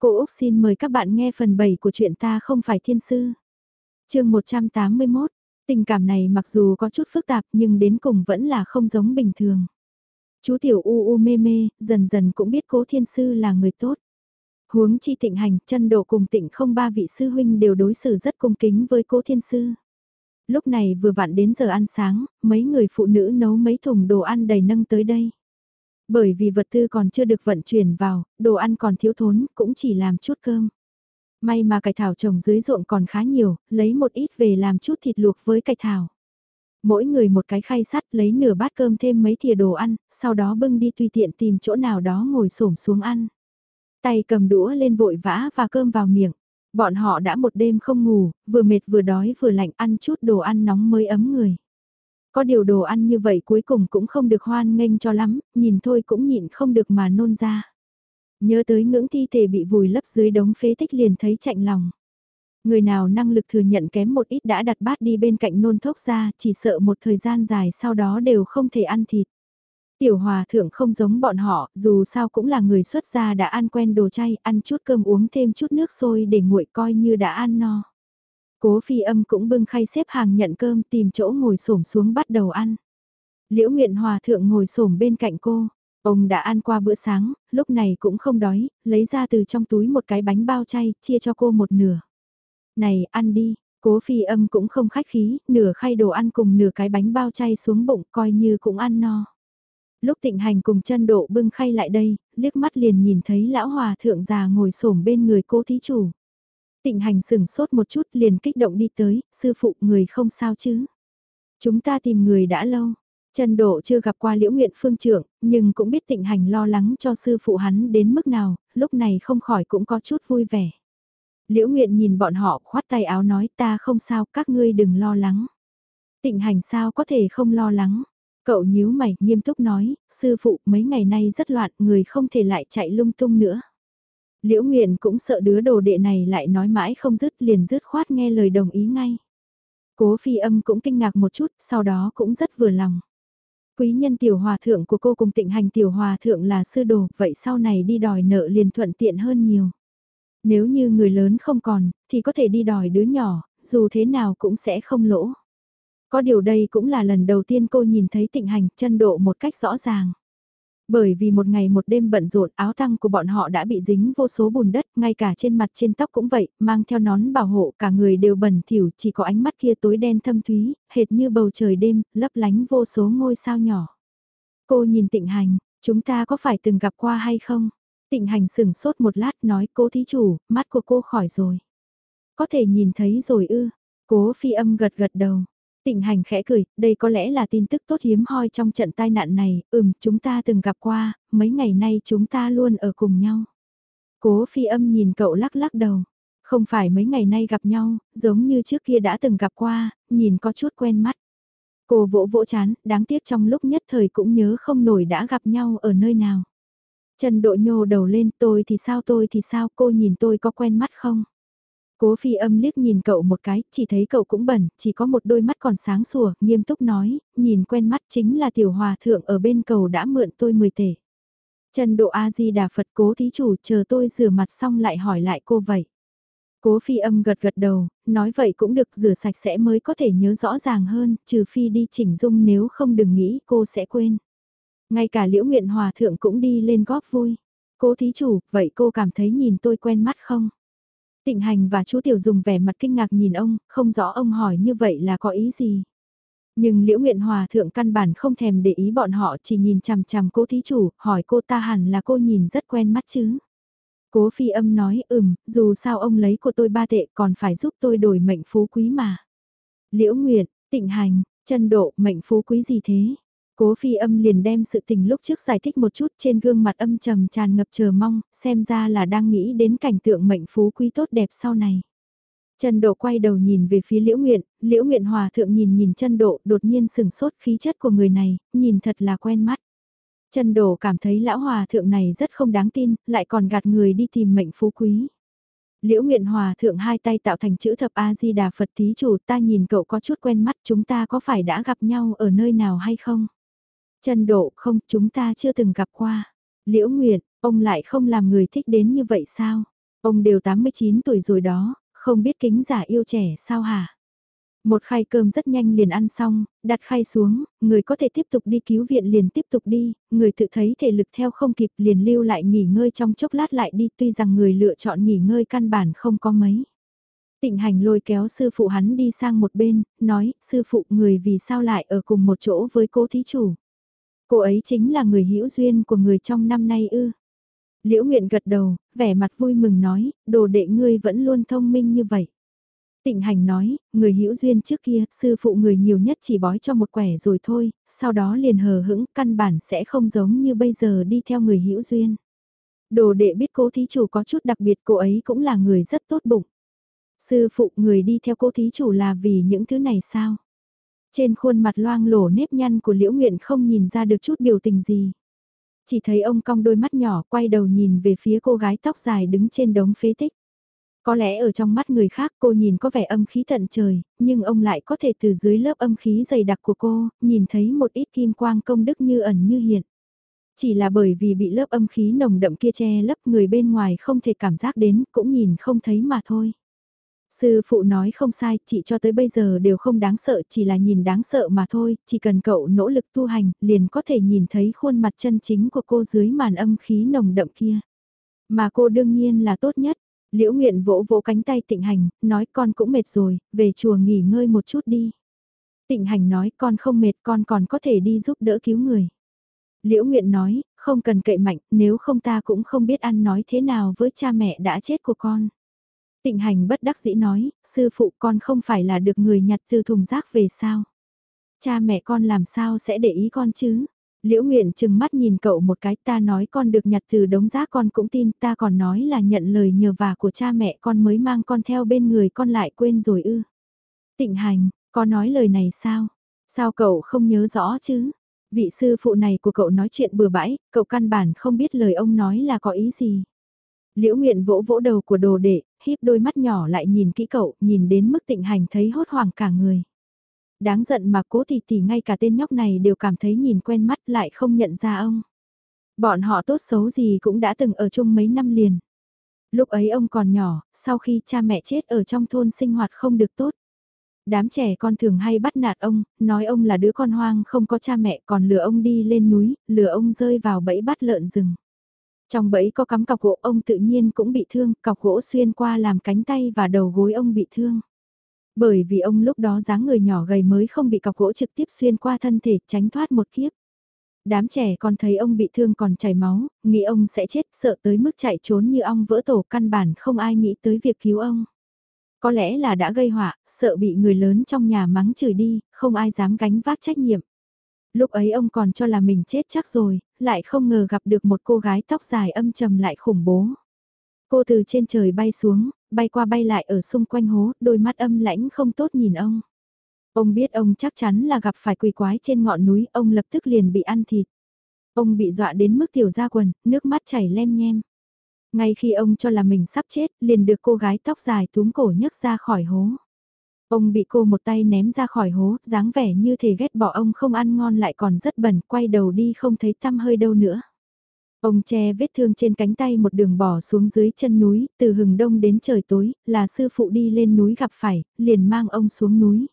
Cô Úc xin mời các bạn nghe phần 7 của chuyện ta không phải thiên sư. chương 181, tình cảm này mặc dù có chút phức tạp nhưng đến cùng vẫn là không giống bình thường. Chú tiểu u u mê mê, dần dần cũng biết cố thiên sư là người tốt. Huống chi tịnh hành, chân độ cùng tịnh không ba vị sư huynh đều đối xử rất cung kính với cố thiên sư. Lúc này vừa vặn đến giờ ăn sáng, mấy người phụ nữ nấu mấy thùng đồ ăn đầy nâng tới đây. Bởi vì vật tư còn chưa được vận chuyển vào, đồ ăn còn thiếu thốn, cũng chỉ làm chút cơm. May mà cải thảo trồng dưới ruộng còn khá nhiều, lấy một ít về làm chút thịt luộc với cải thảo. Mỗi người một cái khay sắt lấy nửa bát cơm thêm mấy thìa đồ ăn, sau đó bưng đi tùy tiện tìm chỗ nào đó ngồi xổm xuống ăn. Tay cầm đũa lên vội vã và cơm vào miệng. Bọn họ đã một đêm không ngủ, vừa mệt vừa đói vừa lạnh ăn chút đồ ăn nóng mới ấm người. Có điều đồ ăn như vậy cuối cùng cũng không được hoan nghênh cho lắm, nhìn thôi cũng nhịn không được mà nôn ra. Nhớ tới ngưỡng thi thể bị vùi lấp dưới đống phế tích liền thấy chạnh lòng. Người nào năng lực thừa nhận kém một ít đã đặt bát đi bên cạnh nôn thốc ra, chỉ sợ một thời gian dài sau đó đều không thể ăn thịt. Tiểu hòa thượng không giống bọn họ, dù sao cũng là người xuất gia đã ăn quen đồ chay, ăn chút cơm uống thêm chút nước sôi để nguội coi như đã ăn no. Cố phi âm cũng bưng khay xếp hàng nhận cơm tìm chỗ ngồi xổm xuống bắt đầu ăn. Liễu Nguyện Hòa Thượng ngồi xổm bên cạnh cô. Ông đã ăn qua bữa sáng, lúc này cũng không đói, lấy ra từ trong túi một cái bánh bao chay, chia cho cô một nửa. Này, ăn đi, cố phi âm cũng không khách khí, nửa khay đồ ăn cùng nửa cái bánh bao chay xuống bụng coi như cũng ăn no. Lúc tịnh hành cùng chân độ bưng khay lại đây, liếc mắt liền nhìn thấy lão hòa thượng già ngồi xổm bên người cô thí chủ. Tịnh hành sừng sốt một chút liền kích động đi tới, sư phụ người không sao chứ. Chúng ta tìm người đã lâu. Trần Độ chưa gặp qua Liễu Nguyện Phương trưởng, nhưng cũng biết tịnh hành lo lắng cho sư phụ hắn đến mức nào, lúc này không khỏi cũng có chút vui vẻ. Liễu Nguyện nhìn bọn họ khoát tay áo nói ta không sao, các ngươi đừng lo lắng. Tịnh hành sao có thể không lo lắng. Cậu nhíu mày, nghiêm túc nói, sư phụ mấy ngày nay rất loạn, người không thể lại chạy lung tung nữa. Liễu Nguyện cũng sợ đứa đồ đệ này lại nói mãi không dứt liền dứt khoát nghe lời đồng ý ngay. Cố phi âm cũng kinh ngạc một chút, sau đó cũng rất vừa lòng. Quý nhân tiểu hòa thượng của cô cùng tịnh hành tiểu hòa thượng là sư đồ, vậy sau này đi đòi nợ liền thuận tiện hơn nhiều. Nếu như người lớn không còn, thì có thể đi đòi đứa nhỏ, dù thế nào cũng sẽ không lỗ. Có điều đây cũng là lần đầu tiên cô nhìn thấy tịnh hành chân độ một cách rõ ràng. Bởi vì một ngày một đêm bận rộn áo thăng của bọn họ đã bị dính vô số bùn đất, ngay cả trên mặt trên tóc cũng vậy, mang theo nón bảo hộ cả người đều bẩn thỉu chỉ có ánh mắt kia tối đen thâm thúy, hệt như bầu trời đêm, lấp lánh vô số ngôi sao nhỏ. Cô nhìn tịnh hành, chúng ta có phải từng gặp qua hay không? Tịnh hành sừng sốt một lát nói cố thí chủ, mắt của cô khỏi rồi. Có thể nhìn thấy rồi ư, cố phi âm gật gật đầu. Tịnh hành khẽ cười, đây có lẽ là tin tức tốt hiếm hoi trong trận tai nạn này, ừm, chúng ta từng gặp qua, mấy ngày nay chúng ta luôn ở cùng nhau. Cố phi âm nhìn cậu lắc lắc đầu, không phải mấy ngày nay gặp nhau, giống như trước kia đã từng gặp qua, nhìn có chút quen mắt. Cô vỗ vỗ chán, đáng tiếc trong lúc nhất thời cũng nhớ không nổi đã gặp nhau ở nơi nào. Trần Độ nhô đầu lên, tôi thì sao tôi thì sao, cô nhìn tôi có quen mắt không? Cố phi âm liếc nhìn cậu một cái, chỉ thấy cậu cũng bẩn, chỉ có một đôi mắt còn sáng sủa, nghiêm túc nói, nhìn quen mắt chính là tiểu hòa thượng ở bên cầu đã mượn tôi 10 tể. Trần Độ A-di-đà Phật cố thí chủ chờ tôi rửa mặt xong lại hỏi lại cô vậy. Cố phi âm gật gật đầu, nói vậy cũng được rửa sạch sẽ mới có thể nhớ rõ ràng hơn, trừ phi đi chỉnh dung nếu không đừng nghĩ cô sẽ quên. Ngay cả liễu nguyện hòa thượng cũng đi lên góp vui. Cố thí chủ, vậy cô cảm thấy nhìn tôi quen mắt không? Tịnh hành và chú Tiểu dùng vẻ mặt kinh ngạc nhìn ông, không rõ ông hỏi như vậy là có ý gì. Nhưng Liễu Nguyện Hòa thượng căn bản không thèm để ý bọn họ chỉ nhìn chằm chằm cô thí chủ, hỏi cô ta hẳn là cô nhìn rất quen mắt chứ. Cố phi âm nói ừm, dù sao ông lấy của tôi ba tệ còn phải giúp tôi đổi mệnh phú quý mà. Liễu Nguyệt, tịnh hành, chân độ mệnh phú quý gì thế? Cố phi âm liền đem sự tình lúc trước giải thích một chút trên gương mặt âm trầm tràn ngập chờ mong, xem ra là đang nghĩ đến cảnh tượng mệnh phú quý tốt đẹp sau này. Trần Độ quay đầu nhìn về phía Liễu Nguyện, Liễu Nguyện Hòa thượng nhìn nhìn Trần Độ đột nhiên sừng sốt khí chất của người này, nhìn thật là quen mắt. Trần Độ cảm thấy lão hòa thượng này rất không đáng tin, lại còn gạt người đi tìm mệnh phú quý. Liễu Nguyện Hòa thượng hai tay tạo thành chữ thập A-di-đà Phật thí chủ ta nhìn cậu có chút quen mắt chúng ta có phải đã gặp nhau ở nơi nào hay không? Trần Độ không, chúng ta chưa từng gặp qua. Liễu Nguyệt, ông lại không làm người thích đến như vậy sao? Ông đều 89 tuổi rồi đó, không biết kính giả yêu trẻ sao hả? Một khay cơm rất nhanh liền ăn xong, đặt khay xuống, người có thể tiếp tục đi cứu viện liền tiếp tục đi, người tự thấy thể lực theo không kịp liền lưu lại nghỉ ngơi trong chốc lát lại đi tuy rằng người lựa chọn nghỉ ngơi căn bản không có mấy. Tịnh hành lôi kéo sư phụ hắn đi sang một bên, nói, sư phụ người vì sao lại ở cùng một chỗ với cố thí chủ. Cô ấy chính là người hữu duyên của người trong năm nay ư. Liễu Nguyện gật đầu, vẻ mặt vui mừng nói, đồ đệ ngươi vẫn luôn thông minh như vậy. Tịnh hành nói, người hữu duyên trước kia, sư phụ người nhiều nhất chỉ bói cho một quẻ rồi thôi, sau đó liền hờ hững, căn bản sẽ không giống như bây giờ đi theo người hữu duyên. Đồ đệ biết cố thí chủ có chút đặc biệt cô ấy cũng là người rất tốt bụng. Sư phụ người đi theo cố thí chủ là vì những thứ này sao? Trên khuôn mặt loang lổ nếp nhăn của Liễu Nguyện không nhìn ra được chút biểu tình gì. Chỉ thấy ông cong đôi mắt nhỏ quay đầu nhìn về phía cô gái tóc dài đứng trên đống phế tích. Có lẽ ở trong mắt người khác cô nhìn có vẻ âm khí tận trời, nhưng ông lại có thể từ dưới lớp âm khí dày đặc của cô, nhìn thấy một ít kim quang công đức như ẩn như hiện. Chỉ là bởi vì bị lớp âm khí nồng đậm kia che lấp người bên ngoài không thể cảm giác đến, cũng nhìn không thấy mà thôi. Sư phụ nói không sai, chị cho tới bây giờ đều không đáng sợ, chỉ là nhìn đáng sợ mà thôi, chỉ cần cậu nỗ lực tu hành, liền có thể nhìn thấy khuôn mặt chân chính của cô dưới màn âm khí nồng đậm kia. Mà cô đương nhiên là tốt nhất. Liễu Nguyện vỗ vỗ cánh tay tịnh hành, nói con cũng mệt rồi, về chùa nghỉ ngơi một chút đi. Tịnh hành nói con không mệt con còn có thể đi giúp đỡ cứu người. Liễu Nguyện nói, không cần cậy mạnh, nếu không ta cũng không biết ăn nói thế nào với cha mẹ đã chết của con. Tịnh hành bất đắc dĩ nói, sư phụ con không phải là được người nhặt từ thùng rác về sao? Cha mẹ con làm sao sẽ để ý con chứ? Liễu Nguyện chừng mắt nhìn cậu một cái ta nói con được nhặt từ đống rác con cũng tin ta còn nói là nhận lời nhờ vả của cha mẹ con mới mang con theo bên người con lại quên rồi ư. Tịnh hành, có nói lời này sao? Sao cậu không nhớ rõ chứ? Vị sư phụ này của cậu nói chuyện bừa bãi, cậu căn bản không biết lời ông nói là có ý gì. Liễu Nguyện vỗ vỗ đầu của đồ đệ, híp đôi mắt nhỏ lại nhìn kỹ cậu, nhìn đến mức tịnh hành thấy hốt hoảng cả người. Đáng giận mà cố thì thì ngay cả tên nhóc này đều cảm thấy nhìn quen mắt lại không nhận ra ông. Bọn họ tốt xấu gì cũng đã từng ở chung mấy năm liền. Lúc ấy ông còn nhỏ, sau khi cha mẹ chết ở trong thôn sinh hoạt không được tốt. Đám trẻ con thường hay bắt nạt ông, nói ông là đứa con hoang không có cha mẹ còn lừa ông đi lên núi, lừa ông rơi vào bẫy bắt lợn rừng. Trong bẫy có cắm cọc gỗ ông tự nhiên cũng bị thương, cọc gỗ xuyên qua làm cánh tay và đầu gối ông bị thương. Bởi vì ông lúc đó dáng người nhỏ gầy mới không bị cọc gỗ trực tiếp xuyên qua thân thể tránh thoát một kiếp. Đám trẻ còn thấy ông bị thương còn chảy máu, nghĩ ông sẽ chết sợ tới mức chạy trốn như ong vỡ tổ căn bản không ai nghĩ tới việc cứu ông. Có lẽ là đã gây họa, sợ bị người lớn trong nhà mắng chửi đi, không ai dám gánh vác trách nhiệm. Lúc ấy ông còn cho là mình chết chắc rồi, lại không ngờ gặp được một cô gái tóc dài âm trầm lại khủng bố. Cô từ trên trời bay xuống, bay qua bay lại ở xung quanh hố, đôi mắt âm lãnh không tốt nhìn ông. Ông biết ông chắc chắn là gặp phải quỷ quái trên ngọn núi, ông lập tức liền bị ăn thịt. Ông bị dọa đến mức tiểu ra quần, nước mắt chảy lem nhem. Ngay khi ông cho là mình sắp chết, liền được cô gái tóc dài túm cổ nhấc ra khỏi hố. Ông bị cô một tay ném ra khỏi hố, dáng vẻ như thể ghét bỏ ông không ăn ngon lại còn rất bẩn, quay đầu đi không thấy tăm hơi đâu nữa. Ông che vết thương trên cánh tay một đường bỏ xuống dưới chân núi, từ hừng đông đến trời tối, là sư phụ đi lên núi gặp phải, liền mang ông xuống núi.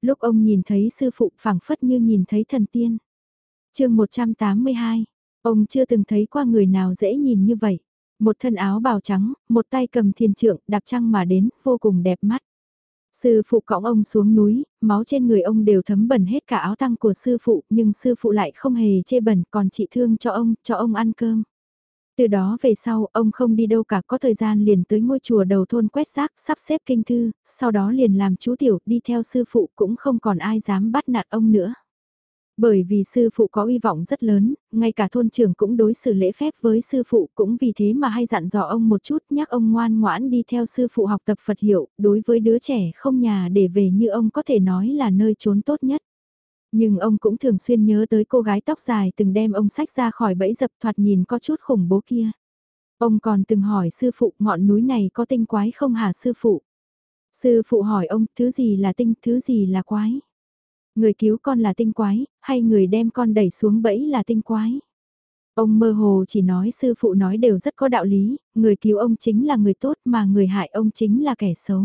Lúc ông nhìn thấy sư phụ phảng phất như nhìn thấy thần tiên. chương 182, ông chưa từng thấy qua người nào dễ nhìn như vậy. Một thân áo bào trắng, một tay cầm thiên trượng, đạp trăng mà đến, vô cùng đẹp mắt. Sư phụ cõng ông xuống núi, máu trên người ông đều thấm bẩn hết cả áo tăng của sư phụ, nhưng sư phụ lại không hề chê bẩn, còn trị thương cho ông, cho ông ăn cơm. Từ đó về sau, ông không đi đâu cả, có thời gian liền tới ngôi chùa đầu thôn quét rác, sắp xếp kinh thư, sau đó liền làm chú tiểu, đi theo sư phụ cũng không còn ai dám bắt nạt ông nữa. Bởi vì sư phụ có uy vọng rất lớn, ngay cả thôn trưởng cũng đối xử lễ phép với sư phụ cũng vì thế mà hay dặn dò ông một chút nhắc ông ngoan ngoãn đi theo sư phụ học tập Phật hiệu, đối với đứa trẻ không nhà để về như ông có thể nói là nơi trốn tốt nhất. Nhưng ông cũng thường xuyên nhớ tới cô gái tóc dài từng đem ông sách ra khỏi bẫy dập thoạt nhìn có chút khủng bố kia. Ông còn từng hỏi sư phụ ngọn núi này có tinh quái không hả sư phụ? Sư phụ hỏi ông thứ gì là tinh, thứ gì là quái? Người cứu con là tinh quái, hay người đem con đẩy xuống bẫy là tinh quái? Ông mơ hồ chỉ nói sư phụ nói đều rất có đạo lý, người cứu ông chính là người tốt mà người hại ông chính là kẻ xấu.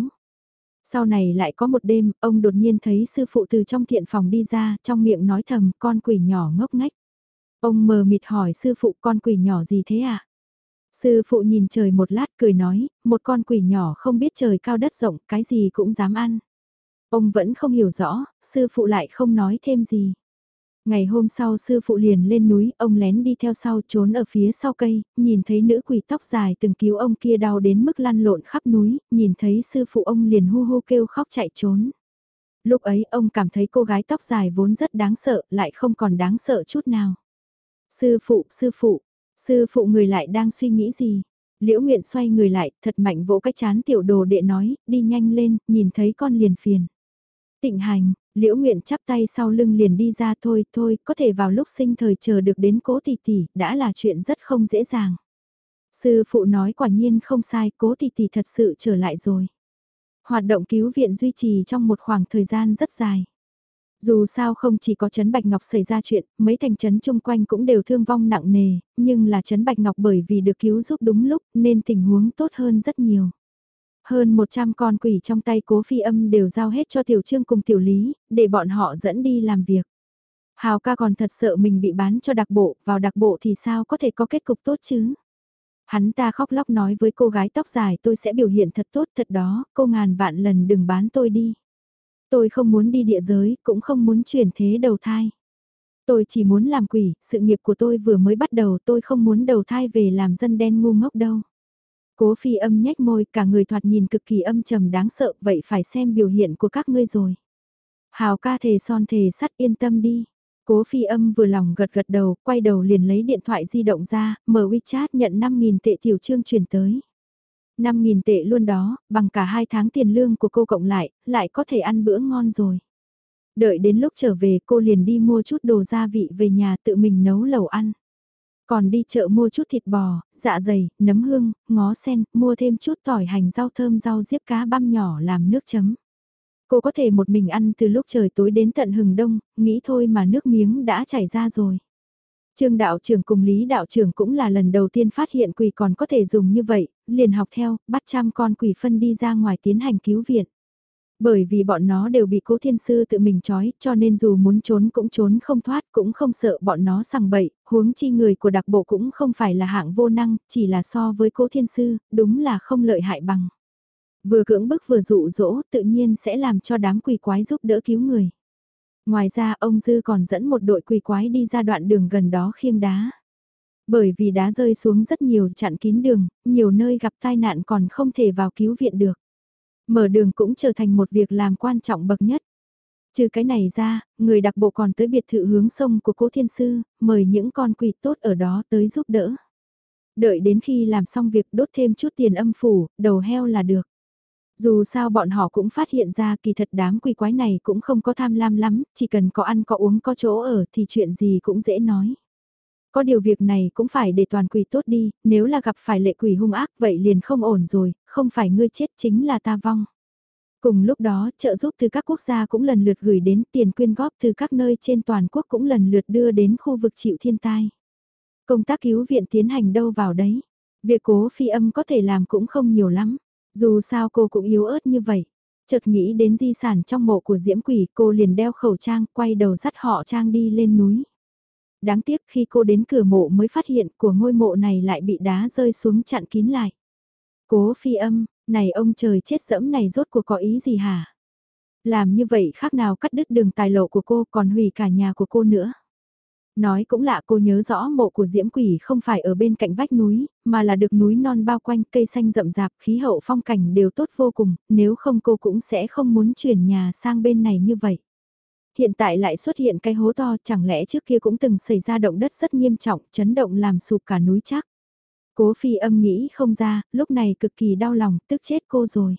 Sau này lại có một đêm, ông đột nhiên thấy sư phụ từ trong thiện phòng đi ra, trong miệng nói thầm con quỷ nhỏ ngốc ngách. Ông mờ mịt hỏi sư phụ con quỷ nhỏ gì thế ạ? À? Sư phụ nhìn trời một lát cười nói, một con quỷ nhỏ không biết trời cao đất rộng, cái gì cũng dám ăn. Ông vẫn không hiểu rõ, sư phụ lại không nói thêm gì. Ngày hôm sau sư phụ liền lên núi, ông lén đi theo sau trốn ở phía sau cây, nhìn thấy nữ quỷ tóc dài từng cứu ông kia đau đến mức lăn lộn khắp núi, nhìn thấy sư phụ ông liền hu hu kêu khóc chạy trốn. Lúc ấy ông cảm thấy cô gái tóc dài vốn rất đáng sợ, lại không còn đáng sợ chút nào. Sư phụ, sư phụ, sư phụ người lại đang suy nghĩ gì? Liễu Nguyện xoay người lại, thật mạnh vỗ cái chán tiểu đồ đệ nói, đi nhanh lên, nhìn thấy con liền phiền. Tịnh hành, Liễu Nguyện chắp tay sau lưng liền đi ra thôi, thôi, có thể vào lúc sinh thời chờ được đến cố tỷ tỷ, đã là chuyện rất không dễ dàng. Sư phụ nói quả nhiên không sai, cố tỷ tỷ thật sự trở lại rồi. Hoạt động cứu viện duy trì trong một khoảng thời gian rất dài. Dù sao không chỉ có Trấn Bạch Ngọc xảy ra chuyện, mấy thành trấn chung quanh cũng đều thương vong nặng nề, nhưng là Trấn Bạch Ngọc bởi vì được cứu giúp đúng lúc nên tình huống tốt hơn rất nhiều. Hơn 100 con quỷ trong tay cố phi âm đều giao hết cho tiểu trương cùng tiểu lý, để bọn họ dẫn đi làm việc. Hào ca còn thật sợ mình bị bán cho đặc bộ, vào đặc bộ thì sao có thể có kết cục tốt chứ? Hắn ta khóc lóc nói với cô gái tóc dài tôi sẽ biểu hiện thật tốt thật đó, cô ngàn vạn lần đừng bán tôi đi. Tôi không muốn đi địa giới, cũng không muốn chuyển thế đầu thai. Tôi chỉ muốn làm quỷ, sự nghiệp của tôi vừa mới bắt đầu tôi không muốn đầu thai về làm dân đen ngu ngốc đâu. Cố phi âm nhếch môi, cả người thoạt nhìn cực kỳ âm trầm đáng sợ, vậy phải xem biểu hiện của các ngươi rồi. Hào ca thề son thề sắt yên tâm đi. Cố phi âm vừa lòng gật gật đầu, quay đầu liền lấy điện thoại di động ra, mở WeChat nhận 5.000 tệ tiểu trương truyền tới. 5.000 tệ luôn đó, bằng cả hai tháng tiền lương của cô cộng lại, lại có thể ăn bữa ngon rồi. Đợi đến lúc trở về cô liền đi mua chút đồ gia vị về nhà tự mình nấu lẩu ăn. Còn đi chợ mua chút thịt bò, dạ dày, nấm hương, ngó sen, mua thêm chút tỏi hành rau thơm rau diếp cá băm nhỏ làm nước chấm. Cô có thể một mình ăn từ lúc trời tối đến tận hừng đông, nghĩ thôi mà nước miếng đã chảy ra rồi. Trương đạo trưởng cùng Lý đạo trưởng cũng là lần đầu tiên phát hiện quỷ còn có thể dùng như vậy, liền học theo, bắt trăm con quỷ phân đi ra ngoài tiến hành cứu viện. Bởi vì bọn nó đều bị cố thiên sư tự mình trói, cho nên dù muốn trốn cũng trốn không thoát, cũng không sợ bọn nó sằng bậy, huống chi người của đặc bộ cũng không phải là hạng vô năng, chỉ là so với cố thiên sư, đúng là không lợi hại bằng. Vừa cưỡng bức vừa dụ dỗ, tự nhiên sẽ làm cho đám quỷ quái giúp đỡ cứu người. Ngoài ra ông Dư còn dẫn một đội quỷ quái đi ra đoạn đường gần đó khiêng đá. Bởi vì đá rơi xuống rất nhiều chặn kín đường, nhiều nơi gặp tai nạn còn không thể vào cứu viện được. Mở đường cũng trở thành một việc làm quan trọng bậc nhất. Trừ cái này ra, người đặc bộ còn tới biệt thự hướng sông của cố thiên sư, mời những con quỷ tốt ở đó tới giúp đỡ. Đợi đến khi làm xong việc đốt thêm chút tiền âm phủ, đầu heo là được. Dù sao bọn họ cũng phát hiện ra kỳ thật đám quỷ quái này cũng không có tham lam lắm, chỉ cần có ăn có uống có chỗ ở thì chuyện gì cũng dễ nói. Có điều việc này cũng phải để toàn quỷ tốt đi, nếu là gặp phải lệ quỷ hung ác vậy liền không ổn rồi, không phải ngươi chết chính là ta vong. Cùng lúc đó, trợ giúp từ các quốc gia cũng lần lượt gửi đến tiền quyên góp từ các nơi trên toàn quốc cũng lần lượt đưa đến khu vực chịu thiên tai. Công tác cứu viện tiến hành đâu vào đấy. Việc cố phi âm có thể làm cũng không nhiều lắm. Dù sao cô cũng yếu ớt như vậy. Chợt nghĩ đến di sản trong mộ của diễm quỷ cô liền đeo khẩu trang quay đầu dắt họ trang đi lên núi. Đáng tiếc khi cô đến cửa mộ mới phát hiện của ngôi mộ này lại bị đá rơi xuống chặn kín lại. Cố phi âm, này ông trời chết dẫm này rốt cuộc có ý gì hả? Làm như vậy khác nào cắt đứt đường tài lộ của cô còn hủy cả nhà của cô nữa. Nói cũng lạ cô nhớ rõ mộ của diễm quỷ không phải ở bên cạnh vách núi, mà là được núi non bao quanh cây xanh rậm rạp khí hậu phong cảnh đều tốt vô cùng, nếu không cô cũng sẽ không muốn chuyển nhà sang bên này như vậy. Hiện tại lại xuất hiện cái hố to chẳng lẽ trước kia cũng từng xảy ra động đất rất nghiêm trọng, chấn động làm sụp cả núi chắc. Cố phi âm nghĩ không ra, lúc này cực kỳ đau lòng, tức chết cô rồi.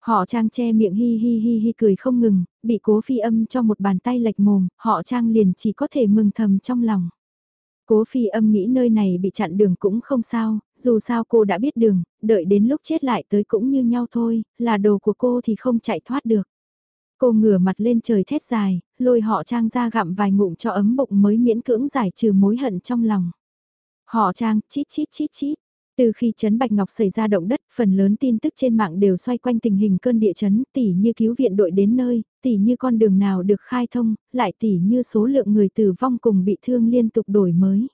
Họ trang che miệng hi hi hi hi cười không ngừng, bị cố phi âm cho một bàn tay lệch mồm, họ trang liền chỉ có thể mừng thầm trong lòng. Cố phi âm nghĩ nơi này bị chặn đường cũng không sao, dù sao cô đã biết đường, đợi đến lúc chết lại tới cũng như nhau thôi, là đồ của cô thì không chạy thoát được. Cô ngửa mặt lên trời thét dài, lôi họ trang ra gặm vài ngụm cho ấm bụng mới miễn cưỡng giải trừ mối hận trong lòng. Họ trang, chít chít chít chít. Từ khi Trấn Bạch Ngọc xảy ra động đất, phần lớn tin tức trên mạng đều xoay quanh tình hình cơn địa chấn, tỉ như cứu viện đội đến nơi, tỉ như con đường nào được khai thông, lại tỉ như số lượng người tử vong cùng bị thương liên tục đổi mới.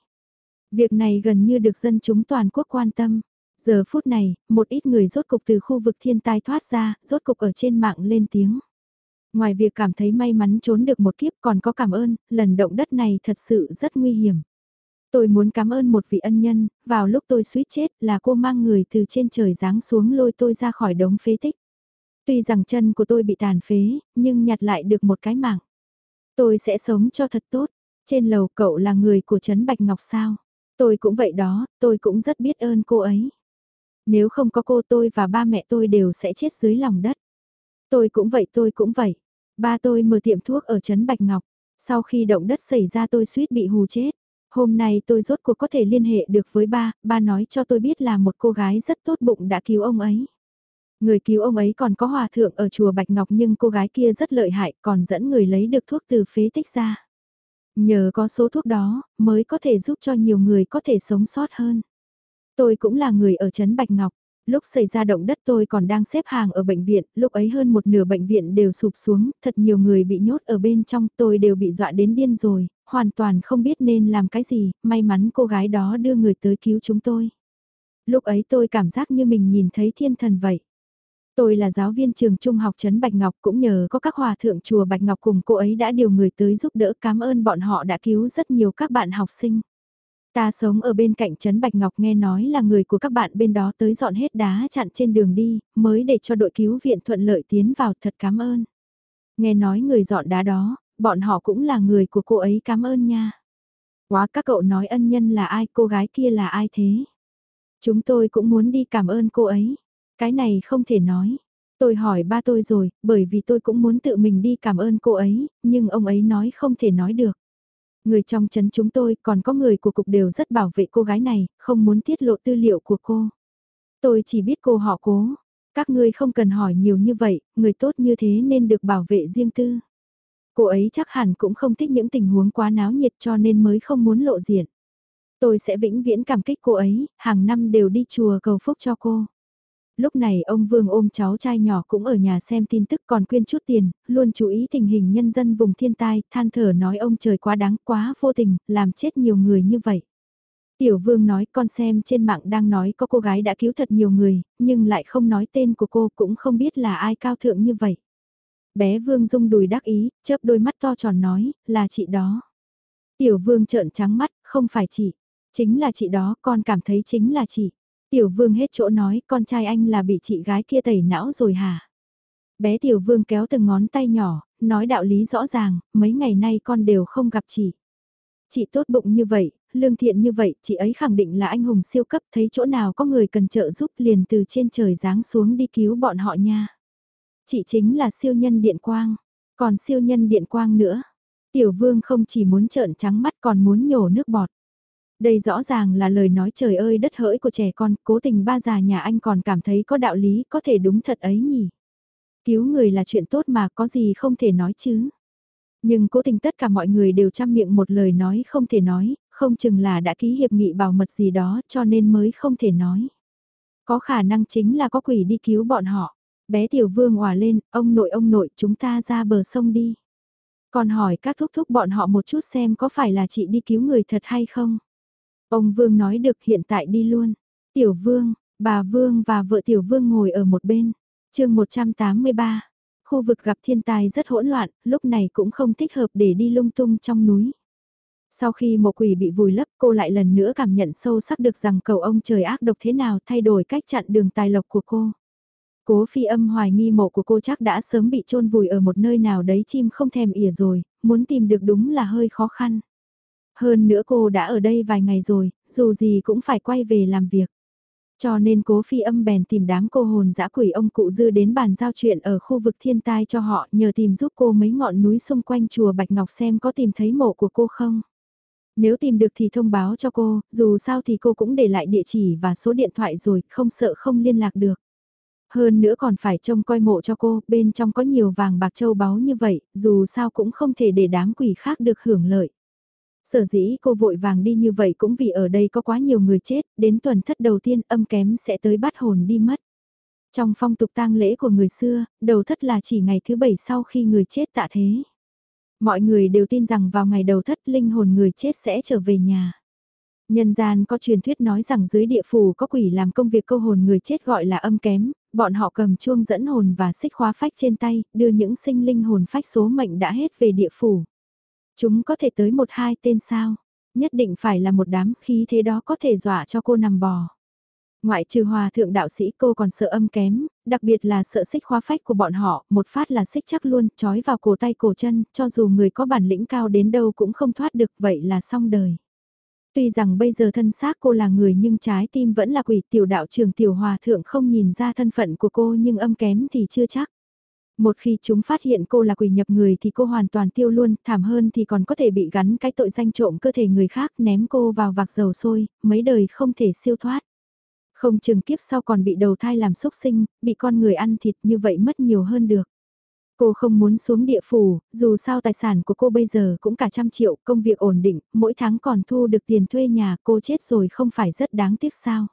Việc này gần như được dân chúng toàn quốc quan tâm. Giờ phút này, một ít người rốt cục từ khu vực thiên tai thoát ra, rốt cục ở trên mạng lên tiếng. Ngoài việc cảm thấy may mắn trốn được một kiếp còn có cảm ơn, lần động đất này thật sự rất nguy hiểm. Tôi muốn cảm ơn một vị ân nhân, vào lúc tôi suýt chết là cô mang người từ trên trời giáng xuống lôi tôi ra khỏi đống phế tích. Tuy rằng chân của tôi bị tàn phế, nhưng nhặt lại được một cái mạng. Tôi sẽ sống cho thật tốt. Trên lầu cậu là người của Trấn Bạch Ngọc sao? Tôi cũng vậy đó, tôi cũng rất biết ơn cô ấy. Nếu không có cô tôi và ba mẹ tôi đều sẽ chết dưới lòng đất. Tôi cũng vậy tôi cũng vậy. Ba tôi mở tiệm thuốc ở Trấn Bạch Ngọc. Sau khi động đất xảy ra tôi suýt bị hù chết. Hôm nay tôi rốt cuộc có thể liên hệ được với ba, ba nói cho tôi biết là một cô gái rất tốt bụng đã cứu ông ấy. Người cứu ông ấy còn có hòa thượng ở chùa Bạch Ngọc nhưng cô gái kia rất lợi hại còn dẫn người lấy được thuốc từ phế tích ra. Nhờ có số thuốc đó mới có thể giúp cho nhiều người có thể sống sót hơn. Tôi cũng là người ở Trấn Bạch Ngọc. Lúc xảy ra động đất tôi còn đang xếp hàng ở bệnh viện, lúc ấy hơn một nửa bệnh viện đều sụp xuống, thật nhiều người bị nhốt ở bên trong, tôi đều bị dọa đến điên rồi, hoàn toàn không biết nên làm cái gì, may mắn cô gái đó đưa người tới cứu chúng tôi. Lúc ấy tôi cảm giác như mình nhìn thấy thiên thần vậy. Tôi là giáo viên trường trung học Trấn Bạch Ngọc cũng nhờ có các hòa thượng chùa Bạch Ngọc cùng cô ấy đã điều người tới giúp đỡ cảm ơn bọn họ đã cứu rất nhiều các bạn học sinh. Ta sống ở bên cạnh Trấn Bạch Ngọc nghe nói là người của các bạn bên đó tới dọn hết đá chặn trên đường đi, mới để cho đội cứu viện thuận lợi tiến vào thật cảm ơn. Nghe nói người dọn đá đó, bọn họ cũng là người của cô ấy cảm ơn nha. Quá các cậu nói ân nhân là ai, cô gái kia là ai thế? Chúng tôi cũng muốn đi cảm ơn cô ấy. Cái này không thể nói. Tôi hỏi ba tôi rồi, bởi vì tôi cũng muốn tự mình đi cảm ơn cô ấy, nhưng ông ấy nói không thể nói được. Người trong chấn chúng tôi còn có người của cục đều rất bảo vệ cô gái này, không muốn tiết lộ tư liệu của cô. Tôi chỉ biết cô họ cố. Các ngươi không cần hỏi nhiều như vậy, người tốt như thế nên được bảo vệ riêng tư. Cô ấy chắc hẳn cũng không thích những tình huống quá náo nhiệt cho nên mới không muốn lộ diện. Tôi sẽ vĩnh viễn cảm kích cô ấy, hàng năm đều đi chùa cầu phúc cho cô lúc này ông Vương ôm cháu trai nhỏ cũng ở nhà xem tin tức còn quyên chút tiền, luôn chú ý tình hình nhân dân vùng thiên tai, than thở nói ông trời quá đáng quá vô tình, làm chết nhiều người như vậy. Tiểu Vương nói con xem trên mạng đang nói có cô gái đã cứu thật nhiều người, nhưng lại không nói tên của cô cũng không biết là ai cao thượng như vậy. Bé Vương rung đùi đắc ý, chớp đôi mắt to tròn nói, là chị đó. Tiểu Vương trợn trắng mắt, không phải chị. Chính là chị đó, con cảm thấy chính là chị. Tiểu vương hết chỗ nói con trai anh là bị chị gái kia tẩy não rồi hả? Bé tiểu vương kéo từng ngón tay nhỏ, nói đạo lý rõ ràng, mấy ngày nay con đều không gặp chị. Chị tốt bụng như vậy, lương thiện như vậy, chị ấy khẳng định là anh hùng siêu cấp, thấy chỗ nào có người cần trợ giúp liền từ trên trời giáng xuống đi cứu bọn họ nha. Chị chính là siêu nhân điện quang, còn siêu nhân điện quang nữa. Tiểu vương không chỉ muốn trợn trắng mắt còn muốn nhổ nước bọt. Đây rõ ràng là lời nói trời ơi đất hỡi của trẻ con, cố tình ba già nhà anh còn cảm thấy có đạo lý, có thể đúng thật ấy nhỉ. Cứu người là chuyện tốt mà có gì không thể nói chứ. Nhưng cố tình tất cả mọi người đều chăm miệng một lời nói không thể nói, không chừng là đã ký hiệp nghị bảo mật gì đó cho nên mới không thể nói. Có khả năng chính là có quỷ đi cứu bọn họ. Bé tiểu vương hòa lên, ông nội ông nội chúng ta ra bờ sông đi. Còn hỏi các thúc thúc bọn họ một chút xem có phải là chị đi cứu người thật hay không. Ông Vương nói được hiện tại đi luôn. Tiểu Vương, bà Vương và vợ Tiểu Vương ngồi ở một bên. chương 183. Khu vực gặp thiên tai rất hỗn loạn, lúc này cũng không thích hợp để đi lung tung trong núi. Sau khi một quỷ bị vùi lấp cô lại lần nữa cảm nhận sâu sắc được rằng cầu ông trời ác độc thế nào thay đổi cách chặn đường tài lộc của cô. Cố phi âm hoài nghi mộ của cô chắc đã sớm bị chôn vùi ở một nơi nào đấy chim không thèm ỉa rồi, muốn tìm được đúng là hơi khó khăn. Hơn nữa cô đã ở đây vài ngày rồi, dù gì cũng phải quay về làm việc. Cho nên cố phi âm bèn tìm đám cô hồn dã quỷ ông cụ dư đến bàn giao chuyện ở khu vực thiên tai cho họ nhờ tìm giúp cô mấy ngọn núi xung quanh chùa Bạch Ngọc xem có tìm thấy mộ của cô không. Nếu tìm được thì thông báo cho cô, dù sao thì cô cũng để lại địa chỉ và số điện thoại rồi, không sợ không liên lạc được. Hơn nữa còn phải trông coi mộ cho cô, bên trong có nhiều vàng bạc châu báu như vậy, dù sao cũng không thể để đám quỷ khác được hưởng lợi. Sở dĩ cô vội vàng đi như vậy cũng vì ở đây có quá nhiều người chết, đến tuần thất đầu tiên âm kém sẽ tới bắt hồn đi mất. Trong phong tục tang lễ của người xưa, đầu thất là chỉ ngày thứ bảy sau khi người chết tạ thế. Mọi người đều tin rằng vào ngày đầu thất linh hồn người chết sẽ trở về nhà. Nhân gian có truyền thuyết nói rằng dưới địa phủ có quỷ làm công việc câu hồn người chết gọi là âm kém, bọn họ cầm chuông dẫn hồn và xích khóa phách trên tay, đưa những sinh linh hồn phách số mệnh đã hết về địa phủ. Chúng có thể tới một hai tên sao, nhất định phải là một đám khí thế đó có thể dọa cho cô nằm bò. Ngoại trừ hòa thượng đạo sĩ cô còn sợ âm kém, đặc biệt là sợ xích khóa phách của bọn họ, một phát là xích chắc luôn, trói vào cổ tay cổ chân, cho dù người có bản lĩnh cao đến đâu cũng không thoát được, vậy là xong đời. Tuy rằng bây giờ thân xác cô là người nhưng trái tim vẫn là quỷ tiểu đạo trường tiểu hòa thượng không nhìn ra thân phận của cô nhưng âm kém thì chưa chắc. Một khi chúng phát hiện cô là quỷ nhập người thì cô hoàn toàn tiêu luôn, thảm hơn thì còn có thể bị gắn cái tội danh trộm cơ thể người khác ném cô vào vạc dầu sôi, mấy đời không thể siêu thoát. Không chừng kiếp sau còn bị đầu thai làm xúc sinh, bị con người ăn thịt như vậy mất nhiều hơn được. Cô không muốn xuống địa phủ, dù sao tài sản của cô bây giờ cũng cả trăm triệu, công việc ổn định, mỗi tháng còn thu được tiền thuê nhà, cô chết rồi không phải rất đáng tiếc sao.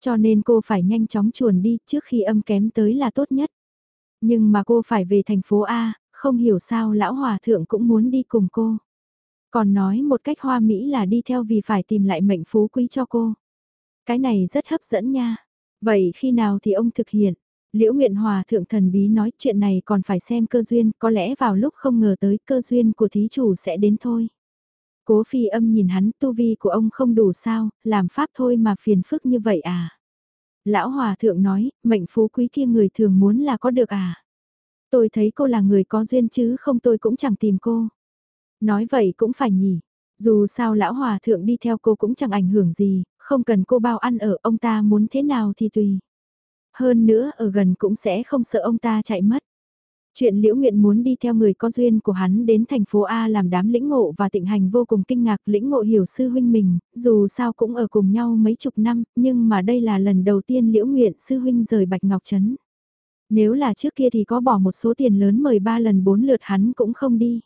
Cho nên cô phải nhanh chóng chuồn đi trước khi âm kém tới là tốt nhất. Nhưng mà cô phải về thành phố A, không hiểu sao lão hòa thượng cũng muốn đi cùng cô. Còn nói một cách hoa mỹ là đi theo vì phải tìm lại mệnh phú quý cho cô. Cái này rất hấp dẫn nha. Vậy khi nào thì ông thực hiện? Liễu Nguyện Hòa thượng thần bí nói chuyện này còn phải xem cơ duyên, có lẽ vào lúc không ngờ tới cơ duyên của thí chủ sẽ đến thôi. Cố phi âm nhìn hắn tu vi của ông không đủ sao, làm pháp thôi mà phiền phức như vậy à. Lão Hòa thượng nói, mệnh phú quý kia người thường muốn là có được à. Tôi thấy cô là người có duyên chứ không tôi cũng chẳng tìm cô. Nói vậy cũng phải nhỉ. Dù sao lão hòa thượng đi theo cô cũng chẳng ảnh hưởng gì, không cần cô bao ăn ở ông ta muốn thế nào thì tùy. Hơn nữa ở gần cũng sẽ không sợ ông ta chạy mất. Chuyện Liễu Nguyện muốn đi theo người có duyên của hắn đến thành phố A làm đám lĩnh ngộ và tịnh hành vô cùng kinh ngạc lĩnh ngộ hiểu sư huynh mình, dù sao cũng ở cùng nhau mấy chục năm, nhưng mà đây là lần đầu tiên Liễu Nguyện sư huynh rời Bạch Ngọc Trấn. Nếu là trước kia thì có bỏ một số tiền lớn mời ba lần bốn lượt hắn cũng không đi.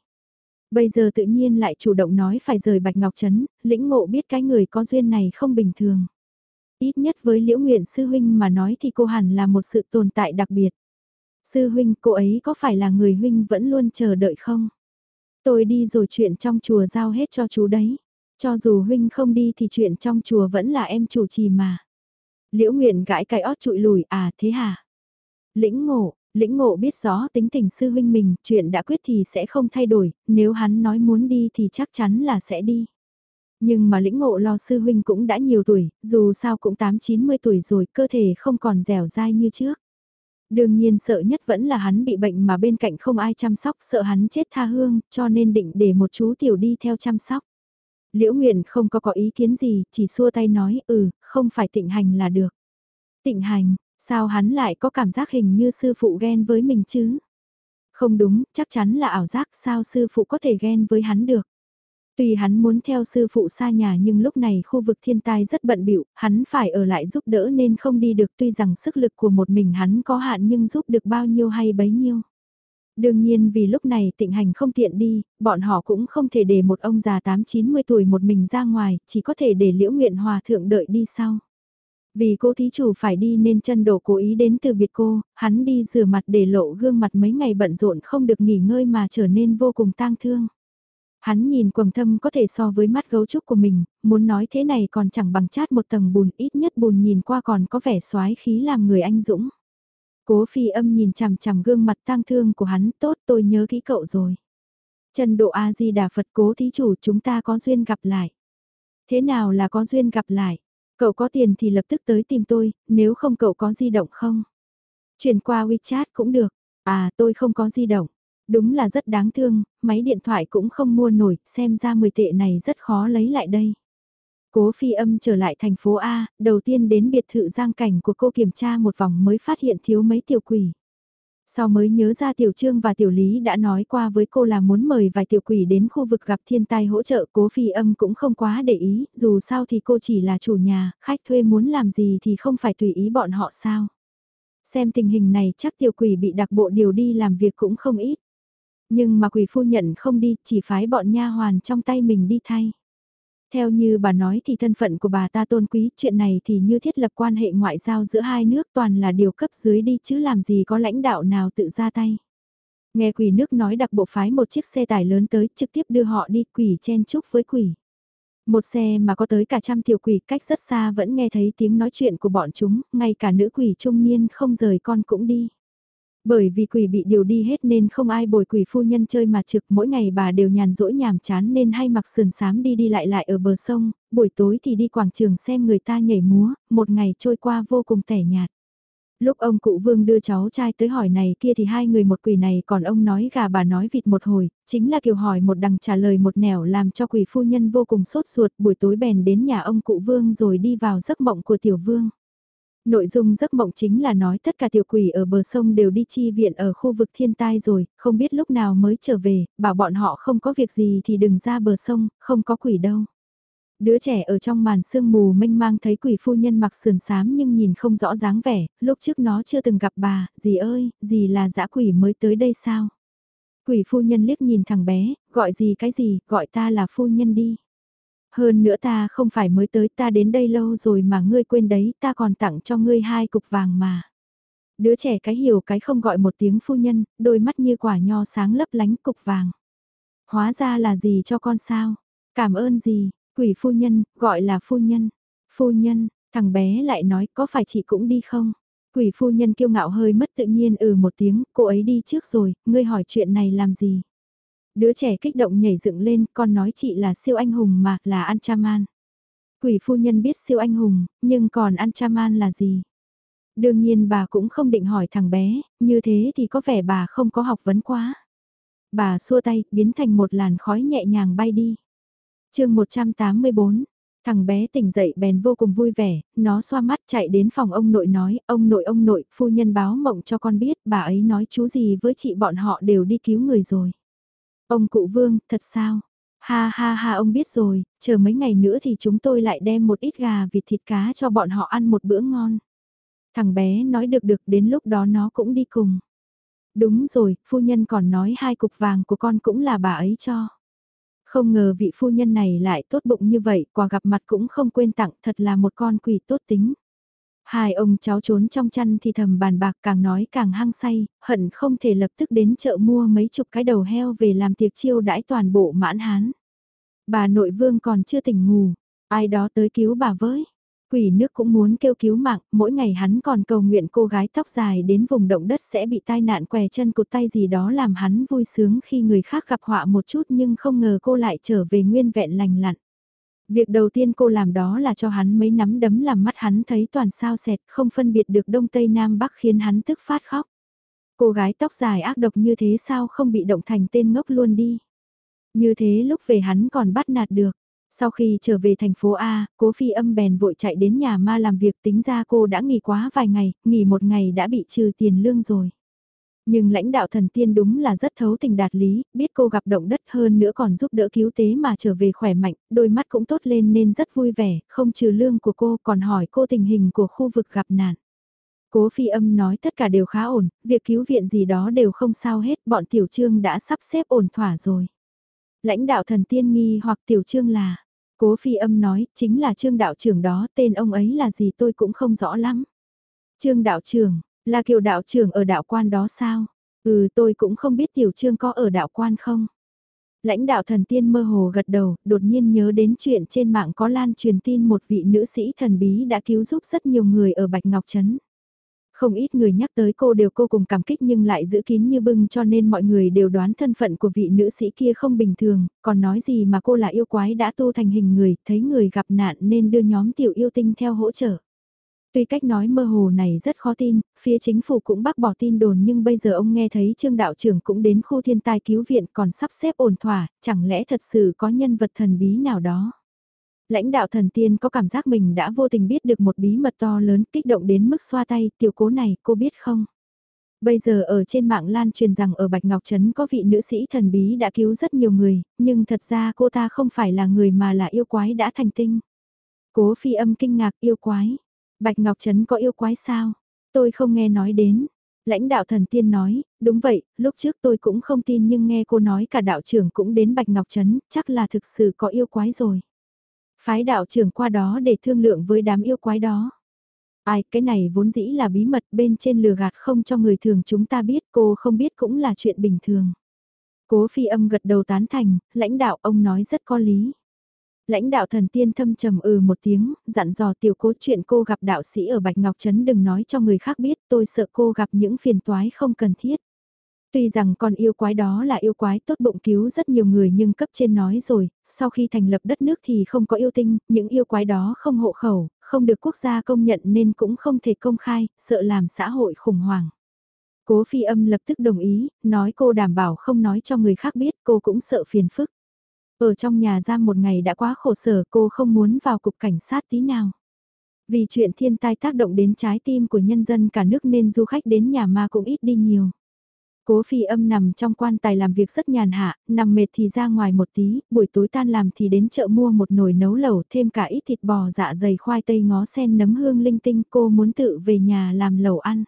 Bây giờ tự nhiên lại chủ động nói phải rời Bạch Ngọc Trấn, lĩnh ngộ biết cái người có duyên này không bình thường. Ít nhất với Liễu Nguyện Sư Huynh mà nói thì cô hẳn là một sự tồn tại đặc biệt. Sư Huynh, cô ấy có phải là người Huynh vẫn luôn chờ đợi không? Tôi đi rồi chuyện trong chùa giao hết cho chú đấy. Cho dù Huynh không đi thì chuyện trong chùa vẫn là em chủ trì mà. Liễu Nguyện gãi cái ót trụi lùi à thế hả? Lĩnh ngộ, lĩnh ngộ biết rõ tính tình sư huynh mình, chuyện đã quyết thì sẽ không thay đổi, nếu hắn nói muốn đi thì chắc chắn là sẽ đi. Nhưng mà lĩnh ngộ lo sư huynh cũng đã nhiều tuổi, dù sao cũng 8-90 tuổi rồi, cơ thể không còn dẻo dai như trước. Đương nhiên sợ nhất vẫn là hắn bị bệnh mà bên cạnh không ai chăm sóc, sợ hắn chết tha hương, cho nên định để một chú tiểu đi theo chăm sóc. Liễu Nguyện không có có ý kiến gì, chỉ xua tay nói, ừ, không phải tịnh hành là được. Tịnh hành, sao hắn lại có cảm giác hình như sư phụ ghen với mình chứ? Không đúng, chắc chắn là ảo giác sao sư phụ có thể ghen với hắn được. Tuy hắn muốn theo sư phụ xa nhà nhưng lúc này khu vực thiên tai rất bận bịu, hắn phải ở lại giúp đỡ nên không đi được tuy rằng sức lực của một mình hắn có hạn nhưng giúp được bao nhiêu hay bấy nhiêu. Đương nhiên vì lúc này tịnh hành không tiện đi, bọn họ cũng không thể để một ông già 8-90 tuổi một mình ra ngoài, chỉ có thể để liễu nguyện hòa thượng đợi đi sau. Vì cô thí chủ phải đi nên chân đổ cố ý đến từ biệt cô, hắn đi rửa mặt để lộ gương mặt mấy ngày bận rộn không được nghỉ ngơi mà trở nên vô cùng tang thương. Hắn nhìn quầng thâm có thể so với mắt gấu trúc của mình, muốn nói thế này còn chẳng bằng chát một tầng bùn, ít nhất bùn nhìn qua còn có vẻ xoái khí làm người anh dũng. Cố phi âm nhìn chằm chằm gương mặt tang thương của hắn, tốt tôi nhớ kỹ cậu rồi. Trần Độ A Di Đà Phật cố thí chủ chúng ta có duyên gặp lại. Thế nào là có duyên gặp lại? Cậu có tiền thì lập tức tới tìm tôi, nếu không cậu có di động không? Chuyển qua WeChat cũng được. À tôi không có di động. Đúng là rất đáng thương, máy điện thoại cũng không mua nổi, xem ra 10 tệ này rất khó lấy lại đây. Cố phi âm trở lại thành phố A, đầu tiên đến biệt thự giang cảnh của cô kiểm tra một vòng mới phát hiện thiếu mấy tiểu quỷ. Sau mới nhớ ra tiểu trương và tiểu lý đã nói qua với cô là muốn mời vài tiểu quỷ đến khu vực gặp thiên tai hỗ trợ cố phi âm cũng không quá để ý, dù sao thì cô chỉ là chủ nhà, khách thuê muốn làm gì thì không phải tùy ý bọn họ sao. Xem tình hình này chắc tiểu quỷ bị đặc bộ điều đi làm việc cũng không ít. Nhưng mà quỷ phu nhận không đi, chỉ phái bọn nha hoàn trong tay mình đi thay. Theo như bà nói thì thân phận của bà ta tôn quý, chuyện này thì như thiết lập quan hệ ngoại giao giữa hai nước toàn là điều cấp dưới đi chứ làm gì có lãnh đạo nào tự ra tay. Nghe quỷ nước nói đặc bộ phái một chiếc xe tải lớn tới trực tiếp đưa họ đi quỷ chen chúc với quỷ. Một xe mà có tới cả trăm tiểu quỷ cách rất xa vẫn nghe thấy tiếng nói chuyện của bọn chúng, ngay cả nữ quỷ trung niên không rời con cũng đi. Bởi vì quỷ bị điều đi hết nên không ai bồi quỷ phu nhân chơi mà trực mỗi ngày bà đều nhàn rỗi nhàm chán nên hay mặc sườn xám đi đi lại lại ở bờ sông, buổi tối thì đi quảng trường xem người ta nhảy múa, một ngày trôi qua vô cùng tẻ nhạt. Lúc ông cụ vương đưa cháu trai tới hỏi này kia thì hai người một quỷ này còn ông nói gà bà nói vịt một hồi, chính là kiểu hỏi một đằng trả lời một nẻo làm cho quỷ phu nhân vô cùng sốt ruột buổi tối bèn đến nhà ông cụ vương rồi đi vào giấc mộng của tiểu vương. Nội dung giấc mộng chính là nói tất cả tiểu quỷ ở bờ sông đều đi chi viện ở khu vực thiên tai rồi, không biết lúc nào mới trở về, bảo bọn họ không có việc gì thì đừng ra bờ sông, không có quỷ đâu. Đứa trẻ ở trong màn sương mù mênh mang thấy quỷ phu nhân mặc sườn xám nhưng nhìn không rõ dáng vẻ, lúc trước nó chưa từng gặp bà, dì ơi, dì là dã quỷ mới tới đây sao? Quỷ phu nhân liếc nhìn thằng bé, gọi gì cái gì, gọi ta là phu nhân đi. Hơn nữa ta không phải mới tới ta đến đây lâu rồi mà ngươi quên đấy ta còn tặng cho ngươi hai cục vàng mà. Đứa trẻ cái hiểu cái không gọi một tiếng phu nhân, đôi mắt như quả nho sáng lấp lánh cục vàng. Hóa ra là gì cho con sao? Cảm ơn gì? Quỷ phu nhân, gọi là phu nhân. Phu nhân, thằng bé lại nói có phải chị cũng đi không? Quỷ phu nhân kiêu ngạo hơi mất tự nhiên ừ một tiếng, cô ấy đi trước rồi, ngươi hỏi chuyện này làm gì? Đứa trẻ kích động nhảy dựng lên, con nói chị là siêu anh hùng mà, là Anchaman. Quỷ phu nhân biết siêu anh hùng, nhưng còn Anchaman là gì? Đương nhiên bà cũng không định hỏi thằng bé, như thế thì có vẻ bà không có học vấn quá. Bà xua tay, biến thành một làn khói nhẹ nhàng bay đi. chương 184, thằng bé tỉnh dậy bèn vô cùng vui vẻ, nó xoa mắt chạy đến phòng ông nội nói, ông nội ông nội, phu nhân báo mộng cho con biết, bà ấy nói chú gì với chị bọn họ đều đi cứu người rồi. Ông cụ vương, thật sao? Ha ha ha ông biết rồi, chờ mấy ngày nữa thì chúng tôi lại đem một ít gà vịt thịt cá cho bọn họ ăn một bữa ngon. Thằng bé nói được được đến lúc đó nó cũng đi cùng. Đúng rồi, phu nhân còn nói hai cục vàng của con cũng là bà ấy cho. Không ngờ vị phu nhân này lại tốt bụng như vậy, quà gặp mặt cũng không quên tặng, thật là một con quỷ tốt tính. Hai ông cháu trốn trong chăn thì thầm bàn bạc càng nói càng hăng say, hận không thể lập tức đến chợ mua mấy chục cái đầu heo về làm tiệc chiêu đãi toàn bộ mãn hán. Bà nội vương còn chưa tỉnh ngủ, ai đó tới cứu bà với. Quỷ nước cũng muốn kêu cứu mạng, mỗi ngày hắn còn cầu nguyện cô gái tóc dài đến vùng động đất sẽ bị tai nạn què chân cụt tay gì đó làm hắn vui sướng khi người khác gặp họa một chút nhưng không ngờ cô lại trở về nguyên vẹn lành lặn. Việc đầu tiên cô làm đó là cho hắn mấy nắm đấm làm mắt hắn thấy toàn sao sẹt không phân biệt được đông tây nam bắc khiến hắn tức phát khóc. Cô gái tóc dài ác độc như thế sao không bị động thành tên ngốc luôn đi. Như thế lúc về hắn còn bắt nạt được. Sau khi trở về thành phố A, cố phi âm bèn vội chạy đến nhà ma làm việc tính ra cô đã nghỉ quá vài ngày, nghỉ một ngày đã bị trừ tiền lương rồi. Nhưng lãnh đạo thần tiên đúng là rất thấu tình đạt lý, biết cô gặp động đất hơn nữa còn giúp đỡ cứu tế mà trở về khỏe mạnh, đôi mắt cũng tốt lên nên rất vui vẻ, không trừ lương của cô còn hỏi cô tình hình của khu vực gặp nạn. Cố phi âm nói tất cả đều khá ổn, việc cứu viện gì đó đều không sao hết, bọn tiểu trương đã sắp xếp ổn thỏa rồi. Lãnh đạo thần tiên nghi hoặc tiểu trương là, cố phi âm nói, chính là trương đạo trưởng đó, tên ông ấy là gì tôi cũng không rõ lắm. Trương đạo trưởng, là kiều đạo trưởng ở đạo quan đó sao? Ừ tôi cũng không biết tiểu trương có ở đạo quan không? Lãnh đạo thần tiên mơ hồ gật đầu, đột nhiên nhớ đến chuyện trên mạng có lan truyền tin một vị nữ sĩ thần bí đã cứu giúp rất nhiều người ở Bạch Ngọc Trấn. Không ít người nhắc tới cô đều cô cùng cảm kích nhưng lại giữ kín như bưng cho nên mọi người đều đoán thân phận của vị nữ sĩ kia không bình thường, còn nói gì mà cô là yêu quái đã tu thành hình người, thấy người gặp nạn nên đưa nhóm tiểu yêu tinh theo hỗ trợ. Tuy cách nói mơ hồ này rất khó tin, phía chính phủ cũng bác bỏ tin đồn nhưng bây giờ ông nghe thấy trương đạo trưởng cũng đến khu thiên tai cứu viện còn sắp xếp ổn thỏa, chẳng lẽ thật sự có nhân vật thần bí nào đó. Lãnh đạo thần tiên có cảm giác mình đã vô tình biết được một bí mật to lớn kích động đến mức xoa tay, tiểu cố này cô biết không? Bây giờ ở trên mạng lan truyền rằng ở Bạch Ngọc Trấn có vị nữ sĩ thần bí đã cứu rất nhiều người, nhưng thật ra cô ta không phải là người mà là yêu quái đã thành tinh. Cố phi âm kinh ngạc yêu quái Bạch Ngọc Trấn có yêu quái sao? Tôi không nghe nói đến. Lãnh đạo thần tiên nói, đúng vậy, lúc trước tôi cũng không tin nhưng nghe cô nói cả đạo trưởng cũng đến Bạch Ngọc Trấn, chắc là thực sự có yêu quái rồi. Phái đạo trưởng qua đó để thương lượng với đám yêu quái đó. Ai, cái này vốn dĩ là bí mật bên trên lừa gạt không cho người thường chúng ta biết cô không biết cũng là chuyện bình thường. Cố phi âm gật đầu tán thành, lãnh đạo ông nói rất có lý. Lãnh đạo thần tiên thâm trầm ừ một tiếng, dặn dò tiểu cố chuyện cô gặp đạo sĩ ở Bạch Ngọc Trấn đừng nói cho người khác biết tôi sợ cô gặp những phiền toái không cần thiết. Tuy rằng con yêu quái đó là yêu quái tốt bụng cứu rất nhiều người nhưng cấp trên nói rồi, sau khi thành lập đất nước thì không có yêu tinh, những yêu quái đó không hộ khẩu, không được quốc gia công nhận nên cũng không thể công khai, sợ làm xã hội khủng hoảng. Cố phi âm lập tức đồng ý, nói cô đảm bảo không nói cho người khác biết cô cũng sợ phiền phức. Ở trong nhà giam một ngày đã quá khổ sở cô không muốn vào cục cảnh sát tí nào. Vì chuyện thiên tai tác động đến trái tim của nhân dân cả nước nên du khách đến nhà ma cũng ít đi nhiều. Cố phi âm nằm trong quan tài làm việc rất nhàn hạ, nằm mệt thì ra ngoài một tí, buổi tối tan làm thì đến chợ mua một nồi nấu lẩu thêm cả ít thịt bò dạ dày khoai tây ngó sen nấm hương linh tinh cô muốn tự về nhà làm lẩu ăn.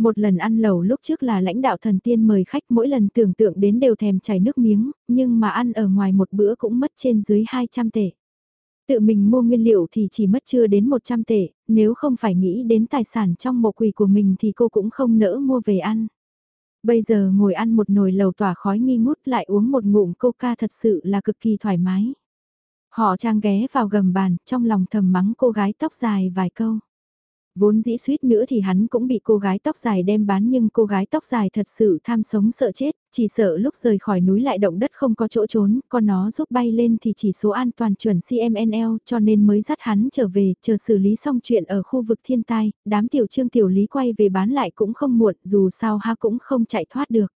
Một lần ăn lẩu lúc trước là lãnh đạo thần tiên mời khách mỗi lần tưởng tượng đến đều thèm chảy nước miếng, nhưng mà ăn ở ngoài một bữa cũng mất trên dưới 200 tệ. Tự mình mua nguyên liệu thì chỉ mất chưa đến 100 tệ, nếu không phải nghĩ đến tài sản trong mộ quỷ của mình thì cô cũng không nỡ mua về ăn. Bây giờ ngồi ăn một nồi lẩu tỏa khói nghi ngút lại uống một ngụm coca thật sự là cực kỳ thoải mái. Họ trang ghé vào gầm bàn, trong lòng thầm mắng cô gái tóc dài vài câu. Vốn dĩ suýt nữa thì hắn cũng bị cô gái tóc dài đem bán nhưng cô gái tóc dài thật sự tham sống sợ chết, chỉ sợ lúc rời khỏi núi lại động đất không có chỗ trốn, còn nó giúp bay lên thì chỉ số an toàn chuẩn CMNL cho nên mới dắt hắn trở về, chờ xử lý xong chuyện ở khu vực thiên tai, đám tiểu trương tiểu lý quay về bán lại cũng không muộn, dù sao ha cũng không chạy thoát được.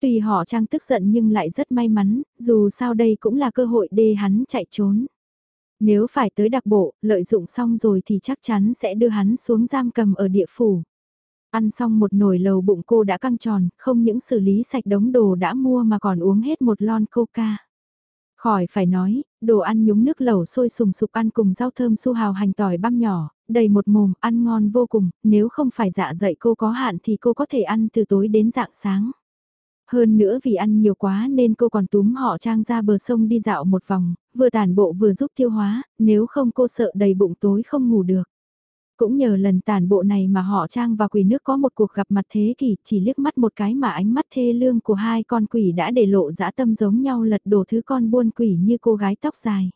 Tuy họ trang tức giận nhưng lại rất may mắn, dù sao đây cũng là cơ hội để hắn chạy trốn. Nếu phải tới đặc bộ, lợi dụng xong rồi thì chắc chắn sẽ đưa hắn xuống giam cầm ở địa phủ. Ăn xong một nồi lầu bụng cô đã căng tròn, không những xử lý sạch đống đồ đã mua mà còn uống hết một lon coca. Khỏi phải nói, đồ ăn nhúng nước lẩu sôi sùng sục ăn cùng rau thơm su hào hành tỏi băm nhỏ, đầy một mồm, ăn ngon vô cùng, nếu không phải dạ dậy cô có hạn thì cô có thể ăn từ tối đến dạng sáng. Hơn nữa vì ăn nhiều quá nên cô còn túm họ trang ra bờ sông đi dạo một vòng, vừa tàn bộ vừa giúp tiêu hóa, nếu không cô sợ đầy bụng tối không ngủ được. Cũng nhờ lần tàn bộ này mà họ trang và quỷ nước có một cuộc gặp mặt thế kỷ chỉ liếc mắt một cái mà ánh mắt thê lương của hai con quỷ đã để lộ dã tâm giống nhau lật đổ thứ con buôn quỷ như cô gái tóc dài.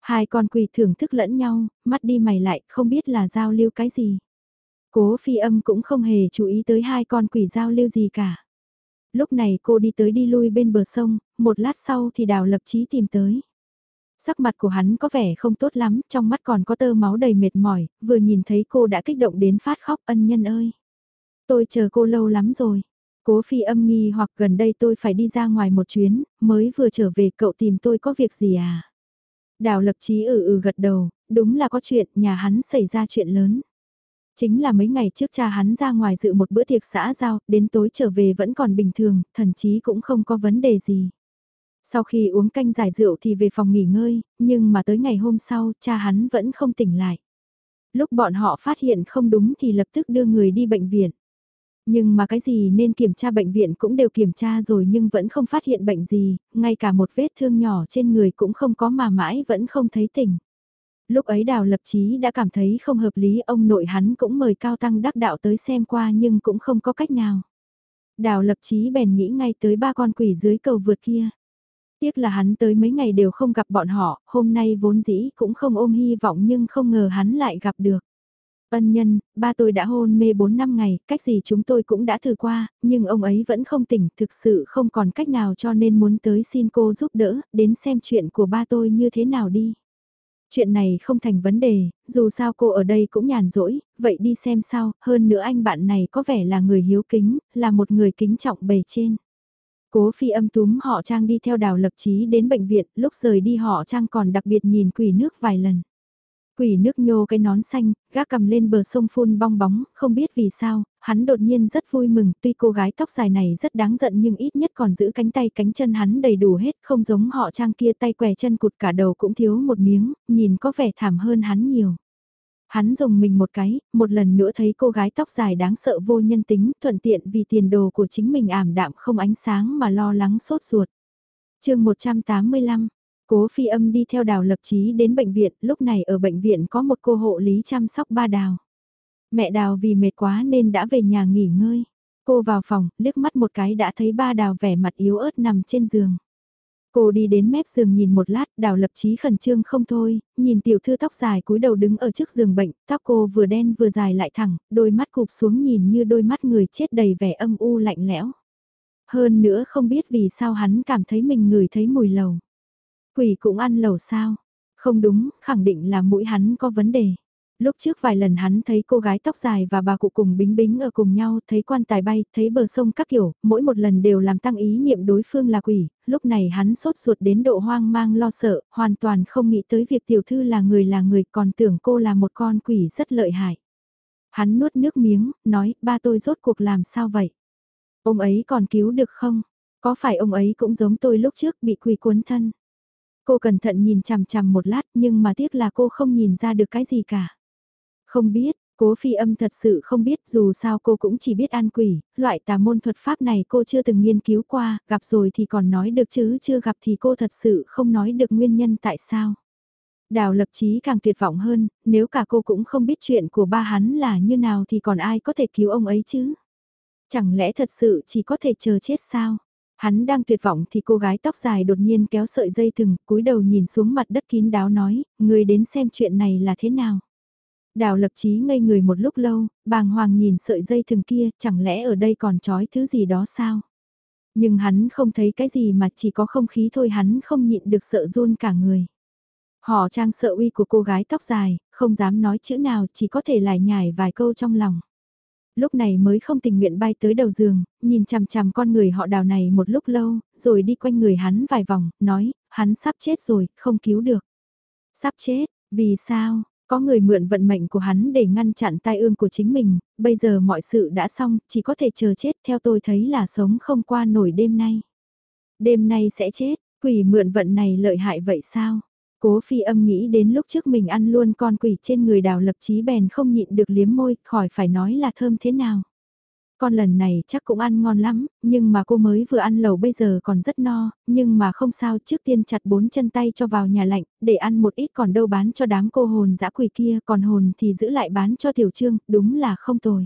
Hai con quỷ thưởng thức lẫn nhau, mắt đi mày lại, không biết là giao lưu cái gì. Cố phi âm cũng không hề chú ý tới hai con quỷ giao lưu gì cả lúc này cô đi tới đi lui bên bờ sông, một lát sau thì đào lập chí tìm tới. Sắc mặt của hắn có vẻ không tốt lắm, trong mắt còn có tơ máu đầy mệt mỏi, vừa nhìn thấy cô đã kích động đến phát khóc ân nhân ơi. Tôi chờ cô lâu lắm rồi. Cố phi âm nghi hoặc gần đây tôi phải đi ra ngoài một chuyến, mới vừa trở về cậu tìm tôi có việc gì à? Đào lập chí ừ ừ gật đầu, đúng là có chuyện, nhà hắn xảy ra chuyện lớn. Chính là mấy ngày trước cha hắn ra ngoài dự một bữa tiệc xã giao, đến tối trở về vẫn còn bình thường, thậm chí cũng không có vấn đề gì. Sau khi uống canh giải rượu thì về phòng nghỉ ngơi, nhưng mà tới ngày hôm sau cha hắn vẫn không tỉnh lại. Lúc bọn họ phát hiện không đúng thì lập tức đưa người đi bệnh viện. Nhưng mà cái gì nên kiểm tra bệnh viện cũng đều kiểm tra rồi nhưng vẫn không phát hiện bệnh gì, ngay cả một vết thương nhỏ trên người cũng không có mà mãi vẫn không thấy tỉnh. Lúc ấy Đào Lập Chí đã cảm thấy không hợp lý ông nội hắn cũng mời Cao Tăng đắc đạo tới xem qua nhưng cũng không có cách nào. Đào Lập Chí bèn nghĩ ngay tới ba con quỷ dưới cầu vượt kia. Tiếc là hắn tới mấy ngày đều không gặp bọn họ, hôm nay vốn dĩ cũng không ôm hy vọng nhưng không ngờ hắn lại gặp được. Ân nhân, ba tôi đã hôn mê 4 năm ngày, cách gì chúng tôi cũng đã thử qua, nhưng ông ấy vẫn không tỉnh, thực sự không còn cách nào cho nên muốn tới xin cô giúp đỡ, đến xem chuyện của ba tôi như thế nào đi. Chuyện này không thành vấn đề, dù sao cô ở đây cũng nhàn rỗi, vậy đi xem sao, hơn nữa anh bạn này có vẻ là người hiếu kính, là một người kính trọng bề trên. Cố phi âm túm họ Trang đi theo đào lập trí đến bệnh viện, lúc rời đi họ Trang còn đặc biệt nhìn quỷ nước vài lần. Quỷ nước nhô cái nón xanh, gác cầm lên bờ sông phun bong bóng, không biết vì sao, hắn đột nhiên rất vui mừng, tuy cô gái tóc dài này rất đáng giận nhưng ít nhất còn giữ cánh tay cánh chân hắn đầy đủ hết, không giống họ trang kia tay què chân cụt cả đầu cũng thiếu một miếng, nhìn có vẻ thảm hơn hắn nhiều. Hắn dùng mình một cái, một lần nữa thấy cô gái tóc dài đáng sợ vô nhân tính, thuận tiện vì tiền đồ của chính mình ảm đạm không ánh sáng mà lo lắng sốt ruột. chương 185, cố phi âm đi theo đào lập trí đến bệnh viện, lúc này ở bệnh viện có một cô hộ lý chăm sóc ba đào. Mẹ đào vì mệt quá nên đã về nhà nghỉ ngơi. Cô vào phòng, liếc mắt một cái đã thấy ba đào vẻ mặt yếu ớt nằm trên giường. Cô đi đến mép giường nhìn một lát, đào lập chí khẩn trương không thôi, nhìn tiểu thư tóc dài cúi đầu đứng ở trước giường bệnh, tóc cô vừa đen vừa dài lại thẳng, đôi mắt cụp xuống nhìn như đôi mắt người chết đầy vẻ âm u lạnh lẽo. Hơn nữa không biết vì sao hắn cảm thấy mình ngửi thấy mùi lầu. Quỷ cũng ăn lẩu sao? Không đúng, khẳng định là mũi hắn có vấn đề. Lúc trước vài lần hắn thấy cô gái tóc dài và bà cụ cùng bính bính ở cùng nhau, thấy quan tài bay, thấy bờ sông các kiểu, mỗi một lần đều làm tăng ý niệm đối phương là quỷ, lúc này hắn sốt ruột đến độ hoang mang lo sợ, hoàn toàn không nghĩ tới việc tiểu thư là người là người còn tưởng cô là một con quỷ rất lợi hại. Hắn nuốt nước miếng, nói, ba tôi rốt cuộc làm sao vậy? Ông ấy còn cứu được không? Có phải ông ấy cũng giống tôi lúc trước bị quỷ cuốn thân? Cô cẩn thận nhìn chằm chằm một lát nhưng mà tiếc là cô không nhìn ra được cái gì cả. Không biết, cố phi âm thật sự không biết dù sao cô cũng chỉ biết an quỷ, loại tà môn thuật pháp này cô chưa từng nghiên cứu qua, gặp rồi thì còn nói được chứ chưa gặp thì cô thật sự không nói được nguyên nhân tại sao. Đào lập chí càng tuyệt vọng hơn, nếu cả cô cũng không biết chuyện của ba hắn là như nào thì còn ai có thể cứu ông ấy chứ? Chẳng lẽ thật sự chỉ có thể chờ chết sao? Hắn đang tuyệt vọng thì cô gái tóc dài đột nhiên kéo sợi dây thừng, cúi đầu nhìn xuống mặt đất kín đáo nói, người đến xem chuyện này là thế nào? Đào lập chí ngây người một lúc lâu, bàng hoàng nhìn sợi dây thừng kia, chẳng lẽ ở đây còn trói thứ gì đó sao? Nhưng hắn không thấy cái gì mà chỉ có không khí thôi hắn không nhịn được sợ run cả người. Họ trang sợ uy của cô gái tóc dài, không dám nói chữ nào chỉ có thể lại nhải vài câu trong lòng. Lúc này mới không tình nguyện bay tới đầu giường, nhìn chằm chằm con người họ đào này một lúc lâu, rồi đi quanh người hắn vài vòng, nói, hắn sắp chết rồi, không cứu được. Sắp chết, vì sao, có người mượn vận mệnh của hắn để ngăn chặn tai ương của chính mình, bây giờ mọi sự đã xong, chỉ có thể chờ chết theo tôi thấy là sống không qua nổi đêm nay. Đêm nay sẽ chết, quỷ mượn vận này lợi hại vậy sao? Cố phi âm nghĩ đến lúc trước mình ăn luôn con quỷ trên người đào lập chí bèn không nhịn được liếm môi, khỏi phải nói là thơm thế nào. Con lần này chắc cũng ăn ngon lắm, nhưng mà cô mới vừa ăn lẩu bây giờ còn rất no, nhưng mà không sao trước tiên chặt bốn chân tay cho vào nhà lạnh, để ăn một ít còn đâu bán cho đám cô hồn dã quỷ kia, còn hồn thì giữ lại bán cho tiểu trương, đúng là không tồi.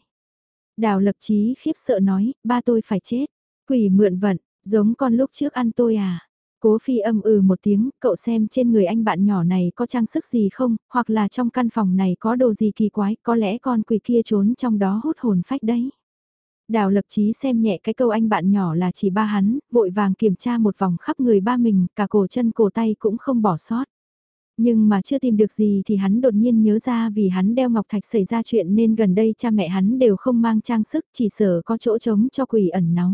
Đào lập chí khiếp sợ nói, ba tôi phải chết, quỷ mượn vận, giống con lúc trước ăn tôi à. Cố phi âm ừ một tiếng, cậu xem trên người anh bạn nhỏ này có trang sức gì không, hoặc là trong căn phòng này có đồ gì kỳ quái, có lẽ con quỷ kia trốn trong đó hút hồn phách đấy. Đào lập chí xem nhẹ cái câu anh bạn nhỏ là chỉ ba hắn, vội vàng kiểm tra một vòng khắp người ba mình, cả cổ chân cổ tay cũng không bỏ sót. Nhưng mà chưa tìm được gì thì hắn đột nhiên nhớ ra vì hắn đeo ngọc thạch xảy ra chuyện nên gần đây cha mẹ hắn đều không mang trang sức chỉ sợ có chỗ trống cho quỷ ẩn náu.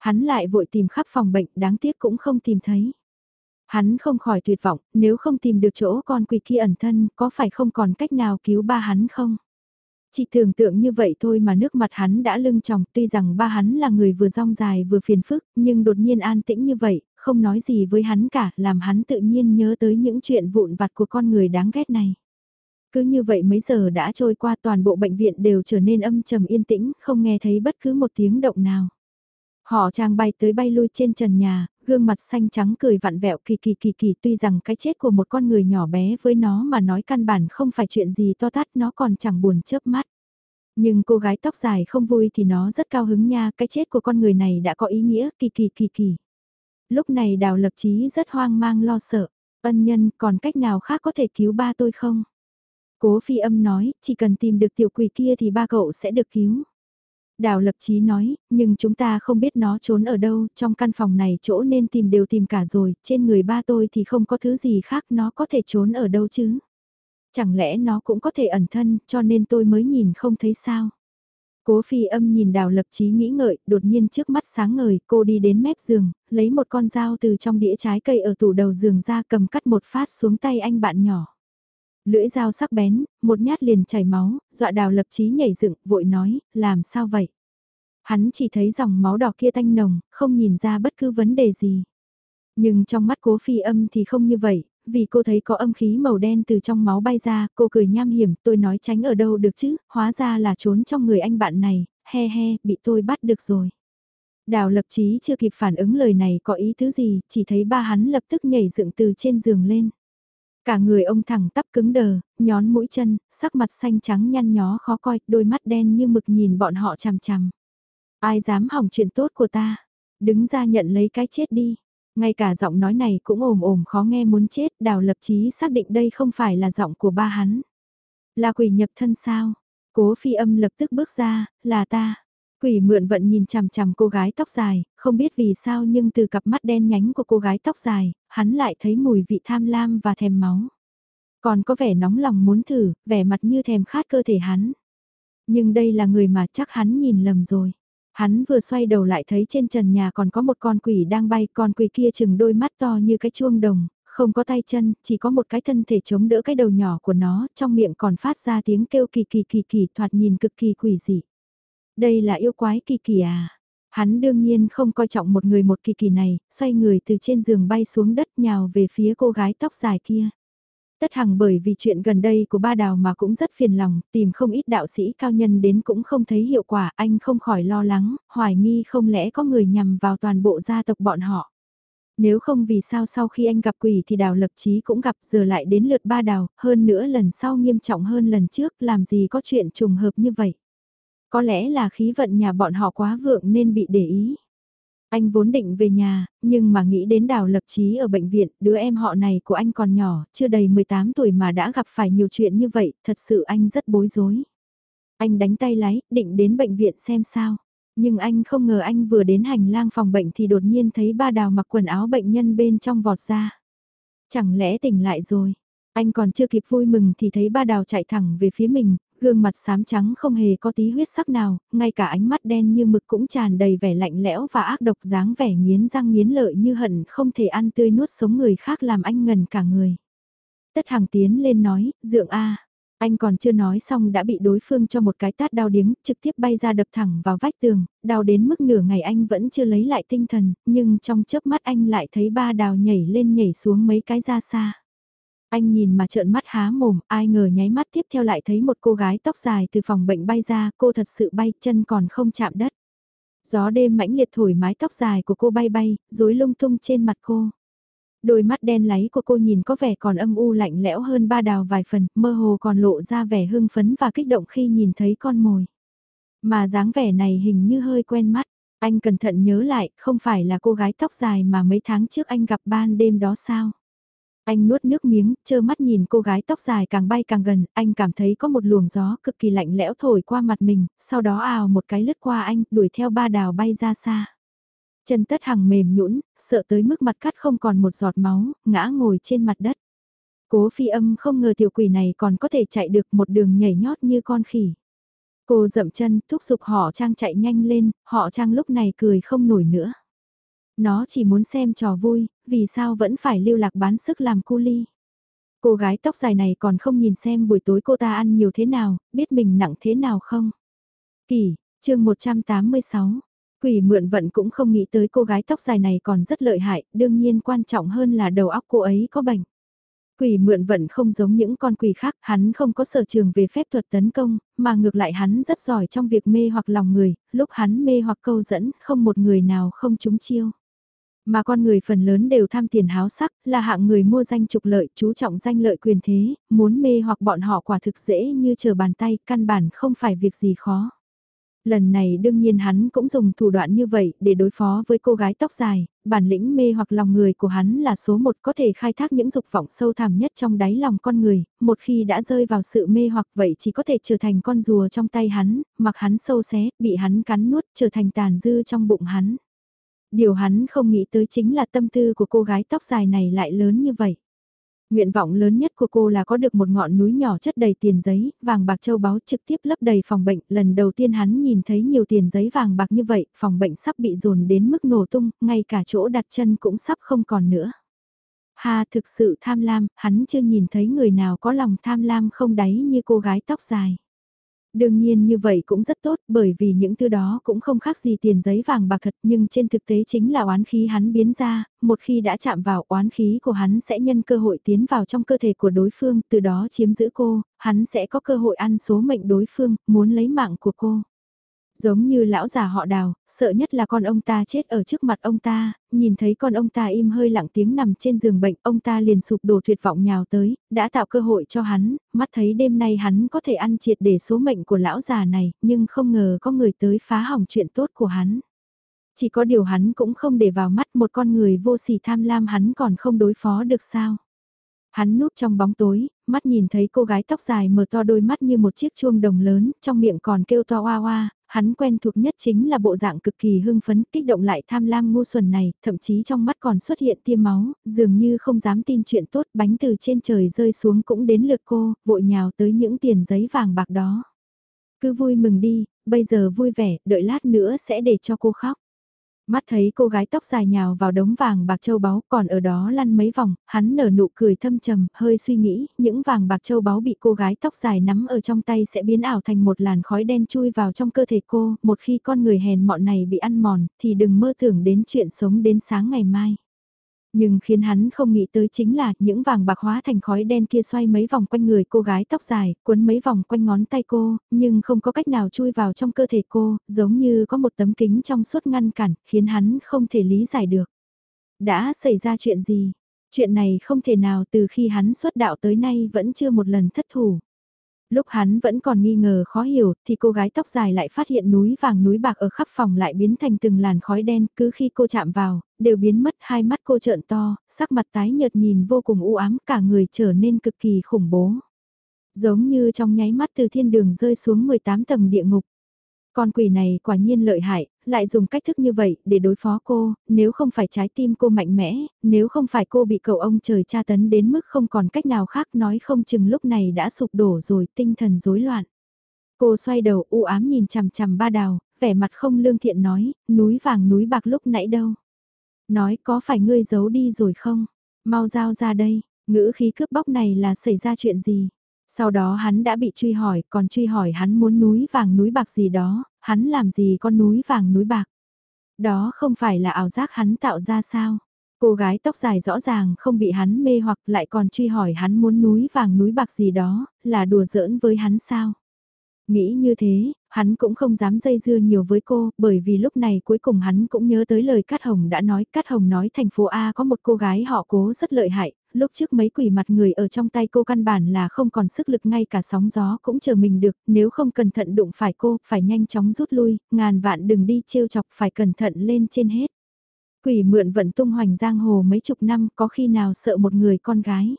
Hắn lại vội tìm khắp phòng bệnh đáng tiếc cũng không tìm thấy. Hắn không khỏi tuyệt vọng, nếu không tìm được chỗ con quỷ kia ẩn thân có phải không còn cách nào cứu ba hắn không? Chỉ tưởng tượng như vậy thôi mà nước mặt hắn đã lưng tròng tuy rằng ba hắn là người vừa rong dài vừa phiền phức nhưng đột nhiên an tĩnh như vậy, không nói gì với hắn cả làm hắn tự nhiên nhớ tới những chuyện vụn vặt của con người đáng ghét này. Cứ như vậy mấy giờ đã trôi qua toàn bộ bệnh viện đều trở nên âm trầm yên tĩnh, không nghe thấy bất cứ một tiếng động nào. Họ trang bay tới bay lui trên trần nhà, gương mặt xanh trắng cười vặn vẹo kỳ kỳ kỳ kỳ tuy rằng cái chết của một con người nhỏ bé với nó mà nói căn bản không phải chuyện gì to tát nó còn chẳng buồn chớp mắt. Nhưng cô gái tóc dài không vui thì nó rất cao hứng nha, cái chết của con người này đã có ý nghĩa kỳ kỳ kỳ kỳ. Lúc này đào lập chí rất hoang mang lo sợ, ân nhân còn cách nào khác có thể cứu ba tôi không? Cố phi âm nói, chỉ cần tìm được tiểu quỷ kia thì ba cậu sẽ được cứu. Đào lập chí nói, nhưng chúng ta không biết nó trốn ở đâu, trong căn phòng này chỗ nên tìm đều tìm cả rồi, trên người ba tôi thì không có thứ gì khác nó có thể trốn ở đâu chứ. Chẳng lẽ nó cũng có thể ẩn thân, cho nên tôi mới nhìn không thấy sao. Cố phi âm nhìn đào lập chí nghĩ ngợi, đột nhiên trước mắt sáng ngời, cô đi đến mép giường, lấy một con dao từ trong đĩa trái cây ở tủ đầu giường ra cầm cắt một phát xuống tay anh bạn nhỏ. Lưỡi dao sắc bén, một nhát liền chảy máu, dọa đào lập chí nhảy dựng, vội nói, làm sao vậy? Hắn chỉ thấy dòng máu đỏ kia tanh nồng, không nhìn ra bất cứ vấn đề gì. Nhưng trong mắt cố phi âm thì không như vậy, vì cô thấy có âm khí màu đen từ trong máu bay ra, cô cười nham hiểm, tôi nói tránh ở đâu được chứ, hóa ra là trốn trong người anh bạn này, he he, bị tôi bắt được rồi. Đào lập chí chưa kịp phản ứng lời này có ý thứ gì, chỉ thấy ba hắn lập tức nhảy dựng từ trên giường lên. Cả người ông thẳng tắp cứng đờ, nhón mũi chân, sắc mặt xanh trắng nhăn nhó khó coi, đôi mắt đen như mực nhìn bọn họ chằm chằm. Ai dám hỏng chuyện tốt của ta? Đứng ra nhận lấy cái chết đi. Ngay cả giọng nói này cũng ồm ồm khó nghe muốn chết, đào lập chí xác định đây không phải là giọng của ba hắn. Là quỷ nhập thân sao? Cố phi âm lập tức bước ra, là ta. Quỷ mượn vận nhìn chằm chằm cô gái tóc dài, không biết vì sao nhưng từ cặp mắt đen nhánh của cô gái tóc dài, hắn lại thấy mùi vị tham lam và thèm máu. Còn có vẻ nóng lòng muốn thử, vẻ mặt như thèm khát cơ thể hắn. Nhưng đây là người mà chắc hắn nhìn lầm rồi. Hắn vừa xoay đầu lại thấy trên trần nhà còn có một con quỷ đang bay, con quỷ kia chừng đôi mắt to như cái chuông đồng, không có tay chân, chỉ có một cái thân thể chống đỡ cái đầu nhỏ của nó, trong miệng còn phát ra tiếng kêu kỳ kỳ kỳ kỳ thoạt nhìn cực kỳ quỷ dị. Đây là yêu quái kỳ kỳ à? Hắn đương nhiên không coi trọng một người một kỳ kỳ này, xoay người từ trên giường bay xuống đất nhào về phía cô gái tóc dài kia. Tất Hằng bởi vì chuyện gần đây của ba đào mà cũng rất phiền lòng, tìm không ít đạo sĩ cao nhân đến cũng không thấy hiệu quả, anh không khỏi lo lắng, hoài nghi không lẽ có người nhằm vào toàn bộ gia tộc bọn họ. Nếu không vì sao sau khi anh gặp quỷ thì đào lập chí cũng gặp giờ lại đến lượt ba đào, hơn nữa lần sau nghiêm trọng hơn lần trước làm gì có chuyện trùng hợp như vậy. Có lẽ là khí vận nhà bọn họ quá vượng nên bị để ý. Anh vốn định về nhà, nhưng mà nghĩ đến đào lập trí ở bệnh viện, đứa em họ này của anh còn nhỏ, chưa đầy 18 tuổi mà đã gặp phải nhiều chuyện như vậy, thật sự anh rất bối rối. Anh đánh tay lái, định đến bệnh viện xem sao. Nhưng anh không ngờ anh vừa đến hành lang phòng bệnh thì đột nhiên thấy ba đào mặc quần áo bệnh nhân bên trong vọt ra. Chẳng lẽ tỉnh lại rồi? Anh còn chưa kịp vui mừng thì thấy ba đào chạy thẳng về phía mình, gương mặt xám trắng không hề có tí huyết sắc nào, ngay cả ánh mắt đen như mực cũng tràn đầy vẻ lạnh lẽo và ác độc dáng vẻ nghiến răng nghiến lợi như hận không thể ăn tươi nuốt sống người khác làm anh ngần cả người. Tất hàng tiến lên nói, dượng a Anh còn chưa nói xong đã bị đối phương cho một cái tát đau điếng, trực tiếp bay ra đập thẳng vào vách tường, đau đến mức nửa ngày anh vẫn chưa lấy lại tinh thần, nhưng trong chớp mắt anh lại thấy ba đào nhảy lên nhảy xuống mấy cái ra xa. Anh nhìn mà trợn mắt há mồm, ai ngờ nháy mắt tiếp theo lại thấy một cô gái tóc dài từ phòng bệnh bay ra, cô thật sự bay, chân còn không chạm đất. Gió đêm mãnh liệt thổi mái tóc dài của cô bay bay, rối lung tung trên mặt cô. Đôi mắt đen láy của cô nhìn có vẻ còn âm u lạnh lẽo hơn ba đào vài phần, mơ hồ còn lộ ra vẻ hưng phấn và kích động khi nhìn thấy con mồi. Mà dáng vẻ này hình như hơi quen mắt, anh cẩn thận nhớ lại, không phải là cô gái tóc dài mà mấy tháng trước anh gặp ban đêm đó sao? Anh nuốt nước miếng, chơ mắt nhìn cô gái tóc dài càng bay càng gần, anh cảm thấy có một luồng gió cực kỳ lạnh lẽo thổi qua mặt mình, sau đó ào một cái lướt qua anh, đuổi theo ba đào bay ra xa. Chân tất hằng mềm nhũn, sợ tới mức mặt cắt không còn một giọt máu, ngã ngồi trên mặt đất. Cố phi âm không ngờ tiểu quỷ này còn có thể chạy được một đường nhảy nhót như con khỉ. Cô dậm chân, thúc giục họ trang chạy nhanh lên, họ trang lúc này cười không nổi nữa. Nó chỉ muốn xem trò vui, vì sao vẫn phải lưu lạc bán sức làm cu ly. Cô gái tóc dài này còn không nhìn xem buổi tối cô ta ăn nhiều thế nào, biết mình nặng thế nào không. Kỳ, chương 186, quỷ mượn vận cũng không nghĩ tới cô gái tóc dài này còn rất lợi hại, đương nhiên quan trọng hơn là đầu óc cô ấy có bệnh. Quỷ mượn vận không giống những con quỷ khác, hắn không có sở trường về phép thuật tấn công, mà ngược lại hắn rất giỏi trong việc mê hoặc lòng người, lúc hắn mê hoặc câu dẫn, không một người nào không trúng chiêu. Mà con người phần lớn đều tham tiền háo sắc, là hạng người mua danh trục lợi, chú trọng danh lợi quyền thế, muốn mê hoặc bọn họ quả thực dễ như chờ bàn tay, căn bản không phải việc gì khó. Lần này đương nhiên hắn cũng dùng thủ đoạn như vậy để đối phó với cô gái tóc dài, bản lĩnh mê hoặc lòng người của hắn là số một có thể khai thác những dục vọng sâu thẳm nhất trong đáy lòng con người, một khi đã rơi vào sự mê hoặc vậy chỉ có thể trở thành con rùa trong tay hắn, mặc hắn sâu xé, bị hắn cắn nuốt trở thành tàn dư trong bụng hắn điều hắn không nghĩ tới chính là tâm tư của cô gái tóc dài này lại lớn như vậy. Nguyện vọng lớn nhất của cô là có được một ngọn núi nhỏ chất đầy tiền giấy, vàng bạc châu báu trực tiếp lấp đầy phòng bệnh. Lần đầu tiên hắn nhìn thấy nhiều tiền giấy vàng bạc như vậy, phòng bệnh sắp bị dồn đến mức nổ tung, ngay cả chỗ đặt chân cũng sắp không còn nữa. Ha thực sự tham lam, hắn chưa nhìn thấy người nào có lòng tham lam không đáy như cô gái tóc dài. Đương nhiên như vậy cũng rất tốt bởi vì những thứ đó cũng không khác gì tiền giấy vàng bạc thật nhưng trên thực tế chính là oán khí hắn biến ra, một khi đã chạm vào oán khí của hắn sẽ nhân cơ hội tiến vào trong cơ thể của đối phương từ đó chiếm giữ cô, hắn sẽ có cơ hội ăn số mệnh đối phương, muốn lấy mạng của cô. Giống như lão già họ đào, sợ nhất là con ông ta chết ở trước mặt ông ta, nhìn thấy con ông ta im hơi lặng tiếng nằm trên giường bệnh, ông ta liền sụp đổ tuyệt vọng nhào tới, đã tạo cơ hội cho hắn, mắt thấy đêm nay hắn có thể ăn triệt để số mệnh của lão già này, nhưng không ngờ có người tới phá hỏng chuyện tốt của hắn. Chỉ có điều hắn cũng không để vào mắt một con người vô sỉ tham lam hắn còn không đối phó được sao. Hắn núp trong bóng tối, mắt nhìn thấy cô gái tóc dài mở to đôi mắt như một chiếc chuông đồng lớn, trong miệng còn kêu to oa oa, hắn quen thuộc nhất chính là bộ dạng cực kỳ hưng phấn, kích động lại tham lam ngu xuẩn này, thậm chí trong mắt còn xuất hiện tiêm máu, dường như không dám tin chuyện tốt, bánh từ trên trời rơi xuống cũng đến lượt cô, vội nhào tới những tiền giấy vàng bạc đó. Cứ vui mừng đi, bây giờ vui vẻ, đợi lát nữa sẽ để cho cô khóc. Mắt thấy cô gái tóc dài nhào vào đống vàng bạc châu báu còn ở đó lăn mấy vòng, hắn nở nụ cười thâm trầm, hơi suy nghĩ, những vàng bạc châu báu bị cô gái tóc dài nắm ở trong tay sẽ biến ảo thành một làn khói đen chui vào trong cơ thể cô, một khi con người hèn mọn này bị ăn mòn, thì đừng mơ tưởng đến chuyện sống đến sáng ngày mai. Nhưng khiến hắn không nghĩ tới chính là những vàng bạc hóa thành khói đen kia xoay mấy vòng quanh người cô gái tóc dài, cuốn mấy vòng quanh ngón tay cô, nhưng không có cách nào chui vào trong cơ thể cô, giống như có một tấm kính trong suốt ngăn cản, khiến hắn không thể lý giải được. Đã xảy ra chuyện gì? Chuyện này không thể nào từ khi hắn xuất đạo tới nay vẫn chưa một lần thất thủ lúc hắn vẫn còn nghi ngờ khó hiểu, thì cô gái tóc dài lại phát hiện núi vàng núi bạc ở khắp phòng lại biến thành từng làn khói đen, cứ khi cô chạm vào, đều biến mất hai mắt cô trợn to, sắc mặt tái nhợt nhìn vô cùng u ám, cả người trở nên cực kỳ khủng bố. Giống như trong nháy mắt từ thiên đường rơi xuống 18 tầng địa ngục. Con quỷ này quả nhiên lợi hại, lại dùng cách thức như vậy để đối phó cô, nếu không phải trái tim cô mạnh mẽ, nếu không phải cô bị cậu ông trời tra tấn đến mức không còn cách nào khác nói không chừng lúc này đã sụp đổ rồi tinh thần rối loạn. Cô xoay đầu u ám nhìn chằm chằm ba đào, vẻ mặt không lương thiện nói, núi vàng núi bạc lúc nãy đâu. Nói có phải ngươi giấu đi rồi không? Mau giao ra đây, ngữ khí cướp bóc này là xảy ra chuyện gì? Sau đó hắn đã bị truy hỏi, còn truy hỏi hắn muốn núi vàng núi bạc gì đó, hắn làm gì con núi vàng núi bạc. Đó không phải là ảo giác hắn tạo ra sao? Cô gái tóc dài rõ ràng không bị hắn mê hoặc lại còn truy hỏi hắn muốn núi vàng núi bạc gì đó, là đùa giỡn với hắn sao? Nghĩ như thế, hắn cũng không dám dây dưa nhiều với cô, bởi vì lúc này cuối cùng hắn cũng nhớ tới lời Cát Hồng đã nói. Cát Hồng nói thành phố A có một cô gái họ cố rất lợi hại, lúc trước mấy quỷ mặt người ở trong tay cô căn bản là không còn sức lực ngay cả sóng gió cũng chờ mình được, nếu không cẩn thận đụng phải cô, phải nhanh chóng rút lui, ngàn vạn đừng đi trêu chọc phải cẩn thận lên trên hết. Quỷ mượn vận tung hoành giang hồ mấy chục năm có khi nào sợ một người con gái.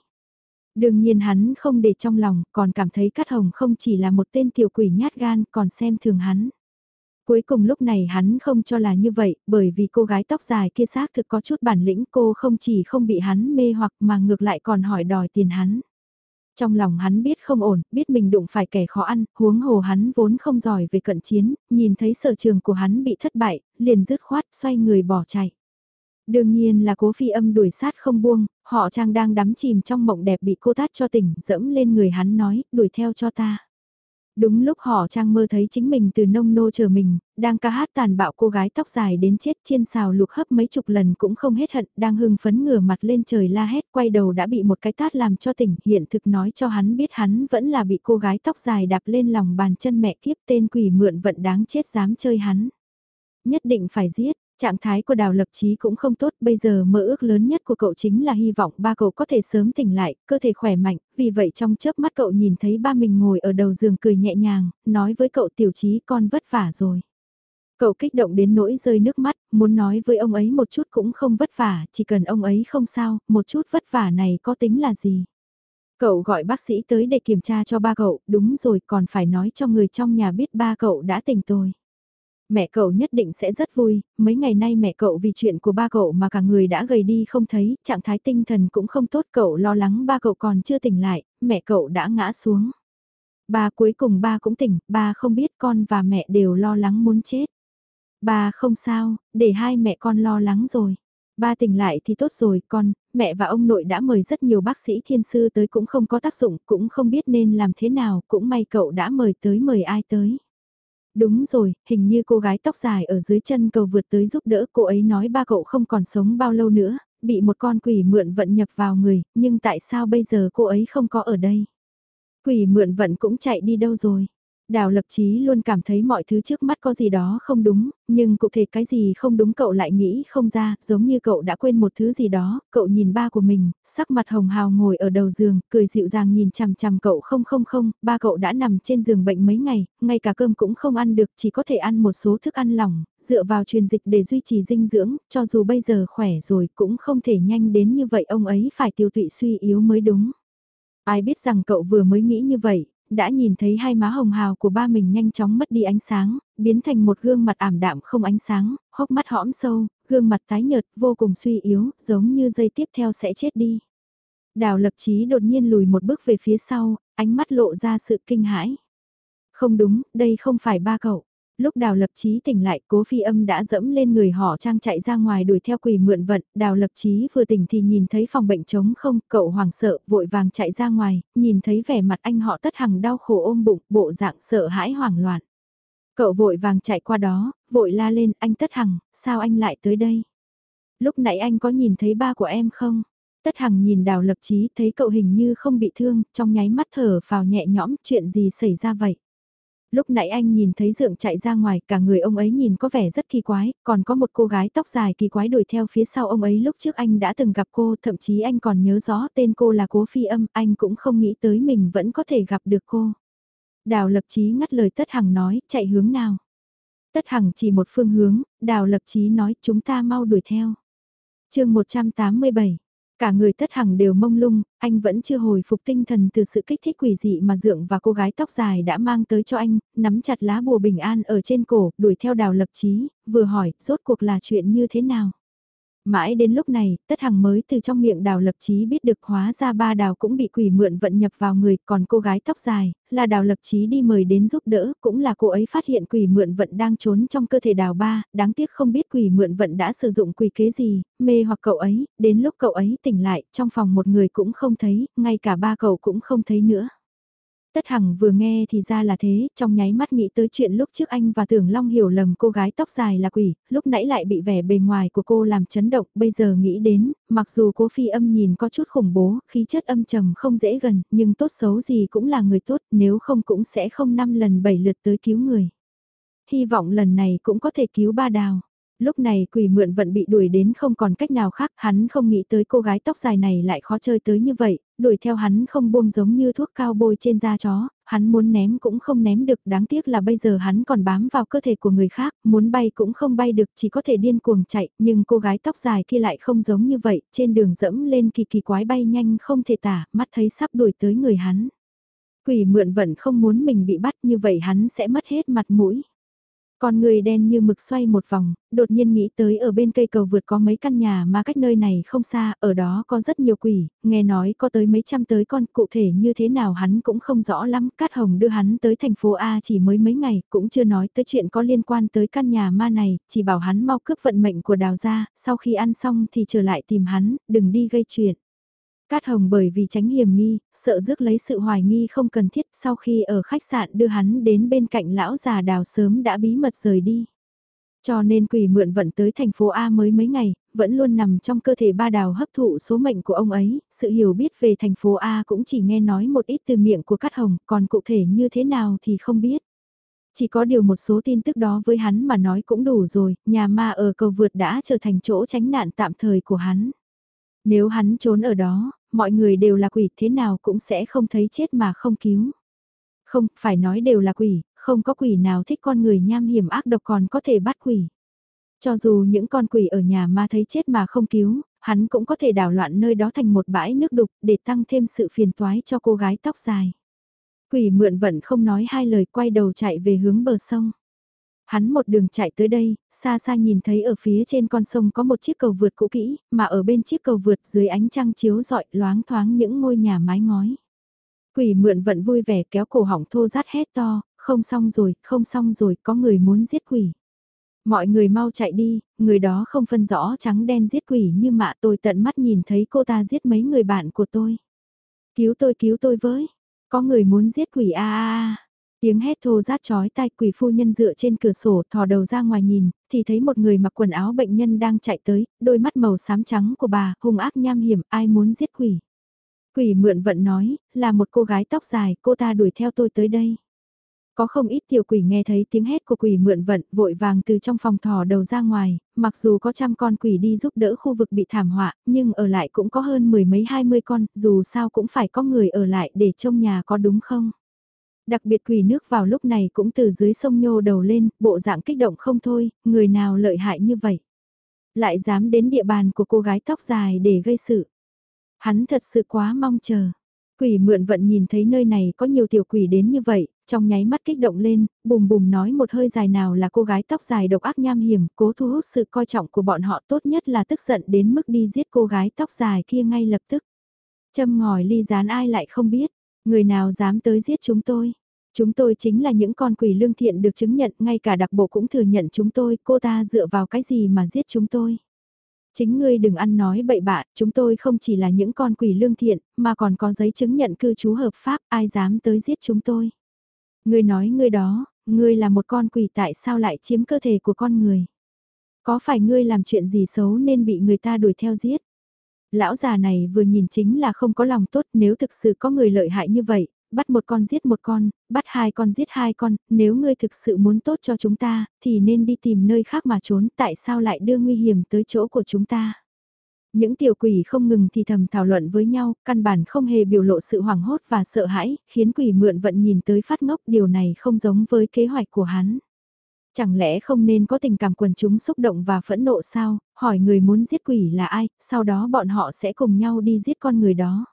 Đương nhiên hắn không để trong lòng, còn cảm thấy Cát Hồng không chỉ là một tên tiểu quỷ nhát gan, còn xem thường hắn. Cuối cùng lúc này hắn không cho là như vậy, bởi vì cô gái tóc dài kia xác thực có chút bản lĩnh cô không chỉ không bị hắn mê hoặc mà ngược lại còn hỏi đòi tiền hắn. Trong lòng hắn biết không ổn, biết mình đụng phải kẻ khó ăn, huống hồ hắn vốn không giỏi về cận chiến, nhìn thấy sở trường của hắn bị thất bại, liền dứt khoát xoay người bỏ chạy. Đương nhiên là cố phi âm đuổi sát không buông, họ trang đang đắm chìm trong mộng đẹp bị cô tát cho tỉnh, dẫm lên người hắn nói, đuổi theo cho ta. Đúng lúc họ trang mơ thấy chính mình từ nông nô chờ mình, đang ca hát tàn bạo cô gái tóc dài đến chết chiên xào luộc hấp mấy chục lần cũng không hết hận, đang hưng phấn ngửa mặt lên trời la hét quay đầu đã bị một cái tát làm cho tỉnh, hiện thực nói cho hắn biết hắn vẫn là bị cô gái tóc dài đạp lên lòng bàn chân mẹ kiếp tên quỷ mượn vận đáng chết dám chơi hắn. Nhất định phải giết, Trạng thái của đào lập trí cũng không tốt, bây giờ mơ ước lớn nhất của cậu chính là hy vọng ba cậu có thể sớm tỉnh lại, cơ thể khỏe mạnh, vì vậy trong chớp mắt cậu nhìn thấy ba mình ngồi ở đầu giường cười nhẹ nhàng, nói với cậu tiểu trí con vất vả rồi. Cậu kích động đến nỗi rơi nước mắt, muốn nói với ông ấy một chút cũng không vất vả, chỉ cần ông ấy không sao, một chút vất vả này có tính là gì. Cậu gọi bác sĩ tới để kiểm tra cho ba cậu, đúng rồi còn phải nói cho người trong nhà biết ba cậu đã tỉnh rồi mẹ cậu nhất định sẽ rất vui, mấy ngày nay mẹ cậu vì chuyện của ba cậu mà cả người đã gầy đi không thấy, trạng thái tinh thần cũng không tốt cậu lo lắng ba cậu còn chưa tỉnh lại, mẹ cậu đã ngã xuống. Ba cuối cùng ba cũng tỉnh, ba không biết con và mẹ đều lo lắng muốn chết. Ba không sao, để hai mẹ con lo lắng rồi. Ba tỉnh lại thì tốt rồi, con, mẹ và ông nội đã mời rất nhiều bác sĩ thiên sư tới cũng không có tác dụng, cũng không biết nên làm thế nào, cũng may cậu đã mời tới mời ai tới. Đúng rồi, hình như cô gái tóc dài ở dưới chân cầu vượt tới giúp đỡ cô ấy nói ba cậu không còn sống bao lâu nữa, bị một con quỷ mượn vận nhập vào người, nhưng tại sao bây giờ cô ấy không có ở đây? Quỷ mượn vận cũng chạy đi đâu rồi? Đào lập trí luôn cảm thấy mọi thứ trước mắt có gì đó không đúng, nhưng cụ thể cái gì không đúng cậu lại nghĩ không ra, giống như cậu đã quên một thứ gì đó, cậu nhìn ba của mình, sắc mặt hồng hào ngồi ở đầu giường, cười dịu dàng nhìn chằm chằm cậu không không không, ba cậu đã nằm trên giường bệnh mấy ngày, ngay cả cơm cũng không ăn được, chỉ có thể ăn một số thức ăn lỏng, dựa vào truyền dịch để duy trì dinh dưỡng, cho dù bây giờ khỏe rồi cũng không thể nhanh đến như vậy ông ấy phải tiêu tụy suy yếu mới đúng. Ai biết rằng cậu vừa mới nghĩ như vậy, đã nhìn thấy hai má hồng hào của ba mình nhanh chóng mất đi ánh sáng, biến thành một gương mặt ảm đạm không ánh sáng, hốc mắt hõm sâu, gương mặt tái nhợt, vô cùng suy yếu, giống như dây tiếp theo sẽ chết đi. Đào lập chí đột nhiên lùi một bước về phía sau, ánh mắt lộ ra sự kinh hãi. Không đúng, đây không phải ba cậu. Lúc đào lập chí tỉnh lại cố phi âm đã dẫm lên người họ trang chạy ra ngoài đuổi theo quỷ mượn vận, đào lập chí vừa tỉnh thì nhìn thấy phòng bệnh trống không, cậu hoảng sợ, vội vàng chạy ra ngoài, nhìn thấy vẻ mặt anh họ tất hằng đau khổ ôm bụng, bộ dạng sợ hãi hoảng loạn. Cậu vội vàng chạy qua đó, vội la lên, anh tất hằng, sao anh lại tới đây? Lúc nãy anh có nhìn thấy ba của em không? Tất Hằng nhìn Đào Lập Chí thấy cậu hình như không bị thương, trong nháy mắt thở vào nhẹ nhõm, chuyện gì xảy ra vậy? Lúc nãy anh nhìn thấy dượng chạy ra ngoài, cả người ông ấy nhìn có vẻ rất kỳ quái, còn có một cô gái tóc dài kỳ quái đuổi theo phía sau ông ấy lúc trước anh đã từng gặp cô, thậm chí anh còn nhớ rõ tên cô là Cố Phi Âm, anh cũng không nghĩ tới mình vẫn có thể gặp được cô. Đào lập chí ngắt lời Tất Hằng nói, chạy hướng nào? Tất Hằng chỉ một phương hướng, Đào lập chí nói chúng ta mau đuổi theo. chương 187 Cả người tất hằng đều mông lung, anh vẫn chưa hồi phục tinh thần từ sự kích thích quỷ dị mà dượng và cô gái tóc dài đã mang tới cho anh, nắm chặt lá bùa bình an ở trên cổ, đuổi theo đào lập trí, vừa hỏi, rốt cuộc là chuyện như thế nào. Mãi đến lúc này, Tất Hằng mới từ trong miệng đào lập chí biết được hóa ra ba đào cũng bị quỷ mượn vận nhập vào người, còn cô gái tóc dài, là đào lập chí đi mời đến giúp đỡ, cũng là cô ấy phát hiện quỷ mượn vận đang trốn trong cơ thể đào ba, đáng tiếc không biết quỷ mượn vận đã sử dụng quỷ kế gì, mê hoặc cậu ấy, đến lúc cậu ấy tỉnh lại, trong phòng một người cũng không thấy, ngay cả ba cậu cũng không thấy nữa. Tất Hằng vừa nghe thì ra là thế, trong nháy mắt nghĩ tới chuyện lúc trước anh và Tưởng Long hiểu lầm cô gái tóc dài là quỷ, lúc nãy lại bị vẻ bề ngoài của cô làm chấn động, bây giờ nghĩ đến, mặc dù cô phi âm nhìn có chút khủng bố, khí chất âm trầm không dễ gần, nhưng tốt xấu gì cũng là người tốt, nếu không cũng sẽ không năm lần bảy lượt tới cứu người. Hy vọng lần này cũng có thể cứu ba đào. Lúc này quỷ mượn vận bị đuổi đến không còn cách nào khác, hắn không nghĩ tới cô gái tóc dài này lại khó chơi tới như vậy, đuổi theo hắn không buông giống như thuốc cao bôi trên da chó, hắn muốn ném cũng không ném được, đáng tiếc là bây giờ hắn còn bám vào cơ thể của người khác, muốn bay cũng không bay được, chỉ có thể điên cuồng chạy, nhưng cô gái tóc dài kia lại không giống như vậy, trên đường dẫm lên kỳ kỳ quái bay nhanh không thể tả, mắt thấy sắp đuổi tới người hắn. Quỷ mượn vận không muốn mình bị bắt như vậy hắn sẽ mất hết mặt mũi. Con người đen như mực xoay một vòng, đột nhiên nghĩ tới ở bên cây cầu vượt có mấy căn nhà mà cách nơi này không xa, ở đó có rất nhiều quỷ, nghe nói có tới mấy trăm tới con, cụ thể như thế nào hắn cũng không rõ lắm, Cát Hồng đưa hắn tới thành phố A chỉ mới mấy ngày, cũng chưa nói tới chuyện có liên quan tới căn nhà ma này, chỉ bảo hắn mau cướp vận mệnh của đào gia, sau khi ăn xong thì trở lại tìm hắn, đừng đi gây chuyện. Cát Hồng bởi vì tránh hiểm nghi, sợ rước lấy sự hoài nghi không cần thiết sau khi ở khách sạn đưa hắn đến bên cạnh lão già đào sớm đã bí mật rời đi. Cho nên quỷ mượn vận tới thành phố A mới mấy ngày, vẫn luôn nằm trong cơ thể ba đào hấp thụ số mệnh của ông ấy, sự hiểu biết về thành phố A cũng chỉ nghe nói một ít từ miệng của Cát Hồng, còn cụ thể như thế nào thì không biết. Chỉ có điều một số tin tức đó với hắn mà nói cũng đủ rồi, nhà ma ở cầu vượt đã trở thành chỗ tránh nạn tạm thời của hắn. Nếu hắn trốn ở đó, mọi người đều là quỷ thế nào cũng sẽ không thấy chết mà không cứu. Không, phải nói đều là quỷ, không có quỷ nào thích con người nham hiểm ác độc còn có thể bắt quỷ. Cho dù những con quỷ ở nhà ma thấy chết mà không cứu, hắn cũng có thể đảo loạn nơi đó thành một bãi nước đục để tăng thêm sự phiền toái cho cô gái tóc dài. Quỷ mượn vận không nói hai lời quay đầu chạy về hướng bờ sông. Hắn một đường chạy tới đây, xa xa nhìn thấy ở phía trên con sông có một chiếc cầu vượt cũ kỹ, mà ở bên chiếc cầu vượt dưới ánh trăng chiếu rọi loáng thoáng những ngôi nhà mái ngói. Quỷ mượn vận vui vẻ kéo cổ họng thô rát hét to, không xong rồi, không xong rồi, có người muốn giết quỷ. Mọi người mau chạy đi, người đó không phân rõ trắng đen giết quỷ như mạ tôi tận mắt nhìn thấy cô ta giết mấy người bạn của tôi. Cứu tôi cứu tôi với, có người muốn giết quỷ a a a. Tiếng hét thô rát chói tai quỷ phu nhân dựa trên cửa sổ thò đầu ra ngoài nhìn, thì thấy một người mặc quần áo bệnh nhân đang chạy tới, đôi mắt màu xám trắng của bà, hung ác nham hiểm, ai muốn giết quỷ. Quỷ mượn vận nói, là một cô gái tóc dài, cô ta đuổi theo tôi tới đây. Có không ít tiểu quỷ nghe thấy tiếng hét của quỷ mượn vận vội vàng từ trong phòng thò đầu ra ngoài, mặc dù có trăm con quỷ đi giúp đỡ khu vực bị thảm họa, nhưng ở lại cũng có hơn mười mấy hai mươi con, dù sao cũng phải có người ở lại để trông nhà có đúng không? Đặc biệt quỷ nước vào lúc này cũng từ dưới sông nhô đầu lên, bộ dạng kích động không thôi, người nào lợi hại như vậy. Lại dám đến địa bàn của cô gái tóc dài để gây sự. Hắn thật sự quá mong chờ. Quỷ mượn vận nhìn thấy nơi này có nhiều tiểu quỷ đến như vậy, trong nháy mắt kích động lên, bùm bùm nói một hơi dài nào là cô gái tóc dài độc ác nham hiểm, cố thu hút sự coi trọng của bọn họ tốt nhất là tức giận đến mức đi giết cô gái tóc dài kia ngay lập tức. Châm ngòi ly gián ai lại không biết, người nào dám tới giết chúng tôi. Chúng tôi chính là những con quỷ lương thiện được chứng nhận, ngay cả đặc bộ cũng thừa nhận chúng tôi, cô ta dựa vào cái gì mà giết chúng tôi. Chính ngươi đừng ăn nói bậy bạ, chúng tôi không chỉ là những con quỷ lương thiện, mà còn có giấy chứng nhận cư trú hợp pháp, ai dám tới giết chúng tôi. Ngươi nói ngươi đó, ngươi là một con quỷ tại sao lại chiếm cơ thể của con người. Có phải ngươi làm chuyện gì xấu nên bị người ta đuổi theo giết? Lão già này vừa nhìn chính là không có lòng tốt nếu thực sự có người lợi hại như vậy, bắt một con giết một con, bắt hai con giết hai con, nếu ngươi thực sự muốn tốt cho chúng ta, thì nên đi tìm nơi khác mà trốn, tại sao lại đưa nguy hiểm tới chỗ của chúng ta. Những tiểu quỷ không ngừng thì thầm thảo luận với nhau, căn bản không hề biểu lộ sự hoảng hốt và sợ hãi, khiến quỷ mượn vận nhìn tới phát ngốc điều này không giống với kế hoạch của hắn. Chẳng lẽ không nên có tình cảm quần chúng xúc động và phẫn nộ sao, hỏi người muốn giết quỷ là ai, sau đó bọn họ sẽ cùng nhau đi giết con người đó.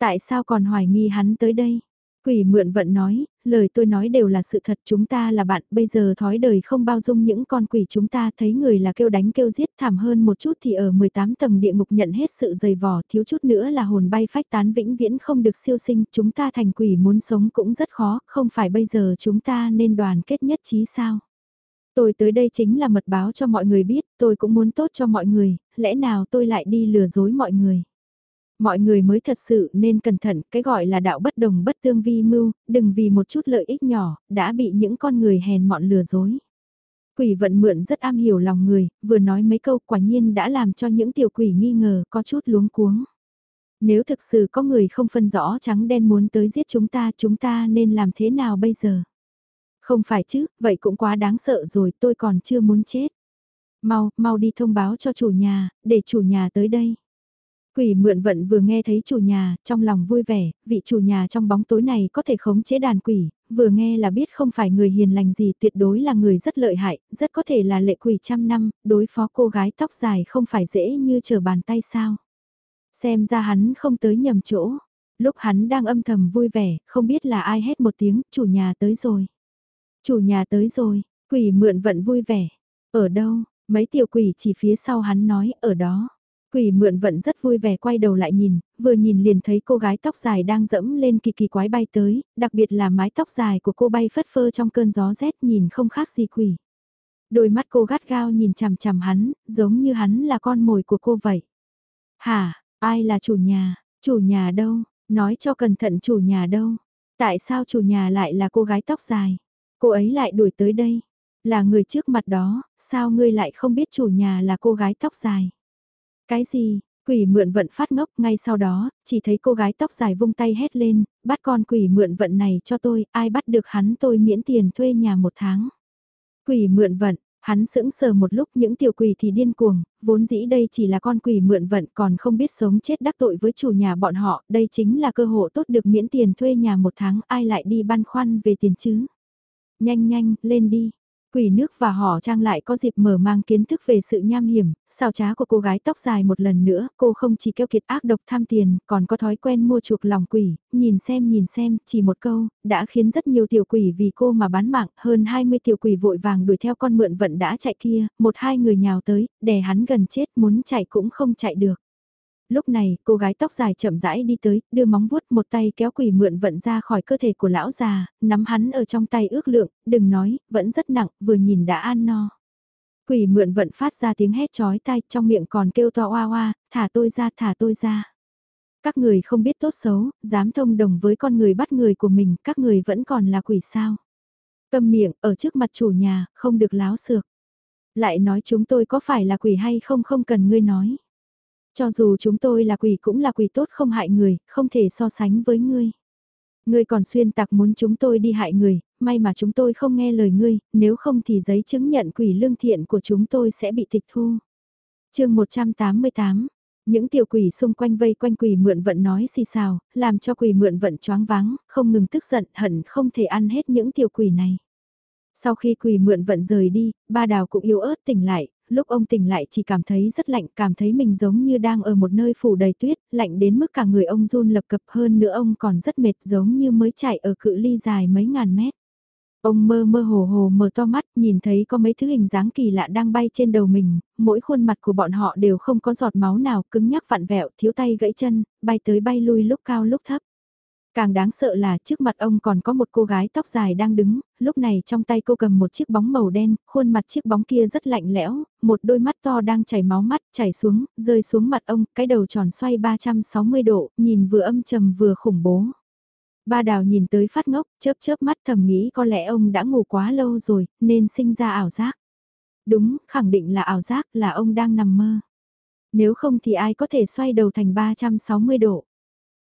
Tại sao còn hoài nghi hắn tới đây? Quỷ mượn vận nói, lời tôi nói đều là sự thật chúng ta là bạn, bây giờ thói đời không bao dung những con quỷ chúng ta thấy người là kêu đánh kêu giết thảm hơn một chút thì ở 18 tầng địa ngục nhận hết sự dày vò thiếu chút nữa là hồn bay phách tán vĩnh viễn không được siêu sinh, chúng ta thành quỷ muốn sống cũng rất khó, không phải bây giờ chúng ta nên đoàn kết nhất trí sao? Tôi tới đây chính là mật báo cho mọi người biết, tôi cũng muốn tốt cho mọi người, lẽ nào tôi lại đi lừa dối mọi người? Mọi người mới thật sự nên cẩn thận, cái gọi là đạo bất đồng bất tương vi mưu, đừng vì một chút lợi ích nhỏ, đã bị những con người hèn mọn lừa dối. Quỷ vận mượn rất am hiểu lòng người, vừa nói mấy câu quả nhiên đã làm cho những tiểu quỷ nghi ngờ có chút luống cuống. Nếu thực sự có người không phân rõ trắng đen muốn tới giết chúng ta, chúng ta nên làm thế nào bây giờ? Không phải chứ, vậy cũng quá đáng sợ rồi, tôi còn chưa muốn chết. Mau, mau đi thông báo cho chủ nhà, để chủ nhà tới đây. Quỷ mượn vận vừa nghe thấy chủ nhà, trong lòng vui vẻ, vị chủ nhà trong bóng tối này có thể khống chế đàn quỷ, vừa nghe là biết không phải người hiền lành gì tuyệt đối là người rất lợi hại, rất có thể là lệ quỷ trăm năm, đối phó cô gái tóc dài không phải dễ như chờ bàn tay sao. Xem ra hắn không tới nhầm chỗ, lúc hắn đang âm thầm vui vẻ, không biết là ai hét một tiếng, chủ nhà tới rồi. Chủ nhà tới rồi, quỷ mượn vận vui vẻ. Ở đâu, mấy tiểu quỷ chỉ phía sau hắn nói, ở đó. Quỷ mượn vận rất vui vẻ quay đầu lại nhìn, vừa nhìn liền thấy cô gái tóc dài đang dẫm lên kỳ kỳ quái bay tới, đặc biệt là mái tóc dài của cô bay phất phơ trong cơn gió rét nhìn không khác gì quỷ. Đôi mắt cô gắt gao nhìn chằm chằm hắn, giống như hắn là con mồi của cô vậy. Hả, ai là chủ nhà, chủ nhà đâu, nói cho cẩn thận chủ nhà đâu, tại sao chủ nhà lại là cô gái tóc dài, cô ấy lại đuổi tới đây, là người trước mặt đó, sao ngươi lại không biết chủ nhà là cô gái tóc dài. Cái gì, quỷ mượn vận phát ngốc ngay sau đó, chỉ thấy cô gái tóc dài vung tay hét lên, bắt con quỷ mượn vận này cho tôi, ai bắt được hắn tôi miễn tiền thuê nhà một tháng. Quỷ mượn vận, hắn sững sờ một lúc những tiểu quỷ thì điên cuồng, vốn dĩ đây chỉ là con quỷ mượn vận còn không biết sống chết đắc tội với chủ nhà bọn họ, đây chính là cơ hội tốt được miễn tiền thuê nhà một tháng, ai lại đi băn khoăn về tiền chứ. Nhanh nhanh, lên đi, Quỷ nước và họ trang lại có dịp mở mang kiến thức về sự nham hiểm, xào trá của cô gái tóc dài một lần nữa, cô không chỉ keo kiệt ác độc tham tiền, còn có thói quen mua chuộc lòng quỷ, nhìn xem nhìn xem, chỉ một câu, đã khiến rất nhiều tiểu quỷ vì cô mà bán mạng, hơn 20 tiểu quỷ vội vàng đuổi theo con mượn vận đã chạy kia, một hai người nhào tới, đè hắn gần chết, muốn chạy cũng không chạy được lúc này cô gái tóc dài chậm rãi đi tới, đưa móng vuốt một tay kéo quỷ mượn vận ra khỏi cơ thể của lão già, nắm hắn ở trong tay ước lượng, đừng nói, vẫn rất nặng, vừa nhìn đã an no. Quỷ mượn vận phát ra tiếng hét chói tai trong miệng còn kêu to oa oa, thả tôi ra thả tôi ra. Các người không biết tốt xấu, dám thông đồng với con người bắt người của mình, các người vẫn còn là quỷ sao. Câm miệng, ở trước mặt chủ nhà, không được láo xược. Lại nói chúng tôi có phải là quỷ hay không không cần ngươi nói. Cho dù chúng tôi là quỷ cũng là quỷ tốt không hại người, không thể so sánh với ngươi. Ngươi còn xuyên tạc muốn chúng tôi đi hại người, may mà chúng tôi không nghe lời ngươi, nếu không thì giấy chứng nhận quỷ lương thiện của chúng tôi sẽ bị tịch thu. chương 188 những tiểu quỷ xung quanh vây quanh quỷ mượn vận nói xì xào, làm cho quỷ mượn vận choáng váng, không ngừng tức giận hận không thể ăn hết những tiểu quỷ này. Sau khi quỷ mượn vận rời đi, ba đào cũng yếu ớt tỉnh lại, lúc ông tỉnh lại chỉ cảm thấy rất lạnh, cảm thấy mình giống như đang ở một nơi phủ đầy tuyết, lạnh đến mức cả người ông run lập cập hơn nữa ông còn rất mệt giống như mới chạy ở cự ly dài mấy ngàn mét. Ông mơ mơ hồ hồ mở to mắt, nhìn thấy có mấy thứ hình dáng kỳ lạ đang bay trên đầu mình, mỗi khuôn mặt của bọn họ đều không có giọt máu nào, cứng nhắc vặn vẹo, thiếu tay gãy chân, bay tới bay lui lúc cao lúc thấp. Càng đáng sợ là trước mặt ông còn có một cô gái tóc dài đang đứng, lúc này trong tay cô cầm một chiếc bóng màu đen, khuôn mặt chiếc bóng kia rất lạnh lẽo, một đôi mắt to đang chảy máu mắt, chảy xuống, rơi xuống mặt ông, cái đầu tròn xoay 360 độ, nhìn vừa âm trầm vừa khủng bố. Ba đào nhìn tới phát ngốc, chớp chớp mắt thầm nghĩ có lẽ ông đã ngủ quá lâu rồi, nên sinh ra ảo giác. Đúng, khẳng định là ảo giác, là ông đang nằm mơ. Nếu không thì ai có thể xoay đầu thành 360 độ.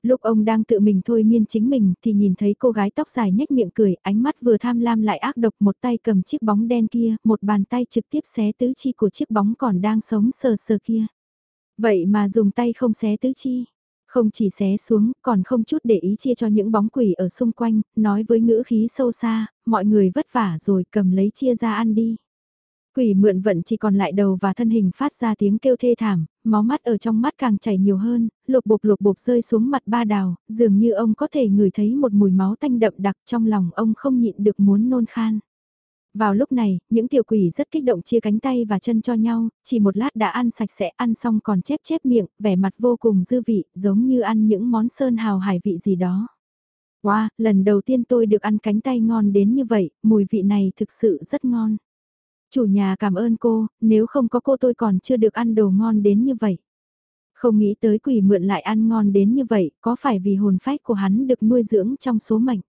Lúc ông đang tự mình thôi miên chính mình thì nhìn thấy cô gái tóc dài nhếch miệng cười, ánh mắt vừa tham lam lại ác độc một tay cầm chiếc bóng đen kia, một bàn tay trực tiếp xé tứ chi của chiếc bóng còn đang sống sờ sờ kia. Vậy mà dùng tay không xé tứ chi. Không chỉ xé xuống, còn không chút để ý chia cho những bóng quỷ ở xung quanh, nói với ngữ khí sâu xa, mọi người vất vả rồi cầm lấy chia ra ăn đi. Quỷ mượn vận chỉ còn lại đầu và thân hình phát ra tiếng kêu thê thảm, máu mắt ở trong mắt càng chảy nhiều hơn, lột bột lột bột rơi xuống mặt ba đào, dường như ông có thể ngửi thấy một mùi máu tanh đậm đặc trong lòng ông không nhịn được muốn nôn khan. Vào lúc này, những tiểu quỷ rất kích động chia cánh tay và chân cho nhau, chỉ một lát đã ăn sạch sẽ ăn xong còn chép chép miệng, vẻ mặt vô cùng dư vị, giống như ăn những món sơn hào hải vị gì đó. Wow, lần đầu tiên tôi được ăn cánh tay ngon đến như vậy, mùi vị này thực sự rất ngon. Chủ nhà cảm ơn cô, nếu không có cô tôi còn chưa được ăn đồ ngon đến như vậy. Không nghĩ tới quỷ mượn lại ăn ngon đến như vậy, có phải vì hồn phách của hắn được nuôi dưỡng trong số mệnh.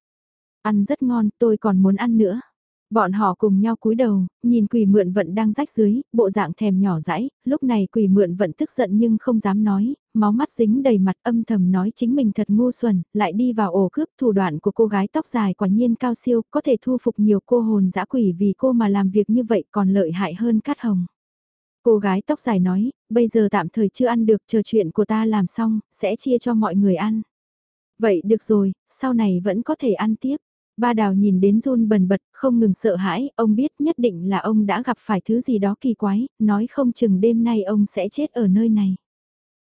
Ăn rất ngon, tôi còn muốn ăn nữa. Bọn họ cùng nhau cúi đầu, nhìn quỷ mượn vận đang rách dưới, bộ dạng thèm nhỏ dãi, lúc này quỷ mượn vận tức giận nhưng không dám nói, máu mắt dính đầy mặt âm thầm nói chính mình thật ngu xuẩn, lại đi vào ổ cướp thủ đoạn của cô gái tóc dài quả nhiên cao siêu, có thể thu phục nhiều cô hồn dã quỷ vì cô mà làm việc như vậy còn lợi hại hơn cát hồng. Cô gái tóc dài nói, bây giờ tạm thời chưa ăn được chờ chuyện của ta làm xong, sẽ chia cho mọi người ăn. Vậy được rồi, sau này vẫn có thể ăn tiếp. Ba đào nhìn đến run bần bật, không ngừng sợ hãi, ông biết nhất định là ông đã gặp phải thứ gì đó kỳ quái, nói không chừng đêm nay ông sẽ chết ở nơi này.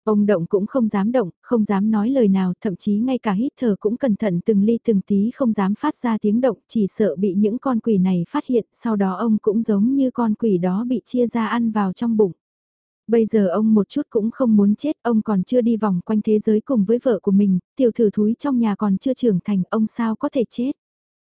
Ông động cũng không dám động, không dám nói lời nào, thậm chí ngay cả hít thở cũng cẩn thận từng ly từng tí không dám phát ra tiếng động, chỉ sợ bị những con quỷ này phát hiện, sau đó ông cũng giống như con quỷ đó bị chia ra ăn vào trong bụng. Bây giờ ông một chút cũng không muốn chết, ông còn chưa đi vòng quanh thế giới cùng với vợ của mình, tiểu thử thúi trong nhà còn chưa trưởng thành, ông sao có thể chết.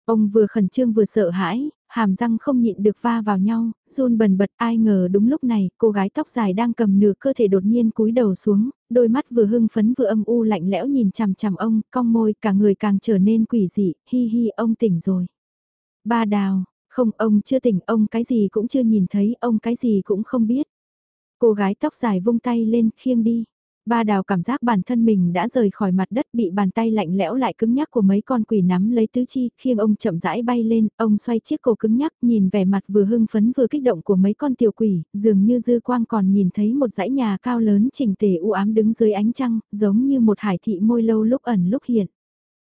Ông vừa khẩn trương vừa sợ hãi, hàm răng không nhịn được va vào nhau, run bần bật ai ngờ đúng lúc này, cô gái tóc dài đang cầm nửa cơ thể đột nhiên cúi đầu xuống, đôi mắt vừa hưng phấn vừa âm u lạnh lẽo nhìn chằm chằm ông, cong môi cả người càng trở nên quỷ dị, hi hi ông tỉnh rồi. Ba đào, không ông chưa tỉnh, ông cái gì cũng chưa nhìn thấy, ông cái gì cũng không biết. Cô gái tóc dài vung tay lên khiêng đi. Ba đào cảm giác bản thân mình đã rời khỏi mặt đất bị bàn tay lạnh lẽo lại cứng nhắc của mấy con quỷ nắm lấy tứ chi, khiêng ông chậm rãi bay lên, ông xoay chiếc cổ cứng nhắc nhìn vẻ mặt vừa hưng phấn vừa kích động của mấy con tiểu quỷ, dường như dư quang còn nhìn thấy một dãy nhà cao lớn chỉnh tề u ám đứng dưới ánh trăng, giống như một hải thị môi lâu lúc ẩn lúc hiện.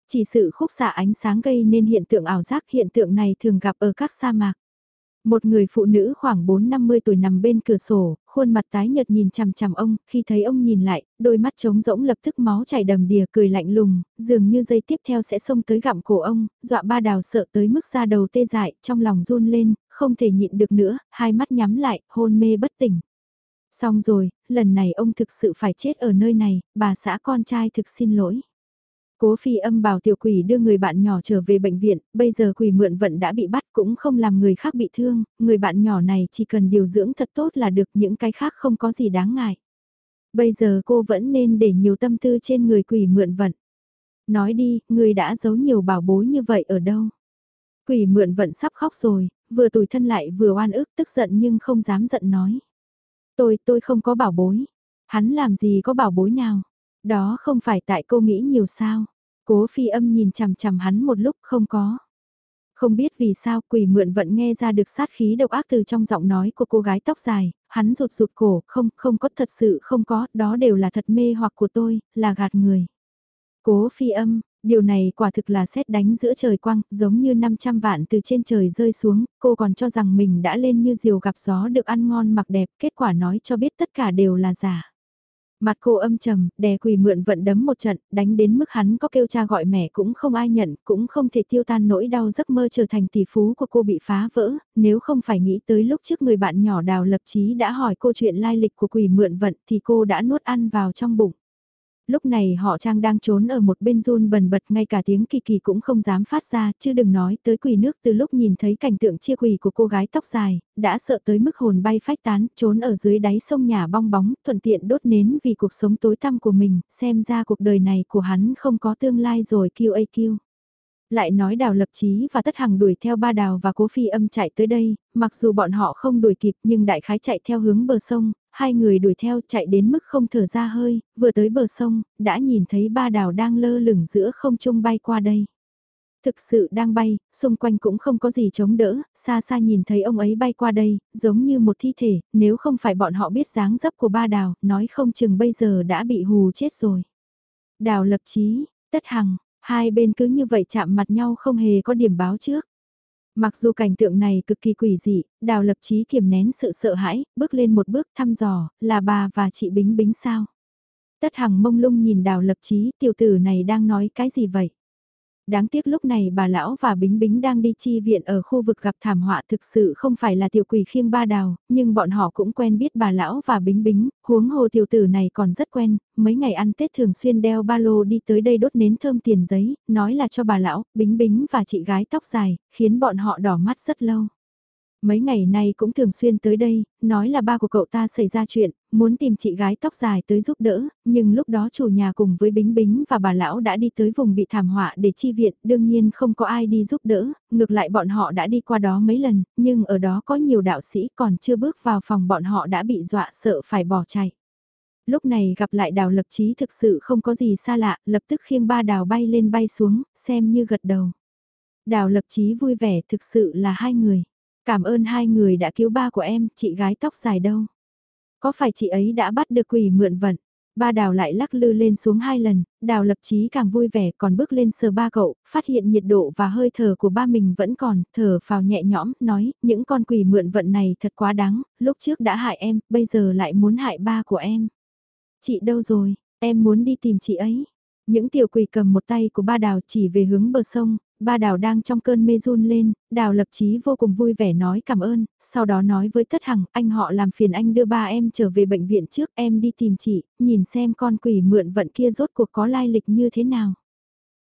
Chỉ sự khúc xạ ánh sáng gây nên hiện tượng ảo giác hiện tượng này thường gặp ở các sa mạc. Một người phụ nữ khoảng 4-50 tuổi nằm bên cửa sổ, khuôn mặt tái nhợt nhìn chằm chằm ông, khi thấy ông nhìn lại, đôi mắt trống rỗng lập tức máu chảy đầm đìa cười lạnh lùng, dường như dây tiếp theo sẽ xông tới gặm cổ ông, dọa ba đào sợ tới mức da đầu tê dại, trong lòng run lên, không thể nhịn được nữa, hai mắt nhắm lại, hôn mê bất tỉnh. Xong rồi, lần này ông thực sự phải chết ở nơi này, bà xã con trai thực xin lỗi. Cố phi âm bảo tiểu quỷ đưa người bạn nhỏ trở về bệnh viện, bây giờ quỷ mượn vận đã bị bắt cũng không làm người khác bị thương, người bạn nhỏ này chỉ cần điều dưỡng thật tốt là được những cái khác không có gì đáng ngại. Bây giờ cô vẫn nên để nhiều tâm tư trên người quỷ mượn vận. Nói đi, người đã giấu nhiều bảo bối như vậy ở đâu? Quỷ mượn vận sắp khóc rồi, vừa tủi thân lại vừa oan ức tức giận nhưng không dám giận nói. Tôi, tôi không có bảo bối. Hắn làm gì có bảo bối nào? Đó không phải tại cô nghĩ nhiều sao? Cố phi âm nhìn chằm chằm hắn một lúc không có. Không biết vì sao quỷ mượn vẫn nghe ra được sát khí độc ác từ trong giọng nói của cô gái tóc dài, hắn rụt rụt cổ, không, không có thật sự không có, đó đều là thật mê hoặc của tôi, là gạt người. Cố phi âm, điều này quả thực là xét đánh giữa trời quang, giống như 500 vạn từ trên trời rơi xuống, cô còn cho rằng mình đã lên như diều gặp gió được ăn ngon mặc đẹp, kết quả nói cho biết tất cả đều là giả. Mặt cô âm trầm, đè quỳ mượn vận đấm một trận, đánh đến mức hắn có kêu cha gọi mẹ cũng không ai nhận, cũng không thể tiêu tan nỗi đau giấc mơ trở thành tỷ phú của cô bị phá vỡ, nếu không phải nghĩ tới lúc trước người bạn nhỏ đào lập chí đã hỏi cô chuyện lai lịch của quỳ mượn vận thì cô đã nuốt ăn vào trong bụng. Lúc này họ Trang đang trốn ở một bên run bần bật ngay cả tiếng kỳ kỳ cũng không dám phát ra, chứ đừng nói tới quỳ nước từ lúc nhìn thấy cảnh tượng chia quỳ của cô gái tóc dài, đã sợ tới mức hồn bay phách tán, trốn ở dưới đáy sông nhà bong bóng, thuận tiện đốt nến vì cuộc sống tối tăm của mình, xem ra cuộc đời này của hắn không có tương lai rồi kêu kêu lại nói đào lập chí và tất hằng đuổi theo ba đào và cố phi âm chạy tới đây, mặc dù bọn họ không đuổi kịp nhưng đại khái chạy theo hướng bờ sông, hai người đuổi theo chạy đến mức không thở ra hơi, vừa tới bờ sông, đã nhìn thấy ba đào đang lơ lửng giữa không trung bay qua đây. Thực sự đang bay, xung quanh cũng không có gì chống đỡ, xa xa nhìn thấy ông ấy bay qua đây, giống như một thi thể, nếu không phải bọn họ biết dáng dấp của ba đào, nói không chừng bây giờ đã bị hù chết rồi. Đào lập chí, tất hằng, hai bên cứ như vậy chạm mặt nhau không hề có điểm báo trước. Mặc dù cảnh tượng này cực kỳ quỷ dị, đào lập chí kiềm nén sự sợ hãi, bước lên một bước thăm dò, là bà và chị Bính Bính sao? Tất hằng mông lung nhìn đào lập chí, tiểu tử này đang nói cái gì vậy? Đáng tiếc lúc này bà lão và Bính Bính đang đi chi viện ở khu vực gặp thảm họa thực sự không phải là tiểu quỷ khiêng ba đào, nhưng bọn họ cũng quen biết bà lão và Bính Bính, huống hồ tiểu tử này còn rất quen, mấy ngày ăn Tết thường xuyên đeo ba lô đi tới đây đốt nến thơm tiền giấy, nói là cho bà lão, Bính Bính và chị gái tóc dài, khiến bọn họ đỏ mắt rất lâu. Mấy ngày nay cũng thường xuyên tới đây, nói là ba của cậu ta xảy ra chuyện, muốn tìm chị gái tóc dài tới giúp đỡ, nhưng lúc đó chủ nhà cùng với Bính Bính và bà lão đã đi tới vùng bị thảm họa để chi viện, đương nhiên không có ai đi giúp đỡ, ngược lại bọn họ đã đi qua đó mấy lần, nhưng ở đó có nhiều đạo sĩ còn chưa bước vào phòng bọn họ đã bị dọa sợ phải bỏ chạy. Lúc này gặp lại đào lập chí thực sự không có gì xa lạ, lập tức khiêng ba đào bay lên bay xuống, xem như gật đầu. Đào lập chí vui vẻ thực sự là hai người. Cảm ơn hai người đã cứu ba của em, chị gái tóc dài đâu. Có phải chị ấy đã bắt được quỷ mượn vận? Ba đào lại lắc lư lên xuống hai lần, đào lập chí càng vui vẻ còn bước lên sờ ba cậu, phát hiện nhiệt độ và hơi thở của ba mình vẫn còn, thở phào nhẹ nhõm, nói, những con quỷ mượn vận này thật quá đáng, lúc trước đã hại em, bây giờ lại muốn hại ba của em. Chị đâu rồi, em muốn đi tìm chị ấy. Những tiểu quỷ cầm một tay của ba đào chỉ về hướng bờ sông, ba đào đang trong cơn mê run lên, đào lập chí vô cùng vui vẻ nói cảm ơn, sau đó nói với Tất Hằng, anh họ làm phiền anh đưa ba em trở về bệnh viện trước, em đi tìm chị, nhìn xem con quỷ mượn vận kia rốt cuộc có lai lịch như thế nào.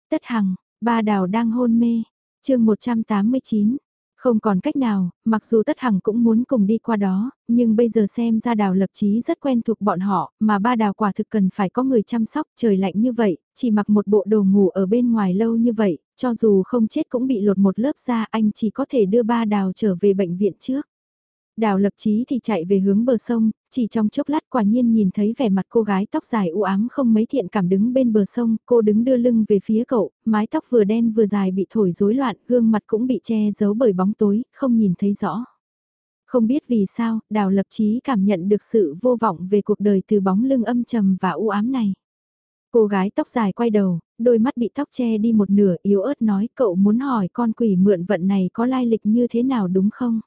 Tất Hằng, ba đào đang hôn mê, chương 189, không còn cách nào, mặc dù Tất Hằng cũng muốn cùng đi qua đó, nhưng bây giờ xem ra đào lập chí rất quen thuộc bọn họ, mà ba đào quả thực cần phải có người chăm sóc, trời lạnh như vậy, chỉ mặc một bộ đồ ngủ ở bên ngoài lâu như vậy, cho dù không chết cũng bị lột một lớp da anh chỉ có thể đưa ba đào trở về bệnh viện trước. Đào lập chí thì chạy về hướng bờ sông, chỉ trong chốc lát quả nhiên nhìn thấy vẻ mặt cô gái tóc dài u ám không mấy thiện cảm đứng bên bờ sông, cô đứng đưa lưng về phía cậu, mái tóc vừa đen vừa dài bị thổi rối loạn, gương mặt cũng bị che giấu bởi bóng tối, không nhìn thấy rõ. Không biết vì sao, đào lập chí cảm nhận được sự vô vọng về cuộc đời từ bóng lưng âm trầm và u ám này. Cô gái tóc dài quay đầu, đôi mắt bị tóc che đi một nửa yếu ớt nói cậu muốn hỏi con quỷ mượn vận này có lai lịch như thế nào đúng không?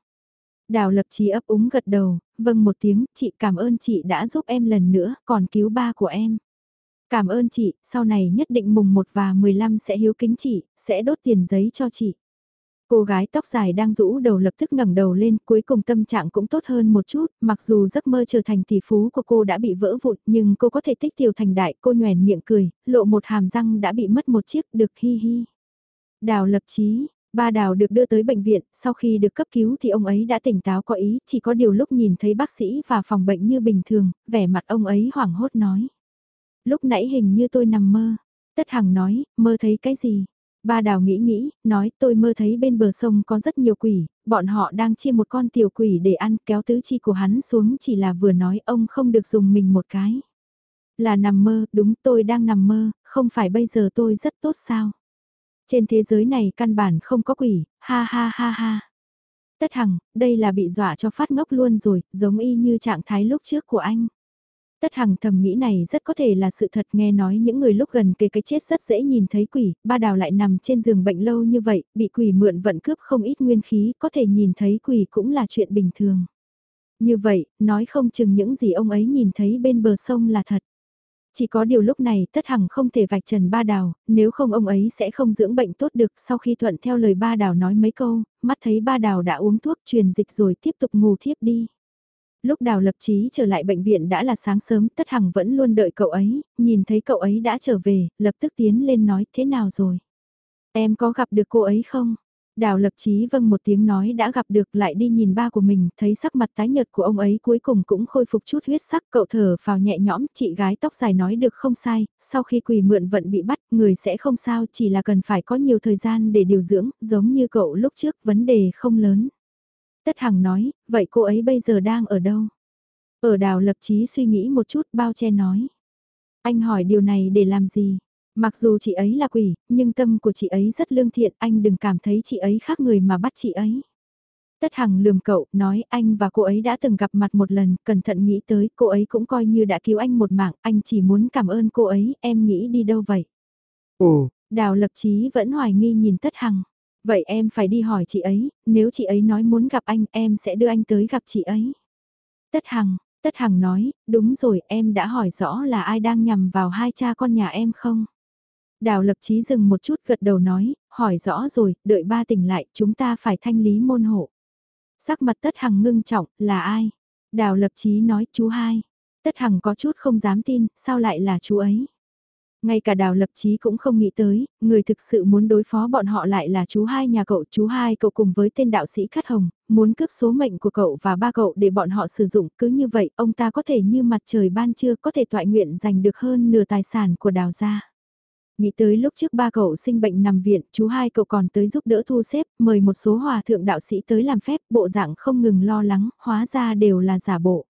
Đào lập trí ấp úng gật đầu, vâng một tiếng, chị cảm ơn chị đã giúp em lần nữa, còn cứu ba của em. Cảm ơn chị, sau này nhất định mùng 1 và 15 sẽ hiếu kính chị, sẽ đốt tiền giấy cho chị. Cô gái tóc dài đang rũ đầu lập tức ngẩng đầu lên, cuối cùng tâm trạng cũng tốt hơn một chút, mặc dù giấc mơ trở thành tỷ phú của cô đã bị vỡ vụn, nhưng cô có thể tích tiểu thành đại, cô nhoèn miệng cười, lộ một hàm răng đã bị mất một chiếc, được hi hi. Đào lập chí, ba đào được đưa tới bệnh viện, sau khi được cấp cứu thì ông ấy đã tỉnh táo có ý, chỉ có điều lúc nhìn thấy bác sĩ và phòng bệnh như bình thường, vẻ mặt ông ấy hoảng hốt nói. Lúc nãy hình như tôi nằm mơ. Tất Hằng nói, mơ thấy cái gì? Ba đào nghĩ nghĩ, nói tôi mơ thấy bên bờ sông có rất nhiều quỷ, bọn họ đang chia một con tiểu quỷ để ăn kéo tứ chi của hắn xuống chỉ là vừa nói ông không được dùng mình một cái. Là nằm mơ, đúng tôi đang nằm mơ, không phải bây giờ tôi rất tốt sao? Trên thế giới này căn bản không có quỷ, ha ha ha ha. Tất Hằng, đây là bị dọa cho phát ngốc luôn rồi, giống y như trạng thái lúc trước của anh. Tất Hằng thầm nghĩ này rất có thể là sự thật nghe nói những người lúc gần kề cái chết rất dễ nhìn thấy quỷ, ba đào lại nằm trên giường bệnh lâu như vậy, bị quỷ mượn vận cướp không ít nguyên khí, có thể nhìn thấy quỷ cũng là chuyện bình thường. Như vậy, nói không chừng những gì ông ấy nhìn thấy bên bờ sông là thật. Chỉ có điều lúc này tất hằng không thể vạch trần ba đào, nếu không ông ấy sẽ không dưỡng bệnh tốt được sau khi thuận theo lời ba đào nói mấy câu, mắt thấy ba đào đã uống thuốc truyền dịch rồi tiếp tục ngủ thiếp đi. Lúc đào lập trí trở lại bệnh viện đã là sáng sớm, tất hằng vẫn luôn đợi cậu ấy, nhìn thấy cậu ấy đã trở về, lập tức tiến lên nói thế nào rồi. Em có gặp được cô ấy không? Đào lập chí vâng một tiếng nói đã gặp được lại đi nhìn ba của mình, thấy sắc mặt tái nhợt của ông ấy cuối cùng cũng khôi phục chút huyết sắc, cậu thở vào nhẹ nhõm, chị gái tóc dài nói được không sai, sau khi quỳ mượn vận bị bắt, người sẽ không sao, chỉ là cần phải có nhiều thời gian để điều dưỡng, giống như cậu lúc trước, vấn đề không lớn. Tất Hằng nói, vậy cô ấy bây giờ đang ở đâu? Ở đào lập chí suy nghĩ một chút, bao che nói. Anh hỏi điều này để làm gì? Mặc dù chị ấy là quỷ, nhưng tâm của chị ấy rất lương thiện, anh đừng cảm thấy chị ấy khác người mà bắt chị ấy. Tất Hằng lườm cậu, nói anh và cô ấy đã từng gặp mặt một lần, cẩn thận nghĩ tới, cô ấy cũng coi như đã cứu anh một mạng, anh chỉ muốn cảm ơn cô ấy, em nghĩ đi đâu vậy? Ồ, Đào lập chí vẫn hoài nghi nhìn Tất Hằng. Vậy em phải đi hỏi chị ấy, nếu chị ấy nói muốn gặp anh, em sẽ đưa anh tới gặp chị ấy. Tất Hằng, Tất Hằng nói, đúng rồi, em đã hỏi rõ là ai đang nhằm vào hai cha con nhà em không? Đào lập chí dừng một chút gật đầu nói, hỏi rõ rồi, đợi ba tỉnh lại, chúng ta phải thanh lý môn hộ. Sắc mặt tất hằng ngưng trọng, là ai? Đào lập chí nói, chú hai. Tất hằng có chút không dám tin, sao lại là chú ấy? Ngay cả đào lập chí cũng không nghĩ tới, người thực sự muốn đối phó bọn họ lại là chú hai nhà cậu. Chú hai cậu cùng với tên đạo sĩ Cát Hồng, muốn cướp số mệnh của cậu và ba cậu để bọn họ sử dụng. Cứ như vậy, ông ta có thể như mặt trời ban trưa có thể toại nguyện giành được hơn nửa tài sản của đào gia. Nghĩ tới lúc trước ba cậu sinh bệnh nằm viện, chú hai cậu còn tới giúp đỡ thu xếp, mời một số hòa thượng đạo sĩ tới làm phép, bộ dạng không ngừng lo lắng, hóa ra đều là giả bộ.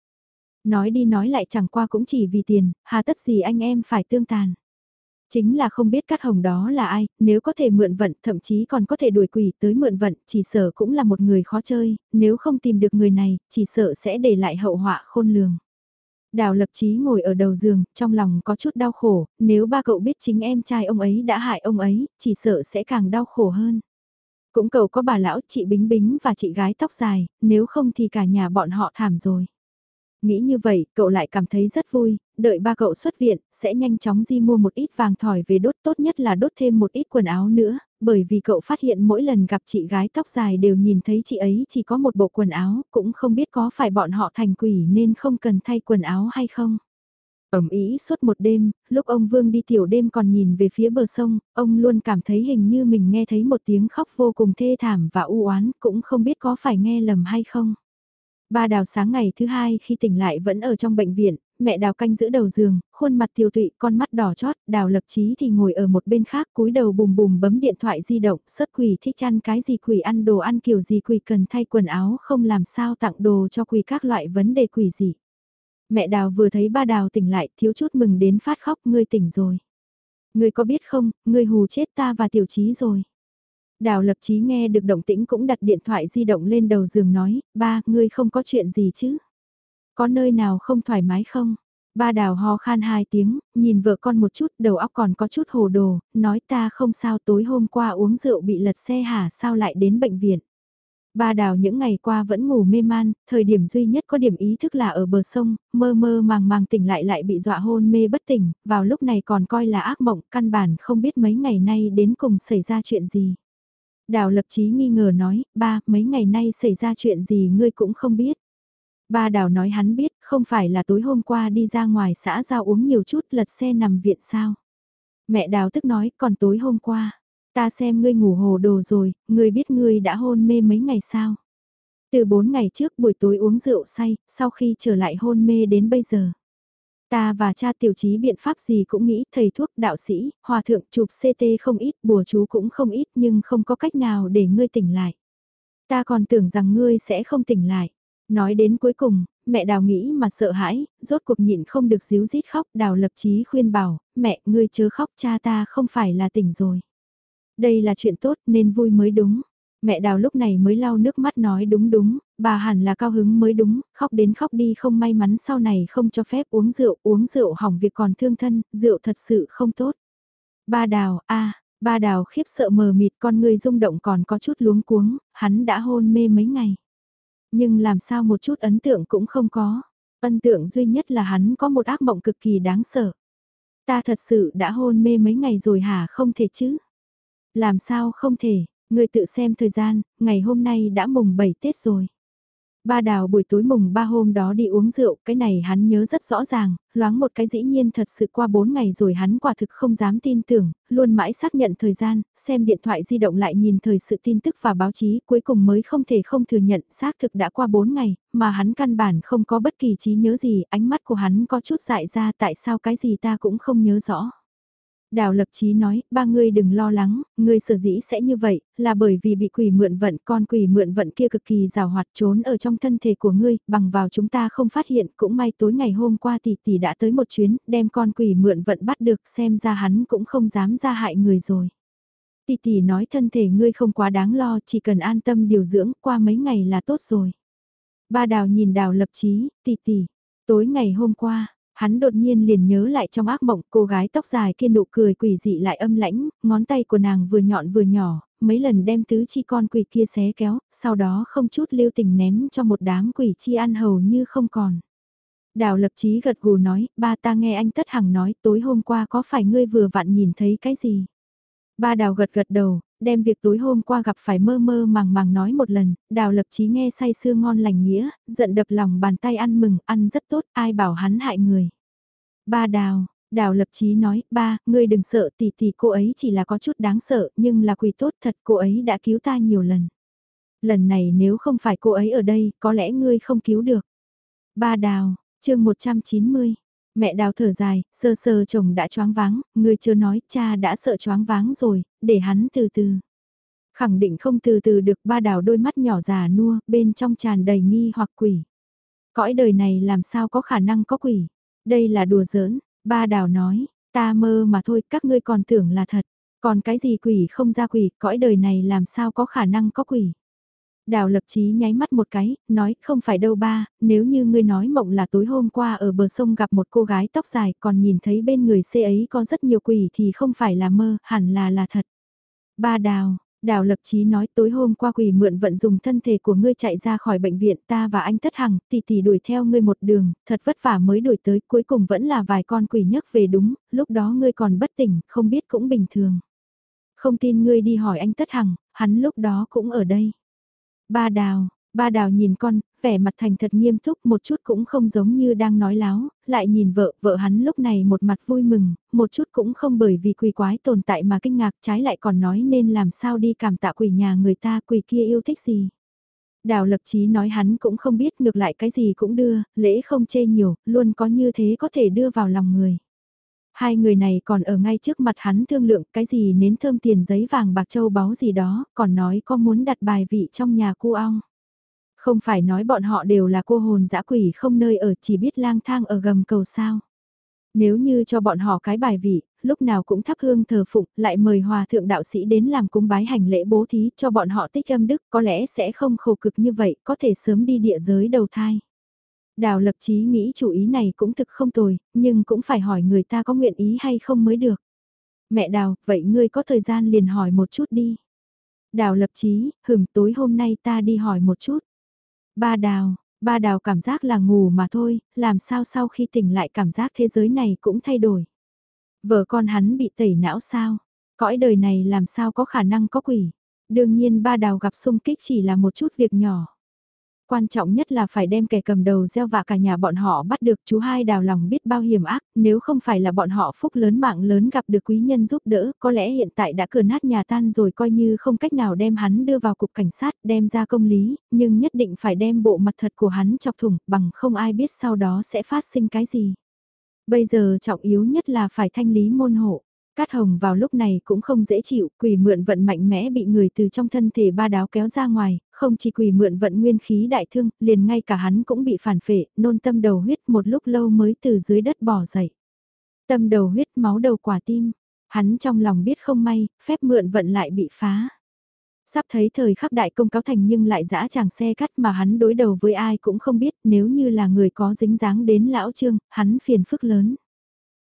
Nói đi nói lại chẳng qua cũng chỉ vì tiền, hà tất gì anh em phải tương tàn. Chính là không biết cát hồng đó là ai, nếu có thể mượn vận, thậm chí còn có thể đuổi quỷ tới mượn vận, chỉ sợ cũng là một người khó chơi, nếu không tìm được người này, chỉ sợ sẽ để lại hậu họa khôn lường. Đào lập chí ngồi ở đầu giường, trong lòng có chút đau khổ, nếu ba cậu biết chính em trai ông ấy đã hại ông ấy, chỉ sợ sẽ càng đau khổ hơn. Cũng cậu có bà lão chị Bính Bính và chị gái tóc dài, nếu không thì cả nhà bọn họ thảm rồi. Nghĩ như vậy, cậu lại cảm thấy rất vui, đợi ba cậu xuất viện, sẽ nhanh chóng di mua một ít vàng thỏi về đốt tốt nhất là đốt thêm một ít quần áo nữa, bởi vì cậu phát hiện mỗi lần gặp chị gái tóc dài đều nhìn thấy chị ấy chỉ có một bộ quần áo, cũng không biết có phải bọn họ thành quỷ nên không cần thay quần áo hay không. Ẩm ý suốt một đêm, lúc ông Vương đi tiểu đêm còn nhìn về phía bờ sông, ông luôn cảm thấy hình như mình nghe thấy một tiếng khóc vô cùng thê thảm và u oán cũng không biết có phải nghe lầm hay không. Ba đào sáng ngày thứ hai khi tỉnh lại vẫn ở trong bệnh viện, mẹ đào canh giữ đầu giường, khuôn mặt tiêu tụy, con mắt đỏ chót, đào lập chí thì ngồi ở một bên khác cúi đầu bùm bùm bấm điện thoại di động, sớt quỷ thích ăn cái gì quỷ ăn đồ ăn kiểu gì quỷ cần thay quần áo không làm sao tặng đồ cho quỷ các loại vấn đề quỷ gì. Mẹ đào vừa thấy ba đào tỉnh lại thiếu chút mừng đến phát khóc ngươi tỉnh rồi. Ngươi có biết không, ngươi hù chết ta và tiểu trí rồi. Đào lập chí nghe được động tĩnh cũng đặt điện thoại di động lên đầu giường nói, ba, ngươi không có chuyện gì chứ? Có nơi nào không thoải mái không? Ba đào ho khan hai tiếng, nhìn vợ con một chút, đầu óc còn có chút hồ đồ, nói ta không sao tối hôm qua uống rượu bị lật xe hả sao lại đến bệnh viện. Ba đào những ngày qua vẫn ngủ mê man, thời điểm duy nhất có điểm ý thức là ở bờ sông, mơ mơ màng màng tỉnh lại lại bị dọa hôn mê bất tỉnh, vào lúc này còn coi là ác mộng, căn bản không biết mấy ngày nay đến cùng xảy ra chuyện gì. Đào lập chí nghi ngờ nói, ba, mấy ngày nay xảy ra chuyện gì ngươi cũng không biết. Ba đào nói hắn biết, không phải là tối hôm qua đi ra ngoài xã giao uống nhiều chút lật xe nằm viện sao. Mẹ đào tức nói, còn tối hôm qua, ta xem ngươi ngủ hồ đồ rồi, ngươi biết ngươi đã hôn mê mấy ngày sao. Từ bốn ngày trước buổi tối uống rượu say, sau khi trở lại hôn mê đến bây giờ. Ta và cha tiểu trí biện pháp gì cũng nghĩ thầy thuốc đạo sĩ, hòa thượng chụp CT không ít, bùa chú cũng không ít nhưng không có cách nào để ngươi tỉnh lại. Ta còn tưởng rằng ngươi sẽ không tỉnh lại. Nói đến cuối cùng, mẹ đào nghĩ mà sợ hãi, rốt cuộc nhịn không được díu rít khóc, đào lập chí khuyên bảo, mẹ, ngươi chớ khóc cha ta không phải là tỉnh rồi. Đây là chuyện tốt nên vui mới đúng. Mẹ đào lúc này mới lau nước mắt nói đúng đúng, bà hẳn là cao hứng mới đúng, khóc đến khóc đi không may mắn sau này không cho phép uống rượu, uống rượu hỏng việc còn thương thân, rượu thật sự không tốt. Ba đào, a ba đào khiếp sợ mờ mịt con người rung động còn có chút luống cuống, hắn đã hôn mê mấy ngày. Nhưng làm sao một chút ấn tượng cũng không có. Ấn tượng duy nhất là hắn có một ác mộng cực kỳ đáng sợ. Ta thật sự đã hôn mê mấy ngày rồi hả không thể chứ? Làm sao không thể, người tự xem thời gian, ngày hôm nay đã mùng 7 Tết rồi. Ba đào buổi tối mùng ba hôm đó đi uống rượu, cái này hắn nhớ rất rõ ràng, loáng một cái dĩ nhiên thật sự qua bốn ngày rồi hắn quả thực không dám tin tưởng, luôn mãi xác nhận thời gian, xem điện thoại di động lại nhìn thời sự tin tức và báo chí, cuối cùng mới không thể không thừa nhận xác thực đã qua bốn ngày, mà hắn căn bản không có bất kỳ trí nhớ gì, ánh mắt của hắn có chút dại ra tại sao cái gì ta cũng không nhớ rõ. Đào lập chí nói, ba ngươi đừng lo lắng, ngươi sở dĩ sẽ như vậy, là bởi vì bị quỷ mượn vận, con quỷ mượn vận kia cực kỳ rào hoạt trốn ở trong thân thể của ngươi, bằng vào chúng ta không phát hiện, cũng may tối ngày hôm qua tỷ tỷ đã tới một chuyến, đem con quỷ mượn vận bắt được, xem ra hắn cũng không dám ra hại người rồi. Tỷ tỷ nói thân thể ngươi không quá đáng lo, chỉ cần an tâm điều dưỡng, qua mấy ngày là tốt rồi. Ba đào nhìn đào lập chí, tỷ tỷ, tối ngày hôm qua, Hắn đột nhiên liền nhớ lại trong ác mộng cô gái tóc dài kia nụ cười quỷ dị lại âm lãnh, ngón tay của nàng vừa nhọn vừa nhỏ, mấy lần đem tứ chi con quỷ kia xé kéo, sau đó không chút lưu tình ném cho một đám quỷ chi ăn hầu như không còn. Đào lập chí gật gù nói, ba ta nghe anh Tất Hằng nói tối hôm qua có phải ngươi vừa vặn nhìn thấy cái gì? Ba đào gật gật đầu, đem việc tối hôm qua gặp phải mơ mơ màng màng nói một lần, đào lập chí nghe say sưa ngon lành nghĩa, giận đập lòng bàn tay ăn mừng, ăn rất tốt, ai bảo hắn hại người. Ba đào, đào lập chí nói, ba, ngươi đừng sợ tỷ tỷ cô ấy chỉ là có chút đáng sợ, nhưng là quỷ tốt thật cô ấy đã cứu ta nhiều lần. Lần này nếu không phải cô ấy ở đây, có lẽ ngươi không cứu được. Ba đào, chương 190 Mẹ đào thở dài, sơ sơ chồng đã choáng váng, người chưa nói cha đã sợ choáng váng rồi, để hắn từ từ. Khẳng định không từ từ được ba đào đôi mắt nhỏ già nua, bên trong tràn đầy nghi hoặc quỷ. Cõi đời này làm sao có khả năng có quỷ. Đây là đùa giỡn, ba đào nói, ta mơ mà thôi các ngươi còn tưởng là thật. Còn cái gì quỷ không ra quỷ, cõi đời này làm sao có khả năng có quỷ. Đào lập chí nháy mắt một cái, nói không phải đâu ba, nếu như ngươi nói mộng là tối hôm qua ở bờ sông gặp một cô gái tóc dài còn nhìn thấy bên người xe ấy có rất nhiều quỷ thì không phải là mơ, hẳn là là thật. Ba đào, Đào lập chí nói tối hôm qua quỷ mượn vận dùng thân thể của ngươi chạy ra khỏi bệnh viện ta và anh Tất Hằng tỷ tỷ đuổi theo ngươi một đường, thật vất vả mới đuổi tới cuối cùng vẫn là vài con quỷ nhấc về đúng, lúc đó ngươi còn bất tỉnh, không biết cũng bình thường. Không tin ngươi đi hỏi anh Tất Hằng, hắn lúc đó cũng ở đây. Ba đào, ba đào nhìn con, vẻ mặt thành thật nghiêm túc một chút cũng không giống như đang nói láo, lại nhìn vợ, vợ hắn lúc này một mặt vui mừng, một chút cũng không bởi vì quỷ quái tồn tại mà kinh ngạc trái lại còn nói nên làm sao đi cảm tạ quỷ nhà người ta quỷ kia yêu thích gì. Đào lập chí nói hắn cũng không biết ngược lại cái gì cũng đưa, lễ không chê nhiều, luôn có như thế có thể đưa vào lòng người. Hai người này còn ở ngay trước mặt hắn thương lượng cái gì nến thơm tiền giấy vàng bạc châu báu gì đó, còn nói có muốn đặt bài vị trong nhà cu ong. Không phải nói bọn họ đều là cô hồn dã quỷ không nơi ở chỉ biết lang thang ở gầm cầu sao. Nếu như cho bọn họ cái bài vị, lúc nào cũng thắp hương thờ phụng, lại mời hòa thượng đạo sĩ đến làm cúng bái hành lễ bố thí cho bọn họ tích âm đức có lẽ sẽ không khổ cực như vậy, có thể sớm đi địa giới đầu thai. Đào lập chí nghĩ chủ ý này cũng thực không tồi, nhưng cũng phải hỏi người ta có nguyện ý hay không mới được. Mẹ đào, vậy ngươi có thời gian liền hỏi một chút đi. Đào lập chí, hửm tối hôm nay ta đi hỏi một chút. Ba đào, ba đào cảm giác là ngủ mà thôi, làm sao sau khi tỉnh lại cảm giác thế giới này cũng thay đổi. Vợ con hắn bị tẩy não sao, cõi đời này làm sao có khả năng có quỷ. Đương nhiên ba đào gặp xung kích chỉ là một chút việc nhỏ. Quan trọng nhất là phải đem kẻ cầm đầu gieo vạ cả nhà bọn họ bắt được chú hai đào lòng biết bao hiểm ác, nếu không phải là bọn họ phúc lớn mạng lớn gặp được quý nhân giúp đỡ, có lẽ hiện tại đã cửa nát nhà tan rồi coi như không cách nào đem hắn đưa vào cục cảnh sát, đem ra công lý, nhưng nhất định phải đem bộ mặt thật của hắn chọc thủng, bằng không ai biết sau đó sẽ phát sinh cái gì. Bây giờ trọng yếu nhất là phải thanh lý môn hộ. Cát hồng vào lúc này cũng không dễ chịu, quỷ mượn vận mạnh mẽ bị người từ trong thân thể ba đáo kéo ra ngoài, không chỉ quỷ mượn vận nguyên khí đại thương, liền ngay cả hắn cũng bị phản phệ, nôn tâm đầu huyết một lúc lâu mới từ dưới đất bỏ dậy. Tâm đầu huyết máu đầu quả tim, hắn trong lòng biết không may, phép mượn vận lại bị phá. Sắp thấy thời khắc đại công cáo thành nhưng lại dã chàng xe cắt mà hắn đối đầu với ai cũng không biết nếu như là người có dính dáng đến lão trương, hắn phiền phức lớn.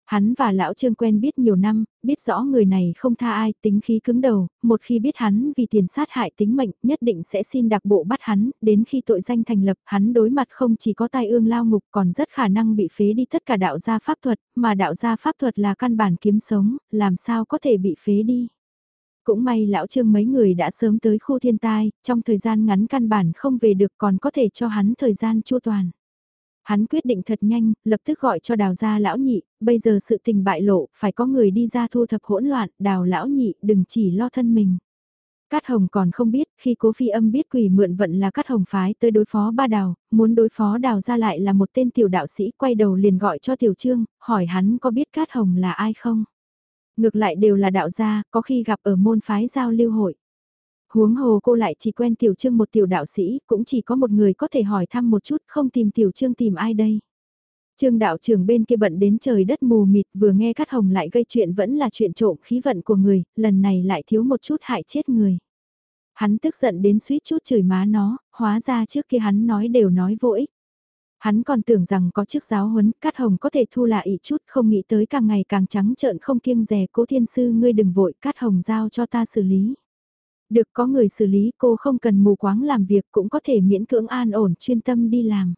Hắn và lão Trương quen biết nhiều năm, biết rõ người này không tha ai, tính khí cứng đầu, một khi biết hắn vì tiền sát hại tính mệnh, nhất định sẽ xin đặc bộ bắt hắn, đến khi tội danh thành lập, hắn đối mặt không chỉ có tai ương lao ngục còn rất khả năng bị phế đi tất cả đạo gia pháp thuật, mà đạo gia pháp thuật là căn bản kiếm sống, làm sao có thể bị phế đi. Cũng may lão Trương mấy người đã sớm tới khu thiên tai, trong thời gian ngắn căn bản không về được còn có thể cho hắn thời gian chu toàn. Hắn quyết định thật nhanh, lập tức gọi cho đào gia lão nhị, bây giờ sự tình bại lộ, phải có người đi ra thu thập hỗn loạn, đào lão nhị đừng chỉ lo thân mình. Cát Hồng còn không biết, khi cố phi âm biết quỷ mượn vận là Cát Hồng phái tới đối phó ba đào, muốn đối phó đào ra lại là một tên tiểu đạo sĩ quay đầu liền gọi cho tiểu trương, hỏi hắn có biết Cát Hồng là ai không? Ngược lại đều là đạo gia, có khi gặp ở môn phái giao lưu hội. Huống hồ cô lại chỉ quen tiểu trương một tiểu đạo sĩ, cũng chỉ có một người có thể hỏi thăm một chút, không tìm tiểu trương tìm ai đây. Trương đạo trưởng bên kia bận đến trời đất mù mịt vừa nghe Cát Hồng lại gây chuyện vẫn là chuyện trộm khí vận của người, lần này lại thiếu một chút hại chết người. Hắn tức giận đến suýt chút chửi má nó, hóa ra trước kia hắn nói đều nói vô ích. Hắn còn tưởng rằng có chiếc giáo huấn, Cát Hồng có thể thu lại ý chút không nghĩ tới càng ngày càng trắng trợn không kiêng rè cố thiên sư ngươi đừng vội Cát Hồng giao cho ta xử lý. Được có người xử lý cô không cần mù quáng làm việc cũng có thể miễn cưỡng an ổn chuyên tâm đi làm.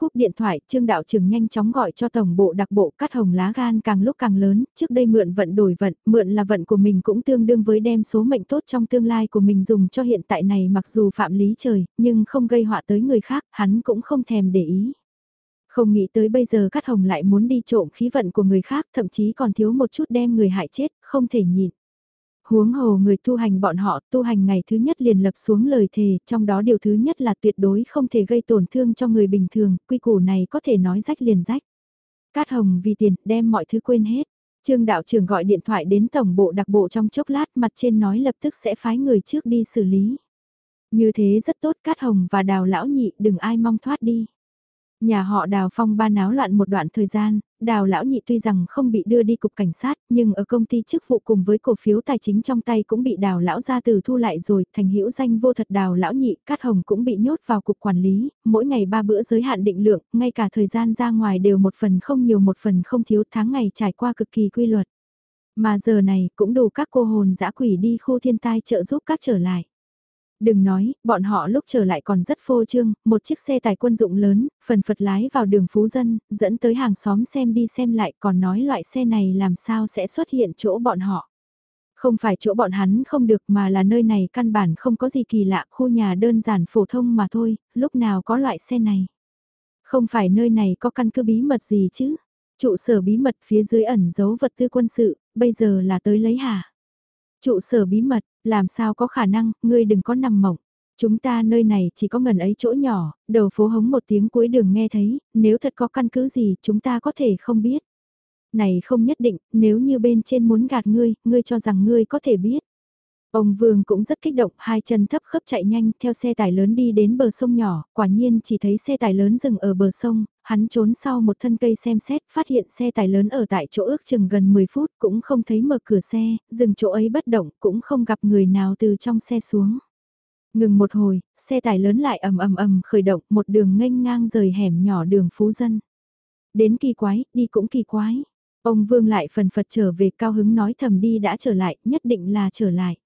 Cúp điện thoại, Trương Đạo Trường nhanh chóng gọi cho Tổng bộ đặc bộ cắt hồng lá gan càng lúc càng lớn, trước đây mượn vận đổi vận, mượn là vận của mình cũng tương đương với đem số mệnh tốt trong tương lai của mình dùng cho hiện tại này mặc dù phạm lý trời, nhưng không gây họa tới người khác, hắn cũng không thèm để ý. Không nghĩ tới bây giờ Cát Hồng lại muốn đi trộm khí vận của người khác, thậm chí còn thiếu một chút đem người hại chết, không thể nhịn. Huống hồ người tu hành bọn họ tu hành ngày thứ nhất liền lập xuống lời thề, trong đó điều thứ nhất là tuyệt đối không thể gây tổn thương cho người bình thường, quy củ này có thể nói rách liền rách. Cát Hồng vì tiền, đem mọi thứ quên hết. Trương đạo trưởng gọi điện thoại đến tổng bộ đặc bộ trong chốc lát mặt trên nói lập tức sẽ phái người trước đi xử lý. Như thế rất tốt Cát Hồng và đào lão nhị đừng ai mong thoát đi. Nhà họ đào phong ba náo loạn một đoạn thời gian, đào lão nhị tuy rằng không bị đưa đi cục cảnh sát, nhưng ở công ty chức vụ cùng với cổ phiếu tài chính trong tay cũng bị đào lão gia từ thu lại rồi, thành hữu danh vô thật đào lão nhị, cát hồng cũng bị nhốt vào cục quản lý, mỗi ngày ba bữa giới hạn định lượng, ngay cả thời gian ra ngoài đều một phần không nhiều một phần không thiếu tháng ngày trải qua cực kỳ quy luật. Mà giờ này cũng đủ các cô hồn dã quỷ đi khu thiên tai trợ giúp các trở lại. Đừng nói, bọn họ lúc trở lại còn rất phô trương, một chiếc xe tải quân dụng lớn, phần phật lái vào đường Phú Dân, dẫn tới hàng xóm xem đi xem lại còn nói loại xe này làm sao sẽ xuất hiện chỗ bọn họ. Không phải chỗ bọn hắn không được mà là nơi này căn bản không có gì kỳ lạ, khu nhà đơn giản phổ thông mà thôi, lúc nào có loại xe này. Không phải nơi này có căn cứ bí mật gì chứ, trụ sở bí mật phía dưới ẩn giấu vật tư quân sự, bây giờ là tới lấy hả? Trụ sở bí mật, làm sao có khả năng, ngươi đừng có nằm mộng. Chúng ta nơi này chỉ có ngần ấy chỗ nhỏ, đầu phố hống một tiếng cuối đường nghe thấy, nếu thật có căn cứ gì chúng ta có thể không biết. Này không nhất định, nếu như bên trên muốn gạt ngươi, ngươi cho rằng ngươi có thể biết. Ông Vương cũng rất kích động, hai chân thấp khớp chạy nhanh theo xe tải lớn đi đến bờ sông nhỏ, quả nhiên chỉ thấy xe tải lớn dừng ở bờ sông, hắn trốn sau một thân cây xem xét, phát hiện xe tải lớn ở tại chỗ ước chừng gần 10 phút cũng không thấy mở cửa xe, dừng chỗ ấy bất động cũng không gặp người nào từ trong xe xuống. Ngừng một hồi, xe tải lớn lại ầm ầm ầm khởi động một đường nghênh ngang rời hẻm nhỏ đường phú dân. Đến kỳ quái, đi cũng kỳ quái. Ông Vương lại phần phật trở về cao hứng nói thầm đi đã trở lại, nhất định là trở lại.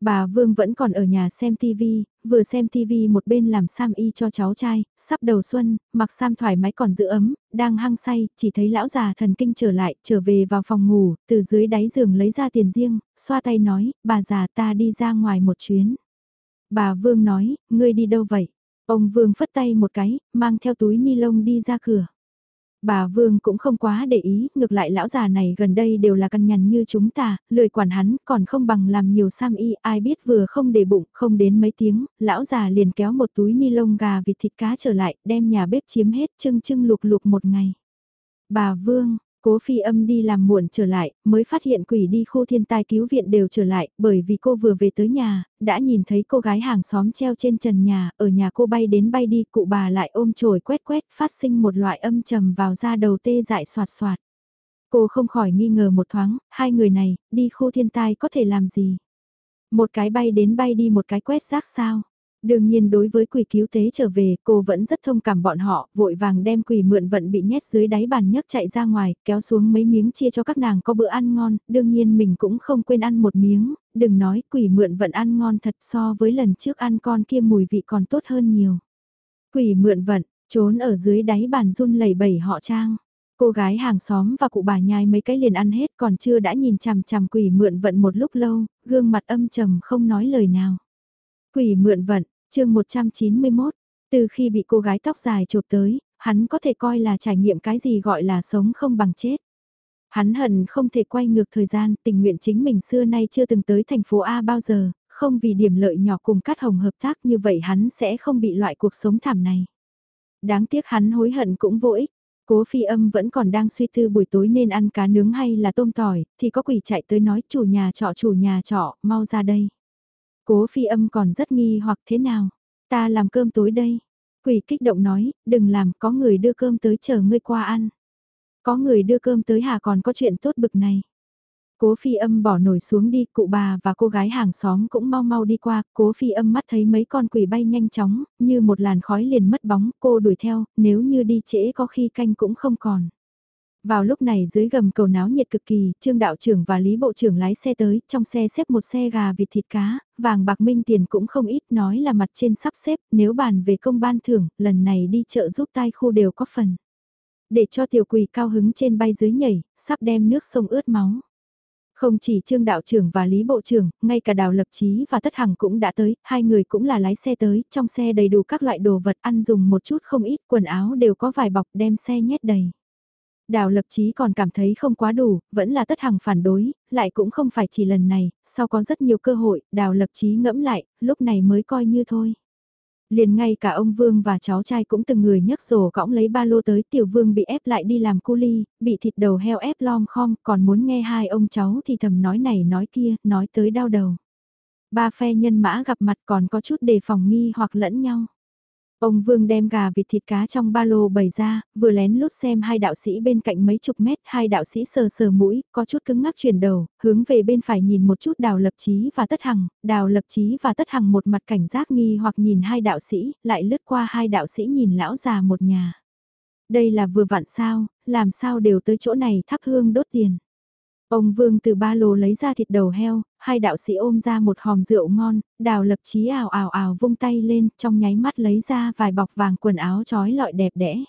Bà Vương vẫn còn ở nhà xem TV, vừa xem TV một bên làm sam y cho cháu trai, sắp đầu xuân, mặc sam thoải mái còn giữ ấm, đang hăng say, chỉ thấy lão già thần kinh trở lại, trở về vào phòng ngủ, từ dưới đáy giường lấy ra tiền riêng, xoa tay nói, bà già ta đi ra ngoài một chuyến. Bà Vương nói, ngươi đi đâu vậy? Ông Vương phất tay một cái, mang theo túi ni lông đi ra cửa. Bà Vương cũng không quá để ý, ngược lại lão già này gần đây đều là căn nhằn như chúng ta, lười quản hắn, còn không bằng làm nhiều sam y, ai biết vừa không để bụng, không đến mấy tiếng, lão già liền kéo một túi ni lông gà vịt thịt cá trở lại, đem nhà bếp chiếm hết trưng trưng lục lục một ngày. Bà Vương, Cố phi âm đi làm muộn trở lại, mới phát hiện quỷ đi khu thiên tai cứu viện đều trở lại, bởi vì cô vừa về tới nhà, đã nhìn thấy cô gái hàng xóm treo trên trần nhà, ở nhà cô bay đến bay đi, cụ bà lại ôm chổi quét quét, phát sinh một loại âm trầm vào da đầu tê dại soạt soạt. Cô không khỏi nghi ngờ một thoáng, hai người này, đi khu thiên tai có thể làm gì? Một cái bay đến bay đi một cái quét rác sao? Đương nhiên đối với quỷ cứu tế trở về, cô vẫn rất thông cảm bọn họ, vội vàng đem quỷ mượn vận bị nhét dưới đáy bàn nhấc chạy ra ngoài, kéo xuống mấy miếng chia cho các nàng có bữa ăn ngon, đương nhiên mình cũng không quên ăn một miếng, đừng nói quỷ mượn vận ăn ngon thật so với lần trước ăn con kia mùi vị còn tốt hơn nhiều. Quỷ mượn vận, trốn ở dưới đáy bàn run lẩy bẩy họ trang. Cô gái hàng xóm và cụ bà nhai mấy cái liền ăn hết còn chưa đã nhìn chằm chằm quỷ mượn vận một lúc lâu, gương mặt âm trầm không nói lời nào. Quỷ mượn vận, chương 191, từ khi bị cô gái tóc dài chụp tới, hắn có thể coi là trải nghiệm cái gì gọi là sống không bằng chết. Hắn hận không thể quay ngược thời gian, tình nguyện chính mình xưa nay chưa từng tới thành phố A bao giờ, không vì điểm lợi nhỏ cùng Cát Hồng hợp tác như vậy hắn sẽ không bị loại cuộc sống thảm này. Đáng tiếc hắn hối hận cũng vô ích. Cố phi âm vẫn còn đang suy tư buổi tối nên ăn cá nướng hay là tôm tỏi, thì có quỷ chạy tới nói chủ nhà trọ chủ nhà trọ, mau ra đây. Cố phi âm còn rất nghi hoặc thế nào. Ta làm cơm tối đây. Quỷ kích động nói, đừng làm, có người đưa cơm tới chờ ngươi qua ăn. Có người đưa cơm tới hà còn có chuyện tốt bực này. Cố phi âm bỏ nổi xuống đi, cụ bà và cô gái hàng xóm cũng mau mau đi qua, cố phi âm mắt thấy mấy con quỷ bay nhanh chóng, như một làn khói liền mất bóng, cô đuổi theo, nếu như đi trễ có khi canh cũng không còn. Vào lúc này dưới gầm cầu náo nhiệt cực kỳ, Trương đạo trưởng và Lý bộ trưởng lái xe tới, trong xe xếp một xe gà vịt thịt cá, vàng bạc minh tiền cũng không ít, nói là mặt trên sắp xếp, nếu bàn về công ban thưởng, lần này đi chợ giúp tai khu đều có phần. Để cho tiểu quỳ cao hứng trên bay dưới nhảy, sắp đem nước sông ướt máu. Không chỉ Trương Đạo trưởng và Lý Bộ trưởng, ngay cả Đào Lập Chí và Tất Hằng cũng đã tới, hai người cũng là lái xe tới, trong xe đầy đủ các loại đồ vật ăn dùng một chút không ít, quần áo đều có vài bọc đem xe nhét đầy. Đào lập chí còn cảm thấy không quá đủ, vẫn là tất hằng phản đối, lại cũng không phải chỉ lần này, sau có rất nhiều cơ hội, đào lập chí ngẫm lại, lúc này mới coi như thôi. Liền ngay cả ông Vương và cháu trai cũng từng người nhấc rổ cõng lấy ba lô tới tiểu vương bị ép lại đi làm cu ly, bị thịt đầu heo ép lom khom, còn muốn nghe hai ông cháu thì thầm nói này nói kia, nói tới đau đầu. Ba phe nhân mã gặp mặt còn có chút đề phòng nghi hoặc lẫn nhau. Ông Vương đem gà vịt thịt cá trong ba lô bày ra, vừa lén lút xem hai đạo sĩ bên cạnh mấy chục mét, hai đạo sĩ sờ sờ mũi, có chút cứng ngắc chuyển đầu, hướng về bên phải nhìn một chút đào lập chí và tất hằng, đào lập chí và tất hằng một mặt cảnh giác nghi hoặc nhìn hai đạo sĩ, lại lướt qua hai đạo sĩ nhìn lão già một nhà. Đây là vừa vặn sao, làm sao đều tới chỗ này thắp hương đốt tiền. Ông Vương từ ba lô lấy ra thịt đầu heo, hai đạo sĩ ôm ra một hòm rượu ngon, đào lập chí ảo ảo ảo vung tay lên, trong nháy mắt lấy ra vài bọc vàng quần áo trói lọi đẹp đẽ.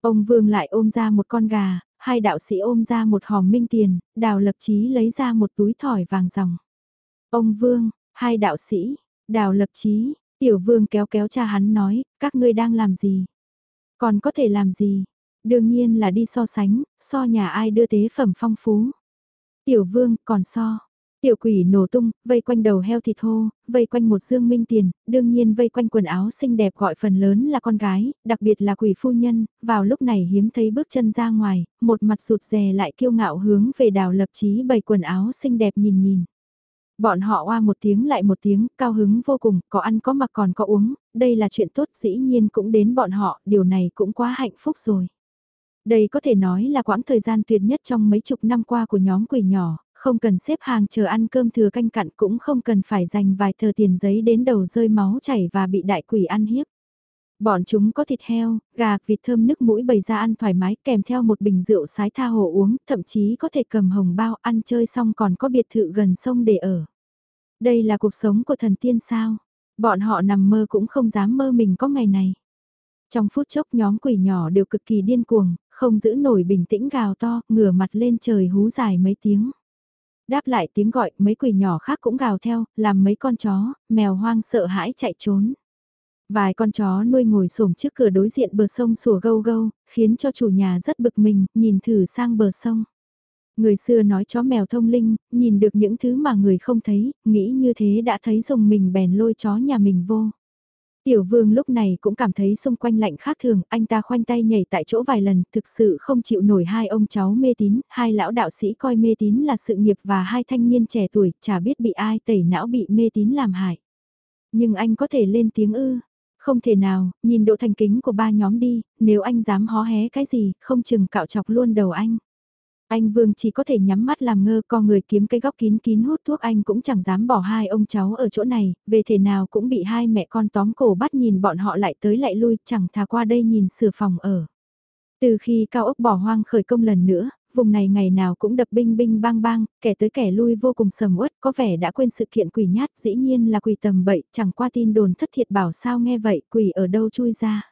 Ông Vương lại ôm ra một con gà, hai đạo sĩ ôm ra một hòm minh tiền, đào lập chí lấy ra một túi thỏi vàng ròng. Ông Vương, hai đạo sĩ, đào lập chí, tiểu vương kéo kéo cha hắn nói, các ngươi đang làm gì? Còn có thể làm gì? Đương nhiên là đi so sánh, so nhà ai đưa tế phẩm phong phú. Tiểu vương, còn so. Tiểu quỷ nổ tung, vây quanh đầu heo thịt hô, vây quanh một dương minh tiền, đương nhiên vây quanh quần áo xinh đẹp gọi phần lớn là con gái, đặc biệt là quỷ phu nhân, vào lúc này hiếm thấy bước chân ra ngoài, một mặt sụt rè lại kiêu ngạo hướng về đào lập chí bày quần áo xinh đẹp nhìn nhìn. Bọn họ oa một tiếng lại một tiếng, cao hứng vô cùng, có ăn có mặc còn có uống, đây là chuyện tốt dĩ nhiên cũng đến bọn họ, điều này cũng quá hạnh phúc rồi. Đây có thể nói là quãng thời gian tuyệt nhất trong mấy chục năm qua của nhóm quỷ nhỏ, không cần xếp hàng chờ ăn cơm thừa canh cặn cũng không cần phải dành vài tờ tiền giấy đến đầu rơi máu chảy và bị đại quỷ ăn hiếp. Bọn chúng có thịt heo, gà, vịt thơm nước mũi bày ra ăn thoải mái kèm theo một bình rượu sái tha hồ uống, thậm chí có thể cầm hồng bao ăn chơi xong còn có biệt thự gần sông để ở. Đây là cuộc sống của thần tiên sao? Bọn họ nằm mơ cũng không dám mơ mình có ngày này. Trong phút chốc nhóm quỷ nhỏ đều cực kỳ điên cuồng, không giữ nổi bình tĩnh gào to, ngửa mặt lên trời hú dài mấy tiếng. Đáp lại tiếng gọi, mấy quỷ nhỏ khác cũng gào theo, làm mấy con chó, mèo hoang sợ hãi chạy trốn. Vài con chó nuôi ngồi xổm trước cửa đối diện bờ sông sủa gâu gâu, khiến cho chủ nhà rất bực mình, nhìn thử sang bờ sông. Người xưa nói chó mèo thông linh, nhìn được những thứ mà người không thấy, nghĩ như thế đã thấy dùng mình bèn lôi chó nhà mình vô. Tiểu vương lúc này cũng cảm thấy xung quanh lạnh khác thường, anh ta khoanh tay nhảy tại chỗ vài lần, thực sự không chịu nổi hai ông cháu mê tín, hai lão đạo sĩ coi mê tín là sự nghiệp và hai thanh niên trẻ tuổi, chả biết bị ai tẩy não bị mê tín làm hại. Nhưng anh có thể lên tiếng ư, không thể nào, nhìn độ thành kính của ba nhóm đi, nếu anh dám hó hé cái gì, không chừng cạo chọc luôn đầu anh. Anh Vương chỉ có thể nhắm mắt làm ngơ co người kiếm cây góc kín kín hút thuốc anh cũng chẳng dám bỏ hai ông cháu ở chỗ này, về thể nào cũng bị hai mẹ con tóm cổ bắt nhìn bọn họ lại tới lại lui, chẳng thà qua đây nhìn sửa phòng ở. Từ khi cao ốc bỏ hoang khởi công lần nữa, vùng này ngày nào cũng đập binh binh bang bang, kẻ tới kẻ lui vô cùng sầm uất, có vẻ đã quên sự kiện quỷ nhát, dĩ nhiên là quỷ tầm bậy, chẳng qua tin đồn thất thiệt bảo sao nghe vậy, quỷ ở đâu chui ra.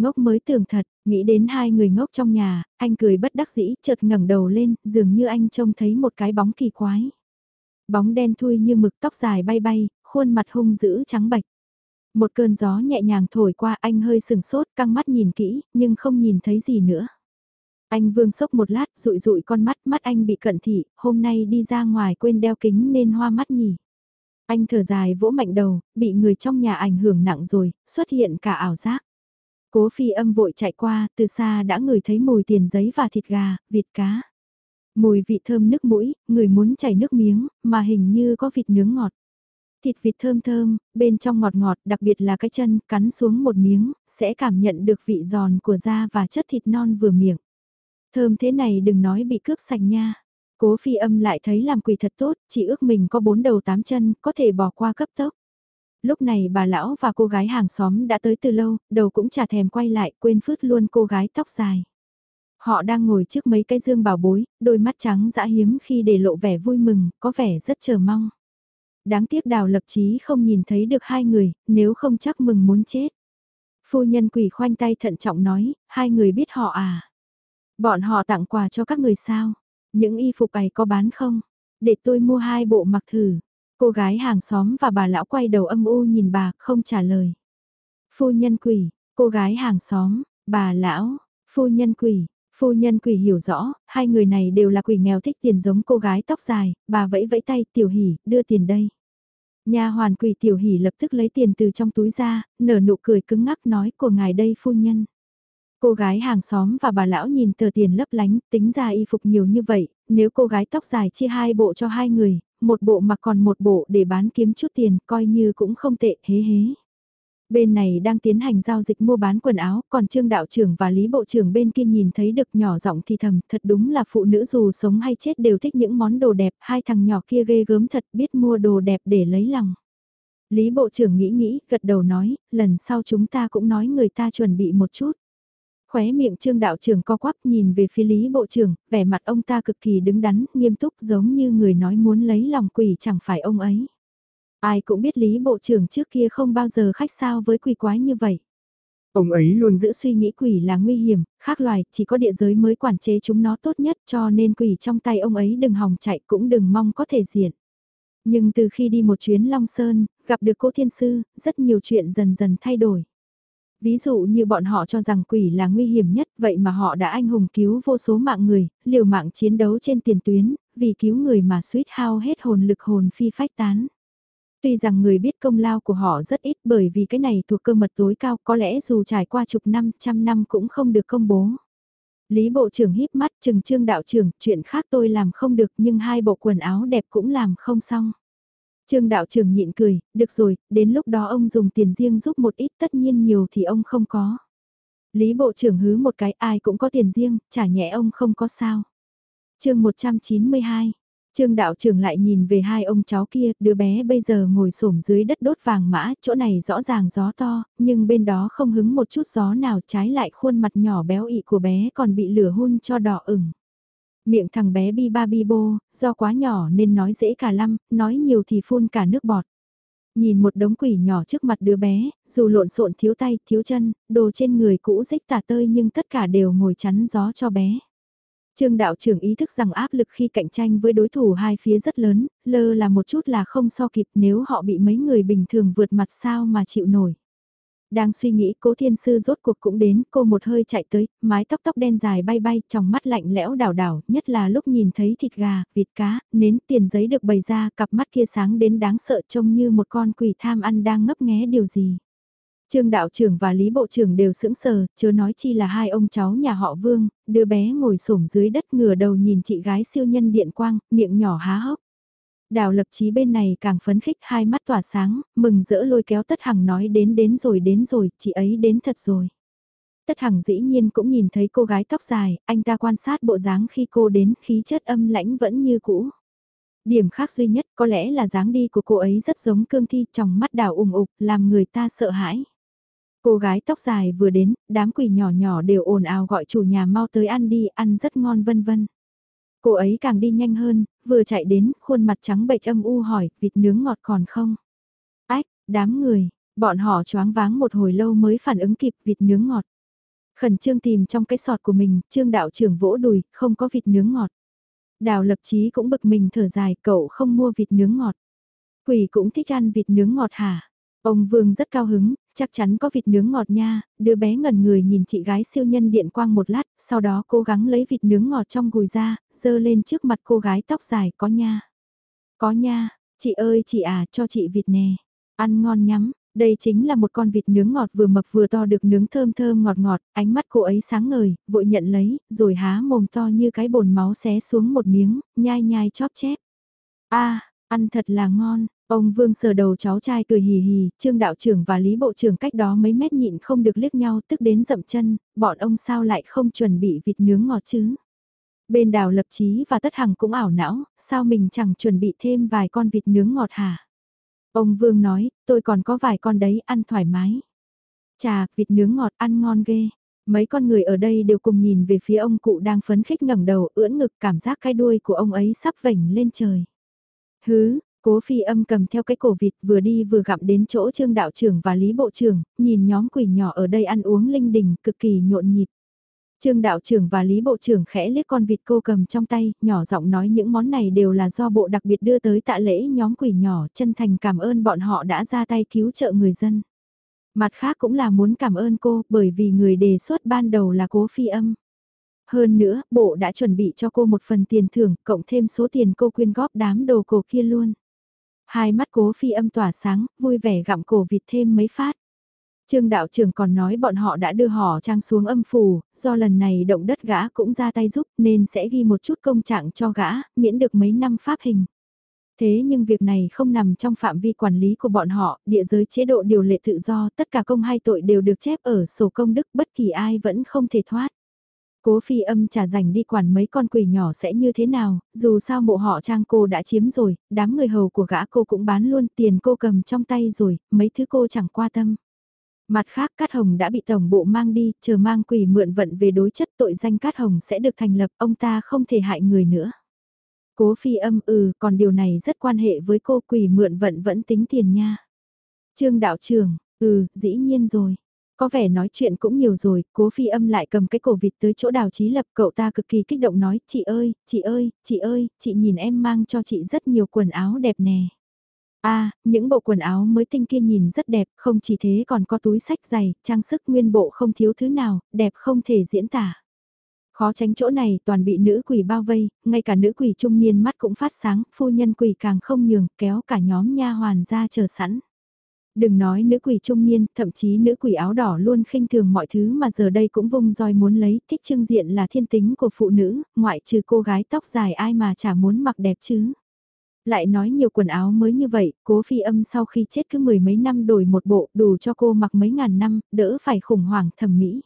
Ngốc mới tưởng thật, nghĩ đến hai người ngốc trong nhà, anh cười bất đắc dĩ, chợt ngẩng đầu lên, dường như anh trông thấy một cái bóng kỳ quái. Bóng đen thui như mực tóc dài bay bay, khuôn mặt hung dữ trắng bạch. Một cơn gió nhẹ nhàng thổi qua anh hơi sừng sốt căng mắt nhìn kỹ, nhưng không nhìn thấy gì nữa. Anh vương sốc một lát, rụi rụi con mắt, mắt anh bị cận thị, hôm nay đi ra ngoài quên đeo kính nên hoa mắt nhỉ. Anh thở dài vỗ mạnh đầu, bị người trong nhà ảnh hưởng nặng rồi, xuất hiện cả ảo giác. Cố phi âm vội chạy qua, từ xa đã ngửi thấy mùi tiền giấy và thịt gà, vịt cá. Mùi vị thơm nước mũi, người muốn chảy nước miếng, mà hình như có vịt nướng ngọt. Thịt vịt thơm thơm, bên trong ngọt ngọt, đặc biệt là cái chân, cắn xuống một miếng, sẽ cảm nhận được vị giòn của da và chất thịt non vừa miệng. Thơm thế này đừng nói bị cướp sạch nha. Cố phi âm lại thấy làm quỷ thật tốt, chỉ ước mình có bốn đầu tám chân, có thể bỏ qua cấp tốc lúc này bà lão và cô gái hàng xóm đã tới từ lâu, đầu cũng chả thèm quay lại, quên phứt luôn cô gái tóc dài. Họ đang ngồi trước mấy cái dương bảo bối, đôi mắt trắng dã hiếm khi để lộ vẻ vui mừng, có vẻ rất chờ mong. Đáng tiếc đào lập chí không nhìn thấy được hai người, nếu không chắc mừng muốn chết. Phu nhân quỷ khoanh tay thận trọng nói, hai người biết họ à? Bọn họ tặng quà cho các người sao? Những y phục ấy có bán không? Để tôi mua hai bộ mặc thử. Cô gái hàng xóm và bà lão quay đầu âm u nhìn bà, không trả lời. Phu nhân quỷ, cô gái hàng xóm, bà lão, phu nhân quỷ, phu nhân quỷ hiểu rõ, hai người này đều là quỷ nghèo thích tiền giống cô gái tóc dài, bà vẫy vẫy tay, tiểu hỉ, đưa tiền đây. Nhà hoàn quỷ tiểu hỉ lập tức lấy tiền từ trong túi ra, nở nụ cười cứng ngắc nói của ngài đây phu nhân. Cô gái hàng xóm và bà lão nhìn tờ tiền lấp lánh, tính ra y phục nhiều như vậy, nếu cô gái tóc dài chia hai bộ cho hai người, một bộ mà còn một bộ để bán kiếm chút tiền, coi như cũng không tệ, hế hế. Bên này đang tiến hành giao dịch mua bán quần áo, còn Trương Đạo trưởng và Lý Bộ trưởng bên kia nhìn thấy được nhỏ giọng thì thầm, thật đúng là phụ nữ dù sống hay chết đều thích những món đồ đẹp, hai thằng nhỏ kia ghê gớm thật biết mua đồ đẹp để lấy lòng. Lý Bộ trưởng nghĩ nghĩ, gật đầu nói, lần sau chúng ta cũng nói người ta chuẩn bị một chút. Khóe miệng trương đạo trưởng co quắp nhìn về phía lý bộ trưởng, vẻ mặt ông ta cực kỳ đứng đắn, nghiêm túc giống như người nói muốn lấy lòng quỷ chẳng phải ông ấy. Ai cũng biết lý bộ trưởng trước kia không bao giờ khách sao với quỷ quái như vậy. Ông ấy luôn giữ suy nghĩ quỷ là nguy hiểm, khác loài, chỉ có địa giới mới quản chế chúng nó tốt nhất cho nên quỷ trong tay ông ấy đừng hòng chạy cũng đừng mong có thể diện. Nhưng từ khi đi một chuyến Long Sơn, gặp được cô thiên sư, rất nhiều chuyện dần dần thay đổi. Ví dụ như bọn họ cho rằng quỷ là nguy hiểm nhất, vậy mà họ đã anh hùng cứu vô số mạng người, liều mạng chiến đấu trên tiền tuyến, vì cứu người mà suýt hao hết hồn lực hồn phi phách tán. Tuy rằng người biết công lao của họ rất ít bởi vì cái này thuộc cơ mật tối cao có lẽ dù trải qua chục năm, trăm năm cũng không được công bố. Lý Bộ trưởng híp mắt trừng trương đạo trưởng, chuyện khác tôi làm không được nhưng hai bộ quần áo đẹp cũng làm không xong. Trương đạo trưởng nhịn cười, được rồi, đến lúc đó ông dùng tiền riêng giúp một ít tất nhiên nhiều thì ông không có. Lý bộ trưởng hứ một cái ai cũng có tiền riêng, chả nhẹ ông không có sao. chương 192, Trương đạo trưởng lại nhìn về hai ông cháu kia, đứa bé bây giờ ngồi xổm dưới đất đốt vàng mã, chỗ này rõ ràng gió to, nhưng bên đó không hứng một chút gió nào trái lại khuôn mặt nhỏ béo ị của bé còn bị lửa hun cho đỏ ửng. Miệng thằng bé bi ba bi bô, do quá nhỏ nên nói dễ cả lăm, nói nhiều thì phun cả nước bọt. Nhìn một đống quỷ nhỏ trước mặt đứa bé, dù lộn xộn thiếu tay, thiếu chân, đồ trên người cũ rích tả tơi nhưng tất cả đều ngồi chắn gió cho bé. Trương đạo trưởng ý thức rằng áp lực khi cạnh tranh với đối thủ hai phía rất lớn, lơ là một chút là không so kịp nếu họ bị mấy người bình thường vượt mặt sao mà chịu nổi. Đang suy nghĩ cố thiên sư rốt cuộc cũng đến, cô một hơi chạy tới, mái tóc tóc đen dài bay bay, trong mắt lạnh lẽo đảo đảo, nhất là lúc nhìn thấy thịt gà, vịt cá, nến tiền giấy được bày ra, cặp mắt kia sáng đến đáng sợ trông như một con quỷ tham ăn đang ngấp nghé điều gì. Trương đạo trưởng và Lý bộ trưởng đều sững sờ, chớ nói chi là hai ông cháu nhà họ Vương, đứa bé ngồi xổm dưới đất ngửa đầu nhìn chị gái siêu nhân điện quang, miệng nhỏ há hốc. Đào lập chí bên này càng phấn khích hai mắt tỏa sáng, mừng rỡ lôi kéo Tất Hằng nói đến đến rồi đến rồi, chị ấy đến thật rồi. Tất Hằng dĩ nhiên cũng nhìn thấy cô gái tóc dài, anh ta quan sát bộ dáng khi cô đến khí chất âm lãnh vẫn như cũ. Điểm khác duy nhất có lẽ là dáng đi của cô ấy rất giống cương thi trong mắt đào ủng ục làm người ta sợ hãi. Cô gái tóc dài vừa đến, đám quỷ nhỏ nhỏ đều ồn ào gọi chủ nhà mau tới ăn đi, ăn rất ngon vân vân. Cô ấy càng đi nhanh hơn, vừa chạy đến, khuôn mặt trắng bệch âm u hỏi, vịt nướng ngọt còn không? Ách, đám người, bọn họ choáng váng một hồi lâu mới phản ứng kịp vịt nướng ngọt. Khẩn trương tìm trong cái sọt của mình, trương đạo trưởng vỗ đùi, không có vịt nướng ngọt. Đào lập chí cũng bực mình thở dài, cậu không mua vịt nướng ngọt. Quỷ cũng thích ăn vịt nướng ngọt hả? Ông Vương rất cao hứng, chắc chắn có vịt nướng ngọt nha, đứa bé ngẩn người nhìn chị gái siêu nhân điện quang một lát, sau đó cố gắng lấy vịt nướng ngọt trong gùi ra, dơ lên trước mặt cô gái tóc dài có nha. Có nha, chị ơi chị à cho chị vịt nè, ăn ngon nhắm. Đây chính là một con vịt nướng ngọt vừa mập vừa to được nướng thơm thơm ngọt ngọt, ánh mắt cô ấy sáng ngời, vội nhận lấy, rồi há mồm to như cái bồn máu xé xuống một miếng, nhai nhai chóp chép. a ăn thật là ngon, Ông Vương sờ đầu cháu trai cười hì hì, Trương đạo trưởng và Lý bộ trưởng cách đó mấy mét nhịn không được liếc nhau tức đến dậm chân, bọn ông sao lại không chuẩn bị vịt nướng ngọt chứ? Bên đào lập chí và tất hằng cũng ảo não, sao mình chẳng chuẩn bị thêm vài con vịt nướng ngọt hả? Ông Vương nói, tôi còn có vài con đấy ăn thoải mái. Chà, vịt nướng ngọt ăn ngon ghê. Mấy con người ở đây đều cùng nhìn về phía ông cụ đang phấn khích ngẩng đầu ưỡn ngực cảm giác cái đuôi của ông ấy sắp vảnh lên trời. Hứ, Cố phi âm cầm theo cái cổ vịt vừa đi vừa gặm đến chỗ trương đạo trưởng và lý bộ trưởng, nhìn nhóm quỷ nhỏ ở đây ăn uống linh đình cực kỳ nhộn nhịp. Trương đạo trưởng và lý bộ trưởng khẽ liếc con vịt cô cầm trong tay, nhỏ giọng nói những món này đều là do bộ đặc biệt đưa tới tạ lễ nhóm quỷ nhỏ, chân thành cảm ơn bọn họ đã ra tay cứu trợ người dân. Mặt khác cũng là muốn cảm ơn cô, bởi vì người đề xuất ban đầu là cố phi âm. Hơn nữa, bộ đã chuẩn bị cho cô một phần tiền thưởng, cộng thêm số tiền cô quyên góp đám đồ cổ kia luôn. Hai mắt cố phi âm tỏa sáng, vui vẻ gặm cổ vịt thêm mấy phát. Trương đạo trưởng còn nói bọn họ đã đưa họ trang xuống âm phủ, do lần này động đất gã cũng ra tay giúp nên sẽ ghi một chút công trạng cho gã, miễn được mấy năm pháp hình. Thế nhưng việc này không nằm trong phạm vi quản lý của bọn họ, địa giới chế độ điều lệ tự do, tất cả công hay tội đều được chép ở sổ công đức bất kỳ ai vẫn không thể thoát. Cố phi âm trả dành đi quản mấy con quỷ nhỏ sẽ như thế nào, dù sao mộ họ trang cô đã chiếm rồi, đám người hầu của gã cô cũng bán luôn tiền cô cầm trong tay rồi, mấy thứ cô chẳng qua tâm. Mặt khác Cát Hồng đã bị tổng bộ mang đi, chờ mang quỷ mượn vận về đối chất tội danh Cát Hồng sẽ được thành lập, ông ta không thể hại người nữa. Cố phi âm ừ, còn điều này rất quan hệ với cô quỷ mượn vận vẫn tính tiền nha. Trương đạo trưởng, ừ, dĩ nhiên rồi. Có vẻ nói chuyện cũng nhiều rồi, cố phi âm lại cầm cái cổ vịt tới chỗ đào trí lập cậu ta cực kỳ kích động nói, chị ơi, chị ơi, chị ơi, chị nhìn em mang cho chị rất nhiều quần áo đẹp nè. a à, những bộ quần áo mới tinh kia nhìn rất đẹp, không chỉ thế còn có túi sách giày, trang sức nguyên bộ không thiếu thứ nào, đẹp không thể diễn tả. Khó tránh chỗ này toàn bị nữ quỷ bao vây, ngay cả nữ quỷ trung niên mắt cũng phát sáng, phu nhân quỷ càng không nhường, kéo cả nhóm nha hoàn ra chờ sẵn. Đừng nói nữ quỷ trung niên, thậm chí nữ quỷ áo đỏ luôn khinh thường mọi thứ mà giờ đây cũng vung roi muốn lấy, thích trưng diện là thiên tính của phụ nữ, ngoại trừ cô gái tóc dài ai mà chả muốn mặc đẹp chứ. Lại nói nhiều quần áo mới như vậy, cố phi âm sau khi chết cứ mười mấy năm đổi một bộ đủ cho cô mặc mấy ngàn năm, đỡ phải khủng hoảng thẩm mỹ.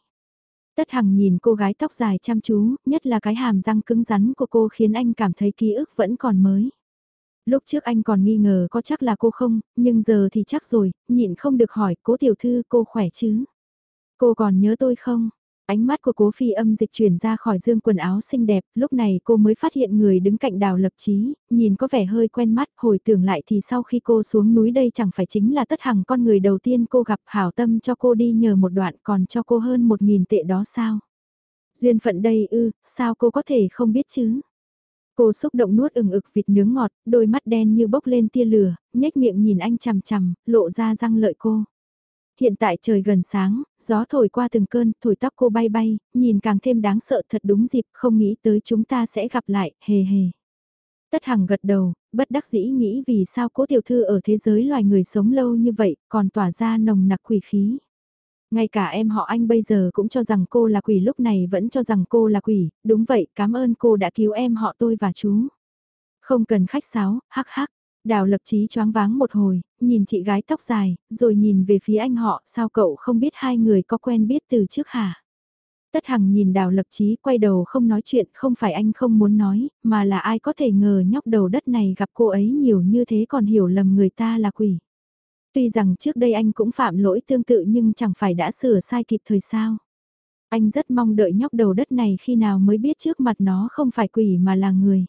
Tất Hằng nhìn cô gái tóc dài chăm chú, nhất là cái hàm răng cứng rắn của cô khiến anh cảm thấy ký ức vẫn còn mới. Lúc trước anh còn nghi ngờ có chắc là cô không, nhưng giờ thì chắc rồi, nhịn không được hỏi, cố tiểu thư cô khỏe chứ? Cô còn nhớ tôi không? Ánh mắt của cố phi âm dịch chuyển ra khỏi dương quần áo xinh đẹp, lúc này cô mới phát hiện người đứng cạnh đào lập trí nhìn có vẻ hơi quen mắt, hồi tưởng lại thì sau khi cô xuống núi đây chẳng phải chính là tất hằng con người đầu tiên cô gặp hảo tâm cho cô đi nhờ một đoạn còn cho cô hơn một nghìn tệ đó sao? Duyên phận đây ư, sao cô có thể không biết chứ? Cô xúc động nuốt ừng ực vịt nướng ngọt, đôi mắt đen như bốc lên tia lửa, nhếch miệng nhìn anh chằm chằm, lộ ra răng lợi cô. Hiện tại trời gần sáng, gió thổi qua từng cơn, thổi tóc cô bay bay, nhìn càng thêm đáng sợ thật đúng dịp, không nghĩ tới chúng ta sẽ gặp lại, hề hề. Tất Hằng gật đầu, bất đắc dĩ nghĩ vì sao cố tiểu thư ở thế giới loài người sống lâu như vậy, còn tỏa ra nồng nặc quỷ khí. Ngay cả em họ anh bây giờ cũng cho rằng cô là quỷ lúc này vẫn cho rằng cô là quỷ, đúng vậy, cảm ơn cô đã cứu em họ tôi và chú. Không cần khách sáo, hắc hắc. Đào lập chí choáng váng một hồi, nhìn chị gái tóc dài, rồi nhìn về phía anh họ, sao cậu không biết hai người có quen biết từ trước hả? Tất Hằng nhìn đào lập chí quay đầu không nói chuyện, không phải anh không muốn nói, mà là ai có thể ngờ nhóc đầu đất này gặp cô ấy nhiều như thế còn hiểu lầm người ta là quỷ. Tuy rằng trước đây anh cũng phạm lỗi tương tự nhưng chẳng phải đã sửa sai kịp thời sao. Anh rất mong đợi nhóc đầu đất này khi nào mới biết trước mặt nó không phải quỷ mà là người.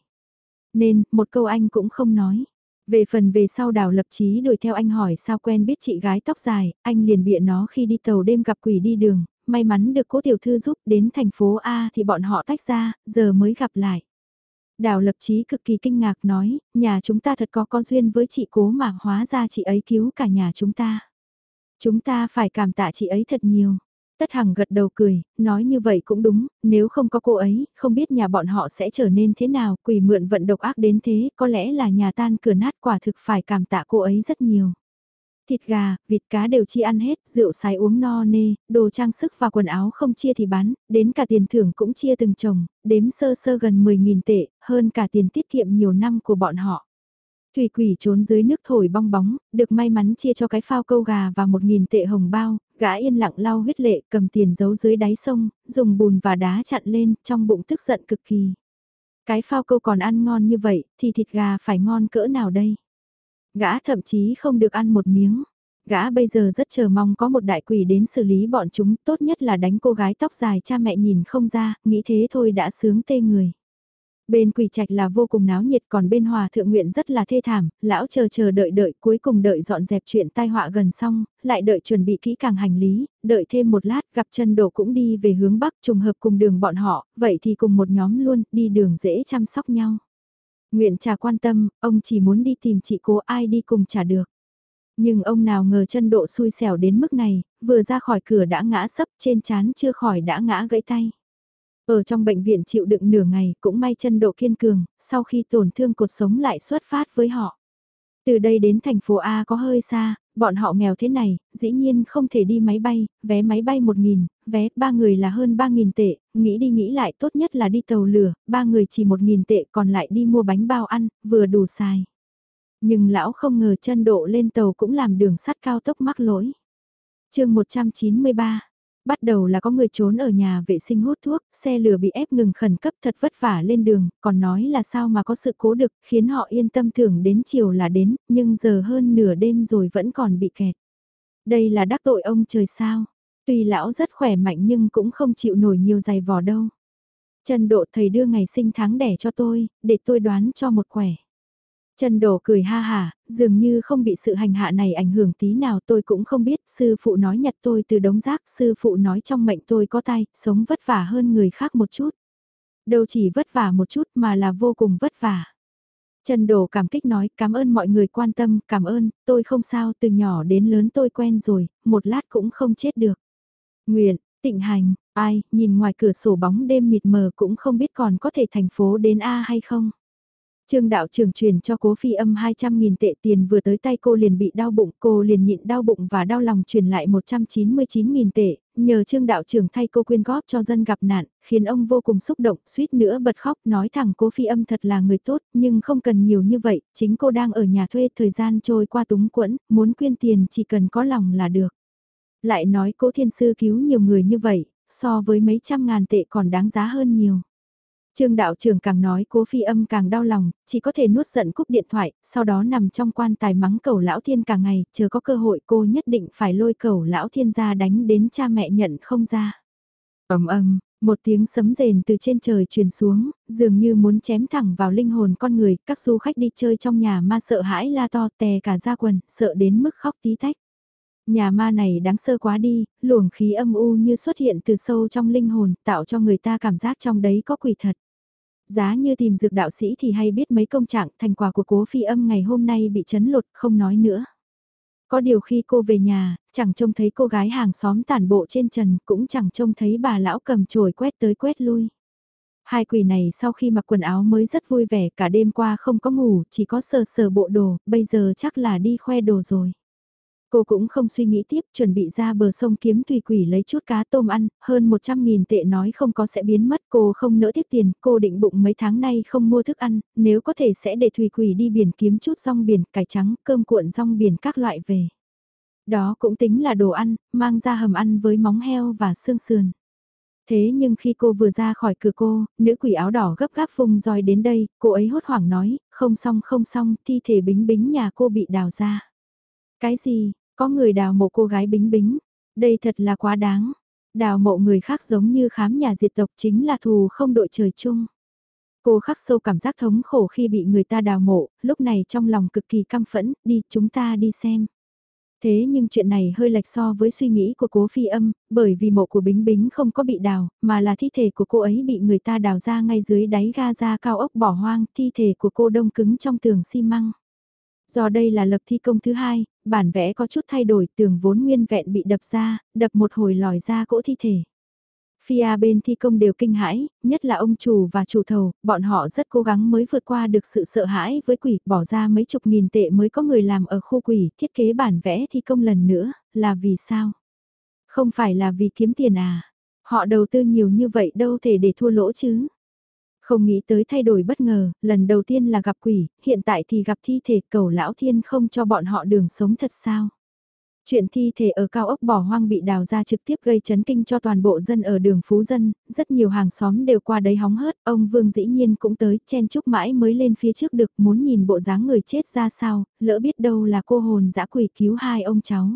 Nên, một câu anh cũng không nói. Về phần về sau đào lập chí đuổi theo anh hỏi sao quen biết chị gái tóc dài, anh liền bịa nó khi đi tàu đêm gặp quỷ đi đường, may mắn được cố tiểu thư giúp đến thành phố A thì bọn họ tách ra, giờ mới gặp lại. Đào lập chí cực kỳ kinh ngạc nói, nhà chúng ta thật có có duyên với chị cố mà hóa ra chị ấy cứu cả nhà chúng ta. Chúng ta phải cảm tạ chị ấy thật nhiều. Tất Hằng gật đầu cười, nói như vậy cũng đúng, nếu không có cô ấy, không biết nhà bọn họ sẽ trở nên thế nào, quỷ mượn vận độc ác đến thế, có lẽ là nhà tan cửa nát quả thực phải cảm tạ cô ấy rất nhiều. Thịt gà, vịt cá đều chi ăn hết, rượu xài uống no nê, đồ trang sức và quần áo không chia thì bán, đến cả tiền thưởng cũng chia từng chồng, đếm sơ sơ gần 10.000 tệ, hơn cả tiền tiết kiệm nhiều năm của bọn họ. Thủy quỷ trốn dưới nước thổi bong bóng, được may mắn chia cho cái phao câu gà và 1.000 tệ hồng bao, gã yên lặng lau huyết lệ cầm tiền giấu dưới đáy sông, dùng bùn và đá chặn lên, trong bụng tức giận cực kỳ. Cái phao câu còn ăn ngon như vậy, thì thịt gà phải ngon cỡ nào đây? Gã thậm chí không được ăn một miếng. Gã bây giờ rất chờ mong có một đại quỷ đến xử lý bọn chúng, tốt nhất là đánh cô gái tóc dài cha mẹ nhìn không ra, nghĩ thế thôi đã sướng tê người. Bên quỷ trạch là vô cùng náo nhiệt còn bên hòa thượng nguyện rất là thê thảm, lão chờ chờ đợi đợi cuối cùng đợi dọn dẹp chuyện tai họa gần xong, lại đợi chuẩn bị kỹ càng hành lý, đợi thêm một lát gặp chân đồ cũng đi về hướng bắc trùng hợp cùng đường bọn họ, vậy thì cùng một nhóm luôn, đi đường dễ chăm sóc nhau. Nguyện trà quan tâm, ông chỉ muốn đi tìm chị cố ai đi cùng trả được. Nhưng ông nào ngờ chân độ xui xẻo đến mức này, vừa ra khỏi cửa đã ngã sấp trên chán chưa khỏi đã ngã gãy tay. Ở trong bệnh viện chịu đựng nửa ngày cũng may chân độ kiên cường, sau khi tổn thương cột sống lại xuất phát với họ. Từ đây đến thành phố A có hơi xa, bọn họ nghèo thế này, dĩ nhiên không thể đi máy bay, vé máy bay 1.000, vé ba người là hơn 3.000 tệ, nghĩ đi nghĩ lại tốt nhất là đi tàu lửa, ba người chỉ 1.000 tệ còn lại đi mua bánh bao ăn, vừa đủ xài. Nhưng lão không ngờ chân độ lên tàu cũng làm đường sắt cao tốc mắc lỗi. chương 193 Bắt đầu là có người trốn ở nhà vệ sinh hút thuốc, xe lửa bị ép ngừng khẩn cấp thật vất vả lên đường, còn nói là sao mà có sự cố được, khiến họ yên tâm tưởng đến chiều là đến, nhưng giờ hơn nửa đêm rồi vẫn còn bị kẹt. Đây là đắc tội ông trời sao? Tuy lão rất khỏe mạnh nhưng cũng không chịu nổi nhiều giày vò đâu. Trần Độ thầy đưa ngày sinh tháng đẻ cho tôi, để tôi đoán cho một quẻ. Trần Đổ cười ha hà, dường như không bị sự hành hạ này ảnh hưởng tí nào tôi cũng không biết, sư phụ nói nhặt tôi từ đống rác, sư phụ nói trong mệnh tôi có tay, sống vất vả hơn người khác một chút. Đâu chỉ vất vả một chút mà là vô cùng vất vả. Trần Đổ cảm kích nói cảm ơn mọi người quan tâm, cảm ơn, tôi không sao, từ nhỏ đến lớn tôi quen rồi, một lát cũng không chết được. Nguyện, tịnh hành, ai, nhìn ngoài cửa sổ bóng đêm mịt mờ cũng không biết còn có thể thành phố đến A hay không. Trương đạo trưởng truyền cho cố phi âm 200.000 tệ tiền vừa tới tay cô liền bị đau bụng, cô liền nhịn đau bụng và đau lòng truyền lại 199.000 tệ, nhờ trương đạo trưởng thay cô quyên góp cho dân gặp nạn, khiến ông vô cùng xúc động, suýt nữa bật khóc, nói thẳng cố phi âm thật là người tốt, nhưng không cần nhiều như vậy, chính cô đang ở nhà thuê thời gian trôi qua túng quẫn, muốn quyên tiền chỉ cần có lòng là được. Lại nói cố thiên sư cứu nhiều người như vậy, so với mấy trăm ngàn tệ còn đáng giá hơn nhiều. Trương đạo trưởng càng nói cố phi âm càng đau lòng, chỉ có thể nuốt giận cúp điện thoại, sau đó nằm trong quan tài mắng cầu lão thiên cả ngày, chờ có cơ hội cô nhất định phải lôi cầu lão thiên ra đánh đến cha mẹ nhận không ra. ầm ầm, một tiếng sấm rền từ trên trời truyền xuống, dường như muốn chém thẳng vào linh hồn con người, các du khách đi chơi trong nhà ma sợ hãi la to tè cả ra quần, sợ đến mức khóc tí tách. Nhà ma này đáng sơ quá đi, luồng khí âm u như xuất hiện từ sâu trong linh hồn, tạo cho người ta cảm giác trong đấy có quỷ thật. Giá như tìm dược đạo sĩ thì hay biết mấy công trạng thành quả của cố phi âm ngày hôm nay bị chấn lột không nói nữa. Có điều khi cô về nhà, chẳng trông thấy cô gái hàng xóm tản bộ trên trần, cũng chẳng trông thấy bà lão cầm chổi quét tới quét lui. Hai quỷ này sau khi mặc quần áo mới rất vui vẻ, cả đêm qua không có ngủ, chỉ có sờ sờ bộ đồ, bây giờ chắc là đi khoe đồ rồi. Cô cũng không suy nghĩ tiếp, chuẩn bị ra bờ sông kiếm tùy quỷ lấy chút cá tôm ăn, hơn 100.000 tệ nói không có sẽ biến mất, cô không nỡ tiếp tiền, cô định bụng mấy tháng nay không mua thức ăn, nếu có thể sẽ để thùy quỷ đi biển kiếm chút rong biển, cải trắng, cơm cuộn rong biển các loại về. Đó cũng tính là đồ ăn, mang ra hầm ăn với móng heo và xương sườn. Thế nhưng khi cô vừa ra khỏi cửa cô, nữ quỷ áo đỏ gấp gáp vùng roi đến đây, cô ấy hốt hoảng nói, không xong không xong, thi thể bính bính nhà cô bị đào ra. Cái gì, có người đào mộ cô gái bính bính, đây thật là quá đáng. Đào mộ người khác giống như khám nhà diệt tộc chính là thù không đội trời chung. Cô khắc sâu cảm giác thống khổ khi bị người ta đào mộ, lúc này trong lòng cực kỳ căm phẫn, đi chúng ta đi xem. Thế nhưng chuyện này hơi lệch so với suy nghĩ của cố phi âm, bởi vì mộ của Bính Bính không có bị đào, mà là thi thể của cô ấy bị người ta đào ra ngay dưới đáy ga ra cao ốc bỏ hoang, thi thể của cô đông cứng trong tường xi măng. Do đây là lập thi công thứ hai, bản vẽ có chút thay đổi tường vốn nguyên vẹn bị đập ra, đập một hồi lòi ra cỗ thi thể. phía bên thi công đều kinh hãi, nhất là ông chủ và chủ thầu, bọn họ rất cố gắng mới vượt qua được sự sợ hãi với quỷ, bỏ ra mấy chục nghìn tệ mới có người làm ở khu quỷ, thiết kế bản vẽ thi công lần nữa, là vì sao? Không phải là vì kiếm tiền à? Họ đầu tư nhiều như vậy đâu thể để thua lỗ chứ? Không nghĩ tới thay đổi bất ngờ, lần đầu tiên là gặp quỷ, hiện tại thì gặp thi thể cầu lão thiên không cho bọn họ đường sống thật sao. Chuyện thi thể ở cao ốc bỏ hoang bị đào ra trực tiếp gây chấn kinh cho toàn bộ dân ở đường Phú Dân, rất nhiều hàng xóm đều qua đấy hóng hớt, ông Vương dĩ nhiên cũng tới, chen chúc mãi mới lên phía trước được muốn nhìn bộ dáng người chết ra sao, lỡ biết đâu là cô hồn dã quỷ cứu hai ông cháu.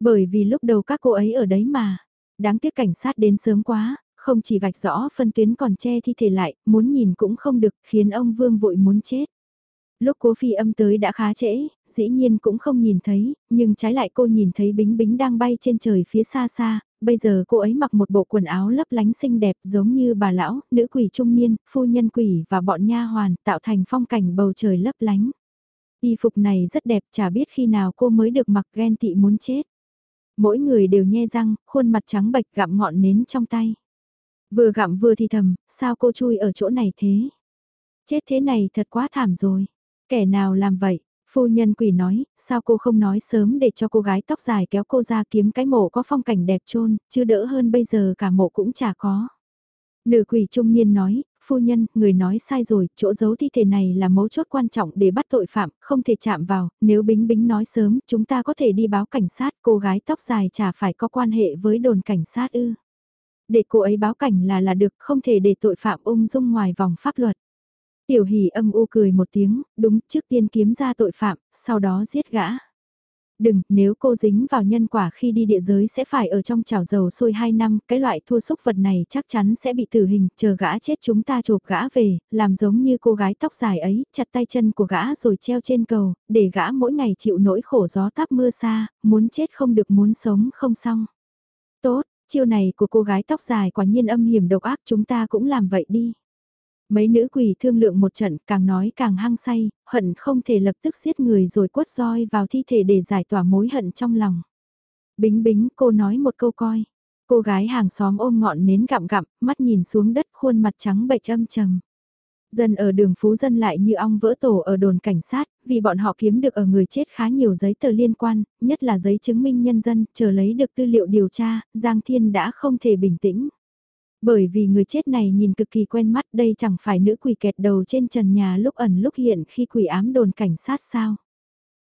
Bởi vì lúc đầu các cô ấy ở đấy mà, đáng tiếc cảnh sát đến sớm quá, không chỉ vạch rõ phân tuyến còn che thi thể lại, muốn nhìn cũng không được, khiến ông Vương vội muốn chết. Lúc cố phi âm tới đã khá trễ, dĩ nhiên cũng không nhìn thấy, nhưng trái lại cô nhìn thấy bính bính đang bay trên trời phía xa xa, bây giờ cô ấy mặc một bộ quần áo lấp lánh xinh đẹp giống như bà lão, nữ quỷ trung niên, phu nhân quỷ và bọn nha hoàn tạo thành phong cảnh bầu trời lấp lánh. Y phục này rất đẹp chả biết khi nào cô mới được mặc ghen tị muốn chết. Mỗi người đều nhe răng, khuôn mặt trắng bệch gặm ngọn nến trong tay. Vừa gặm vừa thì thầm, sao cô chui ở chỗ này thế? Chết thế này thật quá thảm rồi. Kẻ nào làm vậy? Phu nhân quỷ nói, sao cô không nói sớm để cho cô gái tóc dài kéo cô ra kiếm cái mộ có phong cảnh đẹp trôn, chứ đỡ hơn bây giờ cả mộ cũng chả có. Nữ quỷ trung niên nói, phu nhân, người nói sai rồi, chỗ giấu thi thể này là mấu chốt quan trọng để bắt tội phạm, không thể chạm vào, nếu Bính Bính nói sớm, chúng ta có thể đi báo cảnh sát, cô gái tóc dài chả phải có quan hệ với đồn cảnh sát ư. Để cô ấy báo cảnh là là được, không thể để tội phạm ung dung ngoài vòng pháp luật. Tiểu hỷ âm u cười một tiếng, đúng, trước tiên kiếm ra tội phạm, sau đó giết gã. Đừng, nếu cô dính vào nhân quả khi đi địa giới sẽ phải ở trong chảo dầu sôi 2 năm, cái loại thua xúc vật này chắc chắn sẽ bị tử hình, chờ gã chết chúng ta chộp gã về, làm giống như cô gái tóc dài ấy, chặt tay chân của gã rồi treo trên cầu, để gã mỗi ngày chịu nỗi khổ gió táp mưa xa, muốn chết không được muốn sống không xong. Tốt, chiêu này của cô gái tóc dài quả nhiên âm hiểm độc ác chúng ta cũng làm vậy đi. Mấy nữ quỷ thương lượng một trận càng nói càng hăng say, hận không thể lập tức giết người rồi quất roi vào thi thể để giải tỏa mối hận trong lòng. Bính bính cô nói một câu coi. Cô gái hàng xóm ôm ngọn nến gặm gặm, mắt nhìn xuống đất khuôn mặt trắng bệch âm trầm. Dân ở đường Phú Dân lại như ong vỡ tổ ở đồn cảnh sát, vì bọn họ kiếm được ở người chết khá nhiều giấy tờ liên quan, nhất là giấy chứng minh nhân dân, chờ lấy được tư liệu điều tra, Giang Thiên đã không thể bình tĩnh. Bởi vì người chết này nhìn cực kỳ quen mắt đây chẳng phải nữ quỷ kẹt đầu trên trần nhà lúc ẩn lúc hiện khi quỷ ám đồn cảnh sát sao.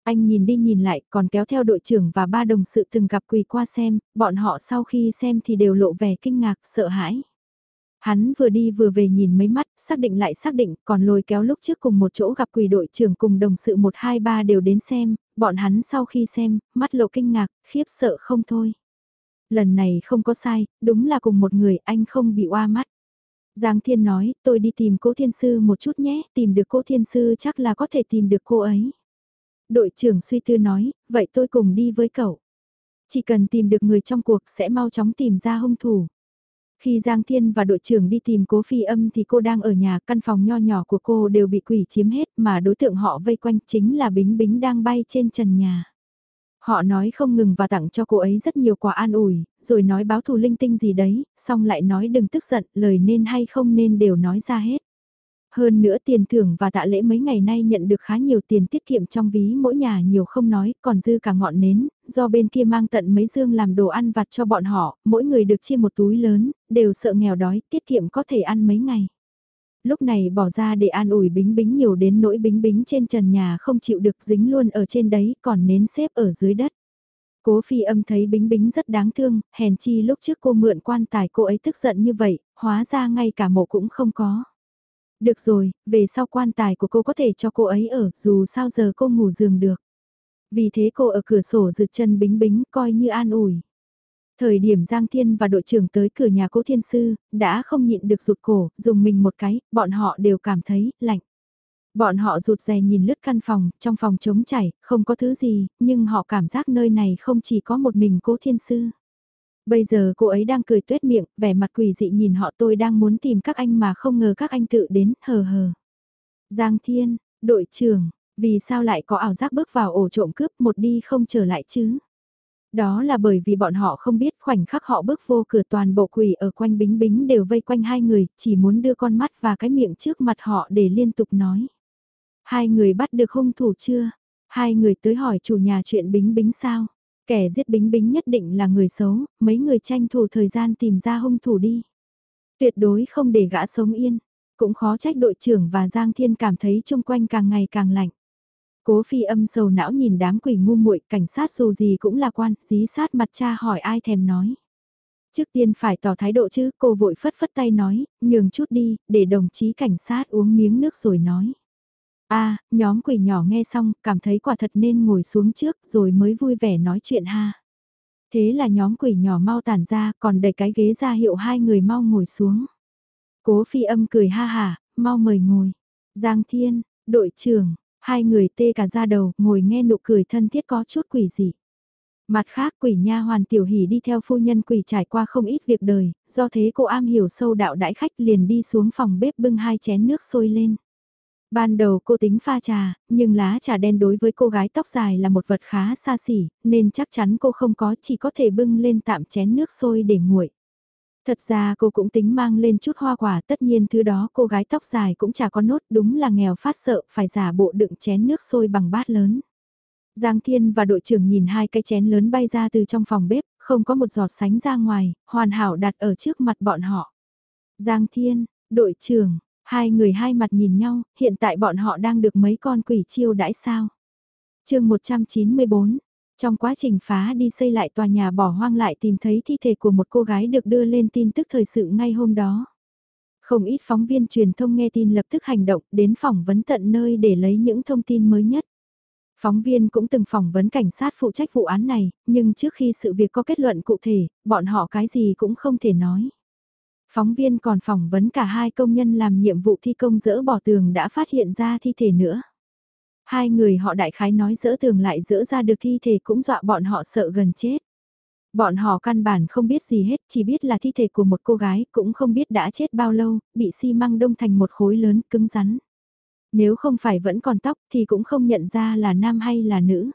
Anh nhìn đi nhìn lại còn kéo theo đội trưởng và ba đồng sự từng gặp quỳ qua xem, bọn họ sau khi xem thì đều lộ vẻ kinh ngạc, sợ hãi. Hắn vừa đi vừa về nhìn mấy mắt, xác định lại xác định, còn lôi kéo lúc trước cùng một chỗ gặp quỷ đội trưởng cùng đồng sự 123 đều đến xem, bọn hắn sau khi xem, mắt lộ kinh ngạc, khiếp sợ không thôi. Lần này không có sai, đúng là cùng một người anh không bị oa mắt. Giang Thiên nói, tôi đi tìm cố thiên sư một chút nhé, tìm được cố thiên sư chắc là có thể tìm được cô ấy. Đội trưởng suy tư nói, vậy tôi cùng đi với cậu. Chỉ cần tìm được người trong cuộc sẽ mau chóng tìm ra hung thủ. Khi Giang Thiên và đội trưởng đi tìm cố phi âm thì cô đang ở nhà, căn phòng nho nhỏ của cô đều bị quỷ chiếm hết mà đối tượng họ vây quanh chính là Bính Bính đang bay trên trần nhà. Họ nói không ngừng và tặng cho cô ấy rất nhiều quà an ủi, rồi nói báo thù linh tinh gì đấy, xong lại nói đừng tức giận, lời nên hay không nên đều nói ra hết. Hơn nữa tiền thưởng và tạ lễ mấy ngày nay nhận được khá nhiều tiền tiết kiệm trong ví mỗi nhà nhiều không nói, còn dư cả ngọn nến, do bên kia mang tận mấy dương làm đồ ăn vặt cho bọn họ, mỗi người được chia một túi lớn, đều sợ nghèo đói, tiết kiệm có thể ăn mấy ngày. Lúc này bỏ ra để an ủi bính bính nhiều đến nỗi bính bính trên trần nhà không chịu được dính luôn ở trên đấy, còn nến xếp ở dưới đất. Cố phi âm thấy bính bính rất đáng thương, hèn chi lúc trước cô mượn quan tài cô ấy tức giận như vậy, hóa ra ngay cả mộ cũng không có. Được rồi, về sau quan tài của cô có thể cho cô ấy ở, dù sao giờ cô ngủ giường được. Vì thế cô ở cửa sổ rực chân bính bính coi như an ủi. Thời điểm Giang Thiên và đội trưởng tới cửa nhà cố thiên sư, đã không nhịn được rụt cổ, dùng mình một cái, bọn họ đều cảm thấy, lạnh. Bọn họ rụt rè nhìn lướt căn phòng, trong phòng trống chảy, không có thứ gì, nhưng họ cảm giác nơi này không chỉ có một mình cố thiên sư. Bây giờ cô ấy đang cười tuyết miệng, vẻ mặt quỷ dị nhìn họ tôi đang muốn tìm các anh mà không ngờ các anh tự đến, hờ hờ. Giang Thiên, đội trưởng, vì sao lại có ảo giác bước vào ổ trộm cướp một đi không trở lại chứ? Đó là bởi vì bọn họ không biết khoảnh khắc họ bước vô cửa toàn bộ quỷ ở quanh bính bính đều vây quanh hai người, chỉ muốn đưa con mắt và cái miệng trước mặt họ để liên tục nói. Hai người bắt được hung thủ chưa? Hai người tới hỏi chủ nhà chuyện bính bính sao? Kẻ giết bính bính nhất định là người xấu, mấy người tranh thủ thời gian tìm ra hung thủ đi. Tuyệt đối không để gã sống yên, cũng khó trách đội trưởng và Giang Thiên cảm thấy chung quanh càng ngày càng lạnh. Cố phi âm sầu não nhìn đám quỷ ngu muội cảnh sát dù gì cũng là quan, dí sát mặt cha hỏi ai thèm nói. Trước tiên phải tỏ thái độ chứ, cô vội phất phất tay nói, nhường chút đi, để đồng chí cảnh sát uống miếng nước rồi nói a nhóm quỷ nhỏ nghe xong, cảm thấy quả thật nên ngồi xuống trước rồi mới vui vẻ nói chuyện ha. Thế là nhóm quỷ nhỏ mau tản ra, còn đẩy cái ghế ra hiệu hai người mau ngồi xuống. Cố phi âm cười ha hà, mau mời ngồi. Giang Thiên, đội trưởng, hai người tê cả ra đầu, ngồi nghe nụ cười thân thiết có chút quỷ dị. Mặt khác quỷ nha hoàn tiểu hỉ đi theo phu nhân quỷ trải qua không ít việc đời, do thế cô am hiểu sâu đạo đãi khách liền đi xuống phòng bếp bưng hai chén nước sôi lên. Ban đầu cô tính pha trà, nhưng lá trà đen đối với cô gái tóc dài là một vật khá xa xỉ, nên chắc chắn cô không có chỉ có thể bưng lên tạm chén nước sôi để nguội. Thật ra cô cũng tính mang lên chút hoa quả tất nhiên thứ đó cô gái tóc dài cũng chả có nốt đúng là nghèo phát sợ phải giả bộ đựng chén nước sôi bằng bát lớn. Giang Thiên và đội trưởng nhìn hai cái chén lớn bay ra từ trong phòng bếp, không có một giọt sánh ra ngoài, hoàn hảo đặt ở trước mặt bọn họ. Giang Thiên, đội trưởng, Hai người hai mặt nhìn nhau, hiện tại bọn họ đang được mấy con quỷ chiêu đãi sao. chương 194, trong quá trình phá đi xây lại tòa nhà bỏ hoang lại tìm thấy thi thể của một cô gái được đưa lên tin tức thời sự ngay hôm đó. Không ít phóng viên truyền thông nghe tin lập tức hành động đến phỏng vấn tận nơi để lấy những thông tin mới nhất. Phóng viên cũng từng phỏng vấn cảnh sát phụ trách vụ án này, nhưng trước khi sự việc có kết luận cụ thể, bọn họ cái gì cũng không thể nói. Phóng viên còn phỏng vấn cả hai công nhân làm nhiệm vụ thi công dỡ bỏ tường đã phát hiện ra thi thể nữa. Hai người họ đại khái nói dỡ tường lại dỡ ra được thi thể cũng dọa bọn họ sợ gần chết. Bọn họ căn bản không biết gì hết, chỉ biết là thi thể của một cô gái, cũng không biết đã chết bao lâu, bị xi măng đông thành một khối lớn, cứng rắn. Nếu không phải vẫn còn tóc thì cũng không nhận ra là nam hay là nữ.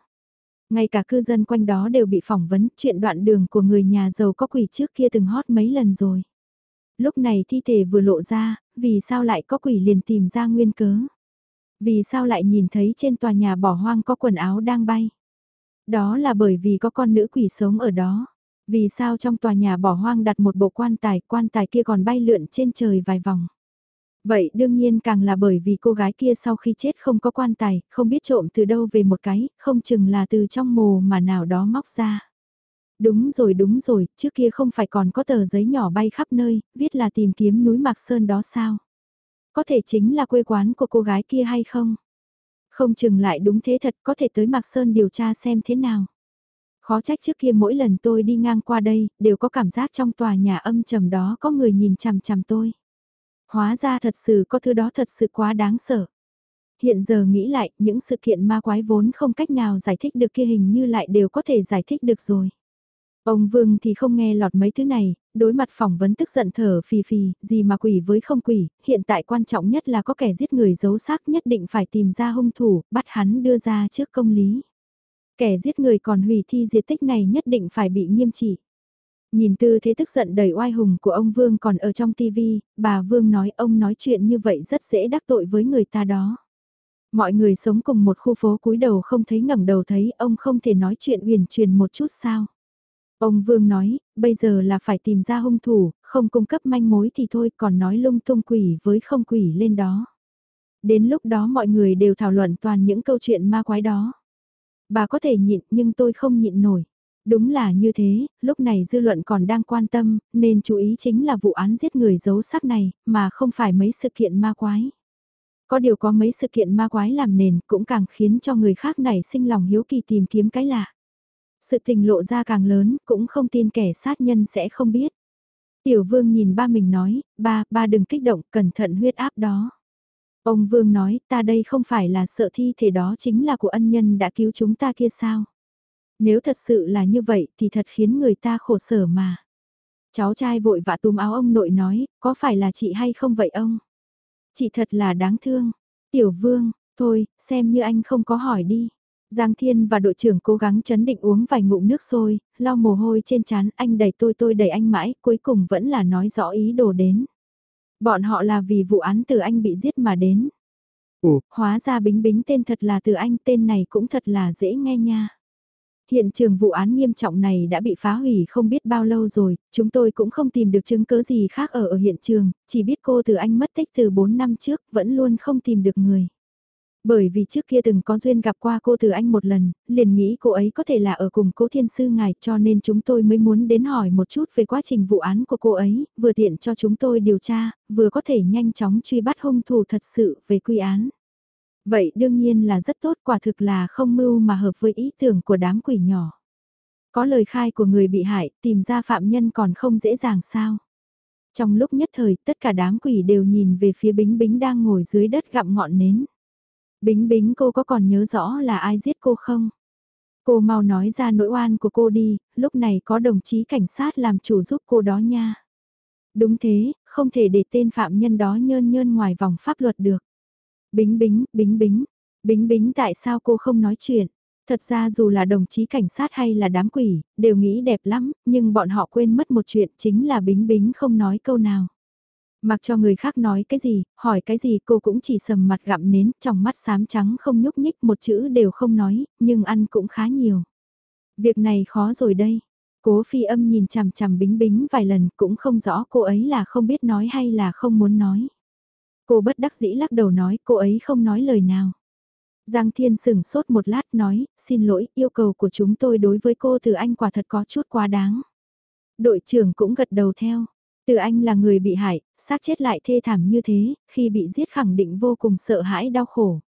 Ngay cả cư dân quanh đó đều bị phỏng vấn, chuyện đoạn đường của người nhà giàu có quỷ trước kia từng hót mấy lần rồi lúc này thi thể vừa lộ ra, vì sao lại có quỷ liền tìm ra nguyên cớ? Vì sao lại nhìn thấy trên tòa nhà bỏ hoang có quần áo đang bay? Đó là bởi vì có con nữ quỷ sống ở đó. Vì sao trong tòa nhà bỏ hoang đặt một bộ quan tài, quan tài kia còn bay lượn trên trời vài vòng? Vậy đương nhiên càng là bởi vì cô gái kia sau khi chết không có quan tài, không biết trộm từ đâu về một cái, không chừng là từ trong mồ mà nào đó móc ra. Đúng rồi đúng rồi, trước kia không phải còn có tờ giấy nhỏ bay khắp nơi, viết là tìm kiếm núi Mạc Sơn đó sao? Có thể chính là quê quán của cô gái kia hay không? Không chừng lại đúng thế thật có thể tới Mạc Sơn điều tra xem thế nào. Khó trách trước kia mỗi lần tôi đi ngang qua đây, đều có cảm giác trong tòa nhà âm trầm đó có người nhìn chằm chằm tôi. Hóa ra thật sự có thứ đó thật sự quá đáng sợ. Hiện giờ nghĩ lại, những sự kiện ma quái vốn không cách nào giải thích được kia hình như lại đều có thể giải thích được rồi. Ông Vương thì không nghe lọt mấy thứ này, đối mặt phỏng vấn tức giận thở phì phì, gì mà quỷ với không quỷ, hiện tại quan trọng nhất là có kẻ giết người giấu xác nhất định phải tìm ra hung thủ, bắt hắn đưa ra trước công lý. Kẻ giết người còn hủy thi diệt tích này nhất định phải bị nghiêm trị. Nhìn tư thế tức giận đầy oai hùng của ông Vương còn ở trong tivi, bà Vương nói ông nói chuyện như vậy rất dễ đắc tội với người ta đó. Mọi người sống cùng một khu phố cúi đầu không thấy ngẩng đầu thấy ông không thể nói chuyện huyền truyền một chút sao. Ông Vương nói, bây giờ là phải tìm ra hung thủ, không cung cấp manh mối thì thôi còn nói lung tung quỷ với không quỷ lên đó. Đến lúc đó mọi người đều thảo luận toàn những câu chuyện ma quái đó. Bà có thể nhịn nhưng tôi không nhịn nổi. Đúng là như thế, lúc này dư luận còn đang quan tâm, nên chú ý chính là vụ án giết người giấu xác này, mà không phải mấy sự kiện ma quái. Có điều có mấy sự kiện ma quái làm nền cũng càng khiến cho người khác này sinh lòng hiếu kỳ tìm kiếm cái lạ. Sự tình lộ ra càng lớn, cũng không tin kẻ sát nhân sẽ không biết. Tiểu vương nhìn ba mình nói, ba, ba đừng kích động, cẩn thận huyết áp đó. Ông vương nói, ta đây không phải là sợ thi thể đó chính là của ân nhân đã cứu chúng ta kia sao. Nếu thật sự là như vậy thì thật khiến người ta khổ sở mà. Cháu trai vội vã túm áo ông nội nói, có phải là chị hay không vậy ông? Chị thật là đáng thương. Tiểu vương, thôi, xem như anh không có hỏi đi. Giang Thiên và đội trưởng cố gắng chấn định uống vài ngụm nước sôi, lau mồ hôi trên trán anh đẩy tôi tôi đẩy anh mãi, cuối cùng vẫn là nói rõ ý đồ đến. Bọn họ là vì vụ án từ anh bị giết mà đến. Ồ, hóa ra bính bính tên thật là từ anh, tên này cũng thật là dễ nghe nha. Hiện trường vụ án nghiêm trọng này đã bị phá hủy không biết bao lâu rồi, chúng tôi cũng không tìm được chứng cứ gì khác ở ở hiện trường, chỉ biết cô từ anh mất tích từ 4 năm trước, vẫn luôn không tìm được người. Bởi vì trước kia từng có duyên gặp qua cô từ anh một lần, liền nghĩ cô ấy có thể là ở cùng cố thiên sư ngài cho nên chúng tôi mới muốn đến hỏi một chút về quá trình vụ án của cô ấy, vừa tiện cho chúng tôi điều tra, vừa có thể nhanh chóng truy bắt hung thủ thật sự về quy án. Vậy đương nhiên là rất tốt quả thực là không mưu mà hợp với ý tưởng của đám quỷ nhỏ. Có lời khai của người bị hại, tìm ra phạm nhân còn không dễ dàng sao. Trong lúc nhất thời, tất cả đám quỷ đều nhìn về phía Bính Bính đang ngồi dưới đất gặm ngọn nến. Bính Bính cô có còn nhớ rõ là ai giết cô không? Cô mau nói ra nỗi oan của cô đi, lúc này có đồng chí cảnh sát làm chủ giúp cô đó nha. Đúng thế, không thể để tên phạm nhân đó nhơn nhơn ngoài vòng pháp luật được. Bính bính, bính bính, bính bính tại sao cô không nói chuyện? Thật ra dù là đồng chí cảnh sát hay là đám quỷ, đều nghĩ đẹp lắm, nhưng bọn họ quên mất một chuyện chính là bính bính không nói câu nào. Mặc cho người khác nói cái gì, hỏi cái gì cô cũng chỉ sầm mặt gặm nến, trong mắt xám trắng không nhúc nhích một chữ đều không nói, nhưng ăn cũng khá nhiều. Việc này khó rồi đây. Cố phi âm nhìn chằm chằm bính bính vài lần cũng không rõ cô ấy là không biết nói hay là không muốn nói. Cô bất đắc dĩ lắc đầu nói cô ấy không nói lời nào. Giang Thiên sừng sốt một lát nói, xin lỗi, yêu cầu của chúng tôi đối với cô từ anh quả thật có chút quá đáng. Đội trưởng cũng gật đầu theo. Từ anh là người bị hại, xác chết lại thê thảm như thế, khi bị giết khẳng định vô cùng sợ hãi đau khổ.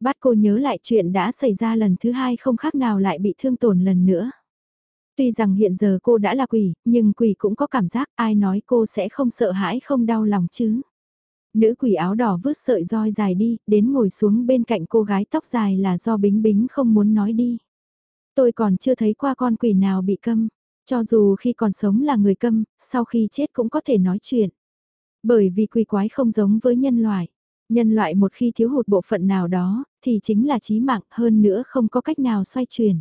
Bắt cô nhớ lại chuyện đã xảy ra lần thứ hai không khác nào lại bị thương tổn lần nữa. Tuy rằng hiện giờ cô đã là quỷ, nhưng quỷ cũng có cảm giác ai nói cô sẽ không sợ hãi không đau lòng chứ. Nữ quỷ áo đỏ vứt sợi roi dài đi, đến ngồi xuống bên cạnh cô gái tóc dài là do bính bính không muốn nói đi. Tôi còn chưa thấy qua con quỷ nào bị câm, cho dù khi còn sống là người câm, sau khi chết cũng có thể nói chuyện. Bởi vì quỷ quái không giống với nhân loại. Nhân loại một khi thiếu hụt bộ phận nào đó, thì chính là chí mạng hơn nữa không có cách nào xoay chuyển.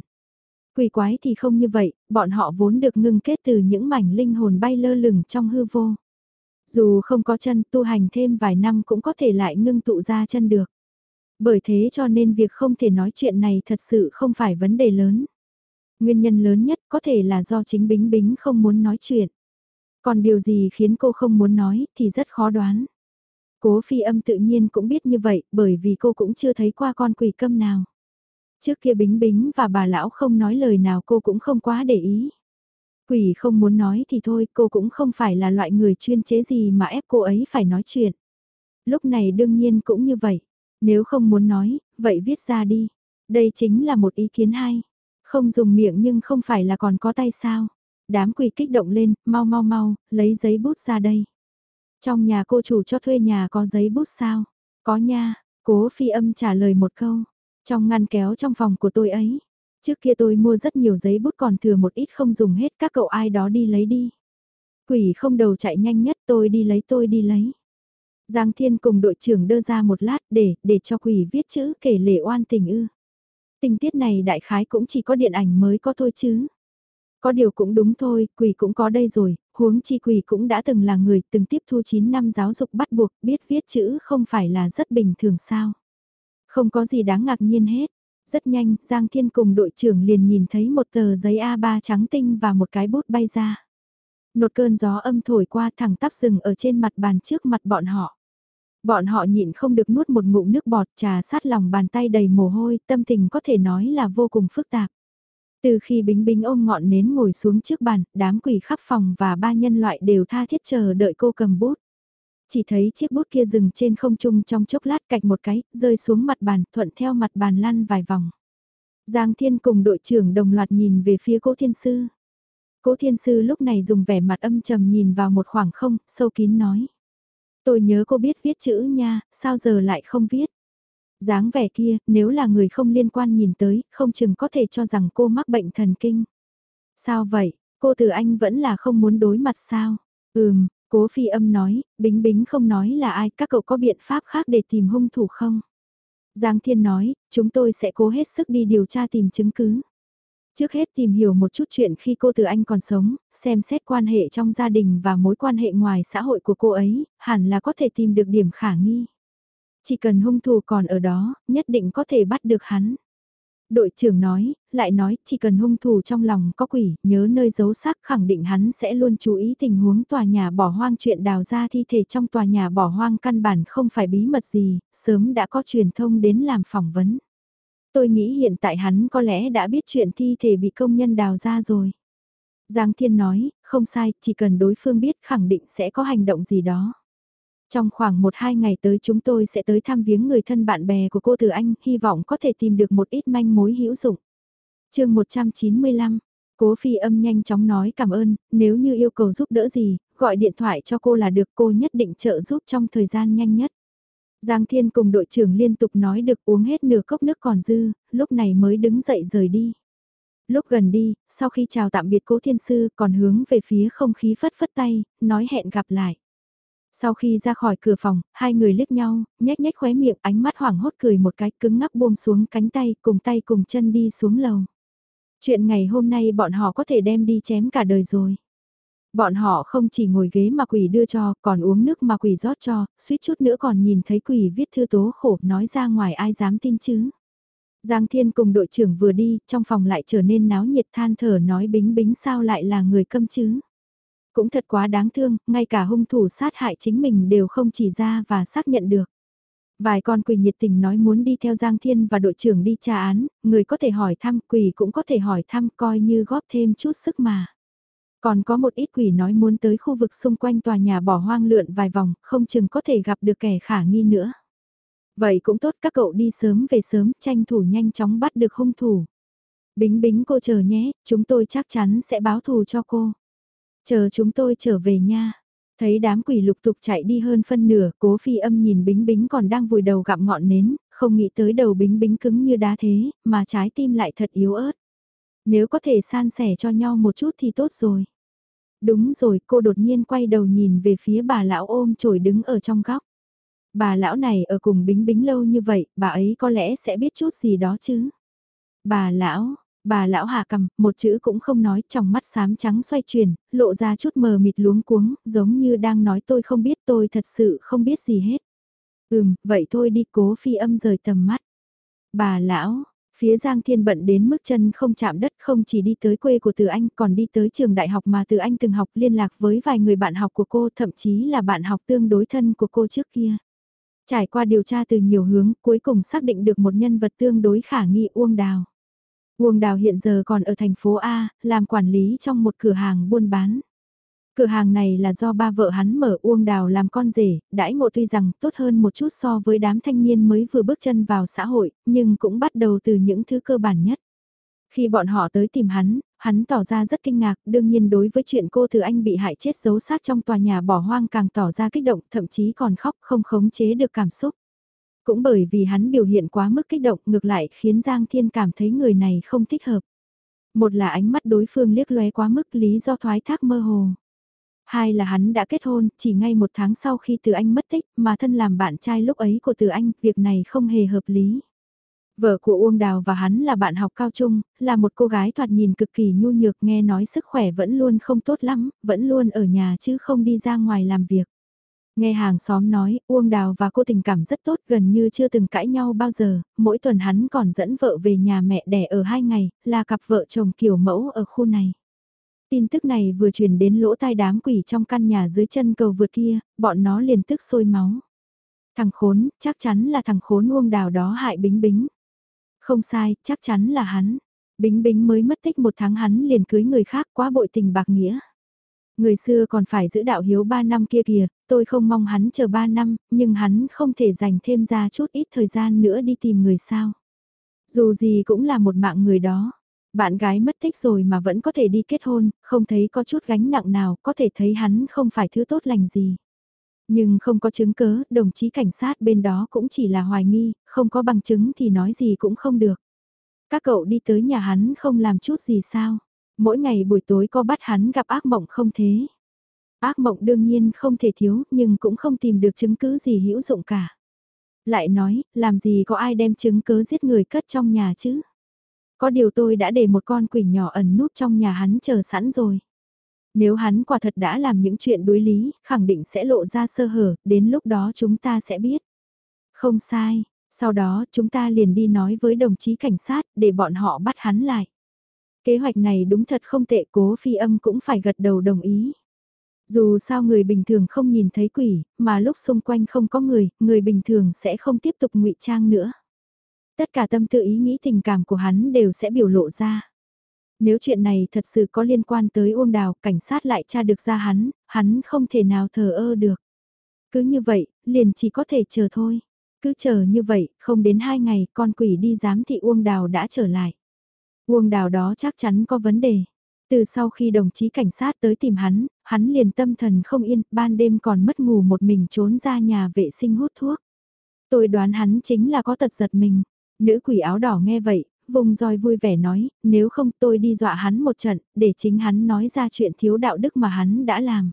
Quỷ quái thì không như vậy, bọn họ vốn được ngưng kết từ những mảnh linh hồn bay lơ lửng trong hư vô. Dù không có chân tu hành thêm vài năm cũng có thể lại ngưng tụ ra chân được. Bởi thế cho nên việc không thể nói chuyện này thật sự không phải vấn đề lớn. Nguyên nhân lớn nhất có thể là do chính Bính Bính không muốn nói chuyện. Còn điều gì khiến cô không muốn nói thì rất khó đoán. Cố phi âm tự nhiên cũng biết như vậy bởi vì cô cũng chưa thấy qua con quỷ câm nào. Trước kia Bính Bính và bà lão không nói lời nào cô cũng không quá để ý. Quỷ không muốn nói thì thôi, cô cũng không phải là loại người chuyên chế gì mà ép cô ấy phải nói chuyện. Lúc này đương nhiên cũng như vậy. Nếu không muốn nói, vậy viết ra đi. Đây chính là một ý kiến hay. Không dùng miệng nhưng không phải là còn có tay sao. Đám quỷ kích động lên, mau mau mau, lấy giấy bút ra đây. Trong nhà cô chủ cho thuê nhà có giấy bút sao? Có nha, cố phi âm trả lời một câu. Trong ngăn kéo trong phòng của tôi ấy. Trước kia tôi mua rất nhiều giấy bút còn thừa một ít không dùng hết các cậu ai đó đi lấy đi. Quỷ không đầu chạy nhanh nhất tôi đi lấy tôi đi lấy. Giang Thiên cùng đội trưởng đưa ra một lát để, để cho quỷ viết chữ kể lệ oan tình ư. Tình tiết này đại khái cũng chỉ có điện ảnh mới có thôi chứ. Có điều cũng đúng thôi, quỷ cũng có đây rồi, huống chi quỷ cũng đã từng là người từng tiếp thu 9 năm giáo dục bắt buộc, biết viết chữ không phải là rất bình thường sao. Không có gì đáng ngạc nhiên hết. Rất nhanh, Giang Thiên cùng đội trưởng liền nhìn thấy một tờ giấy A3 trắng tinh và một cái bút bay ra. Nột cơn gió âm thổi qua thẳng tắp rừng ở trên mặt bàn trước mặt bọn họ. Bọn họ nhịn không được nuốt một ngụm nước bọt trà sát lòng bàn tay đầy mồ hôi, tâm tình có thể nói là vô cùng phức tạp. Từ khi Bính Bính ôm ngọn nến ngồi xuống trước bàn, đám quỷ khắp phòng và ba nhân loại đều tha thiết chờ đợi cô cầm bút. Chỉ thấy chiếc bút kia dừng trên không trung trong chốc lát cạch một cái, rơi xuống mặt bàn, thuận theo mặt bàn lăn vài vòng. Giang Thiên cùng đội trưởng đồng loạt nhìn về phía cố thiên sư. Cố thiên sư lúc này dùng vẻ mặt âm trầm nhìn vào một khoảng không, sâu kín nói. Tôi nhớ cô biết viết chữ nha, sao giờ lại không viết? dáng vẻ kia, nếu là người không liên quan nhìn tới, không chừng có thể cho rằng cô mắc bệnh thần kinh. Sao vậy, cô từ anh vẫn là không muốn đối mặt sao? Ừm, cố phi âm nói, bính bính không nói là ai, các cậu có biện pháp khác để tìm hung thủ không? Giang Thiên nói, chúng tôi sẽ cố hết sức đi điều tra tìm chứng cứ. Trước hết tìm hiểu một chút chuyện khi cô từ anh còn sống, xem xét quan hệ trong gia đình và mối quan hệ ngoài xã hội của cô ấy, hẳn là có thể tìm được điểm khả nghi. Chỉ cần hung thủ còn ở đó, nhất định có thể bắt được hắn. Đội trưởng nói, lại nói, chỉ cần hung thủ trong lòng có quỷ, nhớ nơi giấu xác khẳng định hắn sẽ luôn chú ý tình huống tòa nhà bỏ hoang chuyện đào ra thi thể trong tòa nhà bỏ hoang căn bản không phải bí mật gì, sớm đã có truyền thông đến làm phỏng vấn. Tôi nghĩ hiện tại hắn có lẽ đã biết chuyện thi thể bị công nhân đào ra rồi. Giang Thiên nói, không sai, chỉ cần đối phương biết khẳng định sẽ có hành động gì đó. Trong khoảng 1-2 ngày tới chúng tôi sẽ tới thăm viếng người thân bạn bè của cô Từ Anh, hy vọng có thể tìm được một ít manh mối hữu dụng. chương 195, Cố phi âm nhanh chóng nói cảm ơn, nếu như yêu cầu giúp đỡ gì, gọi điện thoại cho cô là được cô nhất định trợ giúp trong thời gian nhanh nhất. Giang Thiên cùng đội trưởng liên tục nói được uống hết nửa cốc nước còn dư, lúc này mới đứng dậy rời đi. Lúc gần đi, sau khi chào tạm biệt cố thiên sư còn hướng về phía không khí phất phất tay, nói hẹn gặp lại. Sau khi ra khỏi cửa phòng, hai người liếc nhau, nhếch nhếch khóe miệng ánh mắt hoảng hốt cười một cái cứng ngắc buông xuống cánh tay cùng tay cùng chân đi xuống lầu. Chuyện ngày hôm nay bọn họ có thể đem đi chém cả đời rồi. Bọn họ không chỉ ngồi ghế mà quỷ đưa cho, còn uống nước mà quỷ rót cho, suýt chút nữa còn nhìn thấy quỷ viết thư tố khổ nói ra ngoài ai dám tin chứ. Giang Thiên cùng đội trưởng vừa đi, trong phòng lại trở nên náo nhiệt than thở nói bính bính sao lại là người câm chứ. Cũng thật quá đáng thương, ngay cả hung thủ sát hại chính mình đều không chỉ ra và xác nhận được. Vài con quỷ nhiệt tình nói muốn đi theo Giang Thiên và đội trưởng đi tra án, người có thể hỏi thăm quỷ cũng có thể hỏi thăm coi như góp thêm chút sức mà. Còn có một ít quỷ nói muốn tới khu vực xung quanh tòa nhà bỏ hoang lượn vài vòng, không chừng có thể gặp được kẻ khả nghi nữa. Vậy cũng tốt các cậu đi sớm về sớm, tranh thủ nhanh chóng bắt được hung thủ. Bính bính cô chờ nhé, chúng tôi chắc chắn sẽ báo thù cho cô. Chờ chúng tôi trở về nha. Thấy đám quỷ lục tục chạy đi hơn phân nửa, cố phi âm nhìn bính bính còn đang vùi đầu gặm ngọn nến, không nghĩ tới đầu bính bính cứng như đá thế, mà trái tim lại thật yếu ớt. Nếu có thể san sẻ cho nhau một chút thì tốt rồi. Đúng rồi, cô đột nhiên quay đầu nhìn về phía bà lão ôm chổi đứng ở trong góc. Bà lão này ở cùng bính bính lâu như vậy, bà ấy có lẽ sẽ biết chút gì đó chứ. Bà lão, Bà lão hạ cầm, một chữ cũng không nói, trong mắt xám trắng xoay chuyển, lộ ra chút mờ mịt luống cuống, giống như đang nói tôi không biết tôi thật sự không biết gì hết. Ừm, vậy thôi đi cố phi âm rời tầm mắt. Bà lão, phía Giang Thiên bận đến mức chân không chạm đất không chỉ đi tới quê của Từ Anh còn đi tới trường đại học mà Từ Anh từng học liên lạc với vài người bạn học của cô thậm chí là bạn học tương đối thân của cô trước kia. Trải qua điều tra từ nhiều hướng cuối cùng xác định được một nhân vật tương đối khả nghi Uông Đào. Uông Đào hiện giờ còn ở thành phố A, làm quản lý trong một cửa hàng buôn bán. Cửa hàng này là do ba vợ hắn mở Uông Đào làm con rể, đãi ngộ tuy rằng tốt hơn một chút so với đám thanh niên mới vừa bước chân vào xã hội, nhưng cũng bắt đầu từ những thứ cơ bản nhất. Khi bọn họ tới tìm hắn, hắn tỏ ra rất kinh ngạc, đương nhiên đối với chuyện cô từ anh bị hại chết giấu xác trong tòa nhà bỏ hoang càng tỏ ra kích động, thậm chí còn khóc không khống chế được cảm xúc. Cũng bởi vì hắn biểu hiện quá mức kích động ngược lại khiến Giang Thiên cảm thấy người này không thích hợp. Một là ánh mắt đối phương liếc lóe quá mức lý do thoái thác mơ hồ. Hai là hắn đã kết hôn, chỉ ngay một tháng sau khi Từ Anh mất tích, mà thân làm bạn trai lúc ấy của Từ Anh, việc này không hề hợp lý. Vợ của Uông Đào và hắn là bạn học cao trung, là một cô gái thoạt nhìn cực kỳ nhu nhược nghe nói sức khỏe vẫn luôn không tốt lắm, vẫn luôn ở nhà chứ không đi ra ngoài làm việc. Nghe hàng xóm nói, Uông Đào và cô tình cảm rất tốt gần như chưa từng cãi nhau bao giờ, mỗi tuần hắn còn dẫn vợ về nhà mẹ đẻ ở hai ngày, là cặp vợ chồng kiểu mẫu ở khu này. Tin tức này vừa truyền đến lỗ tai đám quỷ trong căn nhà dưới chân cầu vượt kia, bọn nó liền tức sôi máu. Thằng khốn, chắc chắn là thằng khốn Uông Đào đó hại Bính Bính. Không sai, chắc chắn là hắn. Bính Bính mới mất tích một tháng hắn liền cưới người khác quá bội tình bạc nghĩa. Người xưa còn phải giữ đạo hiếu ba năm kia kìa, tôi không mong hắn chờ ba năm, nhưng hắn không thể dành thêm ra chút ít thời gian nữa đi tìm người sao. Dù gì cũng là một mạng người đó. Bạn gái mất tích rồi mà vẫn có thể đi kết hôn, không thấy có chút gánh nặng nào, có thể thấy hắn không phải thứ tốt lành gì. Nhưng không có chứng cớ, đồng chí cảnh sát bên đó cũng chỉ là hoài nghi, không có bằng chứng thì nói gì cũng không được. Các cậu đi tới nhà hắn không làm chút gì sao? Mỗi ngày buổi tối có bắt hắn gặp ác mộng không thế? Ác mộng đương nhiên không thể thiếu, nhưng cũng không tìm được chứng cứ gì hữu dụng cả. Lại nói, làm gì có ai đem chứng cứ giết người cất trong nhà chứ? Có điều tôi đã để một con quỷ nhỏ ẩn núp trong nhà hắn chờ sẵn rồi. Nếu hắn quả thật đã làm những chuyện đối lý, khẳng định sẽ lộ ra sơ hở, đến lúc đó chúng ta sẽ biết. Không sai, sau đó chúng ta liền đi nói với đồng chí cảnh sát để bọn họ bắt hắn lại. Kế hoạch này đúng thật không tệ cố phi âm cũng phải gật đầu đồng ý. Dù sao người bình thường không nhìn thấy quỷ, mà lúc xung quanh không có người, người bình thường sẽ không tiếp tục ngụy trang nữa. Tất cả tâm tư ý nghĩ tình cảm của hắn đều sẽ biểu lộ ra. Nếu chuyện này thật sự có liên quan tới Uông Đào, cảnh sát lại tra được ra hắn, hắn không thể nào thờ ơ được. Cứ như vậy, liền chỉ có thể chờ thôi. Cứ chờ như vậy, không đến hai ngày, con quỷ đi giám thị Uông Đào đã trở lại. Uông Đào đó chắc chắn có vấn đề. Từ sau khi đồng chí cảnh sát tới tìm hắn, hắn liền tâm thần không yên, ban đêm còn mất ngủ một mình trốn ra nhà vệ sinh hút thuốc. Tôi đoán hắn chính là có tật giật mình. Nữ quỷ áo đỏ nghe vậy, vùng roi vui vẻ nói, nếu không tôi đi dọa hắn một trận, để chính hắn nói ra chuyện thiếu đạo đức mà hắn đã làm.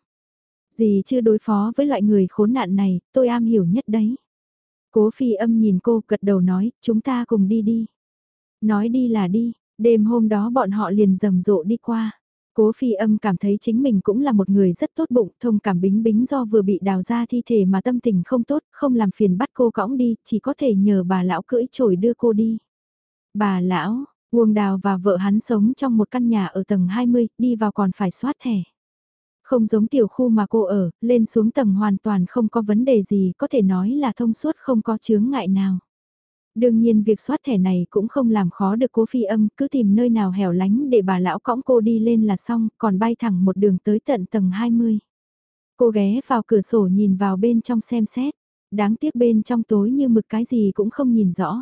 Gì chưa đối phó với loại người khốn nạn này, tôi am hiểu nhất đấy. Cố phi âm nhìn cô gật đầu nói, chúng ta cùng đi đi. Nói đi là đi, đêm hôm đó bọn họ liền rầm rộ đi qua. Cố phi âm cảm thấy chính mình cũng là một người rất tốt bụng, thông cảm bính bính do vừa bị đào ra thi thể mà tâm tình không tốt, không làm phiền bắt cô cõng đi, chỉ có thể nhờ bà lão cưỡi trổi đưa cô đi. Bà lão, Uông Đào và vợ hắn sống trong một căn nhà ở tầng 20, đi vào còn phải soát thẻ. Không giống tiểu khu mà cô ở, lên xuống tầng hoàn toàn không có vấn đề gì, có thể nói là thông suốt không có chướng ngại nào. Đương nhiên việc soát thẻ này cũng không làm khó được cố phi âm, cứ tìm nơi nào hẻo lánh để bà lão cõng cô đi lên là xong, còn bay thẳng một đường tới tận tầng 20. Cô ghé vào cửa sổ nhìn vào bên trong xem xét, đáng tiếc bên trong tối như mực cái gì cũng không nhìn rõ.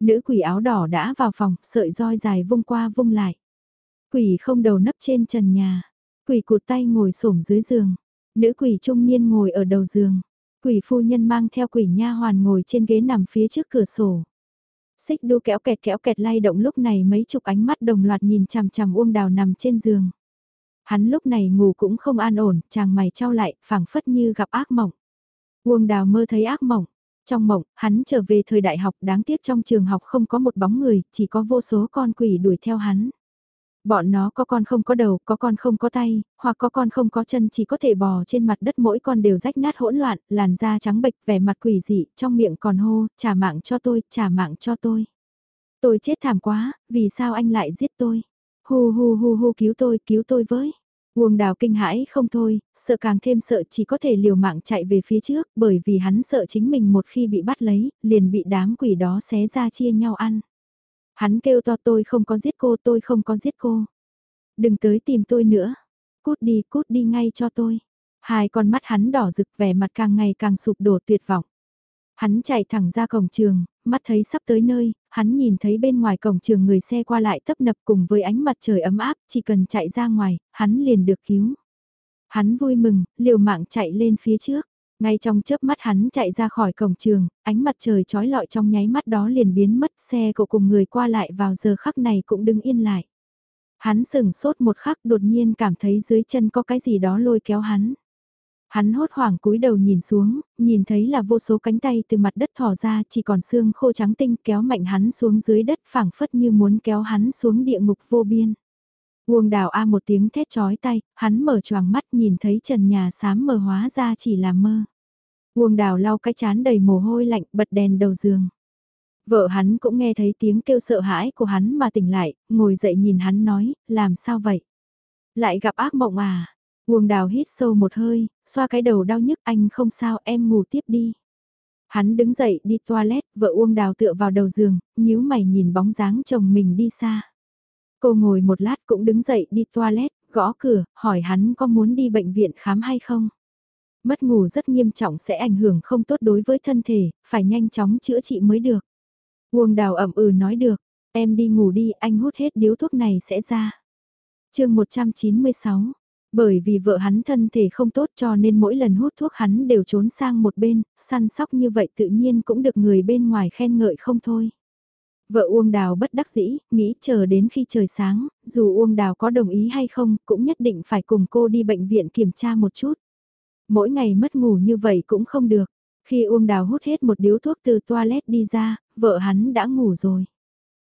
Nữ quỷ áo đỏ đã vào phòng, sợi roi dài vung qua vung lại. Quỷ không đầu nấp trên trần nhà, quỷ cụt tay ngồi xổm dưới giường, nữ quỷ trung niên ngồi ở đầu giường. Quỷ phu nhân mang theo quỷ nha hoàn ngồi trên ghế nằm phía trước cửa sổ. Xích đu kéo kẹt kéo kẹt lay động lúc này mấy chục ánh mắt đồng loạt nhìn chằm chằm Uông Đào nằm trên giường. Hắn lúc này ngủ cũng không an ổn, chàng mày trao lại, phảng phất như gặp ác mộng. Uông Đào mơ thấy ác mộng. Trong mộng, hắn trở về thời đại học đáng tiếc trong trường học không có một bóng người, chỉ có vô số con quỷ đuổi theo hắn. Bọn nó có con không có đầu, có con không có tay, hoặc có con không có chân chỉ có thể bò trên mặt đất mỗi con đều rách nát hỗn loạn, làn da trắng bệch vẻ mặt quỷ dị, trong miệng còn hô, trả mạng cho tôi, trả mạng cho tôi. Tôi chết thảm quá, vì sao anh lại giết tôi? Hù hù hù hù cứu tôi, cứu tôi với. Nguồn đào kinh hãi không thôi, sợ càng thêm sợ chỉ có thể liều mạng chạy về phía trước bởi vì hắn sợ chính mình một khi bị bắt lấy, liền bị đám quỷ đó xé ra chia nhau ăn. Hắn kêu to tôi không có giết cô, tôi không có giết cô. Đừng tới tìm tôi nữa. Cút đi, cút đi ngay cho tôi. Hai con mắt hắn đỏ rực vẻ mặt càng ngày càng sụp đổ tuyệt vọng. Hắn chạy thẳng ra cổng trường, mắt thấy sắp tới nơi, hắn nhìn thấy bên ngoài cổng trường người xe qua lại tấp nập cùng với ánh mặt trời ấm áp, chỉ cần chạy ra ngoài, hắn liền được cứu. Hắn vui mừng, liều mạng chạy lên phía trước. Ngay trong chớp mắt hắn chạy ra khỏi cổng trường, ánh mặt trời trói lọi trong nháy mắt đó liền biến mất xe của cùng người qua lại vào giờ khắc này cũng đứng yên lại. Hắn sừng sốt một khắc đột nhiên cảm thấy dưới chân có cái gì đó lôi kéo hắn. Hắn hốt hoảng cúi đầu nhìn xuống, nhìn thấy là vô số cánh tay từ mặt đất thò ra chỉ còn xương khô trắng tinh kéo mạnh hắn xuống dưới đất phảng phất như muốn kéo hắn xuống địa ngục vô biên. Uông đào A một tiếng thét chói tay, hắn mở choàng mắt nhìn thấy trần nhà sám mờ hóa ra chỉ là mơ. Uông đào lau cái chán đầy mồ hôi lạnh bật đèn đầu giường. Vợ hắn cũng nghe thấy tiếng kêu sợ hãi của hắn mà tỉnh lại, ngồi dậy nhìn hắn nói, làm sao vậy? Lại gặp ác mộng à? Uông đào hít sâu một hơi, xoa cái đầu đau nhức anh không sao em ngủ tiếp đi. Hắn đứng dậy đi toilet, vợ Uông đào tựa vào đầu giường, nhíu mày nhìn bóng dáng chồng mình đi xa. Cô ngồi một lát cũng đứng dậy đi toilet, gõ cửa, hỏi hắn có muốn đi bệnh viện khám hay không. Mất ngủ rất nghiêm trọng sẽ ảnh hưởng không tốt đối với thân thể, phải nhanh chóng chữa trị mới được. Uông đào ẩm ừ nói được, em đi ngủ đi, anh hút hết điếu thuốc này sẽ ra. chương 196, bởi vì vợ hắn thân thể không tốt cho nên mỗi lần hút thuốc hắn đều trốn sang một bên, săn sóc như vậy tự nhiên cũng được người bên ngoài khen ngợi không thôi. Vợ Uông Đào bất đắc dĩ, nghĩ chờ đến khi trời sáng, dù Uông Đào có đồng ý hay không, cũng nhất định phải cùng cô đi bệnh viện kiểm tra một chút. Mỗi ngày mất ngủ như vậy cũng không được. Khi Uông Đào hút hết một điếu thuốc từ toilet đi ra, vợ hắn đã ngủ rồi.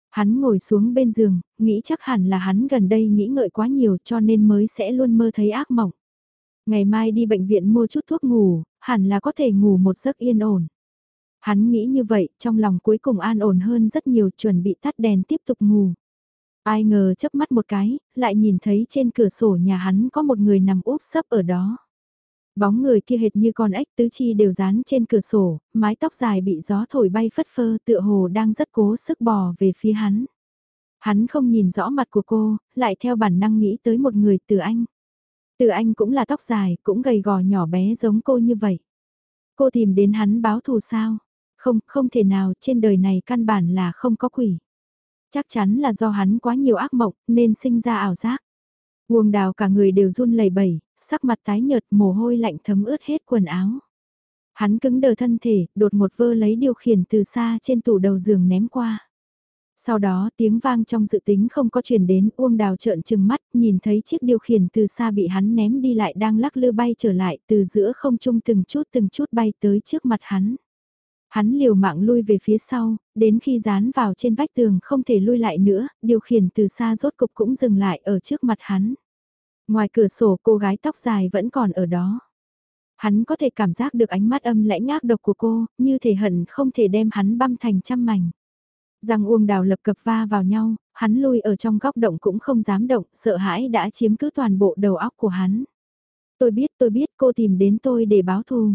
Hắn ngồi xuống bên giường, nghĩ chắc hẳn là hắn gần đây nghĩ ngợi quá nhiều cho nên mới sẽ luôn mơ thấy ác mộng. Ngày mai đi bệnh viện mua chút thuốc ngủ, hẳn là có thể ngủ một giấc yên ổn. Hắn nghĩ như vậy, trong lòng cuối cùng an ổn hơn rất nhiều chuẩn bị tắt đèn tiếp tục ngủ. Ai ngờ chớp mắt một cái, lại nhìn thấy trên cửa sổ nhà hắn có một người nằm úp sấp ở đó. Bóng người kia hệt như con ếch tứ chi đều dán trên cửa sổ, mái tóc dài bị gió thổi bay phất phơ tựa hồ đang rất cố sức bò về phía hắn. Hắn không nhìn rõ mặt của cô, lại theo bản năng nghĩ tới một người từ anh. Từ anh cũng là tóc dài, cũng gầy gò nhỏ bé giống cô như vậy. Cô tìm đến hắn báo thù sao? Không, không thể nào, trên đời này căn bản là không có quỷ. Chắc chắn là do hắn quá nhiều ác mộng, nên sinh ra ảo giác. Uông đào cả người đều run lẩy bẩy, sắc mặt tái nhợt mồ hôi lạnh thấm ướt hết quần áo. Hắn cứng đờ thân thể, đột một vơ lấy điều khiển từ xa trên tủ đầu giường ném qua. Sau đó tiếng vang trong dự tính không có truyền đến Uông Đào trợn trừng mắt nhìn thấy chiếc điều khiển từ xa bị hắn ném đi lại đang lắc lư bay trở lại từ giữa không trung từng chút từng chút bay tới trước mặt hắn. Hắn liều mạng lui về phía sau, đến khi dán vào trên vách tường không thể lui lại nữa, điều khiển từ xa rốt cục cũng dừng lại ở trước mặt hắn. Ngoài cửa sổ cô gái tóc dài vẫn còn ở đó. Hắn có thể cảm giác được ánh mắt âm lãnh ác độc của cô, như thể hận không thể đem hắn băm thành trăm mảnh. Răng uông đào lập cập va vào nhau, hắn lui ở trong góc động cũng không dám động, sợ hãi đã chiếm cứ toàn bộ đầu óc của hắn. Tôi biết tôi biết cô tìm đến tôi để báo thù.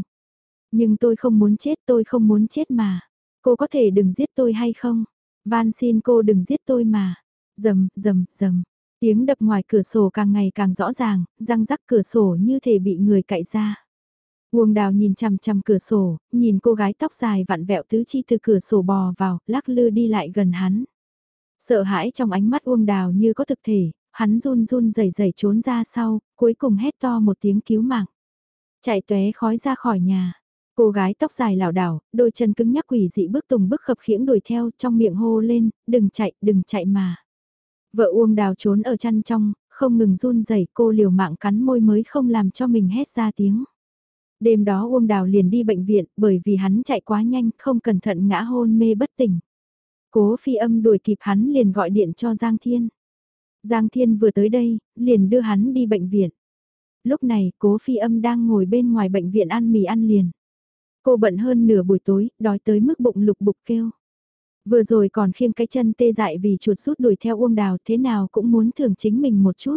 Nhưng tôi không muốn chết tôi không muốn chết mà. Cô có thể đừng giết tôi hay không? Van xin cô đừng giết tôi mà. Dầm, dầm, dầm. Tiếng đập ngoài cửa sổ càng ngày càng rõ ràng, răng rắc cửa sổ như thể bị người cạy ra. Uông đào nhìn chằm chằm cửa sổ, nhìn cô gái tóc dài vặn vẹo tứ chi từ cửa sổ bò vào, lắc lư đi lại gần hắn. Sợ hãi trong ánh mắt Uông đào như có thực thể, hắn run run rẩy rẩy trốn ra sau, cuối cùng hét to một tiếng cứu mạng. Chạy tóe khói ra khỏi nhà. Cô gái tóc dài lảo đảo, đôi chân cứng nhắc quỷ dị bước tùng bước khập khiễng đuổi theo trong miệng hô lên, đừng chạy, đừng chạy mà. Vợ Uông Đào trốn ở chăn trong, không ngừng run rẩy cô liều mạng cắn môi mới không làm cho mình hét ra tiếng. Đêm đó Uông Đào liền đi bệnh viện bởi vì hắn chạy quá nhanh, không cẩn thận ngã hôn mê bất tỉnh. Cố phi âm đuổi kịp hắn liền gọi điện cho Giang Thiên. Giang Thiên vừa tới đây, liền đưa hắn đi bệnh viện. Lúc này, cố phi âm đang ngồi bên ngoài bệnh viện ăn mì ăn liền. Cô bận hơn nửa buổi tối, đói tới mức bụng lục bục kêu. Vừa rồi còn khiêng cái chân tê dại vì chuột rút đuổi theo Uông Đào thế nào cũng muốn thưởng chính mình một chút.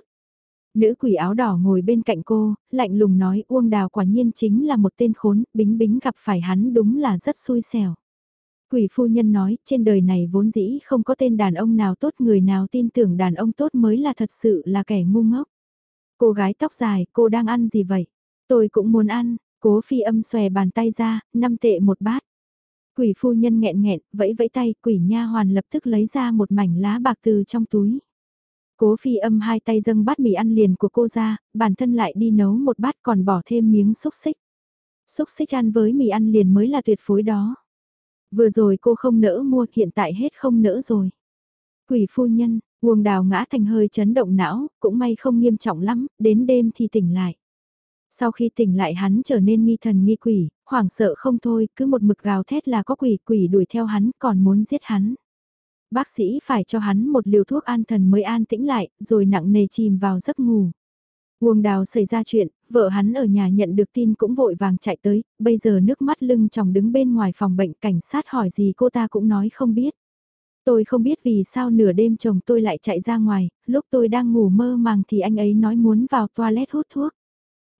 Nữ quỷ áo đỏ ngồi bên cạnh cô, lạnh lùng nói Uông Đào quả nhiên chính là một tên khốn, bính bính gặp phải hắn đúng là rất xui xẻo. Quỷ phu nhân nói, trên đời này vốn dĩ không có tên đàn ông nào tốt người nào tin tưởng đàn ông tốt mới là thật sự là kẻ ngu ngốc. Cô gái tóc dài, cô đang ăn gì vậy? Tôi cũng muốn ăn, cố phi âm xòe bàn tay ra, năm tệ một bát. Quỷ phu nhân nghẹn nghẹn, vẫy vẫy tay, quỷ nha hoàn lập tức lấy ra một mảnh lá bạc từ trong túi. Cố phi âm hai tay dâng bát mì ăn liền của cô ra, bản thân lại đi nấu một bát còn bỏ thêm miếng xúc xích. Xúc xích ăn với mì ăn liền mới là tuyệt phối đó. Vừa rồi cô không nỡ mua, hiện tại hết không nỡ rồi. Quỷ phu nhân, Uông đào ngã thành hơi chấn động não, cũng may không nghiêm trọng lắm, đến đêm thì tỉnh lại. Sau khi tỉnh lại hắn trở nên nghi thần nghi quỷ, hoảng sợ không thôi, cứ một mực gào thét là có quỷ, quỷ đuổi theo hắn, còn muốn giết hắn. Bác sĩ phải cho hắn một liều thuốc an thần mới an tĩnh lại, rồi nặng nề chìm vào giấc ngủ. Uông đào xảy ra chuyện, vợ hắn ở nhà nhận được tin cũng vội vàng chạy tới, bây giờ nước mắt lưng chồng đứng bên ngoài phòng bệnh cảnh sát hỏi gì cô ta cũng nói không biết. Tôi không biết vì sao nửa đêm chồng tôi lại chạy ra ngoài, lúc tôi đang ngủ mơ màng thì anh ấy nói muốn vào toilet hút thuốc.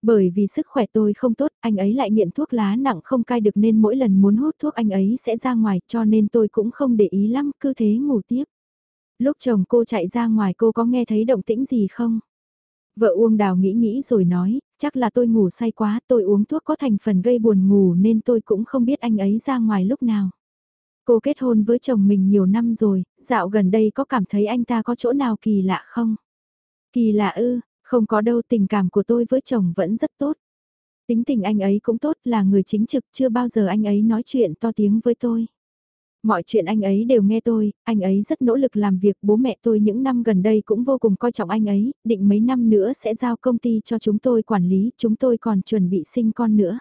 Bởi vì sức khỏe tôi không tốt, anh ấy lại nghiện thuốc lá nặng không cai được nên mỗi lần muốn hút thuốc anh ấy sẽ ra ngoài cho nên tôi cũng không để ý lắm, cứ thế ngủ tiếp. Lúc chồng cô chạy ra ngoài cô có nghe thấy động tĩnh gì không? Vợ Uông Đào nghĩ nghĩ rồi nói, chắc là tôi ngủ say quá, tôi uống thuốc có thành phần gây buồn ngủ nên tôi cũng không biết anh ấy ra ngoài lúc nào. Cô kết hôn với chồng mình nhiều năm rồi, dạo gần đây có cảm thấy anh ta có chỗ nào kỳ lạ không? Kỳ lạ ư, không có đâu tình cảm của tôi với chồng vẫn rất tốt. Tính tình anh ấy cũng tốt là người chính trực chưa bao giờ anh ấy nói chuyện to tiếng với tôi. Mọi chuyện anh ấy đều nghe tôi, anh ấy rất nỗ lực làm việc bố mẹ tôi những năm gần đây cũng vô cùng coi trọng anh ấy, định mấy năm nữa sẽ giao công ty cho chúng tôi quản lý, chúng tôi còn chuẩn bị sinh con nữa.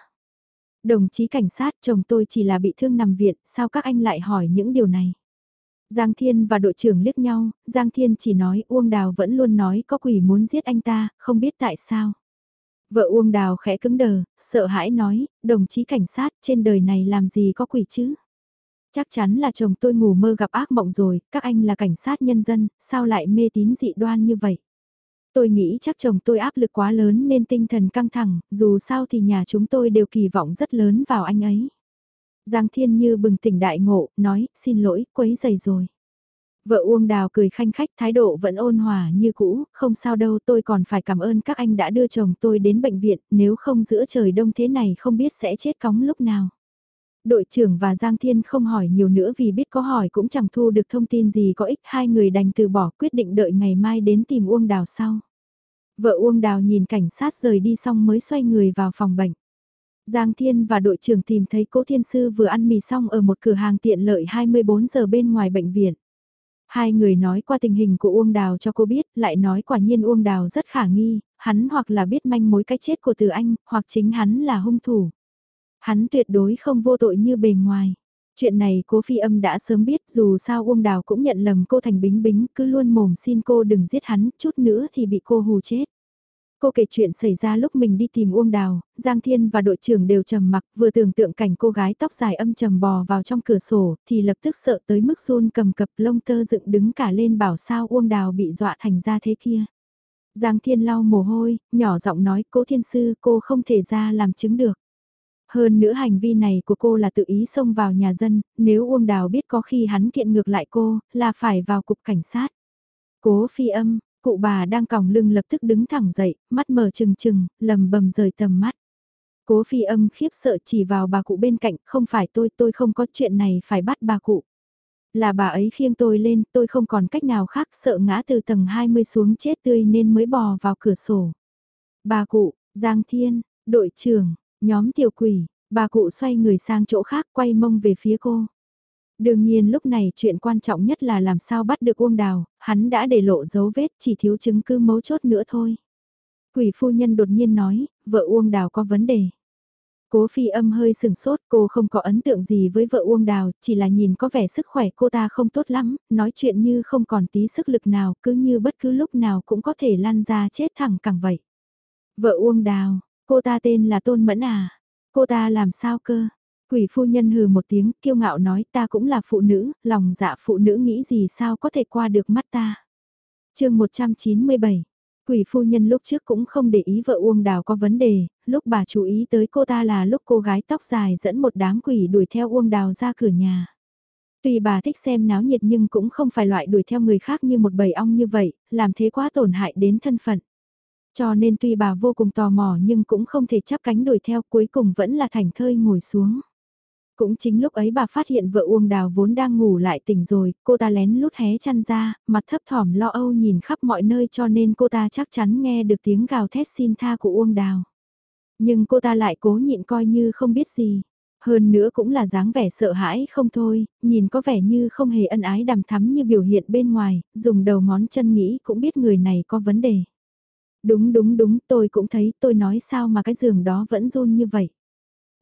Đồng chí cảnh sát chồng tôi chỉ là bị thương nằm viện, sao các anh lại hỏi những điều này? Giang Thiên và đội trưởng liếc nhau, Giang Thiên chỉ nói Uông Đào vẫn luôn nói có quỷ muốn giết anh ta, không biết tại sao. Vợ Uông Đào khẽ cứng đờ, sợ hãi nói, đồng chí cảnh sát trên đời này làm gì có quỷ chứ? Chắc chắn là chồng tôi ngủ mơ gặp ác mộng rồi, các anh là cảnh sát nhân dân, sao lại mê tín dị đoan như vậy? Tôi nghĩ chắc chồng tôi áp lực quá lớn nên tinh thần căng thẳng, dù sao thì nhà chúng tôi đều kỳ vọng rất lớn vào anh ấy. Giang Thiên Như bừng tỉnh đại ngộ, nói, xin lỗi, quấy giày rồi. Vợ Uông Đào cười khanh khách thái độ vẫn ôn hòa như cũ, không sao đâu tôi còn phải cảm ơn các anh đã đưa chồng tôi đến bệnh viện, nếu không giữa trời đông thế này không biết sẽ chết cóng lúc nào. Đội trưởng và Giang Thiên không hỏi nhiều nữa vì biết có hỏi cũng chẳng thu được thông tin gì có ích hai người đành từ bỏ quyết định đợi ngày mai đến tìm Uông Đào sau. Vợ Uông Đào nhìn cảnh sát rời đi xong mới xoay người vào phòng bệnh. Giang Thiên và đội trưởng tìm thấy cố thiên sư vừa ăn mì xong ở một cửa hàng tiện lợi 24 giờ bên ngoài bệnh viện. Hai người nói qua tình hình của Uông Đào cho cô biết, lại nói quả nhiên Uông Đào rất khả nghi, hắn hoặc là biết manh mối cái chết của Từ Anh, hoặc chính hắn là hung thủ. Hắn tuyệt đối không vô tội như bề ngoài. Chuyện này cố phi âm đã sớm biết dù sao Uông Đào cũng nhận lầm cô thành bính bính cứ luôn mồm xin cô đừng giết hắn chút nữa thì bị cô hù chết. Cô kể chuyện xảy ra lúc mình đi tìm Uông Đào, Giang Thiên và đội trưởng đều trầm mặc vừa tưởng tượng cảnh cô gái tóc dài âm trầm bò vào trong cửa sổ thì lập tức sợ tới mức run cầm cập lông tơ dựng đứng cả lên bảo sao Uông Đào bị dọa thành ra thế kia. Giang Thiên lau mồ hôi, nhỏ giọng nói cố thiên sư cô không thể ra làm chứng được. Hơn nữa hành vi này của cô là tự ý xông vào nhà dân, nếu Uông Đào biết có khi hắn kiện ngược lại cô, là phải vào cục cảnh sát. Cố phi âm, cụ bà đang còng lưng lập tức đứng thẳng dậy, mắt mở trừng trừng, lầm bầm rời tầm mắt. Cố phi âm khiếp sợ chỉ vào bà cụ bên cạnh, không phải tôi, tôi không có chuyện này phải bắt bà cụ. Là bà ấy khiêng tôi lên, tôi không còn cách nào khác sợ ngã từ tầng 20 xuống chết tươi nên mới bò vào cửa sổ. Bà cụ, Giang Thiên, đội trưởng, Nhóm tiểu quỷ, bà cụ xoay người sang chỗ khác quay mông về phía cô. Đương nhiên lúc này chuyện quan trọng nhất là làm sao bắt được Uông Đào, hắn đã để lộ dấu vết chỉ thiếu chứng cứ mấu chốt nữa thôi. Quỷ phu nhân đột nhiên nói, vợ Uông Đào có vấn đề. Cố phi âm hơi sừng sốt, cô không có ấn tượng gì với vợ Uông Đào, chỉ là nhìn có vẻ sức khỏe cô ta không tốt lắm, nói chuyện như không còn tí sức lực nào, cứ như bất cứ lúc nào cũng có thể lan ra chết thẳng cẳng vậy. Vợ Uông Đào, Cô ta tên là Tôn Mẫn à? Cô ta làm sao cơ? Quỷ phu nhân hừ một tiếng, kiêu ngạo nói ta cũng là phụ nữ, lòng dạ phụ nữ nghĩ gì sao có thể qua được mắt ta. chương 197 Quỷ phu nhân lúc trước cũng không để ý vợ Uông Đào có vấn đề, lúc bà chú ý tới cô ta là lúc cô gái tóc dài dẫn một đám quỷ đuổi theo Uông Đào ra cửa nhà. Tuy bà thích xem náo nhiệt nhưng cũng không phải loại đuổi theo người khác như một bầy ong như vậy, làm thế quá tổn hại đến thân phận. Cho nên tuy bà vô cùng tò mò nhưng cũng không thể chấp cánh đuổi theo cuối cùng vẫn là thành thơi ngồi xuống. Cũng chính lúc ấy bà phát hiện vợ Uông Đào vốn đang ngủ lại tỉnh rồi, cô ta lén lút hé chăn ra, mặt thấp thỏm lo âu nhìn khắp mọi nơi cho nên cô ta chắc chắn nghe được tiếng gào thét xin tha của Uông Đào. Nhưng cô ta lại cố nhịn coi như không biết gì. Hơn nữa cũng là dáng vẻ sợ hãi không thôi, nhìn có vẻ như không hề ân ái đằm thắm như biểu hiện bên ngoài, dùng đầu ngón chân nghĩ cũng biết người này có vấn đề. Đúng đúng đúng, tôi cũng thấy tôi nói sao mà cái giường đó vẫn run như vậy.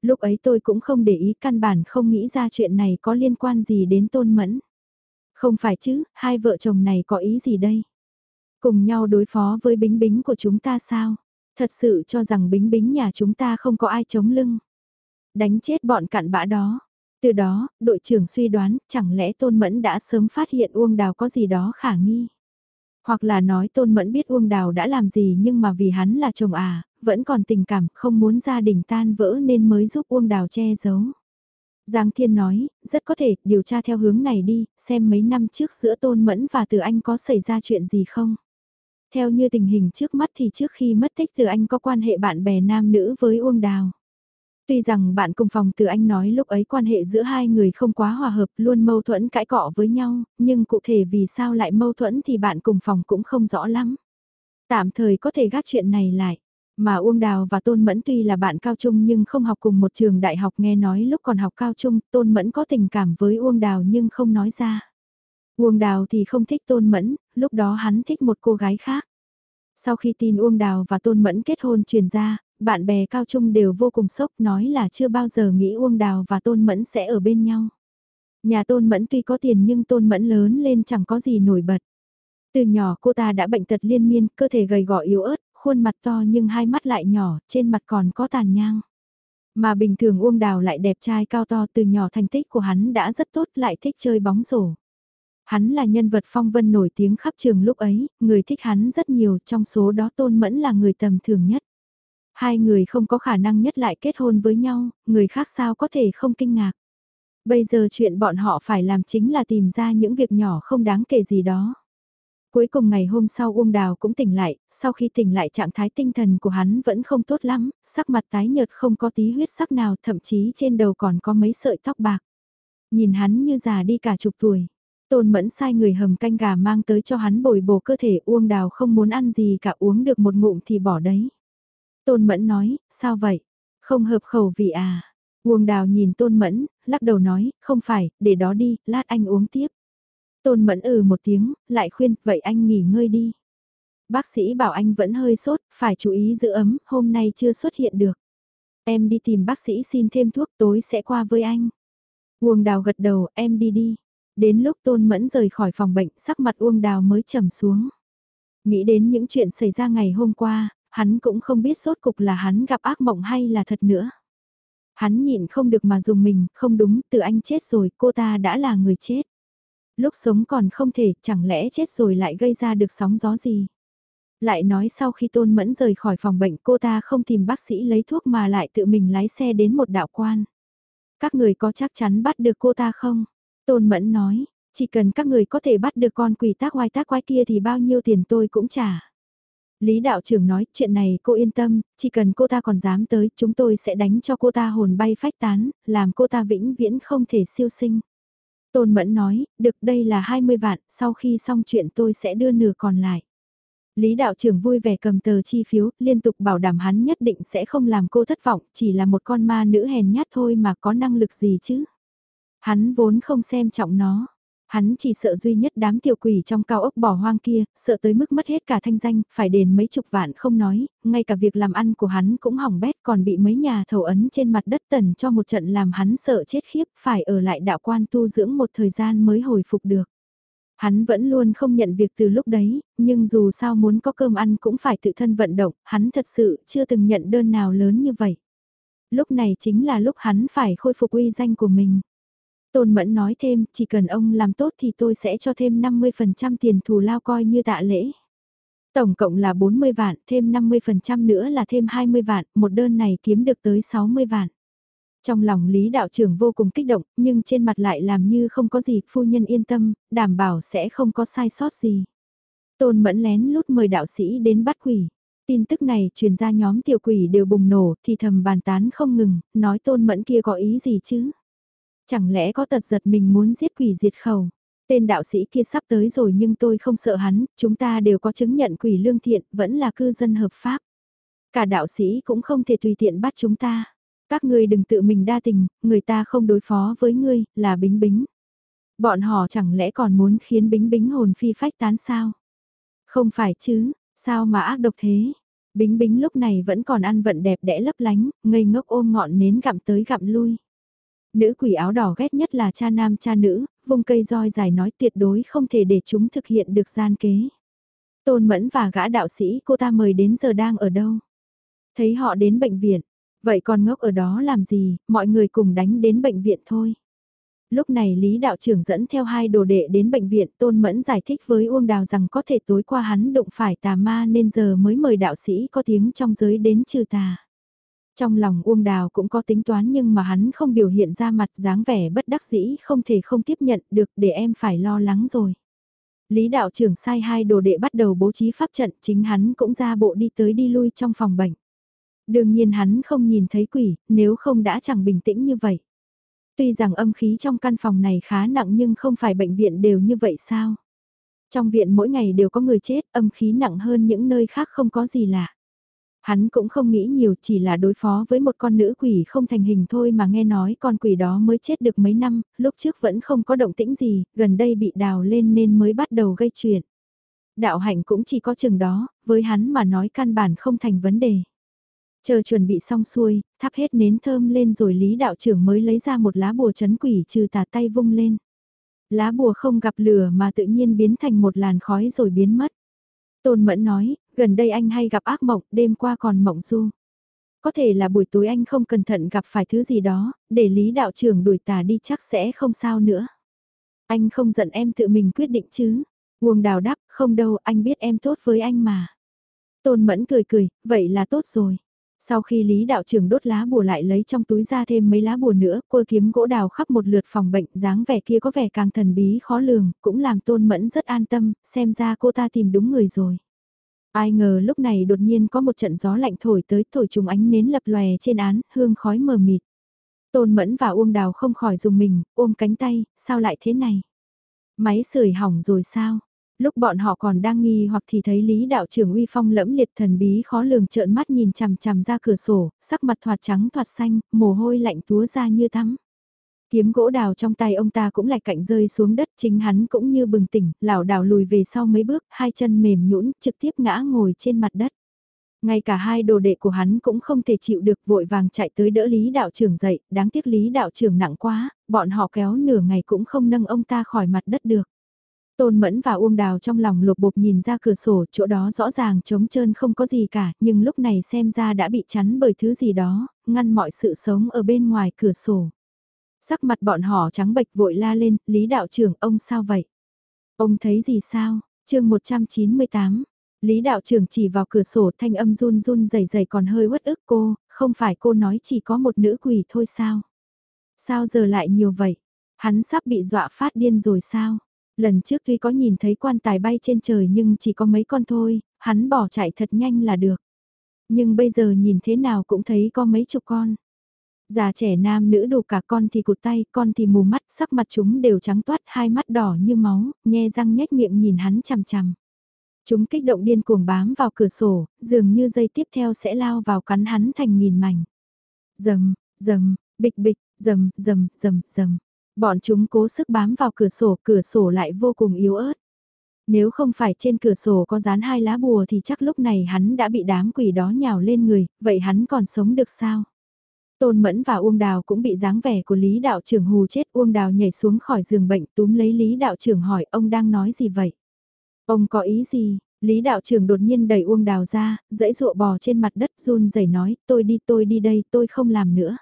Lúc ấy tôi cũng không để ý căn bản không nghĩ ra chuyện này có liên quan gì đến tôn mẫn. Không phải chứ, hai vợ chồng này có ý gì đây? Cùng nhau đối phó với bính bính của chúng ta sao? Thật sự cho rằng bính bính nhà chúng ta không có ai chống lưng. Đánh chết bọn cặn bã đó. Từ đó, đội trưởng suy đoán, chẳng lẽ Tôn Mẫn đã sớm phát hiện Uông Đào có gì đó khả nghi. Hoặc là nói Tôn Mẫn biết Uông Đào đã làm gì nhưng mà vì hắn là chồng à, vẫn còn tình cảm, không muốn gia đình tan vỡ nên mới giúp Uông Đào che giấu. Giang Thiên nói, rất có thể, điều tra theo hướng này đi, xem mấy năm trước giữa Tôn Mẫn và Từ Anh có xảy ra chuyện gì không. Theo như tình hình trước mắt thì trước khi mất tích Từ Anh có quan hệ bạn bè nam nữ với Uông Đào. Tuy rằng bạn cùng phòng từ anh nói lúc ấy quan hệ giữa hai người không quá hòa hợp luôn mâu thuẫn cãi cọ với nhau, nhưng cụ thể vì sao lại mâu thuẫn thì bạn cùng phòng cũng không rõ lắm. Tạm thời có thể gác chuyện này lại. Mà Uông Đào và Tôn Mẫn tuy là bạn cao trung nhưng không học cùng một trường đại học nghe nói lúc còn học cao trung Tôn Mẫn có tình cảm với Uông Đào nhưng không nói ra. Uông Đào thì không thích Tôn Mẫn, lúc đó hắn thích một cô gái khác. Sau khi tin Uông Đào và Tôn Mẫn kết hôn truyền ra, bạn bè cao trung đều vô cùng sốc nói là chưa bao giờ nghĩ Uông Đào và Tôn Mẫn sẽ ở bên nhau. Nhà Tôn Mẫn tuy có tiền nhưng Tôn Mẫn lớn lên chẳng có gì nổi bật. Từ nhỏ cô ta đã bệnh tật liên miên, cơ thể gầy gò yếu ớt, khuôn mặt to nhưng hai mắt lại nhỏ, trên mặt còn có tàn nhang. Mà bình thường Uông Đào lại đẹp trai cao to từ nhỏ thành tích của hắn đã rất tốt lại thích chơi bóng rổ. Hắn là nhân vật phong vân nổi tiếng khắp trường lúc ấy, người thích hắn rất nhiều trong số đó Tôn Mẫn là người tầm thường nhất. Hai người không có khả năng nhất lại kết hôn với nhau, người khác sao có thể không kinh ngạc. Bây giờ chuyện bọn họ phải làm chính là tìm ra những việc nhỏ không đáng kể gì đó. Cuối cùng ngày hôm sau Uông Đào cũng tỉnh lại, sau khi tỉnh lại trạng thái tinh thần của hắn vẫn không tốt lắm, sắc mặt tái nhợt không có tí huyết sắc nào, thậm chí trên đầu còn có mấy sợi tóc bạc. Nhìn hắn như già đi cả chục tuổi. Tôn Mẫn sai người hầm canh gà mang tới cho hắn bồi bổ cơ thể Uông Đào không muốn ăn gì cả uống được một ngụm thì bỏ đấy. Tôn Mẫn nói, sao vậy? Không hợp khẩu vị à? Uông Đào nhìn Tôn Mẫn, lắc đầu nói, không phải, để đó đi, lát anh uống tiếp. Tôn Mẫn ừ một tiếng, lại khuyên, vậy anh nghỉ ngơi đi. Bác sĩ bảo anh vẫn hơi sốt, phải chú ý giữ ấm, hôm nay chưa xuất hiện được. Em đi tìm bác sĩ xin thêm thuốc tối sẽ qua với anh. Uông Đào gật đầu, em đi đi. Đến lúc Tôn Mẫn rời khỏi phòng bệnh, sắc mặt Uông Đào mới trầm xuống. Nghĩ đến những chuyện xảy ra ngày hôm qua, hắn cũng không biết sốt cục là hắn gặp ác mộng hay là thật nữa. Hắn nhịn không được mà dùng mình, không đúng, từ anh chết rồi, cô ta đã là người chết. Lúc sống còn không thể, chẳng lẽ chết rồi lại gây ra được sóng gió gì. Lại nói sau khi Tôn Mẫn rời khỏi phòng bệnh cô ta không tìm bác sĩ lấy thuốc mà lại tự mình lái xe đến một đạo quan. Các người có chắc chắn bắt được cô ta không? Tôn Mẫn nói, chỉ cần các người có thể bắt được con quỷ tác oai tác quái kia thì bao nhiêu tiền tôi cũng trả. Lý đạo trưởng nói, chuyện này cô yên tâm, chỉ cần cô ta còn dám tới, chúng tôi sẽ đánh cho cô ta hồn bay phách tán, làm cô ta vĩnh viễn không thể siêu sinh. Tôn Mẫn nói, được đây là 20 vạn, sau khi xong chuyện tôi sẽ đưa nửa còn lại. Lý đạo trưởng vui vẻ cầm tờ chi phiếu, liên tục bảo đảm hắn nhất định sẽ không làm cô thất vọng, chỉ là một con ma nữ hèn nhát thôi mà có năng lực gì chứ. Hắn vốn không xem trọng nó. Hắn chỉ sợ duy nhất đám tiểu quỷ trong cao ốc bỏ hoang kia, sợ tới mức mất hết cả thanh danh, phải đền mấy chục vạn không nói, ngay cả việc làm ăn của hắn cũng hỏng bét còn bị mấy nhà thầu ấn trên mặt đất tần cho một trận làm hắn sợ chết khiếp, phải ở lại đạo quan tu dưỡng một thời gian mới hồi phục được. Hắn vẫn luôn không nhận việc từ lúc đấy, nhưng dù sao muốn có cơm ăn cũng phải tự thân vận động, hắn thật sự chưa từng nhận đơn nào lớn như vậy. Lúc này chính là lúc hắn phải khôi phục uy danh của mình. Tôn Mẫn nói thêm, chỉ cần ông làm tốt thì tôi sẽ cho thêm 50% tiền thù lao coi như tạ lễ. Tổng cộng là 40 vạn, thêm 50% nữa là thêm 20 vạn, một đơn này kiếm được tới 60 vạn. Trong lòng Lý đạo trưởng vô cùng kích động, nhưng trên mặt lại làm như không có gì, phu nhân yên tâm, đảm bảo sẽ không có sai sót gì. Tôn Mẫn lén lút mời đạo sĩ đến bắt quỷ. Tin tức này truyền ra nhóm tiểu quỷ đều bùng nổ, thì thầm bàn tán không ngừng, nói Tôn Mẫn kia có ý gì chứ? Chẳng lẽ có tật giật mình muốn giết quỷ diệt khẩu? Tên đạo sĩ kia sắp tới rồi nhưng tôi không sợ hắn, chúng ta đều có chứng nhận quỷ lương thiện, vẫn là cư dân hợp pháp. Cả đạo sĩ cũng không thể tùy tiện bắt chúng ta. Các ngươi đừng tự mình đa tình, người ta không đối phó với ngươi, là bính bính. Bọn họ chẳng lẽ còn muốn khiến bính bính hồn phi phách tán sao? Không phải chứ, sao mà ác độc thế? Bính bính lúc này vẫn còn ăn vận đẹp đẽ lấp lánh, ngây ngốc ôm ngọn nến gặm tới gặm lui. Nữ quỷ áo đỏ ghét nhất là cha nam cha nữ, vung cây roi dài nói tuyệt đối không thể để chúng thực hiện được gian kế. Tôn Mẫn và gã đạo sĩ cô ta mời đến giờ đang ở đâu? Thấy họ đến bệnh viện, vậy còn ngốc ở đó làm gì, mọi người cùng đánh đến bệnh viện thôi. Lúc này Lý đạo trưởng dẫn theo hai đồ đệ đến bệnh viện Tôn Mẫn giải thích với Uông Đào rằng có thể tối qua hắn đụng phải tà ma nên giờ mới mời đạo sĩ có tiếng trong giới đến trừ tà. Trong lòng Uông Đào cũng có tính toán nhưng mà hắn không biểu hiện ra mặt dáng vẻ bất đắc dĩ không thể không tiếp nhận được để em phải lo lắng rồi. Lý đạo trưởng sai hai đồ đệ bắt đầu bố trí pháp trận chính hắn cũng ra bộ đi tới đi lui trong phòng bệnh. Đương nhiên hắn không nhìn thấy quỷ, nếu không đã chẳng bình tĩnh như vậy. Tuy rằng âm khí trong căn phòng này khá nặng nhưng không phải bệnh viện đều như vậy sao? Trong viện mỗi ngày đều có người chết, âm khí nặng hơn những nơi khác không có gì lạ. Hắn cũng không nghĩ nhiều chỉ là đối phó với một con nữ quỷ không thành hình thôi mà nghe nói con quỷ đó mới chết được mấy năm, lúc trước vẫn không có động tĩnh gì, gần đây bị đào lên nên mới bắt đầu gây chuyện. Đạo hạnh cũng chỉ có chừng đó, với hắn mà nói căn bản không thành vấn đề. Chờ chuẩn bị xong xuôi, thắp hết nến thơm lên rồi Lý đạo trưởng mới lấy ra một lá bùa chấn quỷ trừ tà tay vung lên. Lá bùa không gặp lửa mà tự nhiên biến thành một làn khói rồi biến mất. Tôn Mẫn nói, gần đây anh hay gặp ác mộng, đêm qua còn mộng du. Có thể là buổi tối anh không cẩn thận gặp phải thứ gì đó, để Lý đạo trưởng đuổi tà đi chắc sẽ không sao nữa. Anh không giận em tự mình quyết định chứ. Nguồn đào đáp, không đâu, anh biết em tốt với anh mà. Tôn Mẫn cười cười, vậy là tốt rồi. Sau khi Lý đạo trưởng đốt lá bùa lại lấy trong túi ra thêm mấy lá bùa nữa, cô kiếm gỗ đào khắp một lượt phòng bệnh, dáng vẻ kia có vẻ càng thần bí khó lường, cũng làm tôn mẫn rất an tâm, xem ra cô ta tìm đúng người rồi. Ai ngờ lúc này đột nhiên có một trận gió lạnh thổi tới thổi trùng ánh nến lập lòe trên án, hương khói mờ mịt. Tôn mẫn và Uông Đào không khỏi dùng mình, ôm cánh tay, sao lại thế này? Máy sưởi hỏng rồi sao? Lúc bọn họ còn đang nghi hoặc thì thấy Lý đạo trưởng uy phong lẫm liệt thần bí khó lường trợn mắt nhìn chằm chằm ra cửa sổ, sắc mặt thoạt trắng thoạt xanh, mồ hôi lạnh túa ra như tắm. Kiếm gỗ đào trong tay ông ta cũng lạch cạnh rơi xuống đất chính hắn cũng như bừng tỉnh, lảo đảo lùi về sau mấy bước, hai chân mềm nhũn trực tiếp ngã ngồi trên mặt đất. Ngay cả hai đồ đệ của hắn cũng không thể chịu được vội vàng chạy tới đỡ Lý đạo trưởng dậy, đáng tiếc Lý đạo trưởng nặng quá, bọn họ kéo nửa ngày cũng không nâng ông ta khỏi mặt đất được. Tôn Mẫn và Uông Đào trong lòng lục bục nhìn ra cửa sổ, chỗ đó rõ ràng trống trơn không có gì cả, nhưng lúc này xem ra đã bị chắn bởi thứ gì đó, ngăn mọi sự sống ở bên ngoài cửa sổ. Sắc mặt bọn họ trắng bệch vội la lên, Lý đạo trưởng ông sao vậy? Ông thấy gì sao? chương 198, Lý đạo trưởng chỉ vào cửa sổ thanh âm run run dày dày còn hơi uất ức cô, không phải cô nói chỉ có một nữ quỷ thôi sao? Sao giờ lại nhiều vậy? Hắn sắp bị dọa phát điên rồi sao? Lần trước tuy có nhìn thấy quan tài bay trên trời nhưng chỉ có mấy con thôi, hắn bỏ chạy thật nhanh là được. Nhưng bây giờ nhìn thế nào cũng thấy có mấy chục con. Già trẻ nam nữ đồ cả con thì cụt tay, con thì mù mắt, sắc mặt chúng đều trắng toát, hai mắt đỏ như máu, nhe răng nhếch miệng nhìn hắn chằm chằm. Chúng kích động điên cuồng bám vào cửa sổ, dường như dây tiếp theo sẽ lao vào cắn hắn thành nghìn mảnh. Dầm, dầm, bịch bịch, dầm, dầm, dầm, dầm. Bọn chúng cố sức bám vào cửa sổ, cửa sổ lại vô cùng yếu ớt. Nếu không phải trên cửa sổ có dán hai lá bùa thì chắc lúc này hắn đã bị đám quỷ đó nhào lên người, vậy hắn còn sống được sao? Tôn Mẫn và Uông Đào cũng bị dáng vẻ của Lý Đạo trưởng hù chết. Uông Đào nhảy xuống khỏi giường bệnh túm lấy Lý Đạo trưởng hỏi ông đang nói gì vậy? Ông có ý gì? Lý Đạo trưởng đột nhiên đẩy Uông Đào ra, dãy dụa bò trên mặt đất run rẩy nói tôi đi tôi đi đây tôi không làm nữa.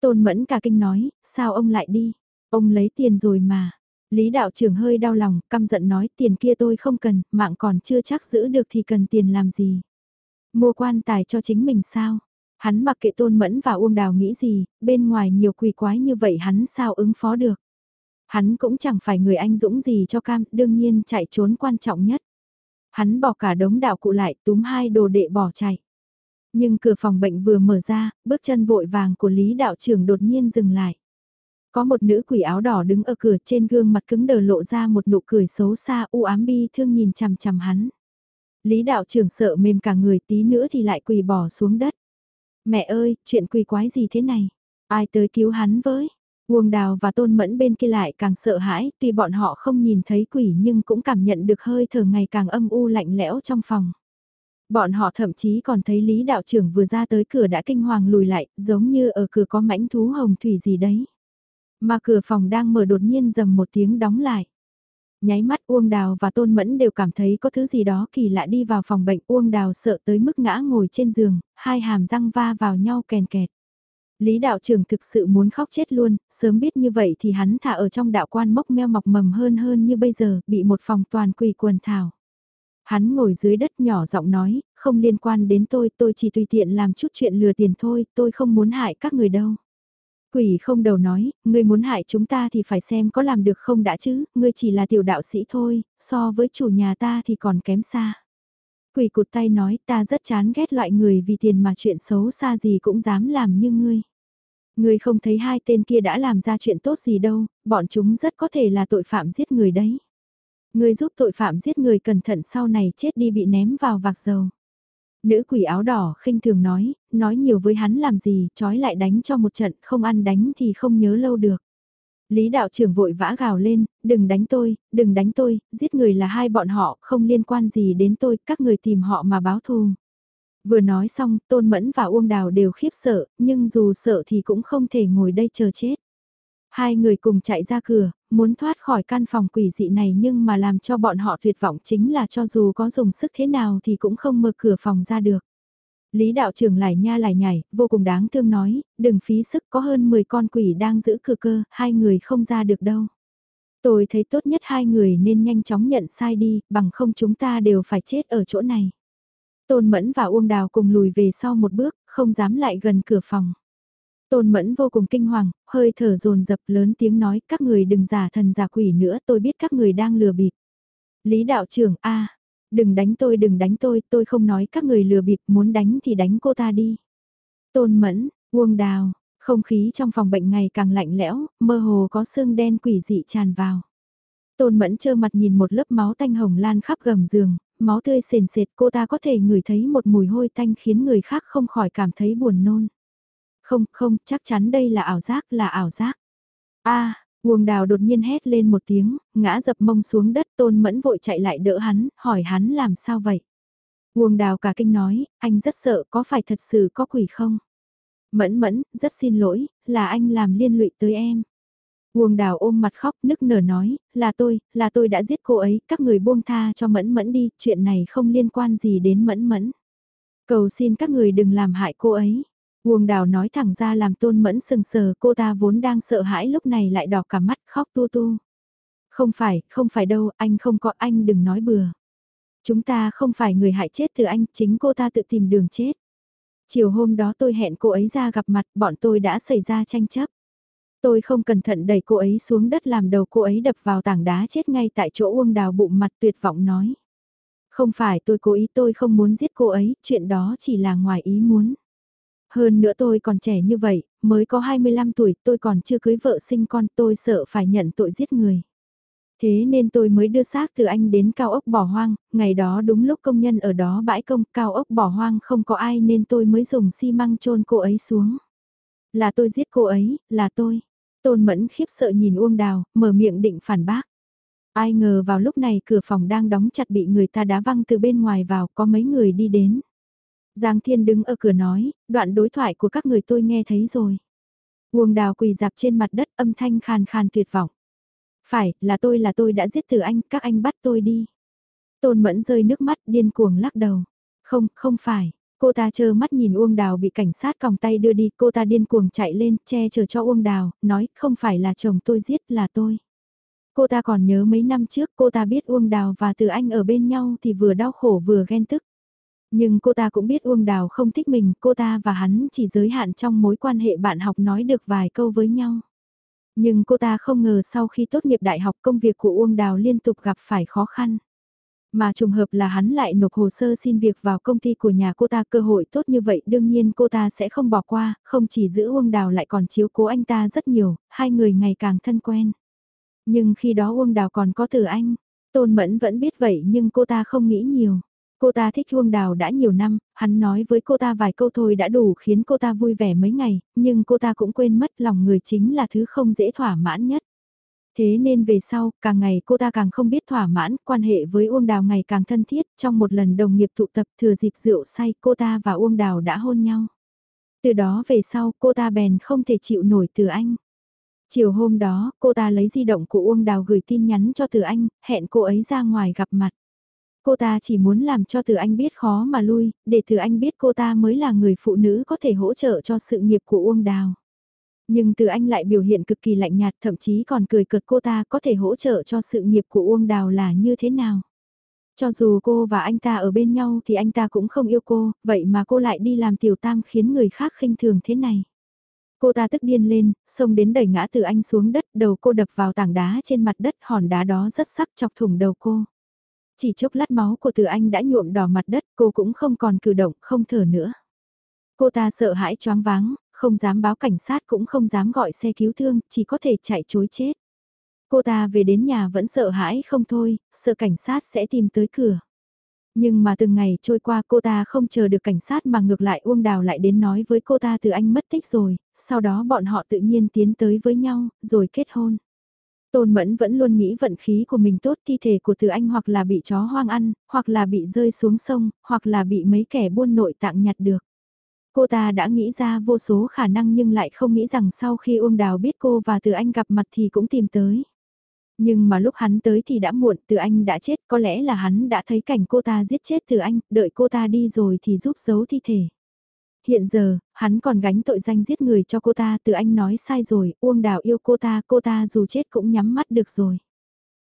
Tôn Mẫn cả kinh nói, sao ông lại đi? Ông lấy tiền rồi mà. Lý đạo trưởng hơi đau lòng, căm giận nói tiền kia tôi không cần, mạng còn chưa chắc giữ được thì cần tiền làm gì. Mua quan tài cho chính mình sao? Hắn mặc kệ tôn mẫn và uông đào nghĩ gì, bên ngoài nhiều quỷ quái như vậy hắn sao ứng phó được. Hắn cũng chẳng phải người anh dũng gì cho cam, đương nhiên chạy trốn quan trọng nhất. Hắn bỏ cả đống đạo cụ lại túm hai đồ đệ bỏ chạy. Nhưng cửa phòng bệnh vừa mở ra, bước chân vội vàng của Lý đạo trưởng đột nhiên dừng lại. Có một nữ quỷ áo đỏ đứng ở cửa trên gương mặt cứng đờ lộ ra một nụ cười xấu xa u ám bi thương nhìn chằm chằm hắn. Lý đạo trưởng sợ mềm cả người tí nữa thì lại quỳ bỏ xuống đất. Mẹ ơi, chuyện quỳ quái gì thế này? Ai tới cứu hắn với? Uông Đào và Tôn Mẫn bên kia lại càng sợ hãi, tuy bọn họ không nhìn thấy quỷ nhưng cũng cảm nhận được hơi thở ngày càng âm u lạnh lẽo trong phòng. Bọn họ thậm chí còn thấy Lý đạo trưởng vừa ra tới cửa đã kinh hoàng lùi lại, giống như ở cửa có mãnh thú hồng thủy gì đấy. Mà cửa phòng đang mở đột nhiên dầm một tiếng đóng lại. Nháy mắt Uông Đào và Tôn Mẫn đều cảm thấy có thứ gì đó kỳ lạ đi vào phòng bệnh Uông Đào sợ tới mức ngã ngồi trên giường, hai hàm răng va vào nhau kèn kẹt. Lý đạo trưởng thực sự muốn khóc chết luôn, sớm biết như vậy thì hắn thả ở trong đạo quan mốc meo mọc mầm hơn hơn như bây giờ, bị một phòng toàn quỳ quần thảo. Hắn ngồi dưới đất nhỏ giọng nói, không liên quan đến tôi, tôi chỉ tùy tiện làm chút chuyện lừa tiền thôi, tôi không muốn hại các người đâu. Quỷ không đầu nói, ngươi muốn hại chúng ta thì phải xem có làm được không đã chứ, ngươi chỉ là tiểu đạo sĩ thôi, so với chủ nhà ta thì còn kém xa. Quỷ cụt tay nói ta rất chán ghét loại người vì tiền mà chuyện xấu xa gì cũng dám làm như ngươi. Ngươi không thấy hai tên kia đã làm ra chuyện tốt gì đâu, bọn chúng rất có thể là tội phạm giết người đấy. Ngươi giúp tội phạm giết người cẩn thận sau này chết đi bị ném vào vạc dầu. Nữ quỷ áo đỏ khinh thường nói, nói nhiều với hắn làm gì, trói lại đánh cho một trận, không ăn đánh thì không nhớ lâu được. Lý đạo trưởng vội vã gào lên, đừng đánh tôi, đừng đánh tôi, giết người là hai bọn họ, không liên quan gì đến tôi, các người tìm họ mà báo thù. Vừa nói xong, Tôn Mẫn và Uông Đào đều khiếp sợ, nhưng dù sợ thì cũng không thể ngồi đây chờ chết. Hai người cùng chạy ra cửa, muốn thoát khỏi căn phòng quỷ dị này nhưng mà làm cho bọn họ tuyệt vọng chính là cho dù có dùng sức thế nào thì cũng không mở cửa phòng ra được. Lý đạo trưởng lại nha lại nhảy, vô cùng đáng thương nói, đừng phí sức có hơn 10 con quỷ đang giữ cửa cơ, hai người không ra được đâu. Tôi thấy tốt nhất hai người nên nhanh chóng nhận sai đi, bằng không chúng ta đều phải chết ở chỗ này. Tôn Mẫn và Uông Đào cùng lùi về sau một bước, không dám lại gần cửa phòng. Tôn Mẫn vô cùng kinh hoàng, hơi thở dồn dập lớn tiếng nói các người đừng giả thần giả quỷ nữa tôi biết các người đang lừa bịp. Lý đạo trưởng a đừng đánh tôi đừng đánh tôi, tôi không nói các người lừa bịp muốn đánh thì đánh cô ta đi. Tôn Mẫn, Uông Đào, không khí trong phòng bệnh ngày càng lạnh lẽo, mơ hồ có sương đen quỷ dị tràn vào. Tôn Mẫn trơ mặt nhìn một lớp máu tanh hồng lan khắp gầm giường, máu tươi sền sệt cô ta có thể ngửi thấy một mùi hôi tanh khiến người khác không khỏi cảm thấy buồn nôn. Không, không, chắc chắn đây là ảo giác, là ảo giác. a à, đào đột nhiên hét lên một tiếng, ngã dập mông xuống đất tôn mẫn vội chạy lại đỡ hắn, hỏi hắn làm sao vậy. Uông đào cả kinh nói, anh rất sợ có phải thật sự có quỷ không? Mẫn mẫn, rất xin lỗi, là anh làm liên lụy tới em. Uông đào ôm mặt khóc nức nở nói, là tôi, là tôi đã giết cô ấy, các người buông tha cho mẫn mẫn đi, chuyện này không liên quan gì đến mẫn mẫn. Cầu xin các người đừng làm hại cô ấy. Uông đào nói thẳng ra làm tôn mẫn sừng sờ cô ta vốn đang sợ hãi lúc này lại đỏ cả mắt khóc tu tu. Không phải, không phải đâu, anh không có anh đừng nói bừa. Chúng ta không phải người hại chết từ anh, chính cô ta tự tìm đường chết. Chiều hôm đó tôi hẹn cô ấy ra gặp mặt, bọn tôi đã xảy ra tranh chấp. Tôi không cẩn thận đẩy cô ấy xuống đất làm đầu cô ấy đập vào tảng đá chết ngay tại chỗ Uông Đào bụng mặt tuyệt vọng nói. Không phải tôi cố ý tôi không muốn giết cô ấy, chuyện đó chỉ là ngoài ý muốn. Hơn nữa tôi còn trẻ như vậy, mới có 25 tuổi, tôi còn chưa cưới vợ sinh con, tôi sợ phải nhận tội giết người. Thế nên tôi mới đưa xác từ anh đến cao ốc bỏ hoang, ngày đó đúng lúc công nhân ở đó bãi công cao ốc bỏ hoang không có ai nên tôi mới dùng xi măng chôn cô ấy xuống. Là tôi giết cô ấy, là tôi. Tôn Mẫn khiếp sợ nhìn Uông Đào, mở miệng định phản bác. Ai ngờ vào lúc này cửa phòng đang đóng chặt bị người ta đá văng từ bên ngoài vào, có mấy người đi đến. Giang Thiên đứng ở cửa nói, đoạn đối thoại của các người tôi nghe thấy rồi. Uông Đào quỳ dạp trên mặt đất âm thanh khàn khàn tuyệt vọng. Phải, là tôi là tôi đã giết từ anh, các anh bắt tôi đi. Tôn Mẫn rơi nước mắt điên cuồng lắc đầu. Không, không phải. Cô ta chờ mắt nhìn Uông Đào bị cảnh sát còng tay đưa đi, cô ta điên cuồng chạy lên, che chở cho Uông Đào, nói không phải là chồng tôi giết là tôi. Cô ta còn nhớ mấy năm trước cô ta biết Uông Đào và Từ Anh ở bên nhau thì vừa đau khổ vừa ghen tức. Nhưng cô ta cũng biết Uông Đào không thích mình, cô ta và hắn chỉ giới hạn trong mối quan hệ bạn học nói được vài câu với nhau. Nhưng cô ta không ngờ sau khi tốt nghiệp đại học công việc của Uông Đào liên tục gặp phải khó khăn. Mà trùng hợp là hắn lại nộp hồ sơ xin việc vào công ty của nhà cô ta cơ hội tốt như vậy đương nhiên cô ta sẽ không bỏ qua, không chỉ giữ Uông Đào lại còn chiếu cố anh ta rất nhiều, hai người ngày càng thân quen. Nhưng khi đó Uông Đào còn có từ anh, Tôn Mẫn vẫn biết vậy nhưng cô ta không nghĩ nhiều. Cô ta thích Uông Đào đã nhiều năm, hắn nói với cô ta vài câu thôi đã đủ khiến cô ta vui vẻ mấy ngày, nhưng cô ta cũng quên mất lòng người chính là thứ không dễ thỏa mãn nhất. Thế nên về sau, càng ngày cô ta càng không biết thỏa mãn, quan hệ với Uông Đào ngày càng thân thiết, trong một lần đồng nghiệp tụ tập thừa dịp rượu say cô ta và Uông Đào đã hôn nhau. Từ đó về sau cô ta bèn không thể chịu nổi từ anh. Chiều hôm đó, cô ta lấy di động của Uông Đào gửi tin nhắn cho Từ Anh, hẹn cô ấy ra ngoài gặp mặt. Cô ta chỉ muốn làm cho Từ Anh biết khó mà lui, để Từ Anh biết cô ta mới là người phụ nữ có thể hỗ trợ cho sự nghiệp của Uông Đào. Nhưng Từ Anh lại biểu hiện cực kỳ lạnh nhạt thậm chí còn cười cợt cô ta có thể hỗ trợ cho sự nghiệp của Uông Đào là như thế nào. Cho dù cô và anh ta ở bên nhau thì anh ta cũng không yêu cô, vậy mà cô lại đi làm tiểu tam khiến người khác khinh thường thế này. Cô ta tức điên lên, xông đến đẩy ngã từ anh xuống đất, đầu cô đập vào tảng đá trên mặt đất, hòn đá đó rất sắc chọc thủng đầu cô. Chỉ chốc lát máu của từ anh đã nhuộm đỏ mặt đất, cô cũng không còn cử động, không thở nữa. Cô ta sợ hãi choáng váng, không dám báo cảnh sát cũng không dám gọi xe cứu thương, chỉ có thể chạy chối chết. Cô ta về đến nhà vẫn sợ hãi không thôi, sợ cảnh sát sẽ tìm tới cửa. Nhưng mà từng ngày trôi qua cô ta không chờ được cảnh sát mà ngược lại Uông Đào lại đến nói với cô ta từ anh mất tích rồi, sau đó bọn họ tự nhiên tiến tới với nhau, rồi kết hôn. Tôn Mẫn vẫn luôn nghĩ vận khí của mình tốt thi thể của từ anh hoặc là bị chó hoang ăn, hoặc là bị rơi xuống sông, hoặc là bị mấy kẻ buôn nội tạng nhặt được. Cô ta đã nghĩ ra vô số khả năng nhưng lại không nghĩ rằng sau khi Uông Đào biết cô và từ anh gặp mặt thì cũng tìm tới. Nhưng mà lúc hắn tới thì đã muộn, từ anh đã chết, có lẽ là hắn đã thấy cảnh cô ta giết chết từ anh, đợi cô ta đi rồi thì giúp giấu thi thể. Hiện giờ, hắn còn gánh tội danh giết người cho cô ta, từ anh nói sai rồi, Uông Đào yêu cô ta, cô ta dù chết cũng nhắm mắt được rồi.